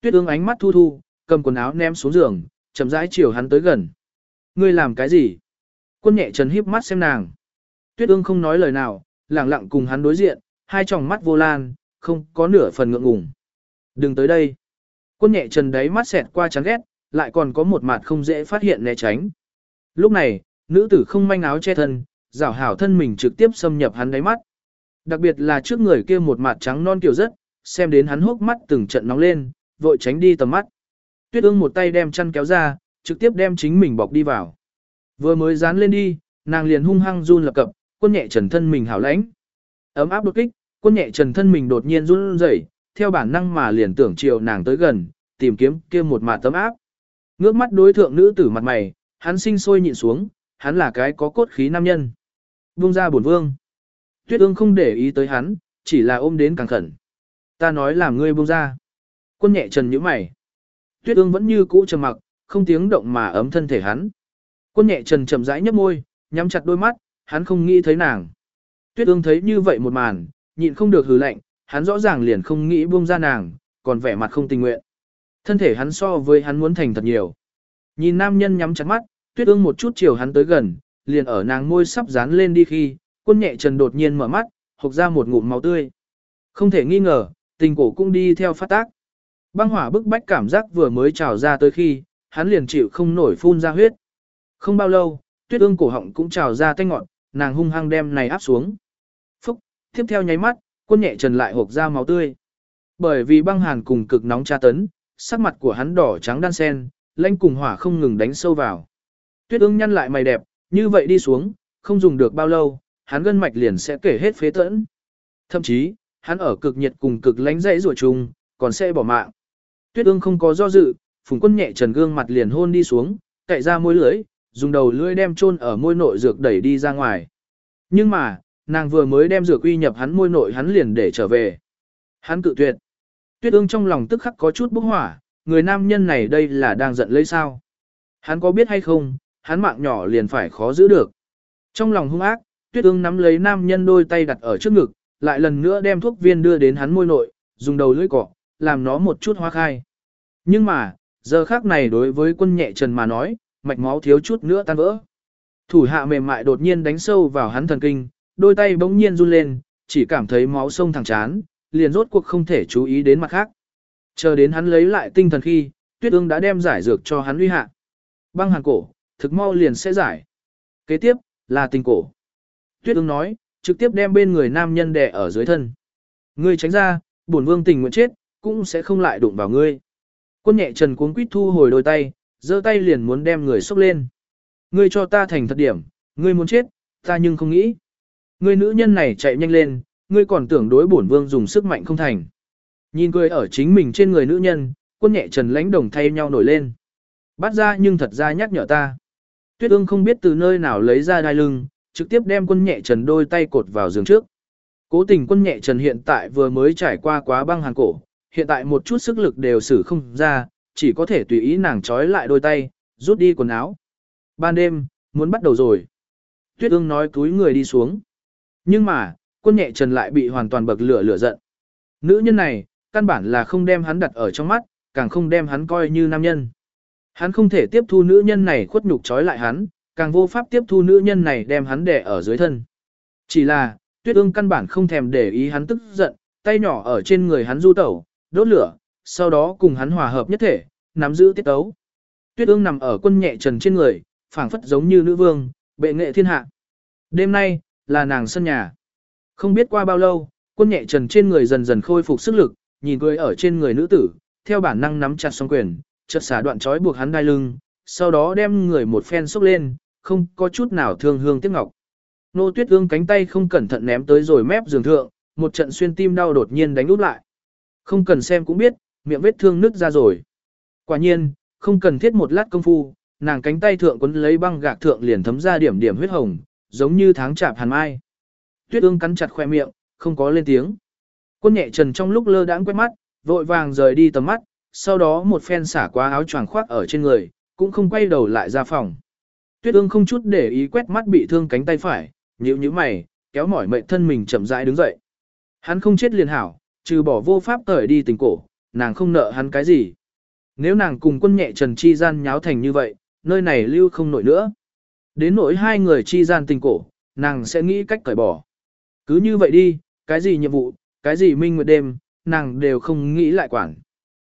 Tuyết ương ánh mắt thu thu, cầm quần áo ném xuống giường, chậm rãi chiều hắn tới gần. Ngươi làm cái gì? Quân nhẹ trần híp mắt xem nàng. Tuyết ương không nói lời nào, lặng lặng cùng hắn đối diện, hai tròng mắt vô lan, không có nửa phần ngượng ngùng. Đừng tới đây. Quân nhẹ trần đấy mắt xẹt qua chán ghét, lại còn có một mặt không dễ phát hiện né tránh. Lúc này, nữ tử không manh áo che thân, rảo hảo thân mình trực tiếp xâm nhập hắn đáy mắt. Đặc biệt là trước người kia một mặt trắng non kiểu rất, xem đến hắn hốc mắt từng trận nóng lên, vội tránh đi tầm mắt. Tuyết ương một tay đem chăn kéo ra, trực tiếp đem chính mình bọc đi vào. Vừa mới dán lên đi, nàng liền hung hăng run lập cập, quân nhẹ trần thân mình hảo lãnh. Ấm áp đột kích, quân nhẹ trần thân mình đột nhiên run rẩy, theo bản năng mà liền tưởng chiều nàng tới gần, tìm kiếm kia một mạt tấm áp. Ngước mắt đối thượng nữ tử mặt mày, hắn sinh sôi nhịn xuống, hắn là cái có cốt khí nam nhân. buông ra bổn vương. Tuyết ương không để ý tới hắn, chỉ là ôm đến càng khẩn. Ta nói làm ngươi buông ra. Quân nhẹ trần nhíu mày. Tuyết ương vẫn như cũ trầm mặc, không tiếng động mà ấm thân thể hắn. Quân nhẹ trần chậm rãi nhấp môi, nhắm chặt đôi mắt, hắn không nghĩ thấy nàng. Tuyết ương thấy như vậy một màn, nhịn không được hừ lạnh, hắn rõ ràng liền không nghĩ buông ra nàng, còn vẻ mặt không tình nguyện. Thân thể hắn so với hắn muốn thành thật nhiều. Nhìn nam nhân nhắm chặt mắt, Tuyết ương một chút chiều hắn tới gần, liền ở nàng môi sắp dán lên đi khi, quân nhẹ trần đột nhiên mở mắt, hộc ra một ngụm máu tươi. Không thể nghi ngờ, tình cổ cũng đi theo phát tác. Băng hỏa bức bách cảm giác vừa mới trào ra tới khi, hắn liền chịu không nổi phun ra huyết. Không bao lâu, tuyết ương cổ họng cũng trào ra tanh ngọn, nàng hung hăng đem này áp xuống. Tiếp theo nháy mắt, quân nhẹ trần lại hộp ra máu tươi. Bởi vì băng hàn cùng cực nóng tra tấn, sắc mặt của hắn đỏ trắng đan sen, lanh cùng hỏa không ngừng đánh sâu vào. Tuyết ương nhăn lại mày đẹp, như vậy đi xuống, không dùng được bao lâu, hắn gân mạch liền sẽ kể hết phế tẫn. Thậm chí, hắn ở cực nhiệt cùng cực lánh dãy rủa chung, còn sẽ bỏ mạng. Tuyết ương không có do dự, phùng quân nhẹ trần gương mặt liền hôn đi xuống, cậy ra môi lưỡi, dùng đầu lưỡi đem chôn ở môi nội dược đẩy đi ra ngoài. Nhưng mà, nàng vừa mới đem dược uy nhập hắn môi nội hắn liền để trở về. Hắn cự tuyệt. Tuyết ương trong lòng tức khắc có chút bốc hỏa, người nam nhân này đây là đang giận lấy sao. Hắn có biết hay không, hắn mạng nhỏ liền phải khó giữ được. Trong lòng hung ác, tuyết ương nắm lấy nam nhân đôi tay đặt ở trước ngực, lại lần nữa đem thuốc viên đưa đến hắn môi nội, dùng đầu lưỡi cọ, làm nó một chút hoa khai. Nhưng mà, giờ khác này đối với quân nhẹ trần mà nói, mạch máu thiếu chút nữa tan vỡ. Thủ hạ mềm mại đột nhiên đánh sâu vào hắn thần kinh, đôi tay bỗng nhiên run lên, chỉ cảm thấy máu sông thẳng chán, liền rốt cuộc không thể chú ý đến mặt khác. Chờ đến hắn lấy lại tinh thần khi, tuyết ương đã đem giải dược cho hắn uy hạ. Băng hàn cổ, thực mau liền sẽ giải. Kế tiếp, là tình cổ. Tuyết ương nói, trực tiếp đem bên người nam nhân đè ở dưới thân. Ngươi tránh ra, bổn vương tình nguyện chết, cũng sẽ không lại đụng vào ngươi. Quân nhẹ trần cuống quýt thu hồi đôi tay, giơ tay liền muốn đem người xốc lên. Ngươi cho ta thành thật điểm, ngươi muốn chết, ta nhưng không nghĩ. Ngươi nữ nhân này chạy nhanh lên, ngươi còn tưởng đối bổn vương dùng sức mạnh không thành. Nhìn cười ở chính mình trên người nữ nhân, quân nhẹ trần lãnh đồng thay nhau nổi lên. Bắt ra nhưng thật ra nhắc nhở ta. Tuyết ương không biết từ nơi nào lấy ra đai lưng, trực tiếp đem quân nhẹ trần đôi tay cột vào giường trước. Cố tình quân nhẹ trần hiện tại vừa mới trải qua quá băng hàng cổ, hiện tại một chút sức lực đều xử không ra, chỉ có thể tùy ý nàng trói lại đôi tay, rút đi quần áo. Ban đêm, muốn bắt đầu rồi. Tuyết ương nói túi người đi xuống. Nhưng mà, quân nhẹ trần lại bị hoàn toàn bậc lửa lửa giận. Nữ nhân này, căn bản là không đem hắn đặt ở trong mắt, càng không đem hắn coi như nam nhân. Hắn không thể tiếp thu nữ nhân này khuất nhục trói lại hắn, càng vô pháp tiếp thu nữ nhân này đem hắn đè ở dưới thân. Chỉ là, tuyết ương căn bản không thèm để ý hắn tức giận, tay nhỏ ở trên người hắn du tẩu, đốt lửa, sau đó cùng hắn hòa hợp nhất thể, nắm giữ tiết tấu. Tuyết ương nằm ở quân nhẹ trần trên người, phảng phất giống như nữ vương, bệ nghệ thiên hạ. Đêm nay, là nàng sân nhà. Không biết qua bao lâu, quân nhẹ trần trên người dần dần khôi phục sức lực, nhìn cười ở trên người nữ tử, theo bản năng nắm chặt song quyền, chợt xả đoạn trói buộc hắn đai lưng, sau đó đem người một phen xốc lên, không có chút nào thương hương tiếc ngọc. Nô tuyết ương cánh tay không cẩn thận ném tới rồi mép giường thượng, một trận xuyên tim đau đột nhiên đánh úp lại. Không cần xem cũng biết, miệng vết thương nứt ra rồi. Quả nhiên, không cần thiết một lát công phu, nàng cánh tay thượng quấn lấy băng gạc thượng liền thấm ra điểm điểm huyết hồng, giống như tháng chạp hàn mai. Tuyết ương cắn chặt khoe miệng, không có lên tiếng. Quân nhẹ trần trong lúc lơ đãng quét mắt, vội vàng rời đi tầm mắt, sau đó một phen xả qua áo choàng khoác ở trên người, cũng không quay đầu lại ra phòng. Tuyết ương không chút để ý quét mắt bị thương cánh tay phải, nhíu nhíu mày, kéo mỏi mệnh thân mình chậm rãi đứng dậy. Hắn không chết liền hảo, trừ bỏ vô pháp cởi đi tình cổ, nàng không nợ hắn cái gì. Nếu nàng cùng quân nhẹ trần chi gian nháo thành như vậy, nơi này lưu không nổi nữa. Đến nỗi hai người chi gian tình cổ, nàng sẽ nghĩ cách cởi bỏ. Cứ như vậy đi, cái gì nhiệm vụ, cái gì minh nguyệt đêm, nàng đều không nghĩ lại quản.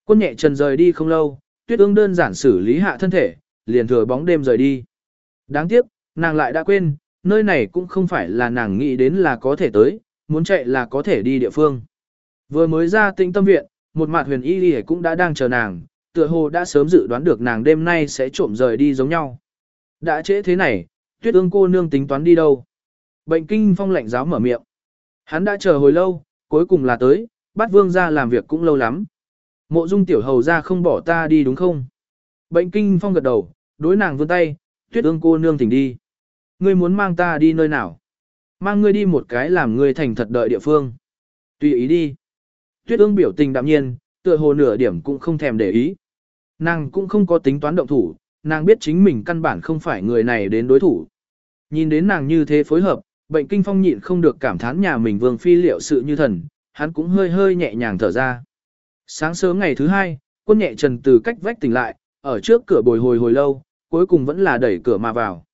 Quân nhẹ trần rời đi không lâu, tuyết ương đơn giản xử lý hạ thân thể, liền thừa bóng đêm rời đi. Đáng tiếc, nàng lại đã quên, nơi này cũng không phải là nàng nghĩ đến là có thể tới, muốn chạy là có thể đi địa phương. Vừa mới ra tĩnh tâm viện, một mặt huyền y đi cũng đã đang chờ nàng, tựa hồ đã sớm dự đoán được nàng đêm nay sẽ trộm rời đi giống nhau. Đã trễ thế này, tuyết ương cô nương tính toán đi đâu? Bệnh kinh phong lạnh giáo mở miệng. Hắn đã chờ hồi lâu, cuối cùng là tới, bắt vương ra làm việc cũng lâu lắm. Mộ dung tiểu hầu ra không bỏ ta đi đúng không? Bệnh kinh phong gật đầu, đối nàng vươn tay, tuyết ương cô nương thỉnh đi. Ngươi muốn mang ta đi nơi nào? Mang ngươi đi một cái làm ngươi thành thật đợi địa phương. Tùy ý đi. Tuyết ương biểu tình đạm nhiên, tựa hồ nửa điểm cũng không thèm để ý. Nàng cũng không có tính toán động thủ, nàng biết chính mình căn bản không phải người này đến đối thủ. Nhìn đến nàng như thế phối hợp, bệnh kinh phong nhịn không được cảm thán nhà mình vương phi liệu sự như thần, hắn cũng hơi hơi nhẹ nhàng thở ra. Sáng sớm ngày thứ hai, quân nhẹ trần từ cách vách tỉnh lại, ở trước cửa bồi hồi hồi lâu, cuối cùng vẫn là đẩy cửa mà vào.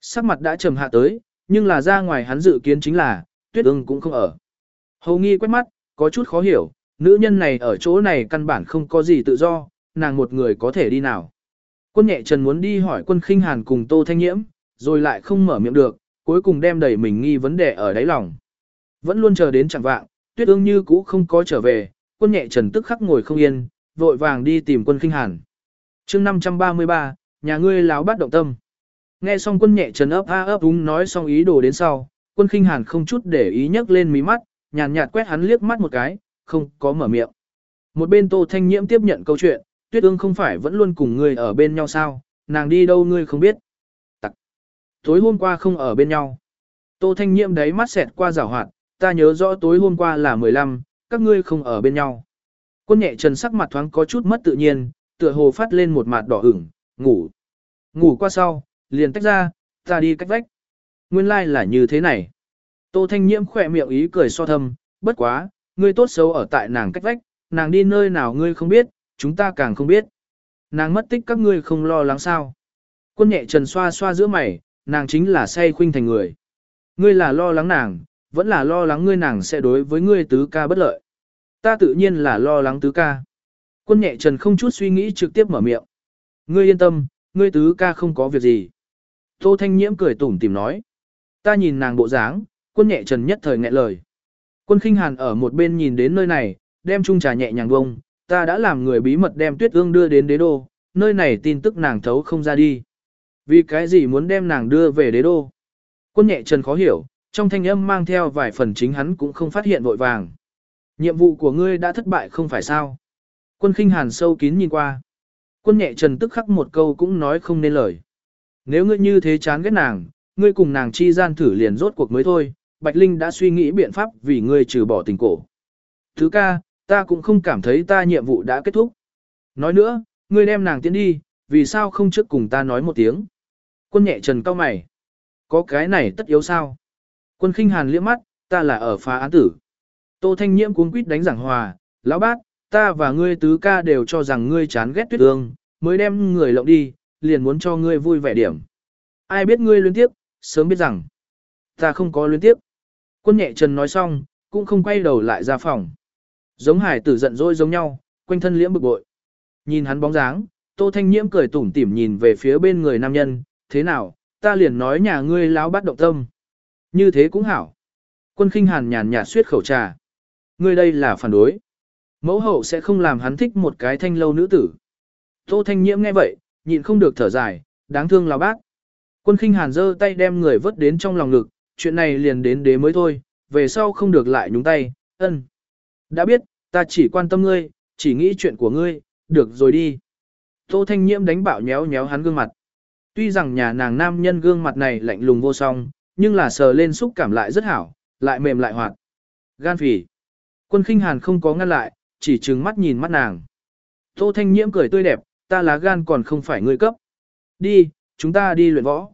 Sắc mặt đã trầm hạ tới, nhưng là ra ngoài hắn dự kiến chính là, tuyết ưng cũng không ở. Hầu nghi quét mắt, có chút khó hiểu, nữ nhân này ở chỗ này căn bản không có gì tự do, nàng một người có thể đi nào. Quân nhẹ trần muốn đi hỏi quân khinh hàn cùng tô thanh nhiễm, rồi lại không mở miệng được, cuối cùng đem đẩy mình nghi vấn đề ở đáy lòng. Vẫn luôn chờ đến chẳng vạng, tuyết ương như cũ không có trở về, quân nhẹ trần tức khắc ngồi không yên, vội vàng đi tìm quân khinh hàn. chương 533, nhà ngươi láo bắt động tâm. Nghe xong quân nhẹ trần ấp a ấp úng nói xong ý đồ đến sau, quân khinh hàn không chút để ý nhấc lên mí mắt, nhàn nhạt quét hắn liếc mắt một cái, không có mở miệng. Một bên tô thanh nhiễm tiếp nhận câu chuyện, tuyết ương không phải vẫn luôn cùng ngươi ở bên nhau sao, nàng đi đâu ngươi không biết. Tặc. Tối hôm qua không ở bên nhau. Tô thanh nhiễm đấy mắt xẹt qua rào hoạt, ta nhớ rõ tối hôm qua là 15, các ngươi không ở bên nhau. Quân nhẹ trần sắc mặt thoáng có chút mất tự nhiên, tựa hồ phát lên một mặt đỏ ửng, ngủ. Ngủ qua sau, liền tách ra, ta đi cách vách. Nguyên lai like là như thế này. Tô Thanh Nhiễm khỏe miệng ý cười so thâm, bất quá, ngươi tốt xấu ở tại nàng cách vách, nàng đi nơi nào ngươi không biết, chúng ta càng không biết. Nàng mất tích các ngươi không lo lắng sao. Quân nhẹ trần xoa xoa giữa mày, nàng chính là say khuynh thành người. Ngươi là lo lắng nàng, vẫn là lo lắng ngươi nàng sẽ đối với ngươi tứ ca bất lợi. Ta tự nhiên là lo lắng tứ ca. Quân nhẹ trần không chút suy nghĩ trực tiếp mở miệng. Ngươi yên tâm, ngươi tứ ca không có việc gì. Tô Thanh Nhiễm cười tủm tìm nói. Ta nhìn nàng bộ dáng, quân nhẹ trần nhất thời nghẹn lời. Quân khinh hàn ở một bên nhìn đến nơi này, đem chung trà nhẹ nhàng bông, ta đã làm người bí mật đem tuyết ương đưa đến đế đô, nơi này tin tức nàng thấu không ra đi. Vì cái gì muốn đem nàng đưa về đế đô? Quân nhẹ trần khó hiểu, trong thanh âm mang theo vài phần chính hắn cũng không phát hiện vội vàng. Nhiệm vụ của ngươi đã thất bại không phải sao? Quân khinh hàn sâu kín nhìn qua. Quân nhẹ trần tức khắc một câu cũng nói không nên lời. Nếu ngươi như thế chán ghét nàng, ngươi cùng nàng chi gian thử liền rốt cuộc mới thôi, Bạch Linh đã suy nghĩ biện pháp vì ngươi trừ bỏ tình cổ. Thứ ca, ta cũng không cảm thấy ta nhiệm vụ đã kết thúc. Nói nữa, ngươi đem nàng tiến đi, vì sao không trước cùng ta nói một tiếng. Quân nhẹ trần cao mày. Có cái này tất yếu sao? Quân khinh hàn liếc mắt, ta là ở phá án tử. Tô Thanh Nhiễm cuống quýt đánh giảng hòa, lão bát, ta và ngươi tứ ca đều cho rằng ngươi chán ghét tuyết ương, mới đem người lộng đi, liền muốn cho ngươi vui vẻ điểm. Ai biết ngươi luyến tiếp, sớm biết rằng, ta không có luyến tiếp. Quân nhẹ trần nói xong, cũng không quay đầu lại ra phòng. Giống hải tử giận dỗi giống nhau, quanh thân liễm bực bội. Nhìn hắn bóng dáng, Tô Thanh Nhiễm cười tủm tỉm nhìn về phía bên người nam nhân, thế nào, ta liền nói nhà ngươi láo bắt động tâm. Như thế cũng hảo. Quân khinh hàn nhàn nhạt suyết khẩu trà. Ngươi đây là phản đối. Mẫu hậu sẽ không làm hắn thích một cái thanh lâu nữ tử. Tô Thanh Nhiễm nghe vậy, nhịn không được thở dài, đáng thương lão bác. Quân khinh hàn giơ tay đem người vớt đến trong lòng ngực, chuyện này liền đến đế mới thôi, về sau không được lại nhúng tay, ân. Đã biết, ta chỉ quan tâm ngươi, chỉ nghĩ chuyện của ngươi, được rồi đi. Tô Thanh Nhiễm đánh bạo nhéo nhéo hắn gương mặt. Tuy rằng nhà nàng nam nhân gương mặt này lạnh lùng vô song, nhưng là sờ lên xúc cảm lại rất hảo, lại mềm lại hoạt. Gan phỉ. Quân khinh hàn không có ngăn lại, chỉ trừng mắt nhìn mắt nàng. Tô Thanh Nhiễm cười tươi đẹp, ta lá gan còn không phải ngươi cấp. Đi, chúng ta đi luyện võ.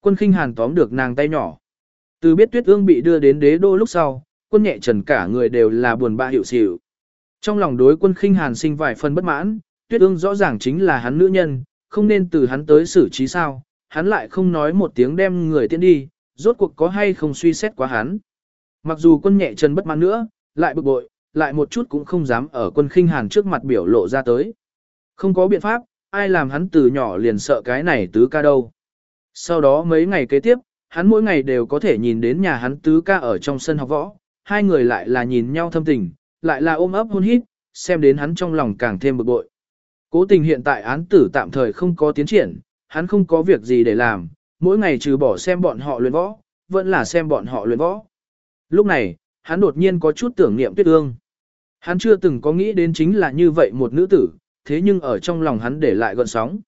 Quân khinh hàn tóm được nàng tay nhỏ. Từ biết tuyết ương bị đưa đến đế đô lúc sau, quân nhẹ trần cả người đều là buồn bã hiệu xỉu. Trong lòng đối quân khinh hàn sinh vài phần bất mãn, tuyết ương rõ ràng chính là hắn nữ nhân, không nên từ hắn tới xử trí sao, hắn lại không nói một tiếng đem người tiễn đi, rốt cuộc có hay không suy xét quá hắn. Mặc dù quân nhẹ trần bất mãn nữa, lại bực bội, lại một chút cũng không dám ở quân khinh hàn trước mặt biểu lộ ra tới. Không có biện pháp, ai làm hắn từ nhỏ liền sợ cái này tứ ca đâu. Sau đó mấy ngày kế tiếp, hắn mỗi ngày đều có thể nhìn đến nhà hắn tứ ca ở trong sân học võ, hai người lại là nhìn nhau thâm tình, lại là ôm ấp hôn hít, xem đến hắn trong lòng càng thêm bực bội. Cố tình hiện tại án tử tạm thời không có tiến triển, hắn không có việc gì để làm, mỗi ngày trừ bỏ xem bọn họ luyện võ, vẫn là xem bọn họ luyện võ. Lúc này, hắn đột nhiên có chút tưởng niệm tuyết ương. Hắn chưa từng có nghĩ đến chính là như vậy một nữ tử, thế nhưng ở trong lòng hắn để lại gọn sóng.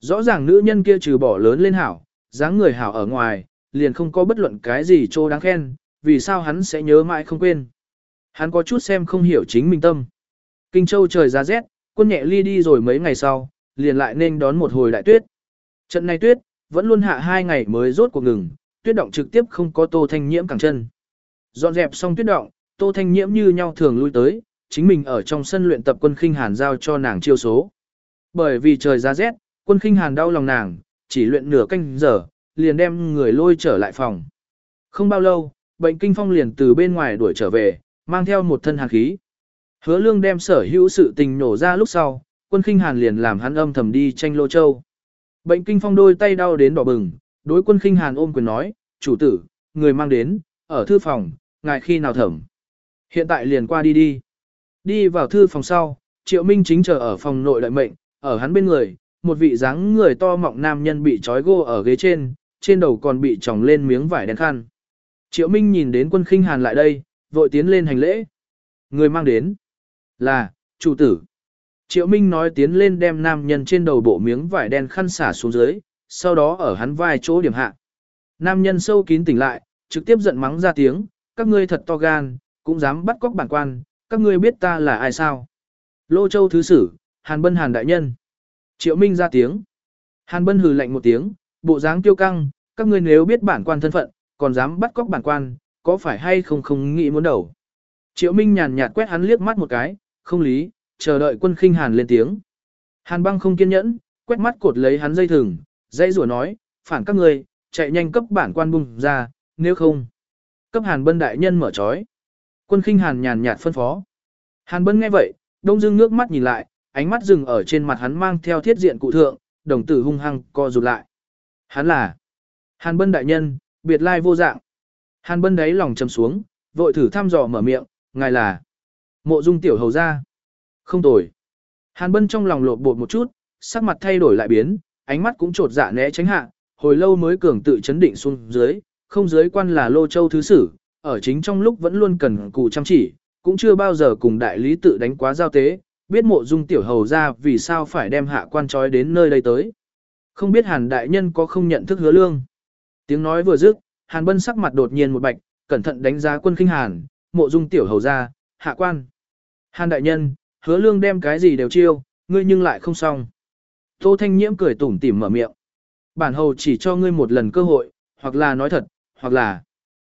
Rõ ràng nữ nhân kia trừ bỏ lớn lên hảo, dáng người hảo ở ngoài, liền không có bất luận cái gì trô đáng khen, vì sao hắn sẽ nhớ mãi không quên. Hắn có chút xem không hiểu chính mình tâm. Kinh Châu trời ra rét, quân nhẹ ly đi rồi mấy ngày sau, liền lại nên đón một hồi đại tuyết. Trận này tuyết, vẫn luôn hạ hai ngày mới rốt cuộc ngừng, tuyết động trực tiếp không có tô thanh nhiễm cẳng chân. Dọn dẹp xong tuyết động, tô thanh nhiễm như nhau thường lui tới, chính mình ở trong sân luyện tập quân khinh hàn giao cho nàng chiêu số. Bởi vì trời ra rét, quân khinh hàn đau lòng nàng, chỉ luyện nửa canh giờ, liền đem người lôi trở lại phòng. Không bao lâu, bệnh kinh phong liền từ bên ngoài đuổi trở về, mang theo một thân hàn khí. Hứa lương đem sở hữu sự tình nổ ra lúc sau, quân khinh hàn liền làm hắn âm thầm đi tranh lô châu. Bệnh kinh phong đôi tay đau đến đỏ bừng, đối quân khinh hàn ôm quyền nói, chủ tử, người mang đến, ở thư phòng, ngài khi nào thẩm. Hiện tại liền qua đi đi. Đi vào thư phòng sau, triệu minh chính chờ ở phòng nội đợi mệnh, ở hắn bên người, một vị dáng người to mọng nam nhân bị trói gô ở ghế trên, trên đầu còn bị tròng lên miếng vải đen khăn. Triệu Minh nhìn đến quân khinh hàn lại đây, vội tiến lên hành lễ. Người mang đến là, chủ tử. Triệu Minh nói tiến lên đem nam nhân trên đầu bộ miếng vải đen khăn xả xuống dưới, sau đó ở hắn vai chỗ điểm hạ. Nam nhân sâu kín tỉnh lại, trực tiếp giận mắng ra tiếng, các ngươi thật to gan, cũng dám bắt cóc bản quan, các ngươi biết ta là ai sao? Lô Châu Thứ Sử, Hàn Bân Hàn Đại Nhân. Triệu Minh ra tiếng. Hàn Bân hừ lạnh một tiếng, bộ dáng tiêu căng, các ngươi nếu biết bản quan thân phận, còn dám bắt cóc bản quan, có phải hay không không nghĩ muốn đầu. Triệu Minh nhàn nhạt quét hắn liếc mắt một cái, không lý, chờ đợi quân khinh Hàn lên tiếng. Hàn băng không kiên nhẫn, quét mắt cột lấy hắn dây thừng, dây rủa nói, phản các ngươi, chạy nhanh cấp bản quan bung ra, nếu không. Cấp Hàn bân đại nhân mở trói. Quân khinh Hàn nhàn nhạt phân phó. Hàn bân nghe vậy, đông dương nước mắt nhìn lại, ánh mắt dừng ở trên mặt hắn mang theo thiết diện cụ thượng, đồng tử hung hăng co rụt lại. Hắn là Hàn bân đại nhân, biệt lai vô dạng. Hàn bân đáy lòng trầm xuống, vội thử thăm dò mở miệng, ngài là mộ dung tiểu hầu ra. Không tồi. Hàn bân trong lòng lột bột một chút, sắc mặt thay đổi lại biến, ánh mắt cũng trột dạ né tránh hạ, hồi lâu mới cường tự chấn định xuống dưới, không dưới quan là lô châu thứ sử, ở chính trong lúc vẫn luôn cần cù chăm chỉ, cũng chưa bao giờ cùng đại lý tự đánh quá giao tế, biết mộ dung tiểu hầu ra vì sao phải đem hạ quan trói đến nơi đây tới. Không biết hàn đại nhân có không nhận thức hứa lương. Tiếng nói vừa dứt, hàn bân sắc mặt đột nhiên một bạch, cẩn thận đánh giá quân khinh hàn, mộ dung tiểu hầu ra, hạ quan. Hàn đại nhân, hứa lương đem cái gì đều chiêu, ngươi nhưng lại không xong. Tô Thanh Nhiễm cười tủm tỉm mở miệng. Bản hầu chỉ cho ngươi một lần cơ hội, hoặc là nói thật, hoặc là.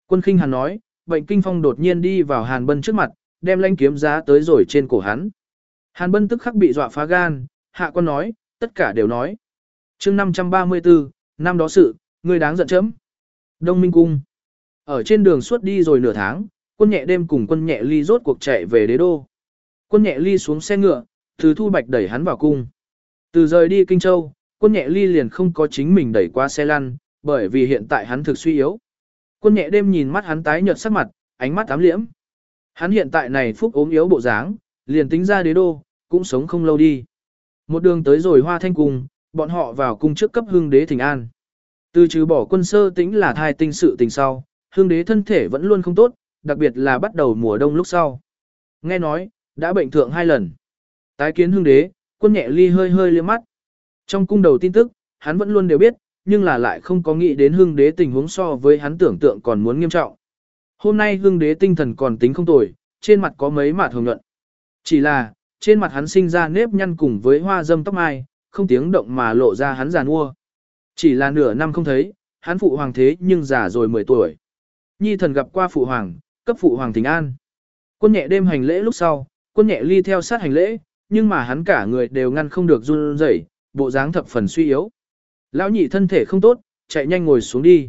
Quân khinh hàn nói, bệnh kinh phong đột nhiên đi vào hàn bân trước mặt, đem lanh kiếm giá tới rồi trên cổ hắn. Hàn bân tức khắc bị dọa phá gan, hạ quan nói, tất cả đều nói. chương 534, năm đó sự, ngươi đáng giận chấm. Đông Minh Cung. Ở trên đường suốt đi rồi nửa tháng, quân nhẹ đêm cùng quân nhẹ ly rốt cuộc chạy về đế đô. Quân nhẹ ly xuống xe ngựa, từ thu bạch đẩy hắn vào cung. Từ rời đi Kinh Châu, quân nhẹ ly liền không có chính mình đẩy qua xe lăn, bởi vì hiện tại hắn thực suy yếu. Quân nhẹ đêm nhìn mắt hắn tái nhợt sắc mặt, ánh mắt ám liễm. Hắn hiện tại này phúc ốm yếu bộ dáng, liền tính ra đế đô, cũng sống không lâu đi. Một đường tới rồi hoa thanh cung, bọn họ vào cung trước cấp hương đế thỉnh an. Từ trừ bỏ quân sơ tính là thai tinh sự tình sau, hương đế thân thể vẫn luôn không tốt, đặc biệt là bắt đầu mùa đông lúc sau. Nghe nói, đã bệnh thượng hai lần. Tái kiến hương đế, quân nhẹ ly hơi hơi liếc mắt. Trong cung đầu tin tức, hắn vẫn luôn đều biết, nhưng là lại không có nghĩ đến hương đế tình huống so với hắn tưởng tượng còn muốn nghiêm trọng. Hôm nay hương đế tinh thần còn tính không tồi, trên mặt có mấy mạt hồng nhuận. Chỉ là, trên mặt hắn sinh ra nếp nhăn cùng với hoa dâm tóc mai, không tiếng động mà lộ ra hắn già ua. Chỉ là nửa năm không thấy, hắn phụ hoàng thế nhưng già rồi 10 tuổi. Nhi thần gặp qua phụ hoàng, cấp phụ hoàng thỉnh an. Quân nhẹ đêm hành lễ lúc sau, quân nhẹ ly theo sát hành lễ, nhưng mà hắn cả người đều ngăn không được run rẩy, bộ dáng thập phần suy yếu. Lão nhị thân thể không tốt, chạy nhanh ngồi xuống đi.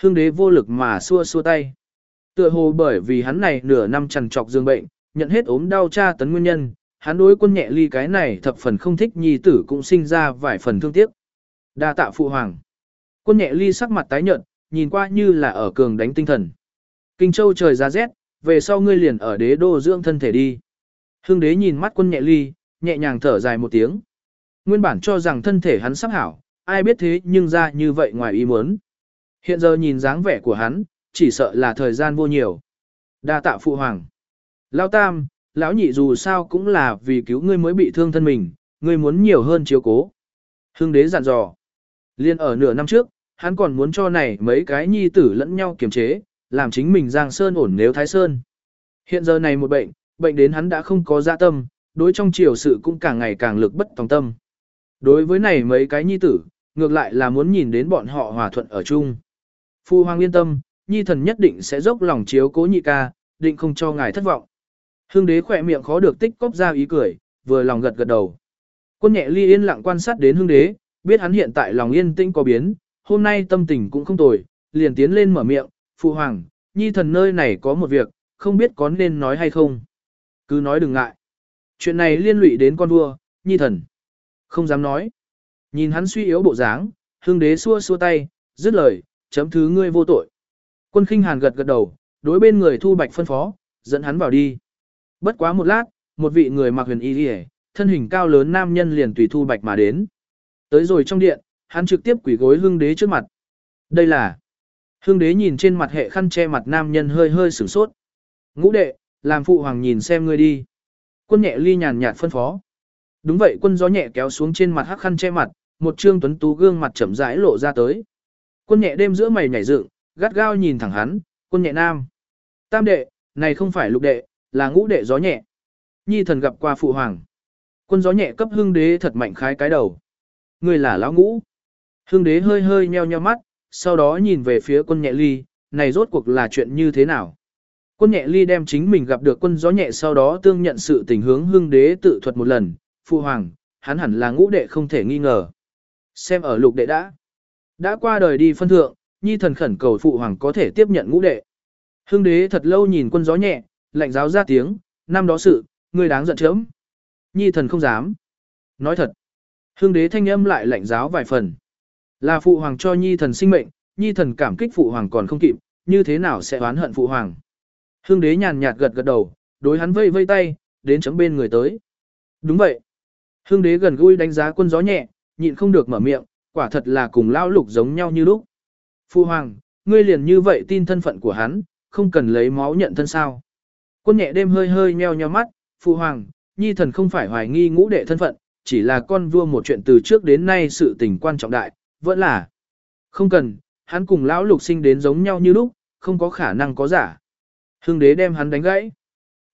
Hương đế vô lực mà xua xua tay. Tựa hồ bởi vì hắn này nửa năm trằn trọc dương bệnh, nhận hết ốm đau tra tấn nguyên nhân, hắn đối quân nhẹ ly cái này thập phần không thích nhi tử cũng sinh ra vài phần thương tiếc. Đa tạ phụ hoàng. Quân nhẹ ly sắc mặt tái nhợt, nhìn qua như là ở cường đánh tinh thần. Kinh châu trời ra rét, về sau ngươi liền ở đế đô dưỡng thân thể đi. Hương đế nhìn mắt quân nhẹ ly, nhẹ nhàng thở dài một tiếng. Nguyên bản cho rằng thân thể hắn sắp hảo, ai biết thế nhưng ra như vậy ngoài ý muốn. Hiện giờ nhìn dáng vẻ của hắn, chỉ sợ là thời gian vô nhiều. Đa tạ phụ hoàng. Lão tam, lão nhị dù sao cũng là vì cứu ngươi mới bị thương thân mình, ngươi muốn nhiều hơn chiếu cố. Hương đế dặn dò. Liên ở nửa năm trước, hắn còn muốn cho này mấy cái nhi tử lẫn nhau kiềm chế, làm chính mình giang sơn ổn nếu thái sơn. Hiện giờ này một bệnh, bệnh đến hắn đã không có dạ tâm, đối trong triều sự cũng càng ngày càng lực bất tòng tâm. Đối với này mấy cái nhi tử, ngược lại là muốn nhìn đến bọn họ hòa thuận ở chung. Phu hoàng yên tâm, nhi thần nhất định sẽ dốc lòng chiếu cố nhị ca, định không cho ngài thất vọng. Hương đế khỏe miệng khó được tích cóp ra ý cười, vừa lòng gật gật đầu. Quân nhẹ ly yên lặng quan sát đến hương đế, biết hắn hiện tại lòng yên tĩnh có biến, hôm nay tâm tình cũng không tồi, liền tiến lên mở miệng, phụ hoàng, nhi thần nơi này có một việc, không biết có nên nói hay không. Cứ nói đừng ngại. Chuyện này liên lụy đến con vua, nhi thần. Không dám nói. Nhìn hắn suy yếu bộ dáng, hương đế xua xua tay, dứt lời, chấm thứ ngươi vô tội. Quân khinh hàn gật gật đầu, đối bên người thu bạch phân phó, dẫn hắn vào đi. Bất quá một lát, một vị người mặc huyền y thân hình cao lớn nam nhân liền tùy thu bạch mà đến. Tới rồi trong điện, hắn trực tiếp quỷ gối hương đế trước mặt. Đây là... Hương đế nhìn trên mặt hệ khăn che mặt nam nhân hơi hơi sửng sốt. Ngũ đệ, làm phụ hoàng nhìn xem ngươi đi. Quân nhẹ ly nhàn nhạt phân phó. Đúng vậy quân gió nhẹ kéo xuống trên mặt hắc khăn che mặt, một trương tuấn tú gương mặt chậm rãi lộ ra tới. Quân nhẹ đêm giữa mày nhảy dựng, gắt gao nhìn thẳng hắn, quân nhẹ nam. Tam đệ, này không phải lục đệ, là ngũ đệ gió nhẹ. Nhi thần gặp qua phụ hoàng. Quân gió nhẹ cấp hưng đế thật mạnh khái cái đầu. Người là lão ngũ. Hưng đế hơi hơi nheo nheo mắt, sau đó nhìn về phía quân nhẹ ly, này rốt cuộc là chuyện như thế nào? Quân nhẹ ly đem chính mình gặp được quân gió nhẹ sau đó tương nhận sự tình hướng hưng đế tự thuật một lần, phụ hoàng, hắn hẳn là ngũ đệ không thể nghi ngờ. Xem ở lục đệ đã. Đã qua đời đi phân thượng, nhi thần khẩn cầu phụ hoàng có thể tiếp nhận ngũ đệ. Hưng đế thật lâu nhìn quân gió nhẹ, lạnh giáo ra tiếng, năm đó sự, ngươi đáng giận chớm. Nhi thần không dám. Nói thật. Hương đế thanh âm lại lạnh giáo vài phần. Là phụ hoàng cho nhi thần sinh mệnh, nhi thần cảm kích phụ hoàng còn không kịp, như thế nào sẽ oán hận phụ hoàng. Hương đế nhàn nhạt gật gật đầu, đối hắn vây vây tay, đến chấm bên người tới. Đúng vậy. Hương đế gần gũi đánh giá quân gió nhẹ, nhịn không được mở miệng, quả thật là cùng lao lục giống nhau như lúc. Phụ hoàng, ngươi liền như vậy tin thân phận của hắn, không cần lấy máu nhận thân sao. Quân nhẹ đêm hơi hơi nheo nheo mắt, phụ hoàng, nhi thần không phải hoài nghi ngũ đệ thân phận, chỉ là con vua một chuyện từ trước đến nay sự tình quan trọng đại, vẫn là. Không cần, hắn cùng lão lục sinh đến giống nhau như lúc, không có khả năng có giả. Hưng đế đem hắn đánh gãy.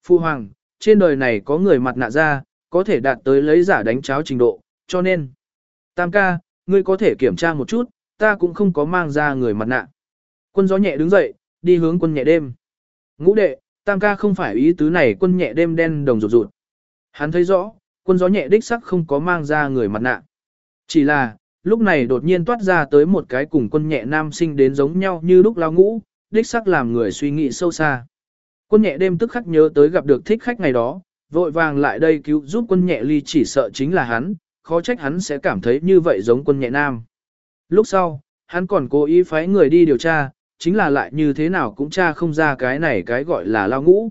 Phụ hoàng, trên đời này có người mặt nạ ra, có thể đạt tới lấy giả đánh cháo trình độ, cho nên. Tam ca, ngươi có thể kiểm tra một chút, ta cũng không có mang ra người mặt nạ. Quân gió nhẹ đứng dậy, đi hướng quân nhẹ đêm. Ngũ đệ, tam ca không phải ý tứ này quân nhẹ đêm đen đồng rụt rụt. Hắn thấy rõ, quân gió nhẹ đích sắc không có mang ra người mặt nạ. Chỉ là, lúc này đột nhiên toát ra tới một cái cùng quân nhẹ nam sinh đến giống nhau như lúc lao ngũ, đích sắc làm người suy nghĩ sâu xa. Quân nhẹ đêm tức khắc nhớ tới gặp được thích khách ngày đó, vội vàng lại đây cứu giúp quân nhẹ ly chỉ sợ chính là hắn, khó trách hắn sẽ cảm thấy như vậy giống quân nhẹ nam. Lúc sau, hắn còn cố ý phái người đi điều tra, chính là lại như thế nào cũng tra không ra cái này cái gọi là lao ngũ.